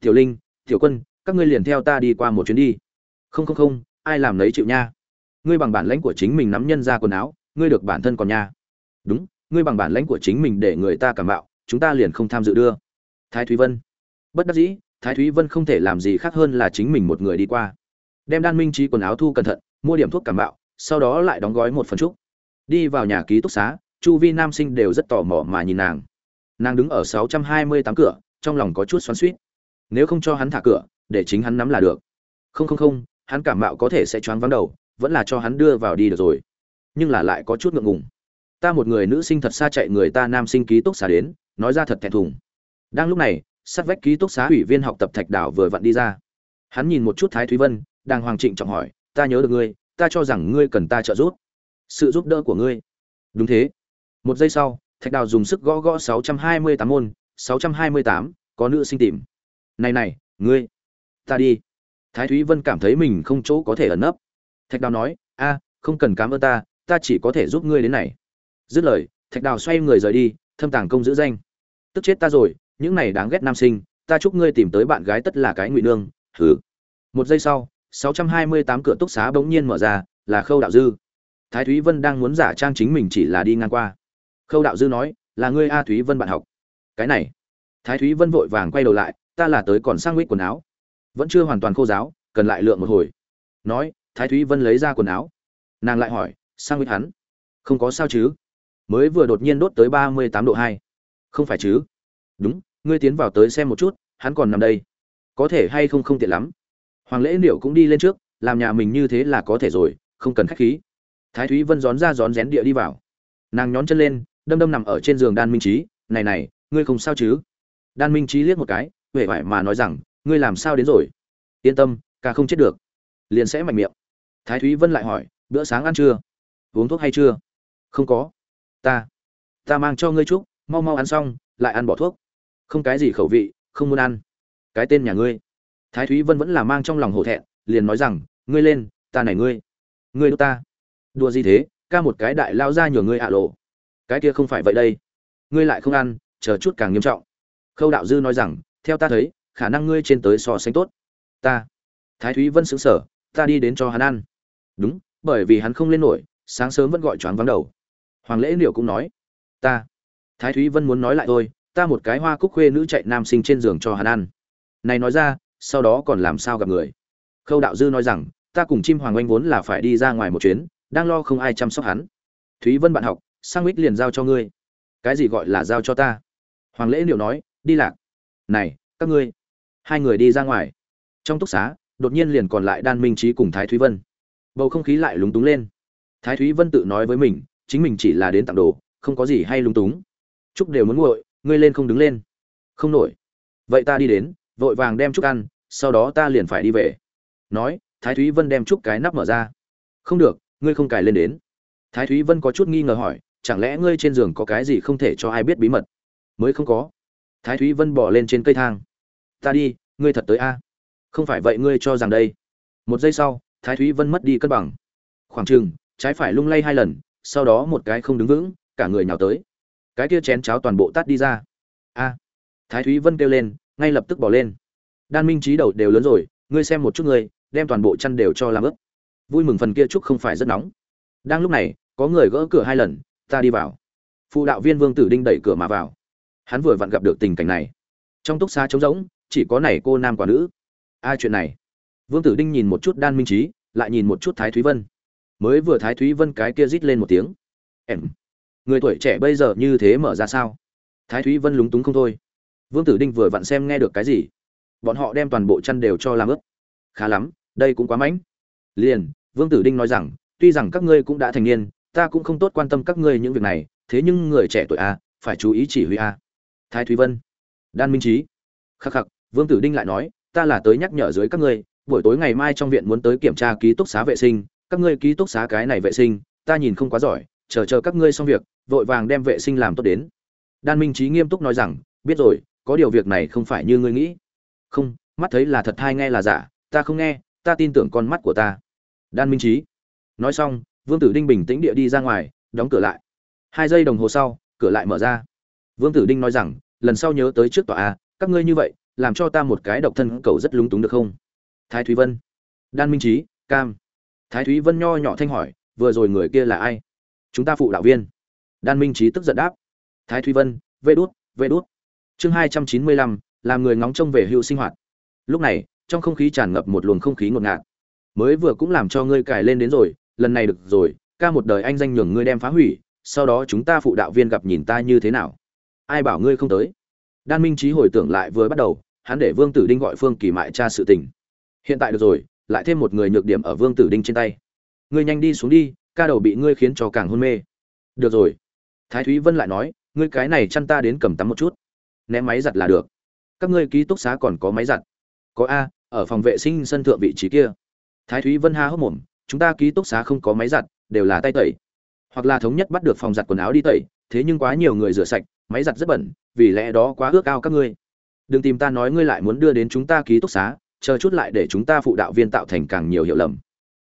S1: Tiểu linh, tiểu quân, các ngươi liền theo ta đi qua một chuyến đi. Không không không, ai làm lấy chịu nha ngươi bằng bản lãnh của chính mình nắm nhân ra quần áo, ngươi được bản thân còn nha. Đúng, ngươi bằng bản lãnh của chính mình để người ta cảm bạo, chúng ta liền không tham dự đưa. Thái thúy vân. Bất đắc dĩ, thái thúy vân không thể làm gì khác hơn là chính mình một người đi qua. Đem đan minh trí quần áo thu cẩn thận, mua điểm thuốc cảm bạo, sau đó lại đóng gói một phần trúc. Đi vào nhà ký túc xá, chu vi nam sinh đều rất tò mò mà nhìn nàng. Nàng đứng ở 628 cửa, trong lòng có chút xoắn suýt nếu không cho hắn thả cửa, để chính hắn nắm là được. Không không không, hắn cảm mạo có thể sẽ choáng vắng đầu vẫn là cho hắn đưa vào đi được rồi. Nhưng là lại có chút ngượng ngùng. Ta một người nữ sinh thật xa chạy người ta nam sinh ký túc xá đến nói ra thật thẹn thùng. Đang lúc này sát vách ký túc xá ủy viên học tập thạch đảo vừa vặn đi ra. Hắn nhìn một chút thái thúy vân đang hoàng trịnh trọng hỏi ta nhớ được ngươi ta cho rằng ngươi cần ta trợ giúp. Sự giúp đỡ của ngươi. Đúng thế. Một giây sau thạch đào dùng sức gõ gõ 628 môn 628, có nữ sinh tìm. Này này ngươi ta đi. Thái thúy vân cảm thấy mình không chỗ có thể ẩn nấp thạch đào nói, a, không cần cám ơn ta ta chỉ có thể giúp ngươi đến này. Dứt lời, thạch đào xoay người rời đi, thâm tàng công giữ danh. Tức chết ta rồi, những này đáng ghét nam sinh, ta chúc ngươi tìm tới bạn gái tất là cái ngụy nương thử một giây sau 628 cửa túc xá bỗng nhiên mở ra, là khâu đạo dư. Thái thúy vân đang muốn giả trang chính mình chỉ là đi ngang qua. Khâu đạo dư nói, là ngươi a thúy vân bạn học. Cái này. Thái thúy vân vội vàng quay đầu lại, ta là tới còn sang nguyết quần áo. Vẫn chưa hoàn toàn khô giáo, cần lại lượng một hồi. Nói thái thúy vân lấy ra quần áo. Nàng lại hỏi, sang nguyết hắn? Không có sao chứ. Mới vừa đột nhiên đốt tới ba mươi tám độ hai. Không phải chứ? Đúng, ngươi tiến vào tới xem một chút, hắn còn nằm đây. Có thể hay không không tiện lắm. Hoàng lễ liệu cũng đi lên trước, làm nhà mình như thế là có thể rồi, không cần khách khí. Thái thúy vân rón ra rón rén địa đi vào. Nàng nhón chân lên, đâm đâm nằm ở trên giường đan minh trí này này, ngươi không sao chứ? Đan minh trí liếc một cái huệ vải mà nói rằng, ngươi làm sao đến rồi? Yên tâm, ca không chết được. Liền sẽ mạnh miệng thái thúy vân lại hỏi, bữa sáng ăn chưa? Uống thuốc hay chưa? Không có. Ta ta mang cho ngươi chúc mau mau ăn xong, lại ăn bỏ thuốc. Không cái gì khẩu vị, không muốn ăn. Cái tên nhà ngươi. Thái thúy vân vẫn là mang trong lòng hổ thẹn, liền nói rằng, ngươi lên, ta này ngươi. Ngươi đốt ta. Đùa gì thế? Ca một cái đại lao ra nhường ngươi ạ lộ. Cái kia không phải vậy đây. Ngươi lại không ăn, chờ chút càng nghiêm trọng. Khâu đạo dư nói rằng, theo ta thấy, khả năng ngươi trên tới so sánh tốt. Ta. Thái thúy vân xứng sở ta đi đến cho hắn ăn đúng, bởi vì hắn không lên nổi, sáng sớm vẫn gọi choáng vắng đầu. Hoàng lễ liệu cũng nói, ta, thái thúy vân muốn nói lại thôi, ta một cái hoa cúc khuê nữ chạy nam sinh trên giường cho hắn ăn. Này nói ra, sau đó còn làm sao gặp người? Khâu đạo dư nói rằng, ta cùng chim hoàng oanh vốn là phải đi ra ngoài một chuyến, đang lo không ai chăm sóc hắn. Thúy vân bạn học sang mít liền giao cho ngươi. Cái gì gọi là giao cho ta? Hoàng lễ liệu nói, đi lạc. Này, các ngươi, hai người đi ra ngoài. Trong túc xá, đột nhiên liền còn lại đan minh trí cùng thái thúy vân bầu không khí lại lúng túng lên. Thái thúy vân tự nói với mình, chính mình chỉ là đến tặng đồ, không có gì hay lúng túng. Chúc đều muốn nguội, ngươi lên không đứng lên. Không nổi. Vậy ta đi đến, vội vàng đem chúc ăn, sau đó ta liền phải đi về. Nói, thái thúy vân đem chúc cái nắp mở ra. Không được, ngươi không cài lên đến. Thái thúy vân có chút nghi ngờ hỏi, chẳng lẽ ngươi trên giường có cái gì không thể cho ai biết bí mật? Mới không có. Thái thúy vân bỏ lên trên cây thang. Ta đi, ngươi thật tới a. Không phải vậy ngươi cho rằng đây. Một giây sau thái thúy vân mất đi cân bằng. Khoảng chừng, trái phải lung lay hai lần, sau đó một cái không đứng vững, cả người nhào tới. Cái kia chén cháo toàn bộ tắt đi ra. A. Thái thúy vân kêu lên, ngay lập tức bỏ lên. Đan minh trí đầu đều lớn rồi, ngươi xem một chút ngươi, đem toàn bộ chăn đều cho làm ướp vui mừng phần kia chúc không phải rất nóng. Đang lúc này, có người gỡ cửa hai lần, ta đi vào. Phụ đạo viên vương tử đinh đẩy cửa mà vào. Hắn vừa vặn gặp được tình cảnh này. Trong túc xá trống rỗng, chỉ có này cô nam quả nữ. Ai chuyện này. Vương tử đinh nhìn một chút đan minh trí lại nhìn một chút thái thúy vân. Mới vừa thái thúy vân cái kia rít lên một tiếng. Em, người tuổi trẻ bây giờ như thế mở ra sao? Thái thúy vân lúng túng không thôi. Vương tử đinh vừa vặn xem nghe được cái gì. Bọn họ đem toàn bộ chăn đều cho làm ướp khá lắm, đây cũng quá mãnh. Liền, vương tử đinh nói rằng, tuy rằng các ngươi cũng đã thành niên, ta cũng không tốt quan tâm các ngươi những việc này, thế nhưng người trẻ tuổi a, phải chú ý chỉ huy a. Thái thúy vân. Đan minh trí khắc khắc, vương tử đinh lại nói, ta là tới nhắc nhở dưới các ngươi buổi tối ngày mai trong viện muốn tới kiểm tra ký túc xá vệ sinh, các ngươi ký túc xá cái này vệ sinh, ta nhìn không quá giỏi, chờ chờ các ngươi xong việc, vội vàng đem vệ sinh làm tốt đến. Đan minh trí nghiêm túc nói rằng, biết rồi, có điều việc này không phải như ngươi nghĩ. Không, mắt thấy là thật hay nghe là giả, ta không nghe, ta tin tưởng con mắt của ta. Đan minh trí nói xong, vương tử đinh bình tĩnh địa đi ra ngoài, đóng cửa lại. Hai giây đồng hồ sau, cửa lại mở ra. Vương tử đinh nói rằng, lần sau nhớ tới trước tòa a, các ngươi như vậy, làm cho ta một cái độc thân cầu rất lúng túng được không? Thái thúy vân. Đan minh trí cam. Thái thúy vân nho nhỏ thanh hỏi, vừa rồi người kia là ai? Chúng ta phụ đạo viên. Đan minh trí tức giận đáp. Thái thúy vân, vê đút vê đút. Chương hai trăm chín mươi lăm, làm người ngóng trông về hưu sinh hoạt. Lúc này, trong không khí tràn ngập một luồng không khí ngột ngạt. Mới vừa cũng làm cho ngươi cài lên đến rồi, lần này được rồi, ca một đời anh danh nhường ngươi đem phá hủy, sau đó chúng ta phụ đạo viên gặp nhìn ta như thế nào? Ai bảo ngươi không tới? Đan minh trí hồi tưởng lại vừa bắt đầu, hắn để vương tử đinh gọi phương kỳ mại tra sự tình hiện tại được rồi, lại thêm một người nhược điểm ở vương tử đinh trên tay. Ngươi nhanh đi xuống đi, ca đầu bị ngươi khiến cho càng hôn mê. Được rồi. Thái thúy vân lại nói, ngươi cái này chăn ta đến cầm tắm một chút. Ném máy giặt là được. Các ngươi ký túc xá còn có máy giặt. Có a, ở phòng vệ sinh sân thượng vị trí kia. Thái thúy vân ha hốc mồm, chúng ta ký túc xá không có máy giặt, đều là tay tẩy. Hoặc là thống nhất bắt được phòng giặt quần áo đi tẩy, thế nhưng quá nhiều người rửa sạch, máy giặt rất bẩn, vì lẽ đó quá ước ao các ngươi. Đừng tìm ta nói ngươi lại muốn đưa đến chúng ta ký túc xá chờ chút lại để chúng ta phụ đạo viên tạo thành càng nhiều hiểu lầm.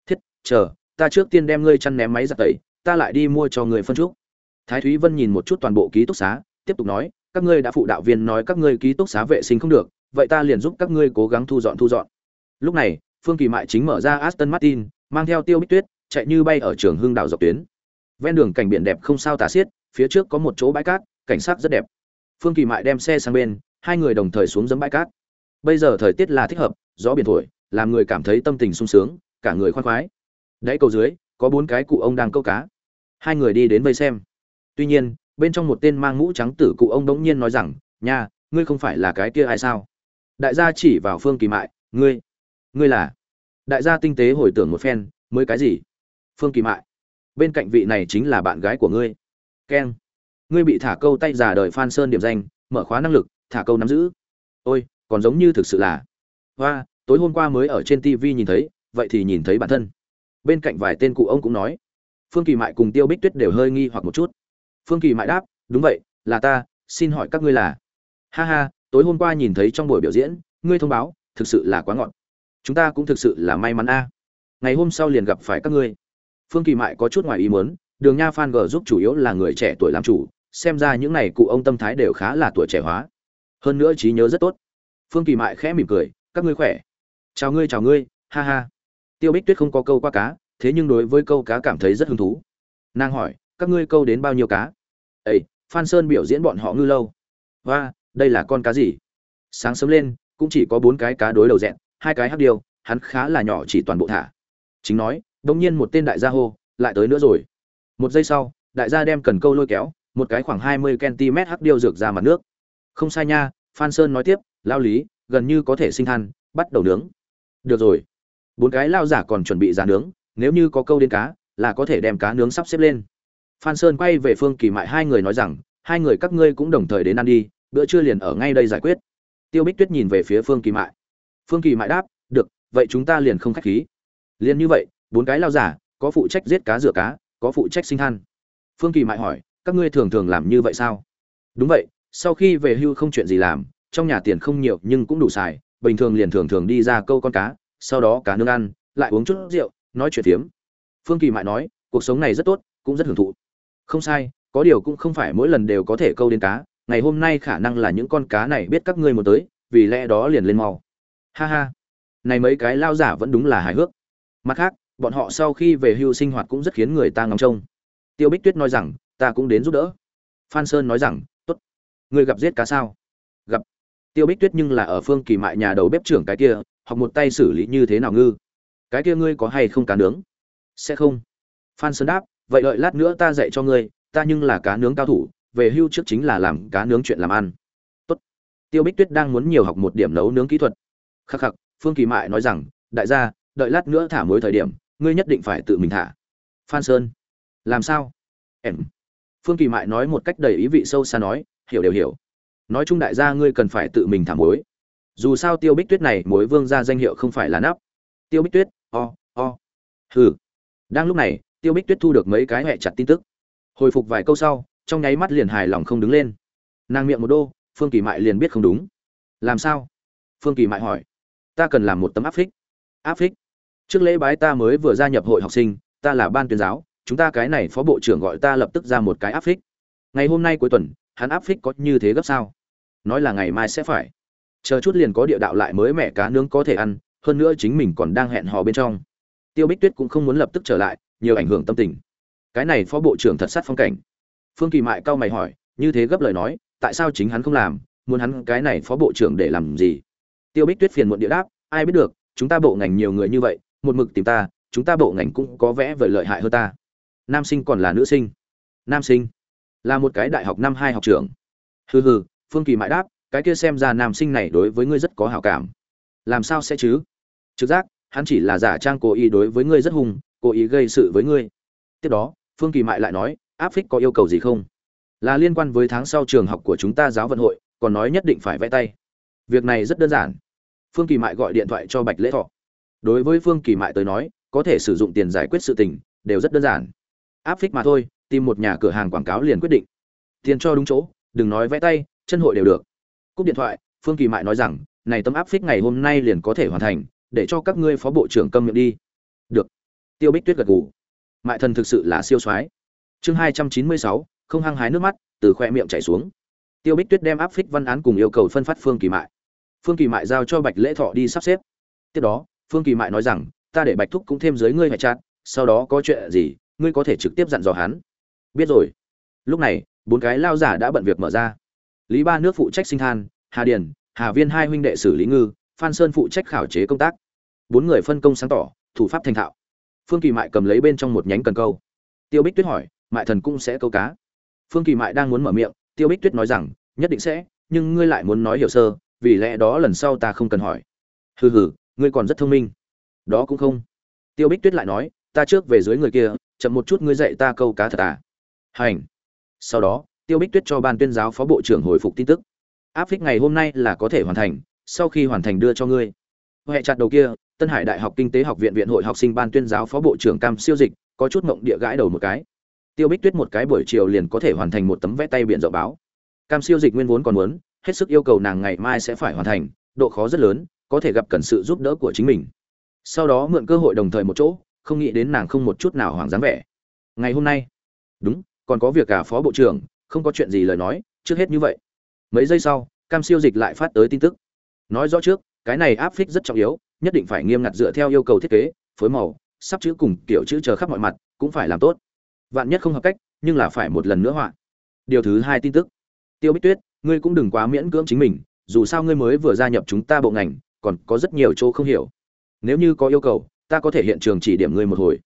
S1: Thiết, chờ, ta trước tiên đem ngươi chăn ném máy giặt tẩy, ta lại đi mua cho người phân trúc. Thái thúy vân nhìn một chút toàn bộ ký túc xá, tiếp tục nói, các ngươi đã phụ đạo viên nói các ngươi ký túc xá vệ sinh không được, vậy ta liền giúp các ngươi cố gắng thu dọn thu dọn. Lúc này, phương kỳ mại chính mở ra aston martin, mang theo tiêu bích tuyết, chạy như bay ở trường hưng đạo dọc tuyến. Ven đường cảnh biển đẹp không sao tả xiết, phía trước có một chỗ bãi cát, cảnh sát rất đẹp. Phương kỳ mại đem xe sang bên, hai người đồng thời xuống dẫm bãi cát. Bây giờ thời tiết là thích hợp gió biển thổi, làm người cảm thấy tâm tình sung sướng, cả người khoan khoái. Đáy cầu dưới, có bốn cái cụ ông đang câu cá. Hai người đi đến vây xem. Tuy nhiên, bên trong một tên mang mũ trắng tử cụ ông đống nhiên nói rằng, nha, ngươi không phải là cái kia ai sao? Đại gia chỉ vào phương kỳ mại, ngươi ngươi là? Đại gia tinh tế hồi tưởng một phen, mới cái gì? Phương kỳ mại, bên cạnh vị này chính là bạn gái của ngươi. Keng ngươi bị thả câu tay giả đời phan sơn điểm danh, mở khóa năng lực, thả câu nắm giữ. Ôi, còn giống như thực sự là hoa, tối hôm qua mới ở trên tv nhìn thấy, vậy thì nhìn thấy bản thân. Bên cạnh vài tên cụ ông cũng nói. Phương kỳ mại cùng tiêu bích tuyết đều hơi nghi hoặc một chút. Phương kỳ mại đáp, đúng vậy, là ta, xin hỏi các ngươi là. Ha ha, tối hôm qua nhìn thấy trong buổi biểu diễn, ngươi thông báo, thực sự là quá ngọt. Chúng ta cũng thực sự là may mắn a. Ngày hôm sau liền gặp phải các ngươi. Phương kỳ mại có chút ngoài ý muốn, đường nha phan g giúp chủ yếu là người trẻ tuổi làm chủ, xem ra những này cụ ông tâm thái đều khá là tuổi trẻ hóa. Hơn nữa trí nhớ rất tốt. Phương kỳ mại khẽ mỉm cười các ngươi khỏe. Chào ngươi chào ngươi, ha ha. Tiêu bích tuyết không có câu qua cá, thế nhưng đối với câu cá cảm thấy rất hứng thú. Nàng hỏi, các ngươi câu đến bao nhiêu cá? Ấy phan sơn biểu diễn bọn họ ngư lâu. Và đây là con cá gì? Sáng sớm lên, cũng chỉ có bốn cái cá đối đầu rẹn hai cái hắc điêu hắn khá là nhỏ chỉ toàn bộ thả. Chính nói, đông nhiên một tên đại gia hô, lại tới nữa rồi. Một giây sau, đại gia đem cần câu lôi kéo, một cái khoảng hai mươi cm hắc điêu rược ra mặt nước. Không sai nha, phan sơn nói tiếp, lao lý gần như có thể sinh than, bắt đầu nướng. Được rồi. Bốn cái lao giả còn chuẩn bị giả nướng, nếu như có câu đến cá, là có thể đem cá nướng sắp xếp lên. Phan sơn quay về phương kỳ mại hai người nói rằng, hai người các ngươi cũng đồng thời đến ăn đi, bữa trưa liền ở ngay đây giải quyết. Tiêu bích tuyết nhìn về phía phương kỳ mại. Phương kỳ mại đáp, được, vậy chúng ta liền không khách khí. Liền như vậy, bốn cái lao giả, có phụ trách giết cá rửa cá, có phụ trách sinh than. Phương kỳ mại hỏi, các ngươi thường thường làm như vậy sao? Đúng vậy, sau khi về hưu không chuyện gì làm trong nhà tiền không nhiều nhưng cũng đủ xài, bình thường liền thường thường đi ra câu con cá, sau đó cá nướng ăn, lại uống chút rượu, nói chuyện phiếm. Phương kỳ mại nói, cuộc sống này rất tốt, cũng rất hưởng thụ. Không sai, có điều cũng không phải mỗi lần đều có thể câu đến cá, ngày hôm nay khả năng là những con cá này biết các ngươi một tới, vì lẽ đó liền lên mau. Ha ha, này mấy cái lao giả vẫn đúng là hài hước. Mặt khác, bọn họ sau khi về hưu sinh hoạt cũng rất khiến người ta ngóng trông. Tiêu bích tuyết nói rằng, ta cũng đến giúp đỡ. Phan sơn nói rằng, tốt, người gặp giết cá sao? Gặp tiêu bích tuyết nhưng là ở phương kỳ mại nhà đầu bếp trưởng cái kia, học một tay xử lý như thế nào ngư? Cái kia ngươi có hay không cá nướng? Sẽ không. Phan sơn đáp, vậy đợi lát nữa ta dạy cho ngươi, ta nhưng là cá nướng cao thủ, về hưu trước chính là làm cá nướng chuyện làm ăn. Tốt. Tiêu bích tuyết đang muốn nhiều học một điểm nấu nướng kỹ thuật. Khắc khắc, phương kỳ mại nói rằng, đại gia, đợi lát nữa thả mối thời điểm, ngươi nhất định phải tự mình thả. Phan sơn, làm sao? Em. Phương kỳ mại nói một cách đầy ý vị sâu xa nói, hiểu đều hiểu nói chung đại gia ngươi cần phải tự mình thảm mối dù sao tiêu bích tuyết này mối vương ra danh hiệu không phải là nắp. Tiêu bích tuyết, o o. Hừ. Đang lúc này, tiêu bích tuyết thu được mấy cái hẹ chặt tin tức. Hồi phục vài câu sau, trong nháy mắt liền hài lòng không đứng lên. Nàng miệng một đô, phương kỳ mại liền biết không đúng. Làm sao? Phương kỳ mại hỏi. Ta cần làm một tấm áp phích. Áp phích? Trước lễ bái ta mới vừa gia nhập hội học sinh, ta là ban tuyên giáo, chúng ta cái này phó bộ trưởng gọi ta lập tức ra một cái áp phích. Ngày hôm nay cuối tuần, hắn áp phích có như thế gấp sao? Nói là ngày mai sẽ phải. Chờ chút liền có địa đạo lại mới mẹ cá nướng có thể ăn, hơn nữa chính mình còn đang hẹn hò bên trong. Tiêu bích tuyết cũng không muốn lập tức trở lại, nhiều ảnh hưởng tâm tình. Cái này phó bộ trưởng thật sát phong cảnh. Phương kỳ mại cao mày hỏi, như thế gấp lời nói, tại sao chính hắn không làm, muốn hắn cái này phó bộ trưởng để làm gì? Tiêu bích tuyết phiền muộn địa đáp, ai biết được, chúng ta bộ ngành nhiều người như vậy, một mực tìm ta, chúng ta bộ ngành cũng có vẽ vời lợi hại hơn ta. Nam sinh còn là nữ sinh. Nam sinh là một cái đại học năm hai học trưởng. Hừ hừ phương kỳ mãi đáp, cái kia xem ra nam sinh này đối với ngươi rất có hảo cảm. Làm sao sẽ chứ? Trực giác, hắn chỉ là giả trang cố ý đối với ngươi rất hùng cố ý gây sự với ngươi. Tiếp đó, phương kỳ mại lại nói, áp phích có yêu cầu gì không? Là liên quan với tháng sau trường học của chúng ta giáo vận hội, còn nói nhất định phải vẽ tay. Việc này rất đơn giản. Phương kỳ mại gọi điện thoại cho bạch lễ thọ. Đối với phương kỳ mại tới nói, có thể sử dụng tiền giải quyết sự tình, đều rất đơn giản. Áp phích mà thôi, tìm một nhà cửa hàng quảng cáo liền quyết định. Tiền cho đúng chỗ, đừng nói vẽ tay chân hội đều được. Cúp điện thoại, phương kỳ mại nói rằng, này tấm áp phích ngày hôm nay liền có thể hoàn thành, để cho các ngươi phó bộ trưởng câm miệng đi. Được. Tiêu bích tuyết gật gù. Mại thần thực sự là siêu soái. Chương hai trăm chín mươi sáu, không hăng hái nước mắt, từ khoe miệng chảy xuống. Tiêu bích tuyết đem áp phích văn án cùng yêu cầu phân phát phương kỳ mại. Phương kỳ mại giao cho bạch lễ thọ đi sắp xếp. Tiếp đó, phương kỳ mại nói rằng, ta để bạch thúc cũng thêm dưới ngươi hại chặt, sau đó có chuyện gì, ngươi có thể trực tiếp dặn dò hắn. Biết rồi. Lúc này, bốn cái lao giả đã bận việc mở ra lý ba nước phụ trách sinh than, hà điền, hà viên hai huynh đệ xử lý ngư, phan sơn phụ trách khảo chế công tác. Bốn người phân công sáng tỏ, thủ pháp thành thạo. Phương kỳ mại cầm lấy bên trong một nhánh cần câu. Tiêu bích tuyết hỏi, mại thần cũng sẽ câu cá? Phương kỳ mại đang muốn mở miệng, tiêu bích tuyết nói rằng, nhất định sẽ, nhưng ngươi lại muốn nói hiểu sơ, vì lẽ đó lần sau ta không cần hỏi. Hừ hừ, ngươi còn rất thông minh. Đó cũng không. Tiêu bích tuyết lại nói, ta trước về dưới người kia, chậm một chút ngươi dạy ta câu cá thật à? Hành. Sau đó tiêu bích tuyết cho ban tuyên giáo phó bộ trưởng hồi phục tin tức. Áp phích ngày hôm nay là có thể hoàn thành, sau khi hoàn thành đưa cho ngươi. Hệ chặt đầu kia, tân hải đại học kinh tế học viện viện hội học sinh ban tuyên giáo phó bộ trưởng cam siêu dịch, có chút mộng địa gãi đầu một cái. Tiêu bích tuyết một cái buổi chiều liền có thể hoàn thành một tấm vẽ tay biển rộng báo. Cam siêu dịch nguyên vốn còn muốn, hết sức yêu cầu nàng ngày mai sẽ phải hoàn thành, độ khó rất lớn, có thể gặp cần sự giúp đỡ của chính mình. Sau đó mượn cơ hội đồng thời một chỗ, không nghĩ đến nàng không một chút nào hoảng dáng vẻ. Ngày hôm nay, đúng, còn có việc cả phó bộ trưởng không có chuyện gì lời nói, trước hết như vậy. Mấy giây sau, cam siêu dịch lại phát tới tin tức. Nói rõ trước, cái này áp phích rất trọng yếu, nhất định phải nghiêm ngặt dựa theo yêu cầu thiết kế, phối màu, sắp chữ cùng kiểu chữ chờ khắp mọi mặt, cũng phải làm tốt. Vạn nhất không hợp cách, nhưng là phải một lần nữa họa. Điều thứ hai tin tức. Tiêu bích tuyết, ngươi cũng đừng quá miễn cưỡng chính mình, dù sao ngươi mới vừa gia nhập chúng ta bộ ngành, còn có rất nhiều chỗ không hiểu. Nếu như có yêu cầu, ta có thể hiện trường chỉ điểm ngươi một hồi.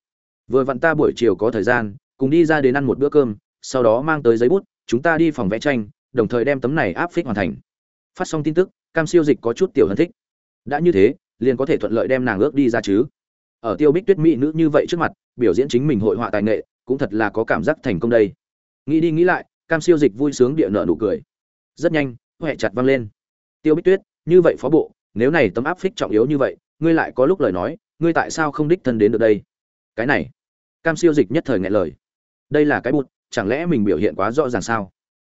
S1: Vừa vặn ta buổi chiều có thời gian, cùng đi ra đến ăn một bữa cơm, sau đó mang tới giấy bút chúng ta đi phòng vẽ tranh, đồng thời đem tấm này áp phích hoàn thành. Phát xong tin tức, cam siêu dịch có chút tiểu hân thích. Đã như thế, liền có thể thuận lợi đem nàng ước đi ra chứ. Ở tiêu bích tuyết mỹ nữ như vậy trước mặt, biểu diễn chính mình hội họa tài nghệ, cũng thật là có cảm giác thành công đây. Nghĩ đi nghĩ lại, cam siêu dịch vui sướng địa nợ nụ cười. Rất nhanh huệ chặt văng lên. Tiêu bích tuyết, như vậy phó bộ, nếu này tấm áp phích trọng yếu như vậy, ngươi lại có lúc lời nói, ngươi tại sao không đích thân đến được đây? Cái này. Cam siêu dịch nhất thời ngại lời. Đây là cái bụt chẳng lẽ mình biểu hiện quá rõ ràng sao?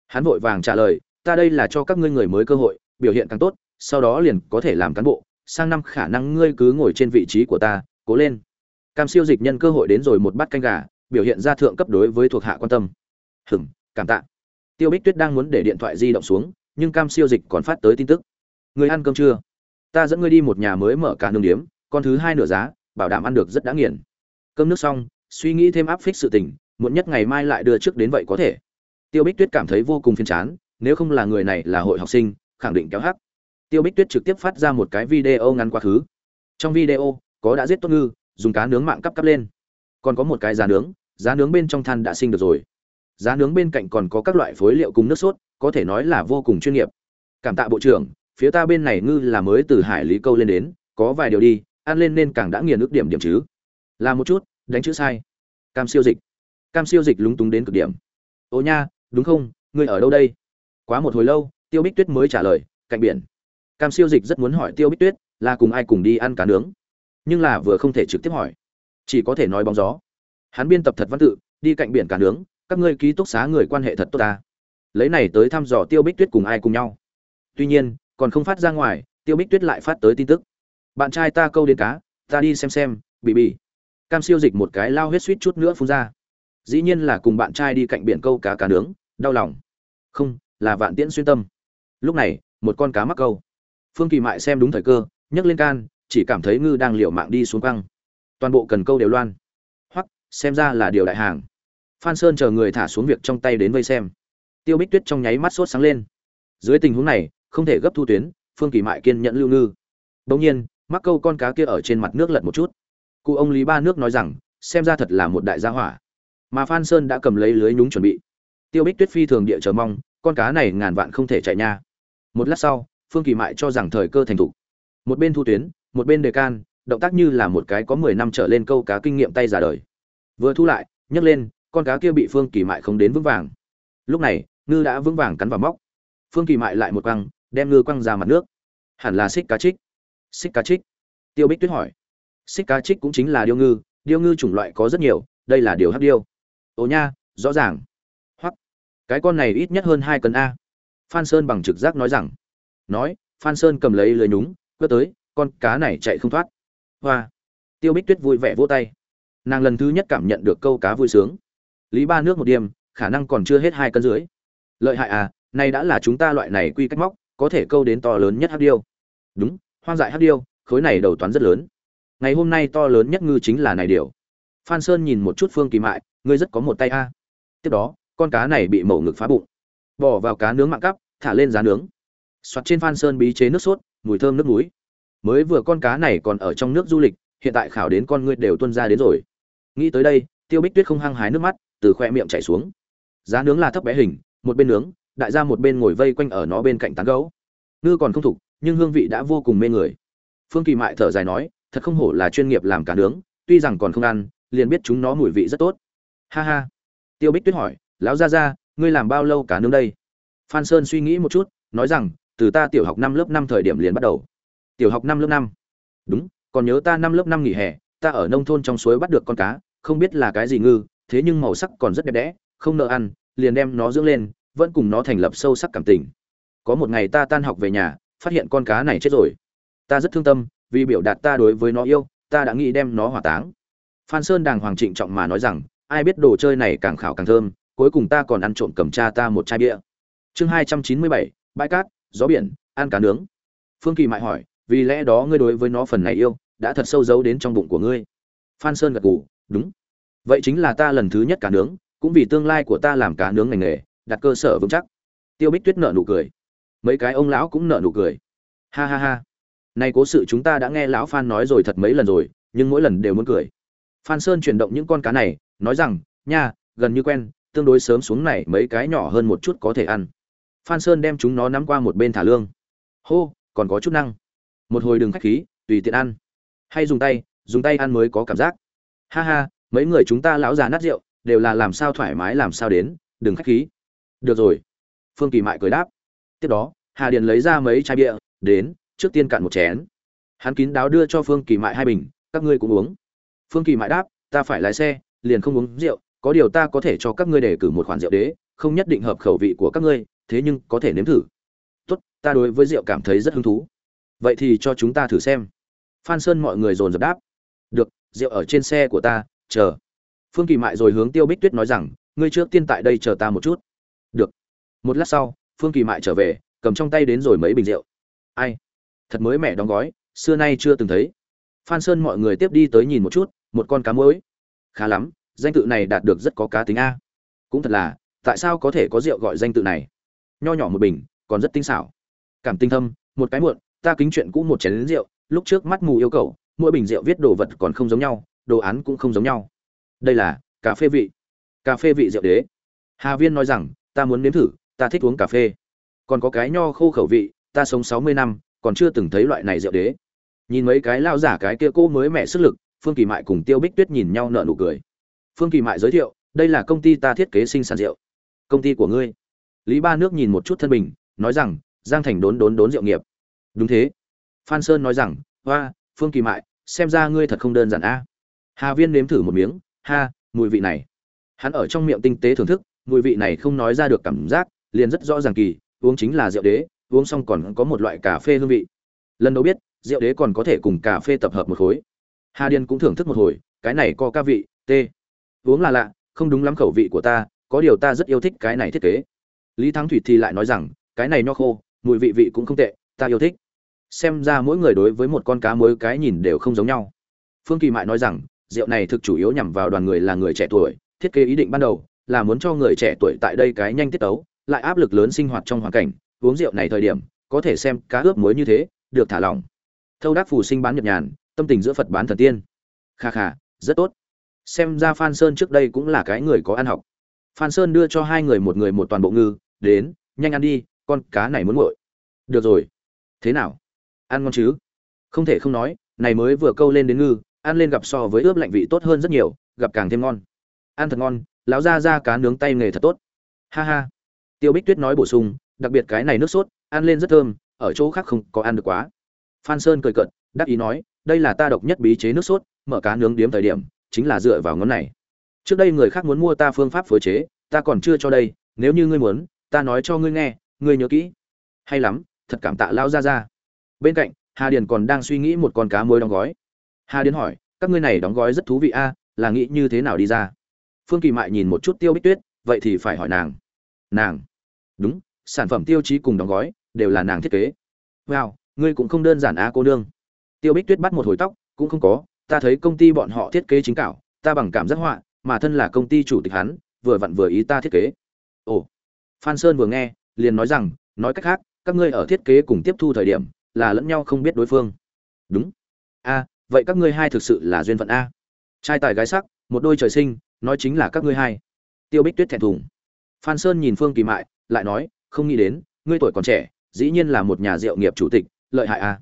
S1: Hắn vội vàng trả lời, ta đây là cho các ngươi người mới cơ hội, biểu hiện càng tốt, sau đó liền có thể làm cán bộ, sang năm khả năng ngươi cứ ngồi trên vị trí của ta, cố lên. Cam siêu dịch nhân cơ hội đến rồi một bát canh gà, biểu hiện ra thượng cấp đối với thuộc hạ quan tâm. Hừng cảm tạ. Tiêu bích tuyết đang muốn để điện thoại di động xuống, nhưng cam siêu dịch còn phát tới tin tức. Người ăn cơm chưa? Ta dẫn ngươi đi một nhà mới mở cả nương điếm, con thứ hai nửa giá, bảo đảm ăn được rất đã nghiền. Cơm nước xong, suy nghĩ thêm áp phích sự tình muộn nhất ngày mai lại đưa trước đến vậy có thể. Tiêu bích tuyết cảm thấy vô cùng phiền chán, nếu không là người này là hội học sinh, khẳng định kéo hắc. Tiêu bích tuyết trực tiếp phát ra một cái video ngắn quá khứ. Trong video, có đã giết tốt ngư, dùng cá nướng mạng cắp cắp lên. Còn có một cái giá nướng giá nướng bên trong than đã sinh được rồi. Giá nướng bên cạnh còn có các loại phối liệu cùng nước sốt, có thể nói là vô cùng chuyên nghiệp. Cảm tạ bộ trưởng, phía ta bên này ngư là mới từ hải lý câu lên đến, có vài điều đi, ăn lên nên càng đã nghiền ước điểm điểm chứ. Là một chút, đánh chữ sai. Cam siêu dịch cam siêu dịch lúng túng đến cực điểm. Ô nha, đúng không? Ngươi ở đâu đây? Quá một hồi lâu, tiêu bích tuyết mới trả lời, cạnh biển. Cam siêu dịch rất muốn hỏi tiêu bích tuyết là cùng ai cùng đi ăn cá nướng. Nhưng là vừa không thể trực tiếp hỏi. Chỉ có thể nói bóng gió. Hắn biên tập thật văn tự, đi cạnh biển cá nướng, các ngươi ký túc xá người quan hệ thật tốt ta. Lấy này tới thăm dò tiêu bích tuyết cùng ai cùng nhau. Tuy nhiên, còn không phát ra ngoài, tiêu bích tuyết lại phát tới tin tức. Bạn trai ta câu đến cá, ta đi xem xem, bị bị. Cam siêu dịch một cái lao huyết suýt chút nữa phun ra dĩ nhiên là cùng bạn trai đi cạnh biển câu cá cá nướng, đau lòng. Không, là vạn tiễn xuyên tâm. Lúc này, một con cá mắc câu. Phương kỳ mại xem đúng thời cơ, nhấc lên can, chỉ cảm thấy ngư đang liều mạng đi xuống căng toàn bộ cần câu đều loan. Hoặc xem ra là điều đại hàng. Phan sơn chờ người thả xuống việc trong tay đến vây xem. Tiêu bích tuyết trong nháy mắt sốt sáng lên. Dưới tình huống này, không thể gấp thu tuyến, phương kỳ mại kiên nhẫn lưu ngư. Bỗng nhiên, mắc câu con cá kia ở trên mặt nước lật một chút. Cụ ông lý ba nước nói rằng, xem ra thật là một đại gia hỏa mà phan sơn đã cầm lấy lưới nhúng chuẩn bị. Tiêu bích tuyết phi thường địa chờ mong, con cá này ngàn vạn không thể chạy nha. Một lát sau, phương kỳ mại cho rằng thời cơ thành thục. Một bên thu tuyến, một bên đề can, động tác như là một cái có mười năm trở lên câu cá kinh nghiệm tay giả đời. Vừa thu lại, nhấc lên, con cá kia bị phương kỳ mại không đến vững vàng. Lúc này, ngư đã vững vàng cắn vào móc. Phương kỳ mại lại một quăng, đem ngư quăng ra mặt nước. Hẳn là xích cá trích xích cá trích tiêu bích tuyết hỏi. Xích cá trích cũng chính là điêu ngư điêu ngư chủng loại có rất nhiều, đây là điều hấp điêu ồ nha, rõ ràng. Hoặc cái con này ít nhất hơn hai cân a. Phan sơn bằng trực giác nói rằng. Nói, phan sơn cầm lấy lưới nhúng quất tới, con cá này chạy không thoát. Hoa. Tiêu bích tuyết vui vẻ vỗ tay. Nàng lần thứ nhất cảm nhận được câu cá vui sướng. Lý ba nước một đêm khả năng còn chưa hết hai cân dưới lợi hại à này đã là chúng ta loại này quy cách móc, có thể câu đến to lớn nhất hắc điêu. Đúng, hoang dại hắc điêu, khối này đầu toán rất lớn. Ngày hôm nay to lớn nhất ngư chính là này điều. Phan sơn nhìn một chút phương kỳ mại ngươi rất có một tay a. Tiếp đó, con cá này bị mổ ngực phá bụng. Bỏ vào cá nướng mạng cắp, thả lên giá nướng. Soạt trên phan sơn bí chế nước sốt, mùi thơm nước núi. Mới vừa con cá này còn ở trong nước du lịch, hiện tại khảo đến con ngươi đều tuân ra đến rồi. Nghĩ tới đây, tiêu bích tuyết không hăng hái nước mắt, từ khoe miệng chảy xuống. Giá nướng là thấp bé hình, một bên nướng, đại gia một bên ngồi vây quanh ở nó bên cạnh tán gấu ngư còn không thục, nhưng hương vị đã vô cùng mê người. Phương kỳ mại thở dài nói, thật không hổ là chuyên nghiệp làm cá nướng, tuy rằng còn không ăn, liền biết chúng nó mùi vị rất tốt ha ha. Tiêu bích tuyết hỏi, lão gia gia, ngươi làm bao lâu cá nướng đây? Phan sơn suy nghĩ một chút, nói rằng, từ ta tiểu học năm lớp năm thời điểm liền bắt đầu. Tiểu học năm lớp năm? Đúng, còn nhớ ta năm lớp năm nghỉ hè, ta ở nông thôn trong suối bắt được con cá, không biết là cái gì ngư, thế nhưng màu sắc còn rất đẹp đẽ, không nợ ăn, liền đem nó dưỡng lên, vẫn cùng nó thành lập sâu sắc cảm tình. Có một ngày ta tan học về nhà, phát hiện con cá này chết rồi. Ta rất thương tâm, vì biểu đạt ta đối với nó yêu, ta đã nghĩ đem nó hỏa táng. Phan sơn đàng hoàng trịnh trọng mà nói rằng ai biết đồ chơi này càng khảo càng thơm, cuối cùng ta còn ăn trộm cầm cha ta một chai bia. Chương hai trăm chín mươi bảy, bãi cát, gió biển, ăn cá nướng. Phương kỳ mại hỏi, vì lẽ đó ngươi đối với nó phần này yêu, đã thật sâu giấu đến trong bụng của ngươi. Phan sơn gật gù, đúng. Vậy chính là ta lần thứ nhất cá nướng, cũng vì tương lai của ta làm cá nướng ngành nghề, đặt cơ sở vững chắc. Tiêu bích tuyết nợ nụ cười. Mấy cái ông lão cũng nợ nụ cười. Ha ha ha. Nay cố sự chúng ta đã nghe lão phan nói rồi thật mấy lần rồi, nhưng mỗi lần đều muốn cười. Phan sơn chuyển động những con cá này nói rằng, nha, gần như quen, tương đối sớm xuống này mấy cái nhỏ hơn một chút có thể ăn. Phan sơn đem chúng nó nắm qua một bên thả lương. Hô, còn có chút năng. Một hồi đường khách khí, tùy tiện ăn. Hay dùng tay dùng tay ăn mới có cảm giác. Ha ha, mấy người chúng ta lão già nát rượu, đều là làm sao thoải mái làm sao đến, đừng khách khí. Được rồi. Phương kỳ mại cười đáp. Tiếp đó, hà điền lấy ra mấy chai bia, đến, trước tiên cạn một chén. Hắn kín đáo đưa cho phương kỳ mại hai bình, các ngươi cũng uống. Phương kỳ mại đáp, ta phải lái xe liền không uống rượu, có điều ta có thể cho các ngươi đề cử một khoản rượu đế, không nhất định hợp khẩu vị của các ngươi, thế nhưng có thể nếm thử. Tốt, ta đối với rượu cảm thấy rất hứng thú. Vậy thì cho chúng ta thử xem. Phan sơn mọi người dồn dập đáp. Được, rượu ở trên xe của ta, chờ. Phương kỳ mại rồi hướng tiêu bích tuyết nói rằng, ngươi trước tiên tại đây chờ ta một chút. Được. Một lát sau, phương kỳ mại trở về, cầm trong tay đến rồi mấy bình rượu. Ai? Thật mới mẻ đóng gói, xưa nay chưa từng thấy. Phan sơn mọi người tiếp đi tới nhìn một chút, một con cá muối khá lắm, danh tự này đạt được rất có cá tính a. Cũng thật là, tại sao có thể có rượu gọi danh tự này? Nho nhỏ một bình, còn rất tinh xảo. Cảm tinh thâm, một cái muộn, ta kính chuyện cũ một chén lính rượu, lúc trước mắt mù yêu cầu, mỗi bình rượu viết đồ vật còn không giống nhau, đồ án cũng không giống nhau. Đây là, cà phê vị. Cà phê vị rượu đế. Hà viên nói rằng, ta muốn nếm thử, ta thích uống cà phê. Còn có cái nho khô khẩu vị, ta sống sáu mươi năm, còn chưa từng thấy loại này rượu đế. Nhìn mấy cái lao giả cái kia cô mới mẹ sức lực phương kỳ mại cùng tiêu bích tuyết nhìn nhau nở nụ cười. Phương kỳ mại giới thiệu, đây là công ty ta thiết kế sinh sản rượu. Công ty của ngươi. Lý ba nước nhìn một chút thân bình nói rằng, giang thành đốn đốn đốn rượu nghiệp. Đúng thế. Phan sơn nói rằng, hoa, phương kỳ mại, xem ra ngươi thật không đơn giản a. Hà viên nếm thử một miếng, ha, mùi vị này. Hắn ở trong miệng tinh tế thưởng thức, mùi vị này không nói ra được cảm giác, liền rất rõ ràng kỳ, uống chính là rượu đế, uống xong còn có một loại cà phê hương vị. Lần đầu biết, rượu đế còn có thể cùng cà phê tập hợp một khối hà điền cũng thưởng thức một hồi, cái này có ca vị t uống là lạ, không đúng lắm khẩu vị của ta, có điều ta rất yêu thích cái này thiết kế. Lý thắng thủy thì lại nói rằng, cái này nho khô, mùi vị vị cũng không tệ, ta yêu thích. Xem ra mỗi người đối với một con cá mối cái nhìn đều không giống nhau. Phương kỳ mại nói rằng, rượu này thực chủ yếu nhằm vào đoàn người là người trẻ tuổi, thiết kế ý định ban đầu là muốn cho người trẻ tuổi tại đây cái nhanh tiết tấu, lại áp lực lớn sinh hoạt trong hoàn cảnh. Uống rượu này thời điểm, có thể xem cá ướp muối như thế, được thả lỏng. Thâu đắc phù sinh bán nhập nhàn tâm tình giữa phật bán thần tiên. Kha kha, rất tốt. Xem ra phan sơn trước đây cũng là cái người có ăn học. Phan sơn đưa cho hai người một người một toàn bộ ngư, đến, nhanh ăn đi, con cá này muốn nguội. Được rồi. Thế nào? Ăn ngon chứ? Không thể không nói, này mới vừa câu lên đến ngư, ăn lên gặp so với ướp lạnh vị tốt hơn rất nhiều, gặp càng thêm ngon. Ăn thật ngon, lão ra ra cá nướng tay nghề thật tốt. Ha ha. Tiêu bích tuyết nói bổ sung, đặc biệt cái này nước sốt, ăn lên rất thơm, ở chỗ khác không có ăn được quá. Phan sơn cười cợt, đắc ý nói đây là ta độc nhất bí chế nước sốt, mở cá nướng điếm thời điểm, chính là dựa vào ngón này. Trước đây người khác muốn mua ta phương pháp phối chế, ta còn chưa cho đây, nếu như ngươi muốn, ta nói cho ngươi nghe, ngươi nhớ kỹ. Hay lắm, thật cảm tạ lão ra ra bên cạnh, hà điền còn đang suy nghĩ một con cá muối đóng gói. Hà điền hỏi, các ngươi này đóng gói rất thú vị a, là nghĩ như thế nào đi ra? Phương kỳ mại nhìn một chút tiêu bích tuyết, vậy thì phải hỏi nàng. Nàng. Đúng, sản phẩm tiêu chí cùng đóng gói, đều là nàng thiết kế. Wow, ngươi cũng không đơn giản á, cô nương tiêu bích tuyết bắt một hồi tóc, cũng không có, ta thấy công ty bọn họ thiết kế chính cảo, ta bằng cảm giác họa, mà thân là công ty chủ tịch hắn, vừa vặn vừa ý ta thiết kế. Ồ, phan sơn vừa nghe, liền nói rằng, nói cách khác, các ngươi ở thiết kế cùng tiếp thu thời điểm, là lẫn nhau không biết đối phương. Đúng. A, vậy các ngươi hai thực sự là duyên phận a. Trai tài gái sắc, một đôi trời sinh, nói chính là các ngươi hai. Tiêu bích tuyết thẹn thùng. Phan sơn nhìn phương kỳ mại, lại nói, không nghĩ đến, ngươi tuổi còn trẻ, dĩ nhiên là một nhà rượu nghiệp chủ tịch, lợi hại a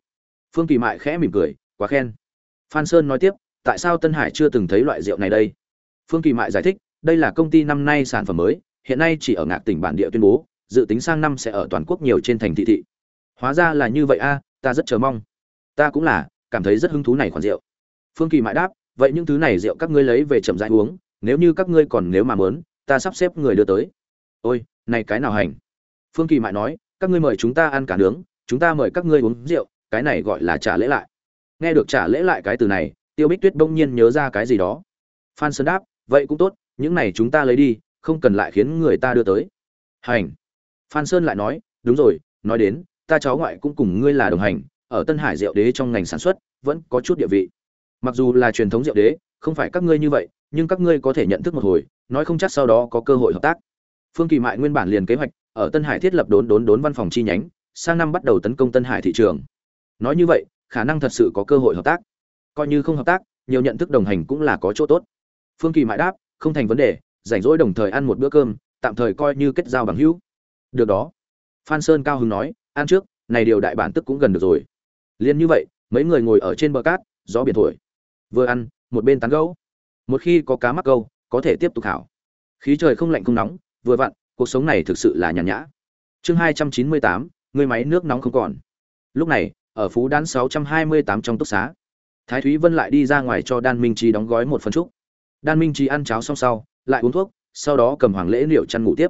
S1: phương kỳ mại khẽ mỉm cười, quá khen. Phan sơn nói tiếp, tại sao tân hải chưa từng thấy loại rượu này đây? Phương kỳ mại giải thích, đây là công ty năm nay sản phẩm mới, hiện nay chỉ ở ngạc tỉnh bản địa tuyên bố, dự tính sang năm sẽ ở toàn quốc nhiều trên thành thị thị. Hóa ra là như vậy a, ta rất chờ mong. Ta cũng là, cảm thấy rất hứng thú này khoản rượu. Phương kỳ mại đáp, vậy những thứ này rượu các ngươi lấy về chậm rãi uống, nếu như các ngươi còn nếu mà mớn ta sắp xếp người đưa tới. Ôi, này cái nào hành? Phương kỳ mại nói, các ngươi mời chúng ta ăn cả nướng, chúng ta mời các ngươi uống rượu cái này gọi là trả lễ lại. Nghe được trả lễ lại cái từ này, tiêu bích tuyết bỗng nhiên nhớ ra cái gì đó. Phan sơn đáp, vậy cũng tốt, những này chúng ta lấy đi, không cần lại khiến người ta đưa tới. Hành. Phan sơn lại nói, đúng rồi, nói đến, ta cháu ngoại cũng cùng ngươi là đồng hành, ở tân hải rượu đế trong ngành sản xuất, vẫn có chút địa vị. Mặc dù là truyền thống rượu đế, không phải các ngươi như vậy, nhưng các ngươi có thể nhận thức một hồi, nói không chắc sau đó có cơ hội hợp tác. Phương kỳ mại nguyên bản liền kế hoạch, ở tân hải thiết lập đốn đốn đốn văn phòng chi nhánh, sang năm bắt đầu tấn công tân hải thị trường nói như vậy, khả năng thật sự có cơ hội hợp tác. Coi như không hợp tác, nhiều nhận thức đồng hành cũng là có chỗ tốt. Phương kỳ mãi đáp, không thành vấn đề, rảnh rỗi đồng thời ăn một bữa cơm, tạm thời coi như kết giao bằng hữu. Được đó. Phan sơn cao hứng nói, ăn trước, này điều đại bản tức cũng gần được rồi. Liền như vậy, mấy người ngồi ở trên bờ cát, gió biển thổi. Vừa ăn, một bên tán gấu một khi có cá mắc câu, có thể tiếp tục khảo. Khí trời không lạnh không nóng, vừa vặn, cuộc sống này thực sự là nhàn nhã. Chương hai trăm chín mươi tám, người máy nước nóng không còn. Lúc này ở phú đán sáu trăm hai mươi tám trong túc xá. Thái thúy vân lại đi ra ngoài cho đan minh trí đóng gói một phần trúc. Đan minh trí ăn cháo xong sau, lại uống thuốc, sau đó cầm hoàng lễ liệu chăn ngủ tiếp.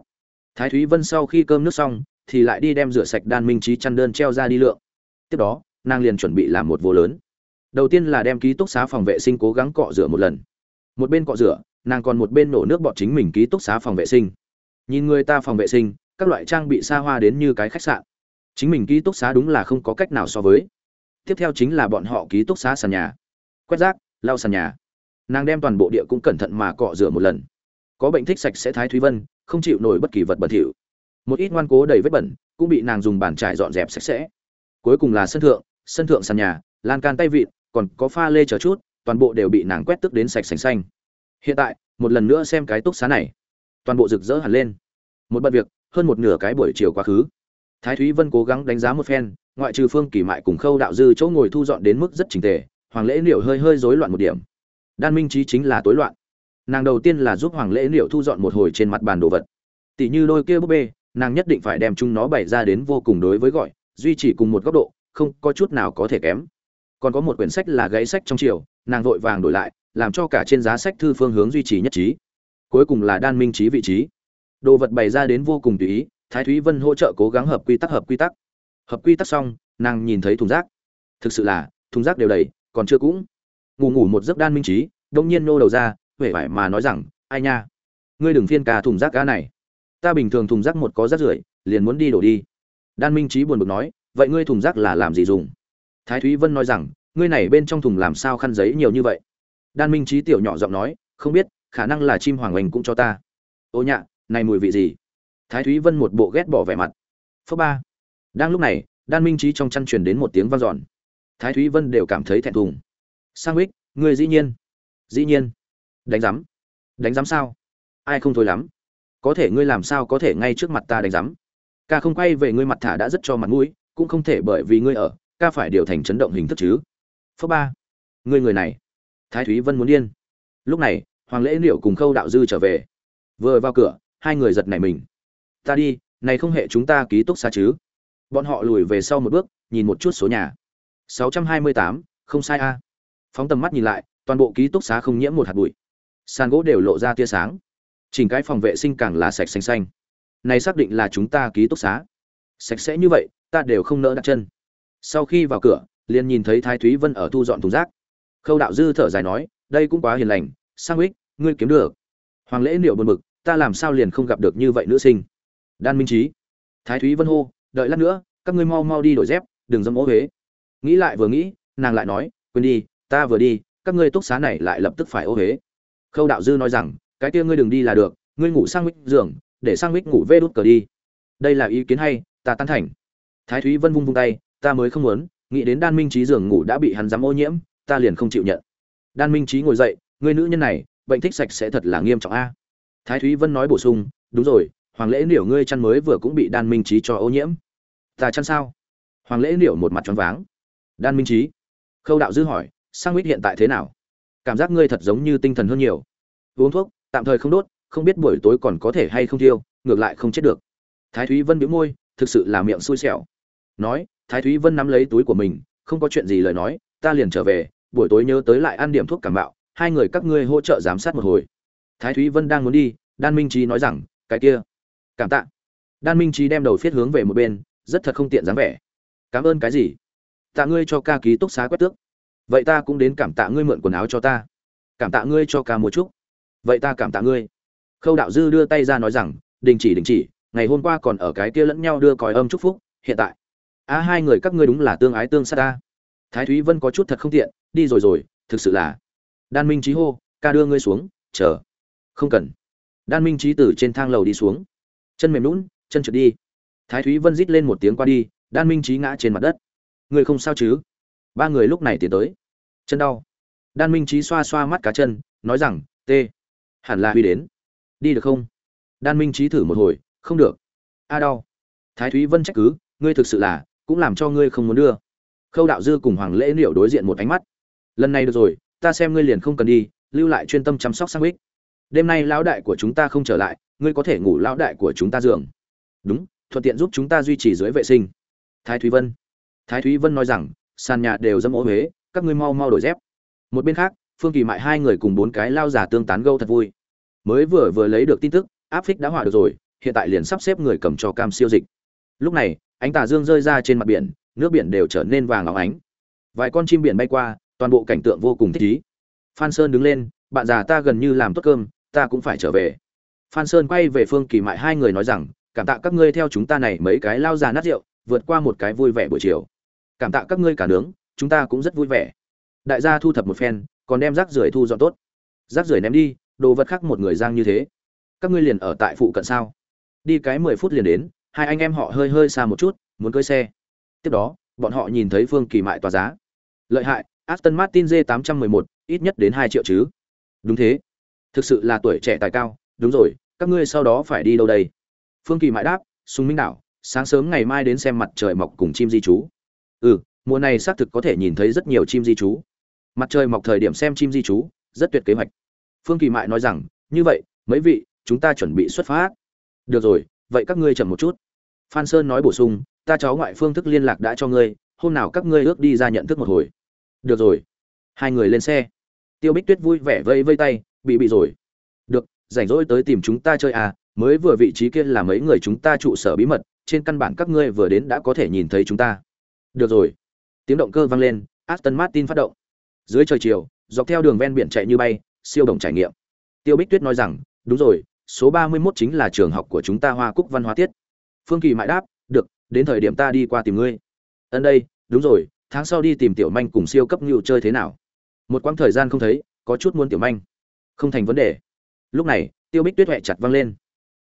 S1: Thái thúy vân sau khi cơm nước xong, thì lại đi đem rửa sạch đan minh trí chăn đơn treo ra đi lượng. Tiếp đó, nàng liền chuẩn bị làm một vô lớn. Đầu tiên là đem ký túc xá phòng vệ sinh cố gắng cọ rửa một lần. Một bên cọ rửa, nàng còn một bên nổ nước bọt chính mình ký túc xá phòng vệ sinh. Nhìn người ta phòng vệ sinh, các loại trang bị xa hoa đến như cái khách sạn chính mình ký túc xá đúng là không có cách nào so với. Tiếp theo chính là bọn họ ký túc xá sàn nhà. Quét rác, lau sàn nhà. Nàng đem toàn bộ địa cũng cẩn thận mà cọ rửa một lần. Có bệnh thích sạch sẽ thái thúy vân, không chịu nổi bất kỳ vật bẩn thỉu. Một ít ngoan cố đầy vết bẩn, cũng bị nàng dùng bàn trải dọn dẹp sạch sẽ. Cuối cùng là sân thượng sân thượng sàn nhà, lan can tay vịn, còn có pha lê chờ chút, toàn bộ đều bị nàng quét tức đến sạch sành xanh. Hiện tại, một lần nữa xem cái túc xá này. Toàn bộ rực rỡ hẳn lên. Một bận việc, hơn một nửa cái buổi chiều quá khứ thái thúy vân cố gắng đánh giá một phen, ngoại trừ phương kỳ mại cùng khâu đạo dư chỗ ngồi thu dọn đến mức rất trình tề, hoàng lễ liệu hơi hơi rối loạn một điểm. Đan minh trí chính là tối loạn. Nàng đầu tiên là giúp hoàng lễ liệu thu dọn một hồi trên mặt bàn đồ vật. Tỷ như đôi kia búp bê, nàng nhất định phải đem chúng nó bày ra đến vô cùng đối với gọi, duy trì cùng một góc độ, không có chút nào có thể kém. Còn có một quyển sách là gáy sách trong chiều nàng vội vàng đổi lại, làm cho cả trên giá sách thư phương hướng duy trì nhất trí. Cuối cùng là đan minh trí vị trí. Đồ vật bày ra đến vô cùng tùy ý thái thúy vân hỗ trợ cố gắng hợp quy tắc, hợp quy tắc. Hợp quy tắc xong, nàng nhìn thấy thùng rác. Thực sự là, thùng rác đều đầy, còn chưa cũng. Ngủ ngủ một giấc đan minh trí, đông nhiên nô đầu ra huệ vải mà nói rằng, ai nha, ngươi đừng phiên cả thùng rác cá này. Ta bình thường thùng rác một có rác rưởi, liền muốn đi đổ đi. Đan minh trí buồn bực nói, vậy ngươi thùng rác là làm gì dùng? Thái thúy vân nói rằng, ngươi này bên trong thùng làm sao khăn giấy nhiều như vậy? Đan minh trí tiểu nhỏ giọng nói, không biết, khả năng là chim hoàng oanh cũng cho ta. Ô nhạ, này mùi vị gì? Thái thúy vân một bộ ghét bỏ vẻ mặt. Phước ba. Đang lúc này, đan minh trí trong chăn truyền đến một tiếng vang dọn. Thái thúy vân đều cảm thấy thẹn thùng. Sang ích người dĩ nhiên. Dĩ nhiên. Đánh giám. Đánh giám sao? Ai không thôi lắm. Có thể ngươi làm sao có thể ngay trước mặt ta đánh giám? Ca không quay về ngươi mặt thả đã rất cho mặt mũi, cũng không thể bởi vì ngươi ở, ca phải điều thành chấn động hình thức chứ. Phước ba. Ngươi người này. Thái thúy vân muốn điên. Lúc này, hoàng lễ liệu cùng khâu đạo dư trở về. Vừa vào cửa, hai người giật nảy mình ta đi này không hệ chúng ta ký túc xá chứ? Bọn họ lùi về sau một bước nhìn một chút số nhà. 628, không sai a. Phóng tầm mắt nhìn lại toàn bộ ký túc xá không nhiễm một hạt bụi. Sàn gỗ đều lộ ra tia sáng. Chỉnh cái phòng vệ sinh càng là sạch xanh xanh. Này xác định là chúng ta ký túc xá. Sạch sẽ như vậy ta đều không nỡ đặt chân. Sau khi vào cửa liền nhìn thấy thái thúy vân ở thu dọn thùng rác. Khâu đạo dư thở dài nói đây cũng quá hiền lành. Sang ích ngươi kiếm được. Hoàng lễ liệu buồn bực ta làm sao liền không gặp được như vậy nữ sinh? Đan minh trí. Thái thúy vân hô, đợi lát nữa, các ngươi mau mau đi đổi dép, đừng dâm ô huế. Nghĩ lại vừa nghĩ, nàng lại nói, quên đi, ta vừa đi, các ngươi túc xá này lại lập tức phải ô huế. Khâu đạo dư nói rằng, cái kia ngươi đừng đi là được, ngươi ngủ sang mít giường, để sang mít ngủ vê đút cờ đi. Đây là ý kiến hay, ta tán thành. Thái thúy vân vung vung tay, ta mới không muốn, nghĩ đến đan minh trí giường ngủ đã bị hắn dám ô nhiễm, ta liền không chịu nhận. Đan minh trí ngồi dậy người nữ nhân này, bệnh thích sạch sẽ thật là nghiêm trọng a. Thái thúy vân nói bổ sung, đúng rồi hoàng lễ niểu ngươi chăn mới vừa cũng bị đan minh trí cho ô nhiễm. Ta chăn sao? Hoàng lễ niểu một mặt choáng váng. Đan minh trí khâu đạo dư hỏi sang mít hiện tại thế nào? Cảm giác ngươi thật giống như tinh thần hơn nhiều. Uống thuốc, tạm thời không đốt, không biết buổi tối còn có thể hay không thiêu, ngược lại không chết được. Thái thúy vân bĩu môi, thực sự là miệng xui xẻo. Nói, thái thúy vân nắm lấy túi của mình, không có chuyện gì lời nói, ta liền trở về, buổi tối nhớ tới lại ăn điểm thuốc cảm bạo, hai người các ngươi hỗ trợ giám sát một hồi. Thái thúy vân đang muốn đi, đan minh trí nói rằng, cái kia cảm tạ. Đan minh trí đem đầu phiết hướng về một bên, rất thật không tiện dáng vẻ. Cảm ơn cái gì? Tạ ngươi cho ca ký túc xá quét tước. Vậy ta cũng đến cảm tạ ngươi mượn quần áo cho ta. Cảm tạ ngươi cho ca một chút vậy ta cảm tạ ngươi. Khâu đạo dư đưa tay ra nói rằng, đình chỉ đình chỉ, ngày hôm qua còn ở cái kia lẫn nhau đưa còi âm chúc phúc, hiện tại. A, hai người các ngươi đúng là tương ái tương sát ta. Thái thúy vân có chút thật không tiện, đi rồi rồi, thực sự là. Đan minh trí hô, ca đưa ngươi xuống, chờ. Không cần. Đan minh trí từ trên thang lầu đi xuống chân mềm lún chân trượt đi. Thái thúy vân rít lên một tiếng qua đi, đan minh trí ngã trên mặt đất. Người không sao chứ? Ba người lúc này tiến tới. Chân đau. Đan minh trí xoa xoa mắt cá chân, nói rằng, tê, hẳn là huy đến. Đi được không? Đan minh trí thử một hồi, không được. A đau. Thái thúy vân trách cứ, ngươi thực sự là, cũng làm cho ngươi không muốn đưa. Khâu đạo dư cùng hoàng lễ liệu đối diện một ánh mắt. Lần này được rồi, ta xem ngươi liền không cần đi, lưu lại chuyên tâm chăm sóc sang bích đêm nay lão đại của chúng ta không trở lại, ngươi có thể ngủ lão đại của chúng ta giường. Đúng, thuận tiện giúp chúng ta duy trì dưới vệ sinh. Thái thúy vân. Thái thúy vân nói rằng, sàn nhà đều dâm ô huế, các ngươi mau mau đổi dép. Một bên khác, phương kỳ mại hai người cùng bốn cái lao giả tương tán gâu thật vui. Mới vừa vừa lấy được tin tức, áp phích đã hỏa được rồi, hiện tại liền sắp xếp người cầm cho cam siêu dịch. Lúc này, ánh tà dương rơi ra trên mặt biển, nước biển đều trở nên vàng óng ánh. Vài con chim biển bay qua, toàn bộ cảnh tượng vô cùng thích ý phan sơn đứng lên, bạn già ta gần như làm tốt cơm ta cũng phải trở về. Phan sơn quay về phương kỳ mại hai người nói rằng, cảm tạ các ngươi theo chúng ta này mấy cái lao già nát rượu, vượt qua một cái vui vẻ buổi chiều. Cảm tạ các ngươi cả nướng, chúng ta cũng rất vui vẻ. Đại gia thu thập một phen, còn đem rác rưởi thu dọn tốt. Rác rưởi ném đi, đồ vật khác một người giang như thế. Các ngươi liền ở tại phụ cận sao? Đi cái mười phút liền đến, hai anh em họ hơi hơi xa một chút, muốn cưới xe. Tiếp đó, bọn họ nhìn thấy phương kỳ mại tòa giá. Lợi hại, aston martin g 811 ít nhất đến hai triệu chứ. Đúng thế thực sự là tuổi trẻ tài cao, đúng rồi, các ngươi sau đó phải đi đâu đây? Phương kỳ mại đáp, sùng minh đảo, sáng sớm ngày mai đến xem mặt trời mọc cùng chim di trú ừ mùa này xác thực có thể nhìn thấy rất nhiều chim di trú mặt trời mọc thời điểm xem chim di trú rất tuyệt kế hoạch. Phương kỳ mại nói rằng, như vậy, mấy vị, chúng ta chuẩn bị xuất phát. Được rồi, vậy các ngươi chậm một chút. Phan sơn nói bổ sung, ta cháu ngoại phương thức liên lạc đã cho ngươi, hôm nào các ngươi ước đi ra nhận thức một hồi. Được rồi. Hai người lên xe. Tiêu bích tuyết vui vẻ vây vây tay bị bị rồi. Được, rảnh rỗi tới tìm chúng ta chơi à mới vừa vị trí kia là mấy người chúng ta trụ sở bí mật, trên căn bản các ngươi vừa đến đã có thể nhìn thấy chúng ta. Được rồi. Tiếng động cơ vang lên, aston martin phát động. Dưới trời chiều, dọc theo đường ven biển chạy như bay, siêu đồng trải nghiệm. Tiêu bích tuyết nói rằng, đúng rồi, số ba mươi 31 chính là trường học của chúng ta hoa cúc văn hóa tiết. Phương kỳ mãi đáp, được, đến thời điểm ta đi qua tìm ngươi. Ân đây, đúng rồi, tháng sau đi tìm tiểu manh cùng siêu cấp ngưu chơi thế nào? Một quãng thời gian không thấy, có chút muốn tiểu manh không thành vấn đề. Lúc này, tiêu bích tuyết huệ chặt văng lên.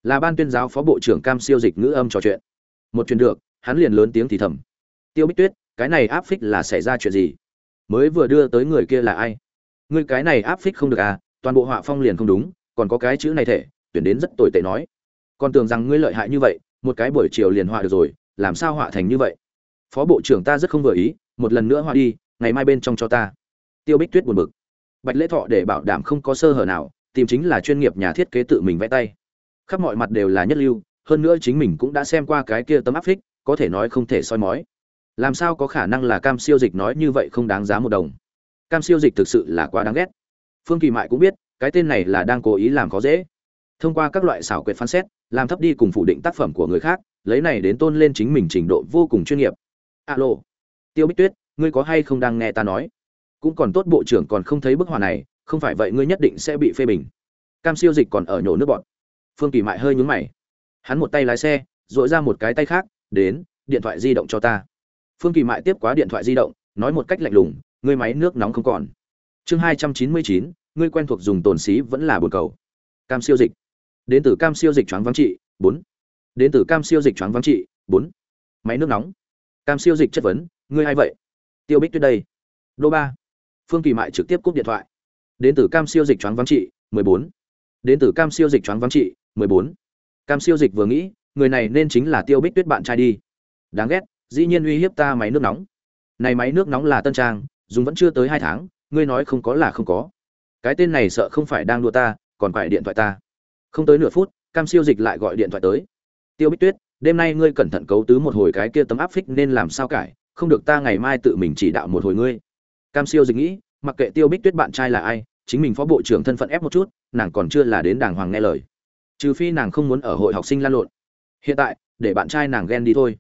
S1: Là ban tuyên giáo phó bộ trưởng cam siêu dịch ngữ âm trò chuyện. Một chuyện được, hắn liền lớn tiếng thì thầm. Tiêu bích tuyết, cái này áp phích là xảy ra chuyện gì? Mới vừa đưa tới người kia là ai? Ngươi cái này áp phích không được à toàn bộ họa phong liền không đúng, còn có cái chữ này thể, tuyển đến rất tồi tệ nói. Còn tưởng rằng ngươi lợi hại như vậy, một cái buổi chiều liền họa được rồi, làm sao họa thành như vậy? Phó bộ trưởng ta rất không vừa ý, một lần nữa họa đi, ngày mai bên trong cho ta. Tiêu bích tuyết buồn bực bạch lễ thọ để bảo đảm không có sơ hở nào, tìm chính là chuyên nghiệp nhà thiết kế tự mình vẽ tay. Khắp mọi mặt đều là nhất lưu, hơn nữa chính mình cũng đã xem qua cái kia tấm áp phích, có thể nói không thể soi mói. Làm sao có khả năng là cam siêu dịch nói như vậy không đáng giá một đồng? Cam siêu dịch thực sự là quá đáng ghét. Phương kỳ mại cũng biết, cái tên này là đang cố ý làm khó dễ. Thông qua các loại xảo quyệt phán xét, làm thấp đi cùng phủ định tác phẩm của người khác, lấy này đến tôn lên chính mình trình độ vô cùng chuyên nghiệp. Alo. Tiêu bích tuyết, ngươi có hay không đang nghe ta nói? Cũng còn tốt bộ trưởng còn không thấy bức họa này, không phải vậy ngươi nhất định sẽ bị phê bình. Cam siêu dịch còn ở nhổ nước bọn. Phương kỳ mại hơi nhúng mày. Hắn một tay lái xe dội ra một cái tay khác, đến, điện thoại di động cho ta. Phương kỳ mại tiếp quá điện thoại di động, nói một cách lạnh lùng, ngươi máy nước nóng không còn. Chương hai trăm chín mươi chín, ngươi quen thuộc dùng tồn xí vẫn là bồn cầu. Cam siêu dịch. Đến từ cam siêu dịch choáng vắng trị, bốn. Đến từ cam siêu dịch choáng vắng trị, bốn. Máy nước nóng. Cam siêu dịch chất vấn, ngươi hay vậy? Tiêu bích tuyết đây. Đô ba phương kỳ mại trực tiếp cúp điện thoại. Đến từ cam siêu dịch choáng vắng trị, mười bốn. Đến từ cam siêu dịch choáng vắng trị, mười bốn. Cam siêu dịch vừa nghĩ, người này nên chính là tiêu bích tuyết bạn trai đi. Đáng ghét, dĩ nhiên uy hiếp ta máy nước nóng. Này máy nước nóng là tân trang, dùng vẫn chưa tới hai tháng, ngươi nói không có là không có. Cái tên này sợ không phải đang đua ta, còn phải điện thoại ta. Không tới nửa phút, cam siêu dịch lại gọi điện thoại tới. Tiêu bích tuyết, đêm nay ngươi cẩn thận cấu tứ một hồi cái kia tấm áp phích nên làm sao cải, không được ta ngày mai tự mình chỉ đạo một hồi ngươi cam siêu dịch nghĩ, mặc kệ tiêu bích tuyết bạn trai là ai, chính mình phó bộ trưởng thân phận ép một chút, nàng còn chưa là đến đàng hoàng nghe lời. Trừ phi nàng không muốn ở hội học sinh lan lộn. Hiện tại, để bạn trai nàng ghen đi thôi.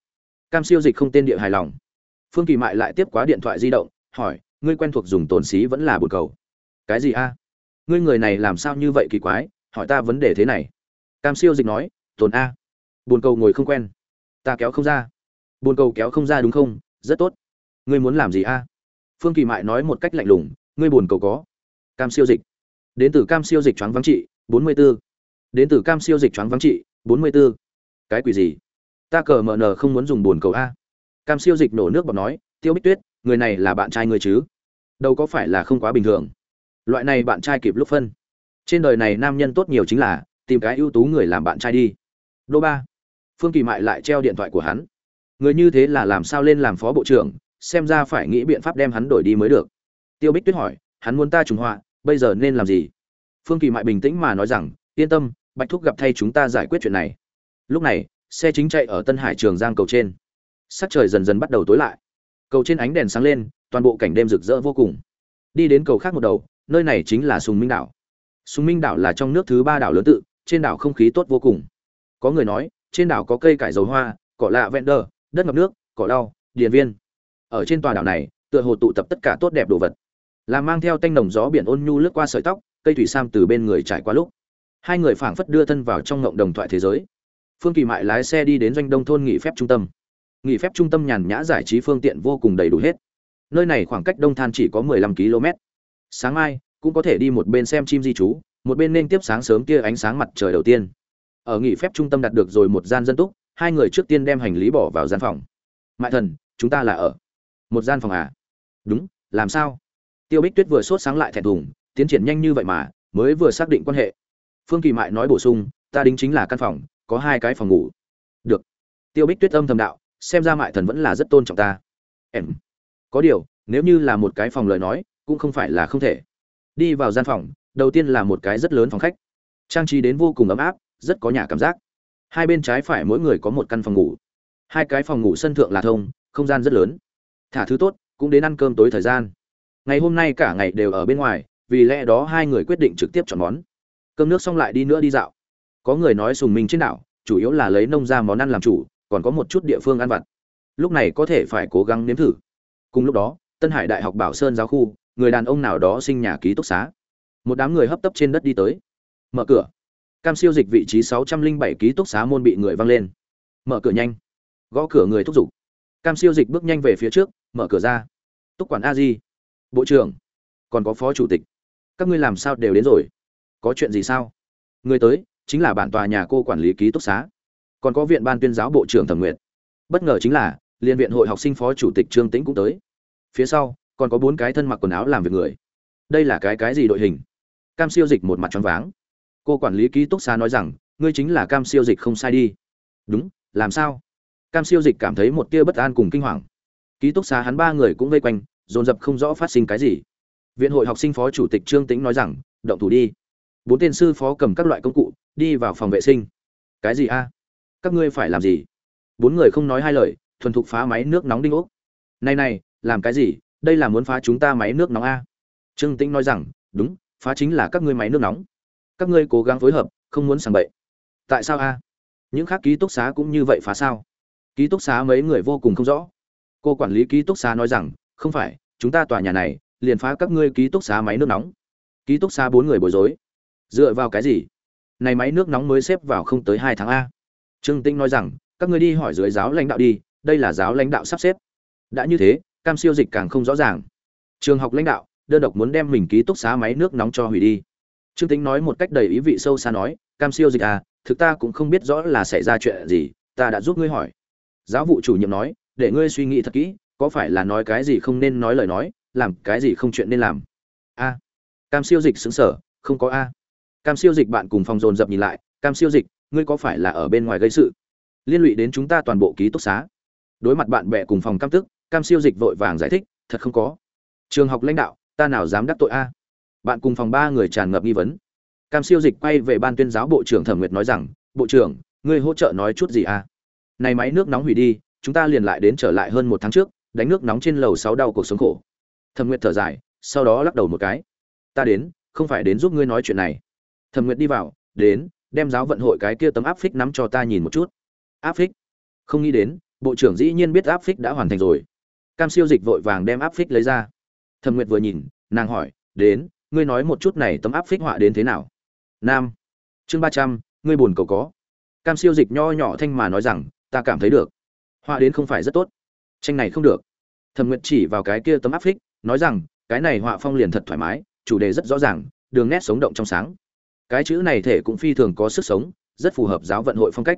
S1: Cam siêu dịch không tên địa hài lòng. Phương kỳ mại lại tiếp quá điện thoại di động, hỏi, ngươi quen thuộc dùng tồn xí vẫn là bồn cầu? Cái gì a? Ngươi người này làm sao như vậy kỳ quái? Hỏi ta vấn đề thế này. Cam siêu dịch nói, tồn a, bồn cầu ngồi không quen. Ta kéo không ra. Bồn cầu kéo không ra đúng không? Rất tốt. Ngươi muốn làm gì a? Phương kỳ mại nói một cách lạnh lùng, ngươi buồn cầu có. Cam siêu dịch. Đến từ cam siêu dịch choáng vắng trị, bốn mươi 44. đến từ cam siêu dịch choáng vắng trị, bốn mươi 44. cái quỷ gì? Ta cờ mờ nờ không muốn dùng buồn cầu a. Cam siêu dịch nổ nước bọt nói, tiêu bích tuyết, người này là bạn trai ngươi chứ? Đâu có phải là không quá bình thường. Loại này bạn trai kịp lúc phân. Trên đời này nam nhân tốt nhiều chính là tìm cái ưu tú người làm bạn trai đi. Đô ba. Phương kỳ mại lại treo điện thoại của hắn. Người như thế là làm sao lên làm phó bộ trưởng xem ra phải nghĩ biện pháp đem hắn đổi đi mới được. Tiêu bích tuyết hỏi, hắn muốn ta trùng họa, bây giờ nên làm gì? Phương kỳ mại bình tĩnh mà nói rằng, yên tâm, bạch thúc gặp thay chúng ta giải quyết chuyện này. Lúc này, xe chính chạy ở tân hải trường giang cầu trên. Sắc trời dần dần bắt đầu tối lại. Cầu trên ánh đèn sáng lên, toàn bộ cảnh đêm rực rỡ vô cùng. Đi đến cầu khác một đầu, nơi này chính là sùng minh đảo. Sùng minh đảo là trong nước thứ ba đảo lớn tự, trên đảo không khí tốt vô cùng. Có người nói, trên đảo có cây cải dầu hoa, cỏ lạ ven đơ đất ngập nước, cỏ lau, điền viên ở trên tòa đảo này, tựa hồ tụ tập tất cả tốt đẹp đồ vật. Là mang theo tanh nồng gió biển ôn nhu lướt qua sợi tóc, cây thủy sam từ bên người trải qua lúc. Hai người phảng phất đưa thân vào trong ngộng đồng thoại thế giới. Phương kỳ mại lái xe đi đến doanh đông thôn nghỉ phép trung tâm. Nghỉ phép trung tâm nhàn nhã giải trí phương tiện vô cùng đầy đủ hết. Nơi này khoảng cách đông than chỉ có 15 km. Sáng mai, cũng có thể đi một bên xem chim di trú, một bên nên tiếp sáng sớm kia ánh sáng mặt trời đầu tiên. Ở nghỉ phép trung tâm đặt được rồi một gian dân túc, hai người trước tiên đem hành lý bỏ vào gian phòng. Mại thần, chúng ta là ở một gian phòng à? Đúng, làm sao? Tiêu bích tuyết vừa sốt sáng lại thẹn thùng, tiến triển nhanh như vậy mà, mới vừa xác định quan hệ. Phương kỳ mại nói bổ sung, ta đính chính là căn phòng, có hai cái phòng ngủ. Được. Tiêu bích tuyết âm thầm đạo, xem ra mại thần vẫn là rất tôn trọng ta. Em. Có điều, nếu như là một cái phòng lời nói, cũng không phải là không thể. Đi vào gian phòng, đầu tiên là một cái rất lớn phòng khách. Trang trí đến vô cùng ấm áp, rất có nhà cảm giác. Hai bên trái phải mỗi người có một căn phòng ngủ. Hai cái phòng ngủ sân thượng là thông, không gian rất lớn thả thứ tốt, cũng đến ăn cơm tối thời gian. Ngày hôm nay cả ngày đều ở bên ngoài, vì lẽ đó hai người quyết định trực tiếp chọn món. Cơm nước xong lại đi nữa đi dạo. Có người nói sùng mình trên đảo, chủ yếu là lấy nông ra món ăn làm chủ, còn có một chút địa phương ăn vặt. Lúc này có thể phải cố gắng nếm thử. Cùng lúc đó, tân hải đại học bảo sơn giáo khu, người đàn ông nào đó sinh nhà ký túc xá. Một đám người hấp tấp trên đất đi tới. Mở cửa. Cam siêu dịch vị trí sáu trăm linh bảy ký túc xá môn bị người văng lên. Mở cửa nhanh. Gõ cửa người thúc giục. Cam siêu dịch bước nhanh về phía trước mở cửa ra. Túc quản a di. Bộ trưởng còn có phó chủ tịch. Các ngươi làm sao đều đến rồi? Có chuyện gì sao? Người tới chính là bản tòa nhà cô quản lý ký túc xá. Còn có viện ban tuyên giáo bộ trưởng thẩm nguyệt, bất ngờ chính là liên viện hội học sinh phó chủ tịch trương tĩnh cũng tới. Phía sau còn có bốn cái thân mặc quần áo làm việc người. Đây là cái cái gì đội hình? Cam siêu dịch một mặt choáng váng. Cô quản lý ký túc xá nói rằng ngươi chính là cam siêu dịch không sai đi. Đúng làm sao? Cam siêu dịch cảm thấy một tia bất an cùng kinh hoàng ký túc xá hắn ba người cũng vây quanh, dồn dập không rõ phát sinh cái gì. Viện hội học sinh phó chủ tịch trương tĩnh nói rằng, động thủ đi. Bốn tên sư phó cầm các loại công cụ, đi vào phòng vệ sinh. Cái gì a? Các ngươi phải làm gì? Bốn người không nói hai lời, thuần thục phá máy nước nóng đinh ốc. Này này, làm cái gì? Đây là muốn phá chúng ta máy nước nóng a? Trương tĩnh nói rằng, đúng, phá chính là các ngươi máy nước nóng. Các ngươi cố gắng phối hợp, không muốn sàng bậy. Tại sao a? Những khác ký túc xá cũng như vậy phá sao? Ký túc xá mấy người vô cùng không rõ cô quản lý ký túc xá nói rằng, không phải, chúng ta tòa nhà này liền phá các ngươi ký túc xá máy nước nóng. Ký túc xá bốn người bối rối. Dựa vào cái gì? Này máy nước nóng mới xếp vào không tới hai tháng a. Trương tinh nói rằng, các ngươi đi hỏi dưới giáo lãnh đạo đi, đây là giáo lãnh đạo sắp xếp. Đã như thế, cam siêu dịch càng không rõ ràng. Trường học lãnh đạo, đơn độc muốn đem mình ký túc xá máy nước nóng cho hủy đi. Trương tính nói một cách đầy ý vị sâu xa nói, cam siêu dịch à thực ta cũng không biết rõ là xảy ra chuyện gì, ta đã giúp ngươi hỏi. Giáo vụ chủ nhiệm nói để ngươi suy nghĩ thật kỹ, có phải là nói cái gì không nên nói lời nói, làm cái gì không chuyện nên làm? A. Cam siêu dịch xứng sở không có a. Cam siêu dịch bạn cùng phòng dồn dập nhìn lại, cam siêu dịch, ngươi có phải là ở bên ngoài gây sự? Liên lụy đến chúng ta toàn bộ ký túc xá. Đối mặt bạn bè cùng phòng cam tức, cam siêu dịch vội vàng giải thích, thật không có. Trường học lãnh đạo, ta nào dám đắc tội a? Bạn cùng phòng ba người tràn ngập nghi vấn. Cam siêu dịch quay về ban tuyên giáo bộ trưởng thẩm nguyệt nói rằng, bộ trưởng, ngươi hỗ trợ nói chút gì a? Này máy nước nóng hủy đi chúng ta liền lại đến trở lại hơn một tháng trước, đánh nước nóng trên lầu sáu đau cuộc sống khổ. Thẩm nguyệt thở dài, sau đó lắc đầu một cái. Ta đến, không phải đến giúp ngươi nói chuyện này. Thẩm nguyệt đi vào, đến, đem giáo vận hội cái kia tấm áp phích nắm cho ta nhìn một chút. Áp phích? Không nghĩ đến, bộ trưởng dĩ nhiên biết áp phích đã hoàn thành rồi. Cam siêu dịch vội vàng đem áp phích lấy ra. Thẩm nguyệt vừa nhìn, nàng hỏi, đến, ngươi nói một chút này tấm áp phích họa đến thế nào? Nam. Chương ba trăm, ngươi buồn cầu có. Cam siêu dịch nho nhỏ thanh mà nói rằng, ta cảm thấy được họa đến không phải rất tốt. Tranh này không được. Thẩm nguyệt chỉ vào cái kia tấm áp phích, nói rằng, cái này họa phong liền thật thoải mái, chủ đề rất rõ ràng, đường nét sống động trong sáng. Cái chữ này thể cũng phi thường có sức sống, rất phù hợp giáo vận hội phong cách.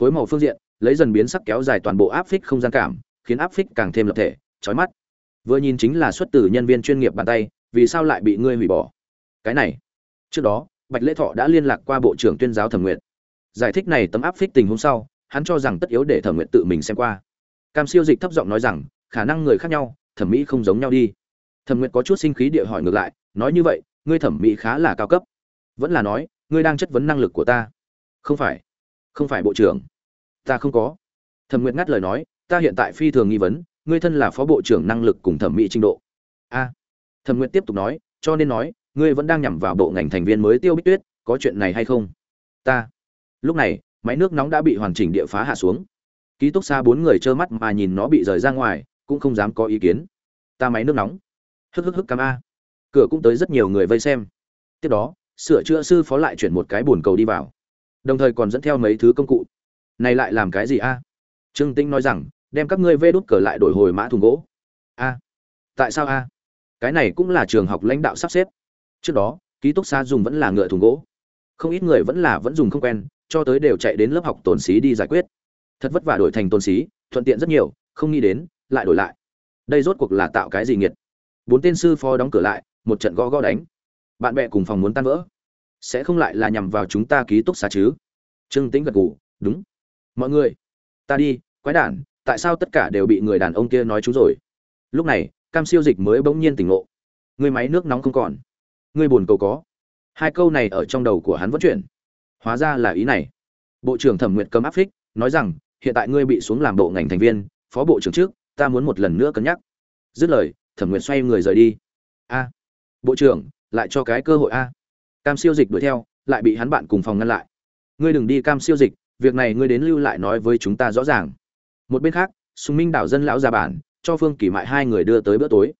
S1: Phối màu phương diện, lấy dần biến sắc kéo dài toàn bộ áp phích không gian cảm, khiến áp phích càng thêm lập thể, chói mắt. Vừa nhìn chính là xuất từ nhân viên chuyên nghiệp bàn tay, vì sao lại bị ngươi hủy bỏ? Cái này. Trước đó, bạch lễ thọ đã liên lạc qua bộ trưởng tuyên giáo thẩm nguyện giải thích này tấm áp phích tình hôm sau hắn cho rằng tất yếu để thẩm nguyện tự mình xem qua. Cam siêu dịch thấp giọng nói rằng, khả năng người khác nhau, thẩm mỹ không giống nhau đi. Thẩm nguyện có chút sinh khí địa hỏi ngược lại, nói như vậy, ngươi thẩm mỹ khá là cao cấp. Vẫn là nói, ngươi đang chất vấn năng lực của ta. Không phải. Không phải bộ trưởng. Ta không có. Thẩm nguyện ngắt lời nói, ta hiện tại phi thường nghi vấn, ngươi thân là phó bộ trưởng năng lực cùng thẩm mỹ trình độ. A. Thẩm nguyện tiếp tục nói, cho nên nói, ngươi vẫn đang nhằm vào bộ ngành thành viên mới tiêu bích tuyết, có chuyện này hay không? Ta. Lúc này máy nước nóng đã bị hoàn chỉnh địa phá hạ xuống. Ký túc xa bốn người trơ mắt mà nhìn nó bị rời ra ngoài, cũng không dám có ý kiến. Ta máy nước nóng. Hức hức hức cam a. Cửa cũng tới rất nhiều người vây xem. Tiếp đó, sửa chữa sư phó lại chuyển một cái bồn cầu đi vào. Đồng thời còn dẫn theo mấy thứ công cụ. Này lại làm cái gì a? Trương tĩnh nói rằng, đem các ngươi vê đút cờ lại đổi hồi mã thùng gỗ. A. Tại sao a? Cái này cũng là trường học lãnh đạo sắp xếp. Trước đó, ký túc xá dùng vẫn là ngựa thùng gỗ. Không ít người vẫn là vẫn dùng không quen cho tới đều chạy đến lớp học tồn xí đi giải quyết. Thật vất vả đổi thành tồn xí, thuận tiện rất nhiều, không nghĩ đến, lại đổi lại. Đây rốt cuộc là tạo cái gì nghiệt? Bốn tên sư phó đóng cửa lại, một trận gõ gõ đánh. Bạn bè cùng phòng muốn tan vỡ. Sẽ không lại là nhằm vào chúng ta ký túc xá chứ? Trương tĩnh gật gù, đúng. Mọi người, ta đi, quái đản, tại sao tất cả đều bị người đàn ông kia nói chú rồi? Lúc này, cam siêu dịch mới bỗng nhiên tỉnh ngộ. Người máy nước nóng không còn. Người buồn cầu có. Hai câu này ở trong đầu của hắn vẫn chuyển hóa ra là ý này. Bộ trưởng thẩm nguyệt cấm áp phích, nói rằng, hiện tại ngươi bị xuống làm bộ ngành thành viên, phó bộ trưởng trước, ta muốn một lần nữa cân nhắc. Dứt lời, thẩm nguyệt xoay người rời đi. A. Bộ trưởng, lại cho cái cơ hội a. Cam siêu dịch đuổi theo, lại bị hắn bạn cùng phòng ngăn lại. Ngươi đừng đi cam siêu dịch, việc này ngươi đến lưu lại nói với chúng ta rõ ràng. Một bên khác, sùng minh đảo dân lão già bản, cho phương kỳ mại hai người đưa tới bữa tối.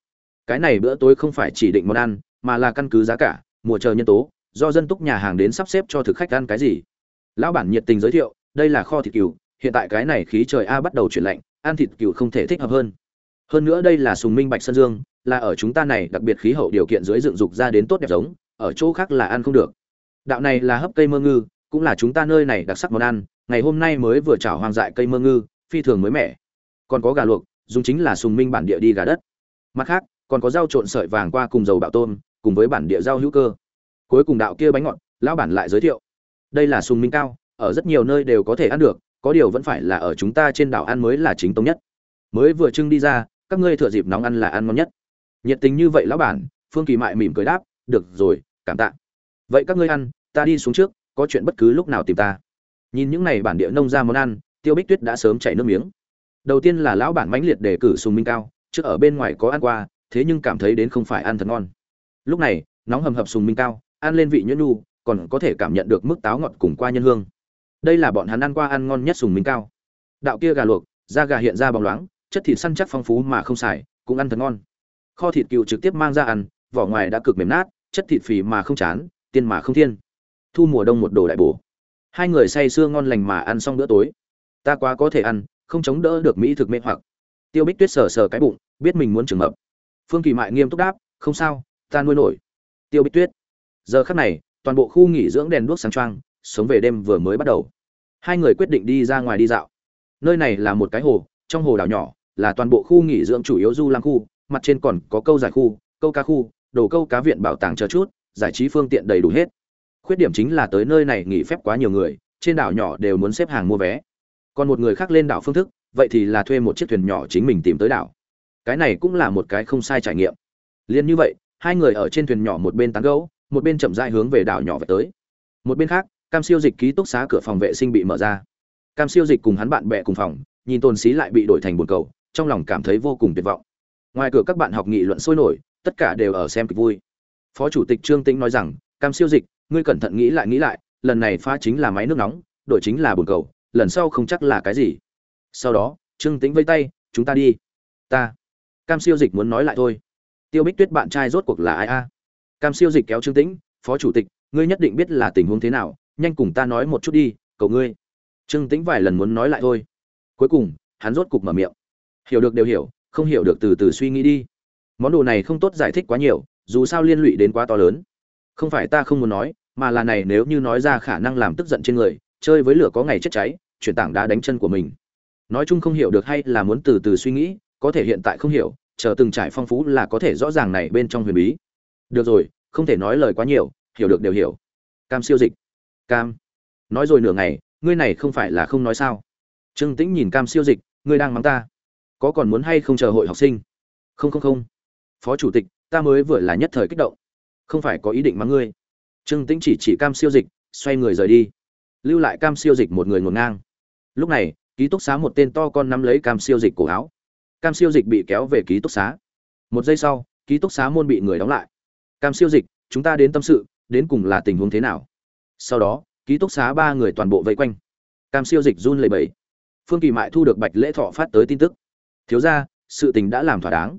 S1: Cái này bữa tối không phải chỉ định món ăn, mà là căn cứ giá cả, mùa chờ nhân tố do dân túc nhà hàng đến sắp xếp cho thực khách ăn cái gì. Lão bản nhiệt tình giới thiệu, đây là kho thịt cừu, hiện tại cái này khí trời a bắt đầu chuyển lạnh, ăn thịt cừu không thể thích hợp hơn. Hơn nữa đây là sùng minh bạch sơn dương, là ở chúng ta này đặc biệt khí hậu điều kiện dưới dựng dục ra đến tốt đẹp giống, ở chỗ khác là ăn không được. Đạo này là hấp cây mơ ngư, cũng là chúng ta nơi này đặc sắc món ăn, ngày hôm nay mới vừa chảo hoang dại cây mơ ngư, phi thường mới mẻ. Còn có gà luộc, dùng chính là sùng minh bản địa đi gà đất. Mặt khác, còn có rau trộn sợi vàng qua cùng dầu bạo tôm, cùng với bản địa rau hữu cơ cuối cùng đạo kia bánh ngọt, lão bản lại giới thiệu. Đây là sùng minh cao, ở rất nhiều nơi đều có thể ăn được, có điều vẫn phải là ở chúng ta trên đảo ăn mới là chính tông nhất. Mới vừa trưng đi ra, các ngươi thừa dịp nóng ăn là ăn ngon nhất. Nhiệt tình như vậy lão bản, phương kỳ mại mỉm cười đáp, được rồi, cảm tạ. Vậy các ngươi ăn, ta đi xuống trước, có chuyện bất cứ lúc nào tìm ta. Nhìn những này bản địa nông ra món ăn, tiêu bích tuyết đã sớm chảy nước miếng. Đầu tiên là lão bản mãnh liệt đề cử sùng minh cao trước ở bên ngoài có ăn qua, thế nhưng cảm thấy đến không phải ăn thật ngon. Lúc này, nóng hầm hập sùng minh cao ăn lên vị nhuyễn nhu, còn có thể cảm nhận được mức táo ngọt cùng qua nhân hương. Đây là bọn hắn ăn qua ăn ngon nhất sùng minh cao. Đạo kia gà luộc, da gà hiện ra bóng loáng, chất thịt săn chắc phong phú mà không xài, cũng ăn thật ngon. Kho thịt cừu trực tiếp mang ra ăn, vỏ ngoài đã cực mềm nát, chất thịt phì mà không chán, tiên mà không thiên. Thu mùa đông một đồ đại bổ. Hai người say sưa ngon lành mà ăn xong bữa tối. Ta quá có thể ăn, không chống đỡ được mỹ thực mê hoặc. Tiêu bích tuyết sờ sờ cái bụng, biết mình muốn trường mập phương kỳ mại nghiêm túc đáp, không sao, ta nuôi nổi. Tiêu bích tuyết giờ khắc này, toàn bộ khu nghỉ dưỡng đèn đuốc sáng trăng sống về đêm vừa mới bắt đầu. Hai người quyết định đi ra ngoài đi dạo. Nơi này là một cái hồ, trong hồ đảo nhỏ, là toàn bộ khu nghỉ dưỡng chủ yếu du lang khu, mặt trên còn có câu giải khu, câu cá khu, đồ câu cá viện bảo tàng chờ chút, giải trí phương tiện đầy đủ hết. Khuyết điểm chính là tới nơi này nghỉ phép quá nhiều người, trên đảo nhỏ đều muốn xếp hàng mua vé. Còn một người khác lên đảo phương thức, vậy thì là thuê một chiếc thuyền nhỏ chính mình tìm tới đảo. Cái này cũng là một cái không sai trải nghiệm. Liền như vậy, hai người ở trên thuyền nhỏ một bên tán gấu một bên chậm rãi hướng về đảo nhỏ về tới. Một bên khác, cam siêu dịch ký túc xá cửa phòng vệ sinh bị mở ra. Cam siêu dịch cùng hắn bạn bè cùng phòng, nhìn tôn xí lại bị đổi thành buồn cầu, trong lòng cảm thấy vô cùng tuyệt vọng. Ngoài cửa các bạn học nghị luận sôi nổi, tất cả đều ở xem kịch vui. Phó chủ tịch trương tĩnh nói rằng, cam siêu dịch, ngươi cẩn thận nghĩ lại nghĩ lại, lần này pha chính là máy nước nóng, đổi chính là buồn cầu, lần sau không chắc là cái gì. Sau đó, trương tĩnh vây tay, chúng ta đi. Ta. Cam siêu dịch muốn nói lại thôi. Tiêu bích tuyết bạn trai rốt cuộc là ai a? Cam siêu dịch kéo trương tĩnh, phó chủ tịch, ngươi nhất định biết là tình huống thế nào, nhanh cùng ta nói một chút đi, cầu ngươi. Trương tĩnh vài lần muốn nói lại thôi. Cuối cùng, hắn rốt cục mở miệng. Hiểu được đều hiểu, không hiểu được từ từ suy nghĩ đi. Món đồ này không tốt giải thích quá nhiều, dù sao liên lụy đến quá to lớn. Không phải ta không muốn nói, mà là này nếu như nói ra khả năng làm tức giận trên người, chơi với lửa có ngày chết cháy, chuyển tảng đá đánh chân của mình. Nói chung không hiểu được hay là muốn từ từ suy nghĩ, có thể hiện tại không hiểu, chờ từng trải phong phú là có thể rõ ràng này bên trong huyền bí được rồi, không thể nói lời quá nhiều, hiểu được đều hiểu. Cam siêu dịch. Cam. Nói rồi nửa ngày, ngươi này không phải là không nói sao? Trương tĩnh nhìn cam siêu dịch, ngươi đang mắng ta. Có còn muốn hay không chờ hội học sinh? Không không không. Phó chủ tịch, ta mới vừa là nhất thời kích động. Không phải có ý định mắng ngươi. Trương tĩnh chỉ chỉ cam siêu dịch, xoay người rời đi. Lưu lại cam siêu dịch một người ngổn ngang. Lúc này, ký túc xá một tên to con nắm lấy cam siêu dịch cổ áo. Cam siêu dịch bị kéo về ký túc xá. Một giây sau, ký túc xá môn bị người đóng lại cam siêu dịch, chúng ta đến tâm sự, đến cùng là tình huống thế nào? Sau đó, ký túc xá ba người toàn bộ vây quanh. Cam siêu dịch run lệ bẩy. Phương kỳ mại thu được bạch lễ thọ phát tới tin tức. Thiếu ra sự tình đã làm thỏa đáng.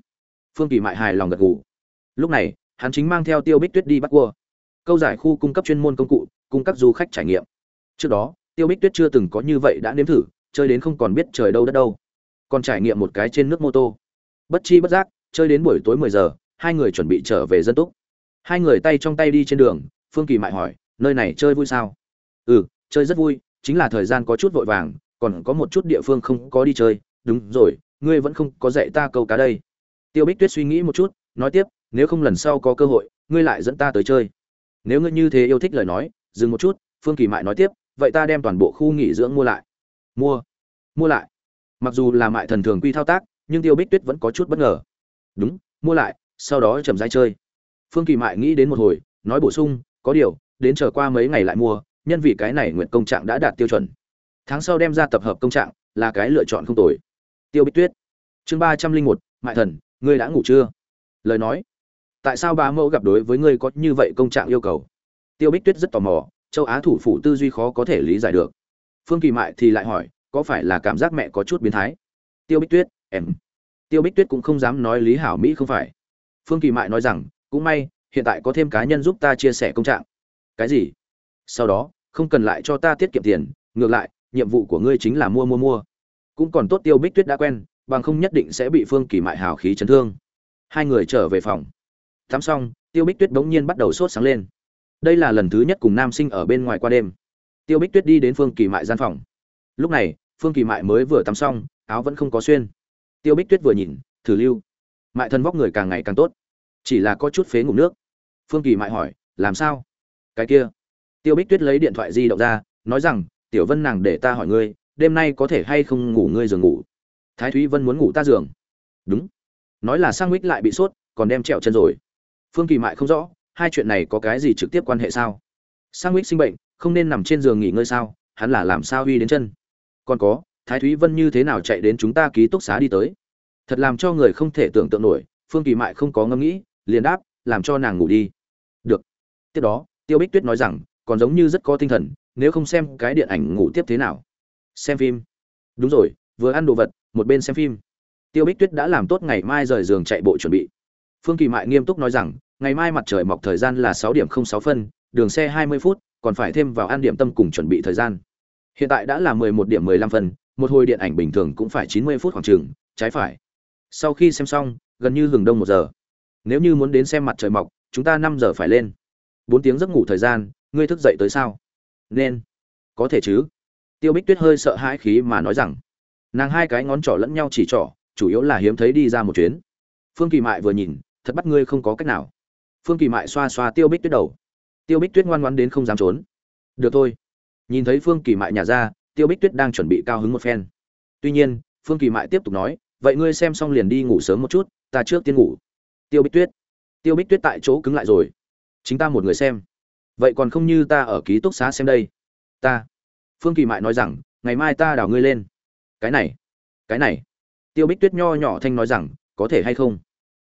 S1: Phương kỳ mại hài lòng gật gù. Lúc này, hắn chính mang theo tiêu bích tuyết đi bắt cua. Câu giải khu cung cấp chuyên môn công cụ, cung cấp du khách trải nghiệm. Trước đó, tiêu bích tuyết chưa từng có như vậy đã nếm thử, chơi đến không còn biết trời đâu đất đâu. Còn trải nghiệm một cái trên nước mô tô. Bất chi bất giác, chơi đến buổi tối mười giờ, hai người chuẩn bị trở về dân túc hai người tay trong tay đi trên đường, phương kỳ mại hỏi, nơi này chơi vui sao? Ừ chơi rất vui, chính là thời gian có chút vội vàng, còn có một chút địa phương không có đi chơi. Đúng rồi, ngươi vẫn không có dạy ta câu cá đây. Tiêu bích tuyết suy nghĩ một chút, nói tiếp, nếu không lần sau có cơ hội, ngươi lại dẫn ta tới chơi. Nếu ngươi như thế yêu thích lời nói, dừng một chút, phương kỳ mại nói tiếp, vậy ta đem toàn bộ khu nghỉ dưỡng mua lại. Mua? Mua lại? Mặc dù là mại thần thường quy thao tác, nhưng tiêu bích tuyết vẫn có chút bất ngờ. Đúng, mua lại, sau đó chậm rãi chơi phương kỳ mại nghĩ đến một hồi, nói bổ sung, có điều, đến chờ qua mấy ngày lại mua, nhân vì cái này nguyện công trạng đã đạt tiêu chuẩn. Tháng sau đem ra tập hợp công trạng, là cái lựa chọn không tồi. Tiêu bích tuyết. Chương ba trăm linh một, mại thần, ngươi đã ngủ chưa? Lời nói. Tại sao bà mẫu gặp đối với ngươi có như vậy công trạng yêu cầu? Tiêu bích tuyết rất tò mò, châu á thủ phủ tư duy khó có thể lý giải được. Phương kỳ mại thì lại hỏi, có phải là cảm giác mẹ có chút biến thái? Tiêu bích tuyết, em. Tiêu bích tuyết cũng không dám nói lý hảo mỹ không phải. Phương kỳ mại nói rằng cũng may, hiện tại có thêm cá nhân giúp ta chia sẻ công trạng. Cái gì? Sau đó, không cần lại cho ta tiết kiệm tiền, ngược lại, nhiệm vụ của ngươi chính là mua mua mua. Cũng còn tốt tiêu bích tuyết đã quen, bằng không nhất định sẽ bị phương kỳ mại hào khí chấn thương. Hai người trở về phòng. Tắm xong, tiêu bích tuyết bỗng nhiên bắt đầu sốt sáng lên. Đây là lần thứ nhất cùng nam sinh ở bên ngoài qua đêm. Tiêu bích tuyết đi đến phương kỳ mại gian phòng. Lúc này, phương kỳ mại mới vừa tắm xong, áo vẫn không có xuyên. Tiêu bích tuyết vừa nhìn, thử lưu. Mại thân vóc người càng ngày càng tốt chỉ là có chút phế ngủ nước. Phương kỳ mại hỏi, làm sao? Cái kia. Tiêu bích tuyết lấy điện thoại di động ra, nói rằng, tiểu vân nàng để ta hỏi ngươi, đêm nay có thể hay không ngủ ngươi giường ngủ? Thái thúy vân muốn ngủ ta giường. Đúng. Nói là sang mít lại bị sốt, còn đem trẹo chân rồi. Phương kỳ mại không rõ, hai chuyện này có cái gì trực tiếp quan hệ sao? Sang mít sinh bệnh, không nên nằm trên giường nghỉ ngơi sao? Hắn là làm sao uy đến chân? Còn có, thái thúy vân như thế nào chạy đến chúng ta ký túc xá đi tới? Thật làm cho người không thể tưởng tượng nổi. Phương kỳ mại không có ngẫm nghĩ liền đáp, làm cho nàng ngủ đi. Được. Tiếp đó, tiêu bích tuyết nói rằng, còn giống như rất có tinh thần, nếu không xem cái điện ảnh ngủ tiếp thế nào? Xem phim. Đúng rồi, vừa ăn đồ vật, một bên xem phim. Tiêu bích tuyết đã làm tốt ngày mai rời giường chạy bộ chuẩn bị. Phương kỳ mại nghiêm túc nói rằng, ngày mai mặt trời mọc thời gian là sáu điểm không sáu phân, đường xe hai mươi phút, còn phải thêm vào ăn điểm tâm cùng chuẩn bị thời gian. Hiện tại đã là mười một điểm mười lăm phân, một hồi điện ảnh bình thường cũng phải chín mươi phút khoảng chừng, trái phải. Sau khi xem xong, gần như hừng đông một giờ nếu như muốn đến xem mặt trời mọc, chúng ta năm giờ phải lên. Bốn tiếng giấc ngủ thời gian, ngươi thức dậy tới sao? Nên. Có thể chứ. Tiêu bích tuyết hơi sợ hãi khí mà nói rằng, nàng hai cái ngón trỏ lẫn nhau chỉ trỏ, chủ yếu là hiếm thấy đi ra một chuyến. Phương kỳ mại vừa nhìn, thật bắt ngươi không có cách nào. Phương kỳ mại xoa xoa tiêu bích tuyết đầu. Tiêu bích tuyết ngoan ngoan đến không dám trốn. Được thôi. Nhìn thấy phương kỳ mại nhà ra, tiêu bích tuyết đang chuẩn bị cao hứng một phen. Tuy nhiên, phương kỳ mại tiếp tục nói, vậy ngươi xem xong liền đi ngủ sớm một chút, ta trước tiên ngủ tiêu bích tuyết. Tiêu bích tuyết tại chỗ cứng lại rồi. Chính ta một người xem. Vậy còn không như ta ở ký túc xá xem đây. Ta. Phương kỳ mại nói rằng, ngày mai ta đào ngươi lên. Cái này cái này. Tiêu bích tuyết nho nhỏ thanh nói rằng, có thể hay không?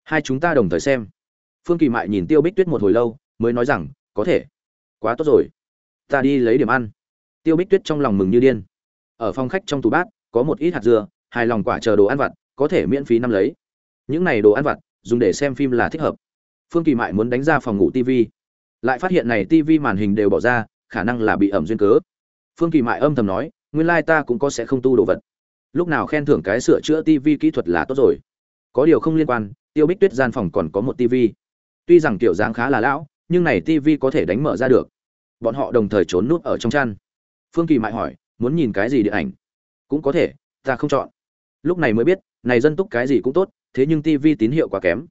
S1: Hai chúng ta đồng thời xem. Phương kỳ mại nhìn tiêu bích tuyết một hồi lâu, mới nói rằng, có thể. Quá tốt rồi. Ta đi lấy điểm ăn. Tiêu bích tuyết trong lòng mừng như điên. Ở phòng khách trong tủ bát, có một ít hạt dưa, hài lòng quả chờ đồ ăn vặt, có thể miễn phí năm lấy. Những này đồ ăn vặt dùng để xem phim là thích hợp. Phương kỳ mại muốn đánh ra phòng ngủ tv lại phát hiện này tv màn hình đều bỏ ra, khả năng là bị ẩm duyên cớ. Phương kỳ mại âm thầm nói, nguyên lai ta cũng có sẽ không tu đồ vật. Lúc nào khen thưởng cái sửa chữa tv kỹ thuật là tốt rồi. Có điều không liên quan, tiêu bích tuyết gian phòng còn có một tv tuy rằng kiểu dáng khá là lão, nhưng này tv có thể đánh mở ra được. Bọn họ đồng thời trốn nút ở trong chăn. Phương kỳ mại hỏi, muốn nhìn cái gì điện ảnh? Cũng có thể, ta không chọn. Lúc này mới biết, này dân túc cái gì cũng tốt thế nhưng tv tín hiệu quá kém.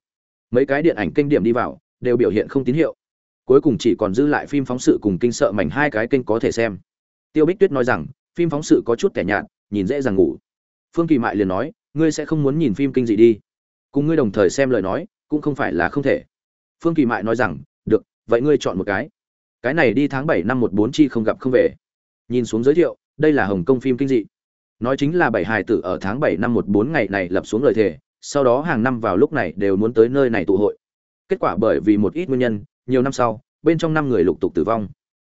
S1: Mấy cái điện ảnh kênh điểm đi vào, đều biểu hiện không tín hiệu. Cuối cùng chỉ còn dư lại phim phóng sự cùng kinh sợ mảnh hai cái kênh có thể xem. Tiêu bích tuyết nói rằng, phim phóng sự có chút kẻ nhạt, nhìn dễ dàng ngủ. Phương kỳ mại liền nói, ngươi sẽ không muốn nhìn phim kinh dị đi. Cùng ngươi đồng thời xem lời nói, cũng không phải là không thể. Phương kỳ mại nói rằng, được, vậy ngươi chọn một cái. Cái này đi tháng bảy năm một bốn chi không gặp không về. Nhìn xuống giới thiệu, đây là hồng kông phim kinh dị. Nói chính là bảy hài tử ở tháng bảy năm một bốn ngày này lập xuống lời thề sau đó hàng năm vào lúc này đều muốn tới nơi này tụ hội. Kết quả bởi vì một ít nguyên nhân, nhiều năm sau, bên trong năm người lục tục tử vong.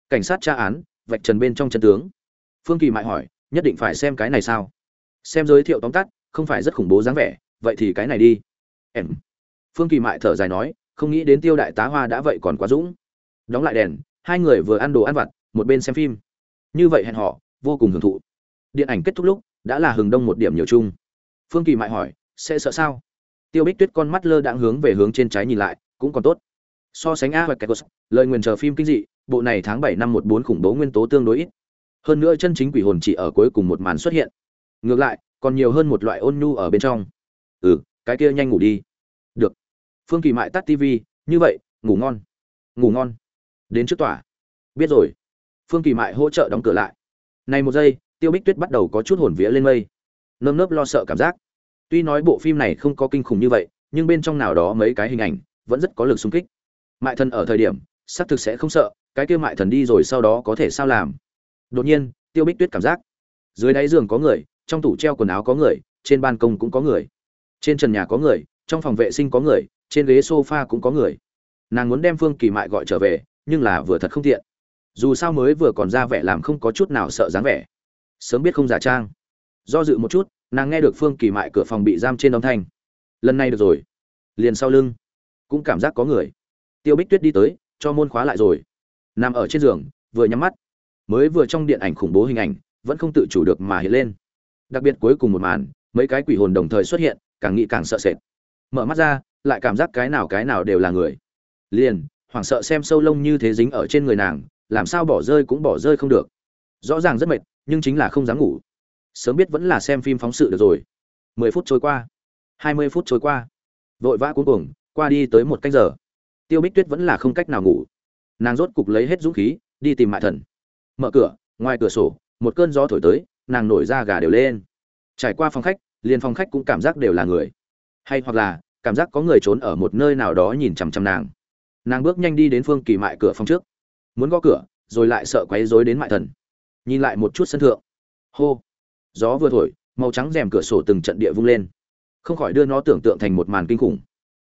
S1: Cảnh sát tra án, vạch trần bên trong chân tướng. Phương kỳ mại hỏi, nhất định phải xem cái này sao? Xem giới thiệu tóm tắt, không phải rất khủng bố dáng vẻ, vậy thì cái này đi. Em. Phương kỳ mại thở dài nói, không nghĩ đến tiêu đại tá hoa đã vậy còn quá dũng. Đóng lại đèn, hai người vừa ăn đồ ăn vặt, một bên xem phim. Như vậy hẹn họ vô cùng hưởng thụ. Điện ảnh kết thúc lúc, đã là hừng đông một điểm nhiều chung. Phương kỳ mại hỏi sẽ sợ sao? Tiêu bích tuyết con mắt lơ đãng hướng về hướng trên trái nhìn lại, cũng còn tốt. So sánh a hoặc kekos lời nguyền chờ phim kinh dị, bộ này tháng bảy năm một bốn khủng bố nguyên tố tương đối ít. Hơn nữa chân chính quỷ hồn chỉ ở cuối cùng một màn xuất hiện. Ngược lại, còn nhiều hơn một loại ôn nhu ở bên trong. Ừ cái kia nhanh ngủ đi. Được. Phương kỳ mại tắt tv như vậy, ngủ ngon. Ngủ ngon. Đến trước tòa. Biết rồi. Phương kỳ mại hỗ trợ đóng cửa lại. Này một giây, tiêu bích tuyết bắt đầu có chút hồn vía lên mây. Nơm nớp lo sợ cảm giác tuy nói bộ phim này không có kinh khủng như vậy, nhưng bên trong nào đó mấy cái hình ảnh vẫn rất có lực xung kích. Mại thần ở thời điểm, xác thực sẽ không sợ, cái kia mại thần đi rồi sau đó có thể sao làm? Đột nhiên, tiêu bích tuyết cảm giác, dưới đáy giường có người, trong tủ treo quần áo có người, trên ban công cũng có người, trên trần nhà có người, trong phòng vệ sinh có người, trên ghế sofa cũng có người. Nàng muốn đem phương kỳ mại gọi trở về, nhưng là vừa thật không tiện. Dù sao mới vừa còn ra vẻ làm không có chút nào sợ dáng vẻ. Sớm biết không giả trang. Do dự một chút nàng nghe được phương kỳ mại cửa phòng bị giam trên âm thanh. Lần này được rồi. Liền sau lưng. Cũng cảm giác có người. Tiêu bích tuyết đi tới, cho môn khóa lại rồi. Nằm ở trên giường, vừa nhắm mắt. Mới vừa trong điện ảnh khủng bố hình ảnh, vẫn không tự chủ được mà hiện lên. Đặc biệt cuối cùng một màn, mấy cái quỷ hồn đồng thời xuất hiện, càng nghĩ càng sợ sệt. Mở mắt ra, lại cảm giác cái nào cái nào đều là người. Liền, hoảng sợ xem sâu lông như thế dính ở trên người nàng, làm sao bỏ rơi cũng bỏ rơi không được. Rõ ràng rất mệt, nhưng chính là không dám ngủ sớm biết vẫn là xem phim phóng sự được rồi. Mười phút trôi qua. Hai mươi phút trôi qua. Vội vã cuối cùng qua đi tới một canh giờ. Tiêu bích tuyết vẫn là không cách nào ngủ. Nàng rốt cục lấy hết dũng khí, đi tìm mại thần. Mở cửa, ngoài cửa sổ, một cơn gió thổi tới, nàng nổi ra gà đều lên. Trải qua phòng khách, liền phòng khách cũng cảm giác đều là người. Hay hoặc là, cảm giác có người trốn ở một nơi nào đó nhìn chằm chằm nàng. Nàng bước nhanh đi đến phương kỳ mại cửa phòng trước. Muốn gõ cửa, rồi lại sợ quấy rối đến mại thần. Nhìn lại một chút sân thượng. Hô gió vừa thổi, màu trắng rèm cửa sổ từng trận địa vung lên. Không khỏi đưa nó tưởng tượng thành một màn kinh khủng.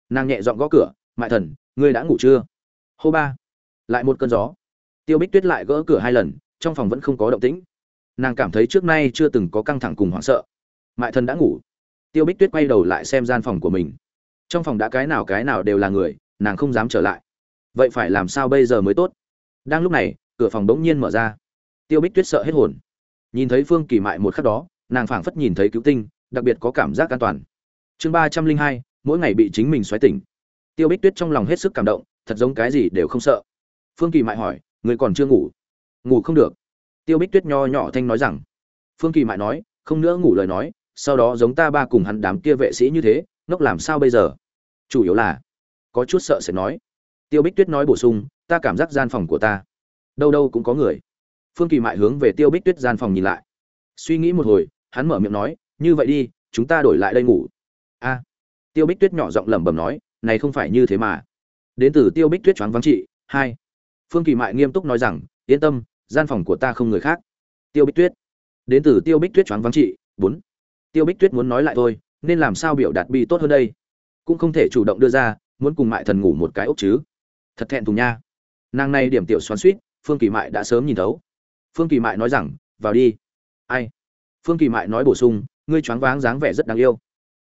S1: Nàng nhẹ dọn gõ cửa, mại thần, ngươi đã ngủ chưa? Hô ba. Lại một cơn gió. Tiêu bích tuyết lại gỡ cửa hai lần, trong phòng vẫn không có động tĩnh. Nàng cảm thấy trước nay chưa từng có căng thẳng cùng hoảng sợ. Mại thần đã ngủ. Tiêu bích tuyết quay đầu lại xem gian phòng của mình. Trong phòng đã cái nào cái nào đều là người, nàng không dám trở lại. Vậy phải làm sao bây giờ mới tốt? Đang lúc này, cửa phòng bỗng nhiên mở ra. Tiêu bích tuyết sợ hết hồn nhìn thấy phương kỳ mại một khắc đó, nàng phảng phất nhìn thấy cứu tinh, đặc biệt có cảm giác an toàn. Chương ba trăm linh hai, mỗi ngày bị chính mình xoáy tỉnh. Tiêu bích tuyết trong lòng hết sức cảm động, thật giống cái gì đều không sợ. Phương kỳ mại hỏi, người còn chưa ngủ? Ngủ không được. Tiêu bích tuyết nho nhỏ thanh nói rằng. Phương kỳ mại nói, không nữa ngủ lời nói, sau đó giống ta ba cùng hắn đám kia vệ sĩ như thế, ngốc làm sao bây giờ? Chủ yếu là, có chút sợ sẽ nói. Tiêu bích tuyết nói bổ sung, ta cảm giác gian phòng của ta, đâu đâu cũng có người phương kỳ mại hướng về tiêu bích tuyết gian phòng nhìn lại. Suy nghĩ một hồi, hắn mở miệng nói, như vậy đi, chúng ta đổi lại đây ngủ. A. Tiêu bích tuyết nhỏ giọng lẩm bẩm nói, này không phải như thế mà. Đến từ tiêu bích tuyết choáng vắng trị, hai. Phương kỳ mại nghiêm túc nói rằng, yên tâm, gian phòng của ta không người khác. Tiêu bích tuyết. Đến từ tiêu bích tuyết choáng vắng trị, bốn. Tiêu bích tuyết muốn nói lại thôi, nên làm sao biểu đạt bi tốt hơn đây? Cũng không thể chủ động đưa ra, muốn cùng mại thần ngủ một cái ốc chứ. Thật thẹn thùng nha. Nàng này điểm tiểu xoắn suýt, phương kỳ mại đã sớm nhìn thấu phương kỳ mại nói rằng, vào đi. Ai? Phương kỳ mại nói bổ sung, ngươi choáng váng dáng vẻ rất đáng yêu.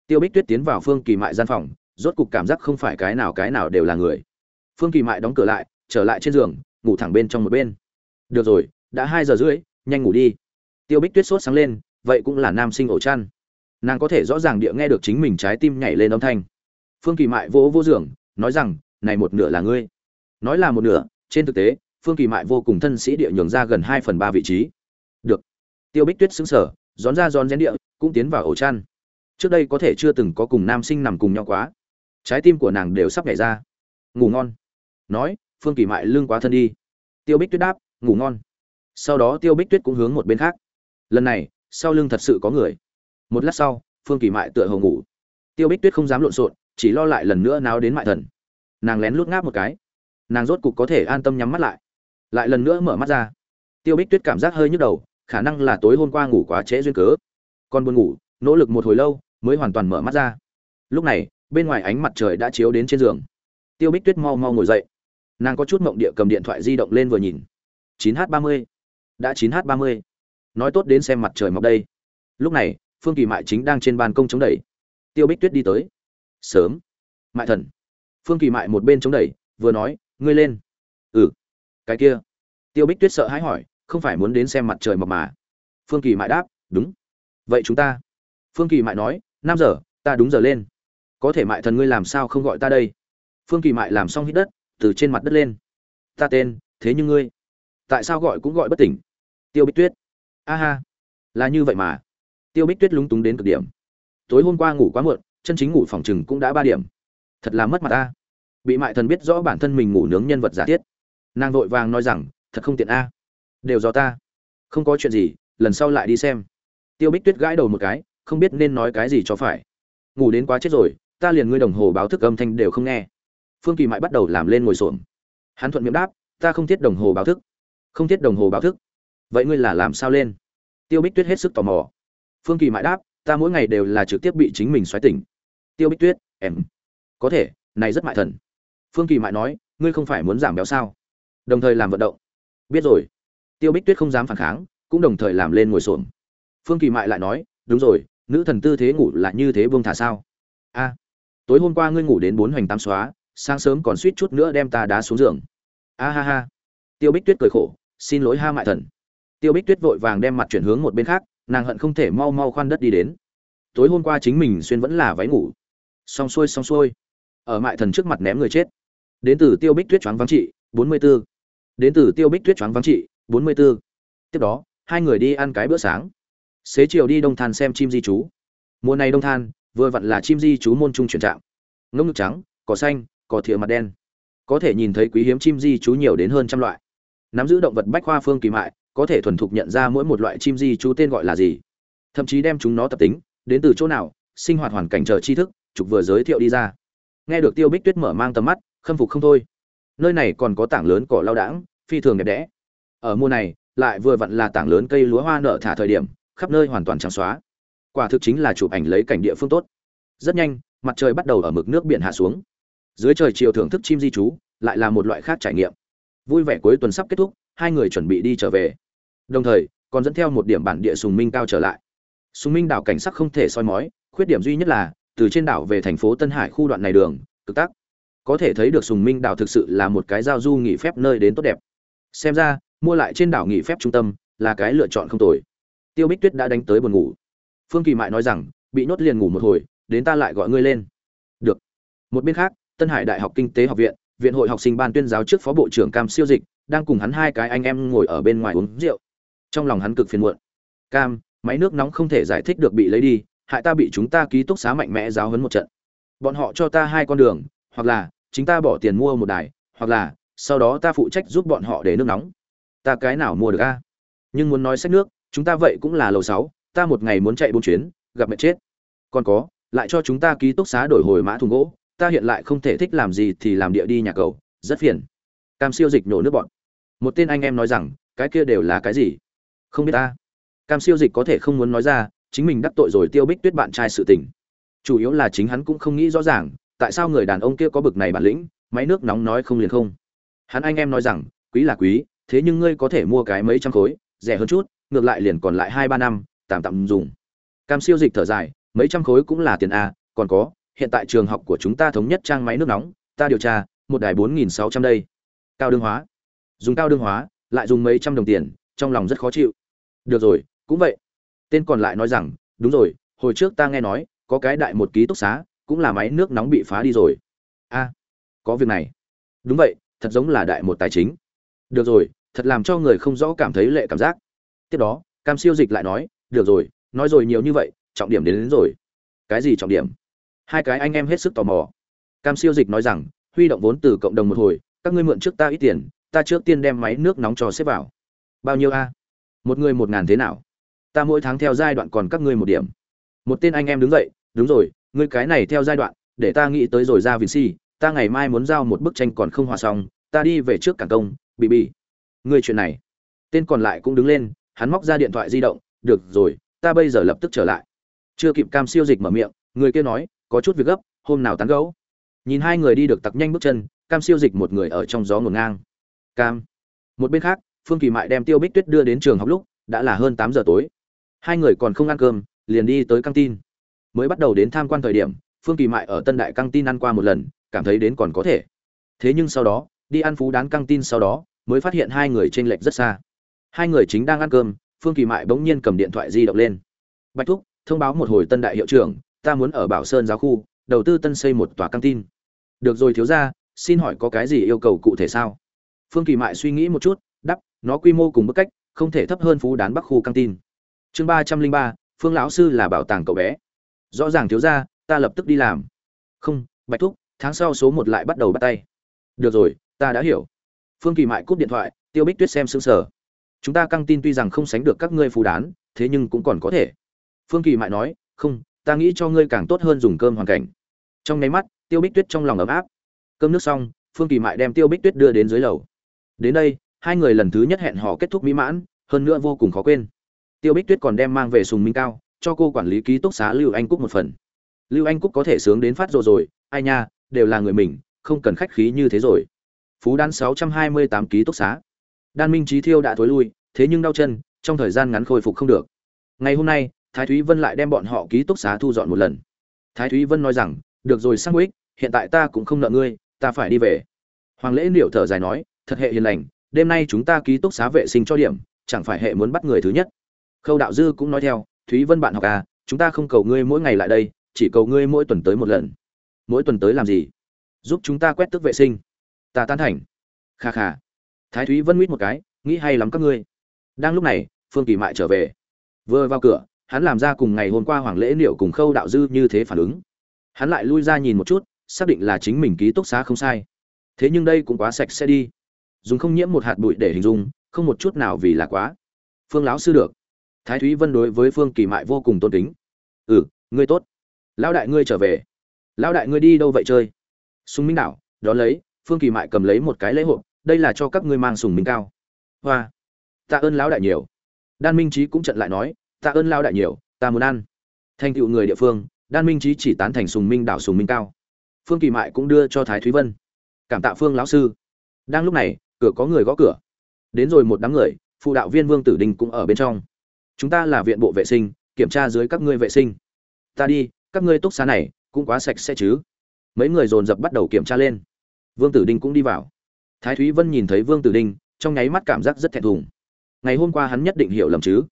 S1: Tiêu bích tuyết tiến vào phương kỳ mại gian phòng, rốt cục cảm giác không phải cái nào cái nào đều là người. Phương kỳ mại đóng cửa lại, trở lại trên giường, ngủ thẳng bên trong một bên. Được rồi, đã hai giờ rưỡi, nhanh ngủ đi. Tiêu bích tuyết sốt sáng lên, vậy cũng là nam sinh ổ chăn. Nàng có thể rõ ràng địa nghe được chính mình trái tim nhảy lên âm thanh. Phương kỳ mại vỗ vô giường, nói rằng, này một nửa là ngươi. Nói là một nửa, trên thực tế phương kỳ mại vô cùng thân sĩ địa nhường ra gần hai phần ba vị trí. Được. Tiêu bích tuyết xứng sở rón ra rón rén địa, cũng tiến vào ổ chăn. Trước đây có thể chưa từng có cùng nam sinh nằm cùng nhau quá. Trái tim của nàng đều sắp nhảy ra. Ngủ ngon. Nói, phương kỳ mại lưng quá thân đi. Tiêu bích tuyết đáp, ngủ ngon. Sau đó tiêu bích tuyết cũng hướng một bên khác. Lần này, sau lưng thật sự có người. Một lát sau, phương kỳ mại tựa hồ ngủ. Tiêu bích tuyết không dám lộn xộn, chỉ lo lại lần nữa náo đến mại thần. Nàng lén lút ngáp một cái. Nàng rốt cục có thể an tâm nhắm mắt lại lại lần nữa mở mắt ra. Tiêu bích tuyết cảm giác hơi nhức đầu, khả năng là tối hôm qua ngủ quá trễ duyên cớ. Còn buồn ngủ, nỗ lực một hồi lâu mới hoàn toàn mở mắt ra. Lúc này, bên ngoài ánh mặt trời đã chiếu đến trên giường. Tiêu bích tuyết mau mau ngồi dậy. Nàng có chút mộng địa cầm điện thoại di động lên vừa nhìn. 9 h 30 đã 9 h 30 nói tốt đến xem mặt trời mọc đây. Lúc này, phương kỳ mại chính đang trên ban công chống đẩy. Tiêu bích tuyết đi tới. Sớm. Mại thần. Phương kỳ mại một bên chống đẩy, vừa nói, ngươi lên cái kia. Tiêu bích tuyết sợ hãi hỏi, không phải muốn đến xem mặt trời mọc mà. Phương kỳ mại đáp, đúng. Vậy chúng ta. Phương kỳ mại nói, năm giờ, ta đúng giờ lên. Có thể mại thần ngươi làm sao không gọi ta đây? Phương kỳ mại làm xong hít đất, từ trên mặt đất lên. Ta tên, thế nhưng ngươi. Tại sao gọi cũng gọi bất tỉnh. Tiêu bích tuyết. A ha. Là như vậy mà. Tiêu bích tuyết lúng túng đến cực điểm. Tối hôm qua ngủ quá muộn, chân chính ngủ phòng chừng cũng đã ba điểm. Thật là mất mặt ta. Bị mại thần biết rõ bản thân mình ngủ nướng nhân vật giả thiết nàng vội vàng nói rằng, thật không tiện a, đều do ta. Không có chuyện gì, lần sau lại đi xem. Tiêu bích tuyết gãi đầu một cái, không biết nên nói cái gì cho phải. Ngủ đến quá chết rồi, ta liền ngươi đồng hồ báo thức âm thanh đều không nghe. Phương kỳ mại bắt đầu làm lên ngồi xổm. Hắn thuận miệng đáp, ta không thiết đồng hồ báo thức. Không thiết đồng hồ báo thức? Vậy ngươi là làm sao lên? Tiêu bích tuyết hết sức tò mò. Phương kỳ mại đáp, ta mỗi ngày đều là trực tiếp bị chính mình xoáy tỉnh. Tiêu bích tuyết, em, có thể, này rất mại thần. Phương kỳ mại nói, ngươi không phải muốn giảm béo sao? Đồng thời làm vận động. Biết rồi. Tiêu bích tuyết không dám phản kháng, cũng đồng thời làm lên ngồi xổm. Phương kỳ mại lại nói, đúng rồi, nữ thần tư thế ngủ là như thế buông thả sao? A, tối hôm qua ngươi ngủ đến bốn hoành tám xóa, sáng sớm còn suýt chút nữa đem ta đá xuống giường. A ha ha. Tiêu bích tuyết cười khổ, xin lỗi ha mại thần. Tiêu bích tuyết vội vàng đem mặt chuyển hướng một bên khác, nàng hận không thể mau mau khoan đất đi đến. Tối hôm qua chính mình xuyên vẫn là váy ngủ. Xong xuôi xong xuôi. Ở mại thần trước mặt ném người chết. Đến từ tiêu bích tuyết choáng vắng trị, bốn mươi 44 đến từ tiêu bích tuyết choáng vắng trị, bốn mươi 44. tiếp đó, hai người đi ăn cái bữa sáng. Xế chiều đi đông than xem chim di chú. Mùa này đông than, vừa vặn là chim di chú môn trung chuyển trạng. Ngông ngực trắng, cỏ xanh, cỏ thịa mặt đen. Có thể nhìn thấy quý hiếm chim di chú nhiều đến hơn trăm loại. Nắm giữ động vật bách khoa phương kỳ mại, có thể thuần thục nhận ra mỗi một loại chim di chú tên gọi là gì. Thậm chí đem chúng nó tập tính, đến từ chỗ nào, sinh hoạt hoàn cảnh chờ tri thức, trục vừa giới thiệu đi ra. Nghe được tiêu bích tuyết mở mang tầm mắt, khâm phục không thôi. Nơi này còn có tảng lớn cỏ lao đãng phi thường đẹp đẽ. Ở mùa này, lại vừa vặn là tảng lớn cây lúa hoa nở thả thời điểm, khắp nơi hoàn toàn trắng xóa. Quả thực chính là chụp ảnh lấy cảnh địa phương tốt. Rất nhanh, mặt trời bắt đầu ở mực nước biển hạ xuống. Dưới trời chiều thưởng thức chim di trú, lại là một loại khác trải nghiệm. Vui vẻ cuối tuần sắp kết thúc, hai người chuẩn bị đi trở về. Đồng thời, còn dẫn theo một điểm bản địa sùng minh cao trở lại. Sùng minh đảo cảnh sắc không thể soi mói, khuyết điểm duy nhất là, từ trên đảo về thành phố tân hải khu đoạn này đường, cực tắc. Có thể thấy được sùng minh đảo thực sự là một cái giao du nghỉ phép nơi đến tốt đẹp xem ra, mua lại trên đảo nghỉ phép trung tâm là cái lựa chọn không tồi. Tiêu bích tuyết đã đánh tới buồn ngủ. Phương kỳ mại nói rằng, bị nhốt liền ngủ một hồi, đến ta lại gọi ngươi lên. Được. Một bên khác, tân hải đại học kinh tế học viện viện hội học sinh ban tuyên giáo trước phó bộ trưởng cam siêu dịch, đang cùng hắn hai cái anh em ngồi ở bên ngoài uống rượu. Trong lòng hắn cực phiền muộn. Cam, máy nước nóng không thể giải thích được bị lấy đi, hại ta bị chúng ta ký túc xá mạnh mẽ giáo hấn một trận. Bọn họ cho ta hai con đường, hoặc là, chính ta bỏ tiền mua một đài, hoặc là sau đó ta phụ trách giúp bọn họ để nước nóng. Ta cái nào mua được a? Nhưng muốn nói sách nước, chúng ta vậy cũng là lầu sáu, ta một ngày muốn chạy bốn chuyến, gặp mẹ chết. Còn có, lại cho chúng ta ký túc xá đổi hồi mã thùng gỗ, ta hiện lại không thể thích làm gì thì làm địa đi nhà cầu, rất phiền. Cam siêu dịch nổ nước bọn. Một tên anh em nói rằng, cái kia đều là cái gì? Không biết ta. Cam siêu dịch có thể không muốn nói ra, chính mình đắc tội rồi tiêu bích tuyết bạn trai sự tình. Chủ yếu là chính hắn cũng không nghĩ rõ ràng, tại sao người đàn ông kia có bực này bản lĩnh, máy nước nóng nói không liền không hắn anh em nói rằng, quý là quý, thế nhưng ngươi có thể mua cái mấy trăm khối, rẻ hơn chút, ngược lại liền còn lại hai ba năm, tạm tạm dùng. Cam siêu dịch thở dài, mấy trăm khối cũng là tiền a, còn có, hiện tại trường học của chúng ta thống nhất trang máy nước nóng, ta điều tra, một đài bốn nghìn sáu trăm đây. Cao đương hóa, dùng cao đương hóa, lại dùng mấy trăm đồng tiền, trong lòng rất khó chịu. Được rồi, cũng vậy. Tên còn lại nói rằng, đúng rồi, hồi trước ta nghe nói, có cái đại một ký túc xá, cũng là máy nước nóng bị phá đi rồi. A, có việc này. Đúng vậy thật giống là đại một tài chính. Được rồi thật làm cho người không rõ cảm thấy lệ cảm giác. Tiếp đó cam siêu dịch lại nói được rồi nói rồi nhiều như vậy trọng điểm đến, đến rồi. Cái gì trọng điểm? Hai cái anh em hết sức tò mò. Cam siêu dịch nói rằng huy động vốn từ cộng đồng một hồi các ngươi mượn trước ta ít tiền ta trước tiên đem máy nước nóng cho xếp vào. Bao nhiêu a? Một người một ngàn thế nào? Ta mỗi tháng theo giai đoạn còn các ngươi một điểm. Một tên anh em đứng dậy đúng rồi ngươi cái này theo giai đoạn để ta nghĩ tới rồi ra vinci ta ngày mai muốn giao một bức tranh còn không hòa xong, ta đi về trước cảng công bị bị ngươi chuyện này. Tên còn lại cũng đứng lên, hắn móc ra điện thoại di động, được rồi, ta bây giờ lập tức trở lại. Chưa kịp cam siêu dịch mở miệng, người kia nói, có chút việc gấp, hôm nào tán gấu nhìn hai người đi được tặc nhanh bước chân, cam siêu dịch một người ở trong gió ngổn ngang. Cam. Một bên khác, phương kỳ mại đem tiêu bích tuyết đưa đến trường học lúc, đã là hơn tám giờ tối. Hai người còn không ăn cơm, liền đi tới căng tin. Mới bắt đầu đến tham quan thời điểm, phương kỳ mại ở tân đại căng tin ăn qua một lần cảm thấy đến còn có thể. Thế nhưng sau đó, đi ăn phú đán căng tin sau đó, mới phát hiện hai người t r ê n lệch rất xa. Hai người chính đang ăn cơm, phương kỳ mại bỗng nhiên cầm điện thoại di động lên. Bạch thúc, thông báo một hồi tân đại hiệu trưởng, ta muốn ở bảo sơn giáo khu, đầu tư tân xây một tòa căng tin. Được rồi thiếu ra xin hỏi có cái gì yêu cầu cụ thể sao? Phương kỳ mại suy nghĩ một chút đắp nó quy mô cùng bức cách, không thể thấp hơn phú đán bắc khu căng tin. Chương ba trăm linh ba, phương lão sư là bảo tàng cậu bé. Rõ ràng thiếu ra ta lập tức đi làm. Không, bạch thúc tháng sau số một lại bắt đầu bắt tay. Được rồi, ta đã hiểu. Phương kỳ mại cúp điện thoại, tiêu bích tuyết xem xương sở chúng ta căng tin tuy rằng không sánh được các ngươi phù đán, thế nhưng cũng còn có thể. Phương kỳ mại nói, không, ta nghĩ cho ngươi càng tốt hơn dùng cơm hoàn cảnh. Trong nháy mắt, tiêu bích tuyết trong lòng ấm áp. Cơm nước xong, phương kỳ mại đem tiêu bích tuyết đưa đến dưới lầu. Đến đây, hai người lần thứ nhất hẹn hò kết thúc mỹ mãn, hơn nữa vô cùng khó quên. Tiêu bích tuyết còn đem mang về sùng minh cao, cho cô quản lý ký túc xá lưu anh cúc một phần. Lưu anh cúc có thể sướng đến phát rồi rồi, ai nha đều là người mình, không cần khách khí như thế rồi. Phú đan sáu trăm hai mươi tám ký túc xá. Đan minh trí thiêu đã thối lui, thế nhưng đau chân, trong thời gian ngắn khôi phục không được. Ngày hôm nay, thái thúy vân lại đem bọn họ ký túc xá thu dọn một lần. Thái thúy vân nói rằng, được rồi sang ích hiện tại ta cũng không nợ ngươi, ta phải đi về. Hoàng lễ liệu thở dài nói, thật hệ hiền lành, đêm nay chúng ta ký túc xá vệ sinh cho điểm, chẳng phải hệ muốn bắt người thứ nhất. Khâu đạo dư cũng nói theo, thúy vân bạn học à chúng ta không cầu ngươi mỗi ngày lại đây, chỉ cầu ngươi mỗi tuần tới một lần mỗi tuần tới làm gì? Giúp chúng ta quét tước vệ sinh. Ta tan thành. Kha kha. Thái thúy vân mít một cái, nghĩ hay lắm các ngươi. Đang lúc này, phương kỳ mại trở về. Vừa vào cửa, hắn làm ra cùng ngày hôm qua hoàng lễ liệu cùng khâu đạo dư như thế phản ứng. Hắn lại lui ra nhìn một chút, xác định là chính mình ký túc xá không sai. Thế nhưng đây cũng quá sạch sẽ đi. Dùng không nhiễm một hạt bụi để hình dung, không một chút nào vì là quá. Phương lão sư được. Thái thúy vân đối với phương kỳ mại vô cùng tôn kính. Ừ ngươi tốt. Lão đại ngươi trở về lão đại ngươi đi đâu vậy chơi? Sùng minh đảo đó lấy, phương kỳ mại cầm lấy một cái lễ hộp đây là cho các ngươi mang sùng minh cao. Hoa! Tạ ơn lão đại nhiều. Đan minh trí cũng trận lại nói, tạ ơn lão đại nhiều, ta muốn ăn. Thành tựu người địa phương, đan minh trí chỉ tán thành sùng minh đảo sùng minh cao. Phương kỳ mại cũng đưa cho thái thúy vân. Cảm tạ phương lão sư. Đang lúc này, cửa có người gõ cửa. Đến rồi một đám người, phụ đạo viên vương tử đình cũng ở bên trong. Chúng ta là viện bộ vệ sinh, kiểm tra dưới các ngươi vệ sinh. Ta đi, các ngươi túc xá này cũng quá sạch sẽ chứ. Mấy người dồn dập bắt đầu kiểm tra lên. Vương tử đinh cũng đi vào. Thái thúy vân nhìn thấy vương tử đinh, trong nháy mắt cảm giác rất thẹn thùng. Ngày hôm qua hắn nhất định hiểu lầm chứ.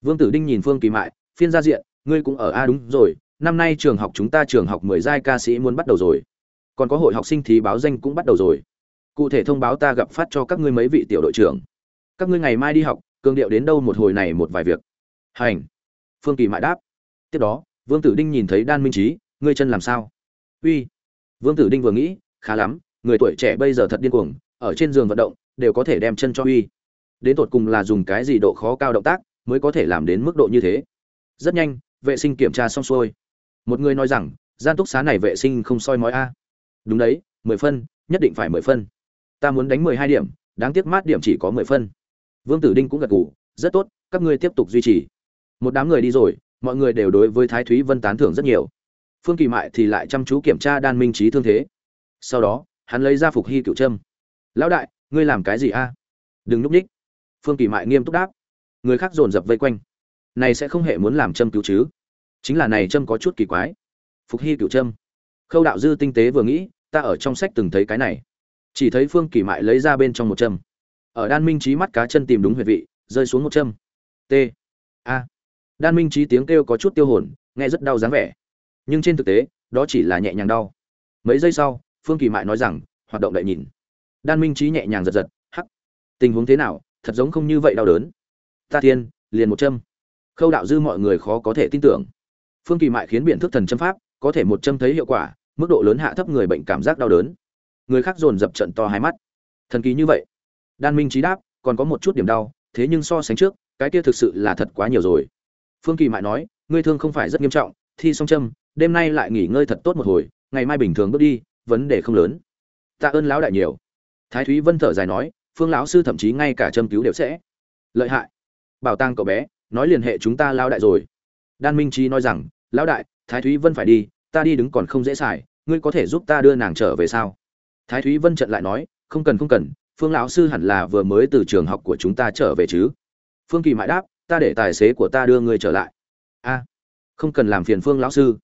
S1: Vương tử đinh nhìn phương kỳ mại, phiên gia diện, ngươi cũng ở a, đúng rồi, năm nay trường học chúng ta trường học mười giai ca sĩ muốn bắt đầu rồi. Còn có hội học sinh thì báo danh cũng bắt đầu rồi. Cụ thể thông báo ta gặp phát cho các ngươi mấy vị tiểu đội trưởng. Các ngươi ngày mai đi học cương điệu đến đâu một hồi này một vài việc. Hành. Phương kỳ mại đáp. Tiếp đó, vương tử đinh nhìn thấy đan minh trí ngươi chân làm sao? Uy, vương tử đinh vừa nghĩ, khá lắm, người tuổi trẻ bây giờ thật điên cuồng, ở trên giường vận động, đều có thể đem chân cho uy. Đến tột cùng là dùng cái gì độ khó cao động tác mới có thể làm đến mức độ như thế? Rất nhanh, vệ sinh kiểm tra xong xuôi. Một người nói rằng, gian túc xá này vệ sinh không soi mói a. Đúng đấy, mười phân, nhất định phải mười phân. Ta muốn đánh mười hai điểm, đáng tiếc mát điểm chỉ có mười phân. Vương tử đinh cũng gật gù, rất tốt, các ngươi tiếp tục duy trì. Một đám người đi rồi, mọi người đều đối với thái thúy vân tán thưởng rất nhiều phương kỳ mại thì lại chăm chú kiểm tra đan minh trí thương thế. Sau đó, hắn lấy ra phục hy cựu trâm. Lão đại, ngươi làm cái gì a? Đừng núp ních. Phương kỳ mại nghiêm túc đáp. Người khác dồn dập vây quanh. Này sẽ không hề muốn làm châm cứu chứ. Chính là này châm có chút kỳ quái. Phục hy cựu trâm. khâu đạo dư tinh tế vừa nghĩ, ta ở trong sách từng thấy cái này. Chỉ thấy phương kỳ mại lấy ra bên trong một châm. Ở đan minh trí mắt cá chân tìm đúng huyệt vị, rơi xuống một châm. T. A. Đan minh trí tiếng kêu có chút tiêu hồn, nghe rất đau dáng vẻ nhưng trên thực tế, đó chỉ là nhẹ nhàng đau. Mấy giây sau, phương kỳ mại nói rằng, hoạt động đậy nhìn. Đan minh trí nhẹ nhàng giật giật, hắc, tình huống thế nào? Thật giống không như vậy đau đớn. Ta thiên, liền một châm. Khâu đạo dư mọi người khó có thể tin tưởng. Phương kỳ mại khiến biện thức thần châm pháp, có thể một châm thấy hiệu quả, mức độ lớn hạ thấp người bệnh cảm giác đau đớn. Người khác dồn dập trận to hai mắt. Thần kỳ như vậy. Đan minh trí đáp, còn có một chút điểm đau, thế nhưng so sánh trước, cái kia thực sự là thật quá nhiều rồi. Phương kỳ mại nói, ngươi thương không phải rất nghiêm trọng, thi xong châm đêm nay lại nghỉ ngơi thật tốt một hồi, ngày mai bình thường bước đi, vấn đề không lớn. Tạ ơn lão đại nhiều. Thái thúy vân thở dài nói, phương lão sư thậm chí ngay cả châm cứu đều sẽ. Lợi hại. Bảo tàng cậu bé, nói liên hệ chúng ta lão đại rồi. Đan minh trí nói rằng, lão đại, thái thúy vân phải đi, ta đi đứng còn không dễ xài, ngươi có thể giúp ta đưa nàng trở về sao? Thái thúy vân trận lại nói, không cần không cần, phương lão sư hẳn là vừa mới từ trường học của chúng ta trở về chứ. Phương kỳ mãi đáp, ta để tài xế của ta đưa ngươi trở lại. A, không cần làm phiền phương lão sư.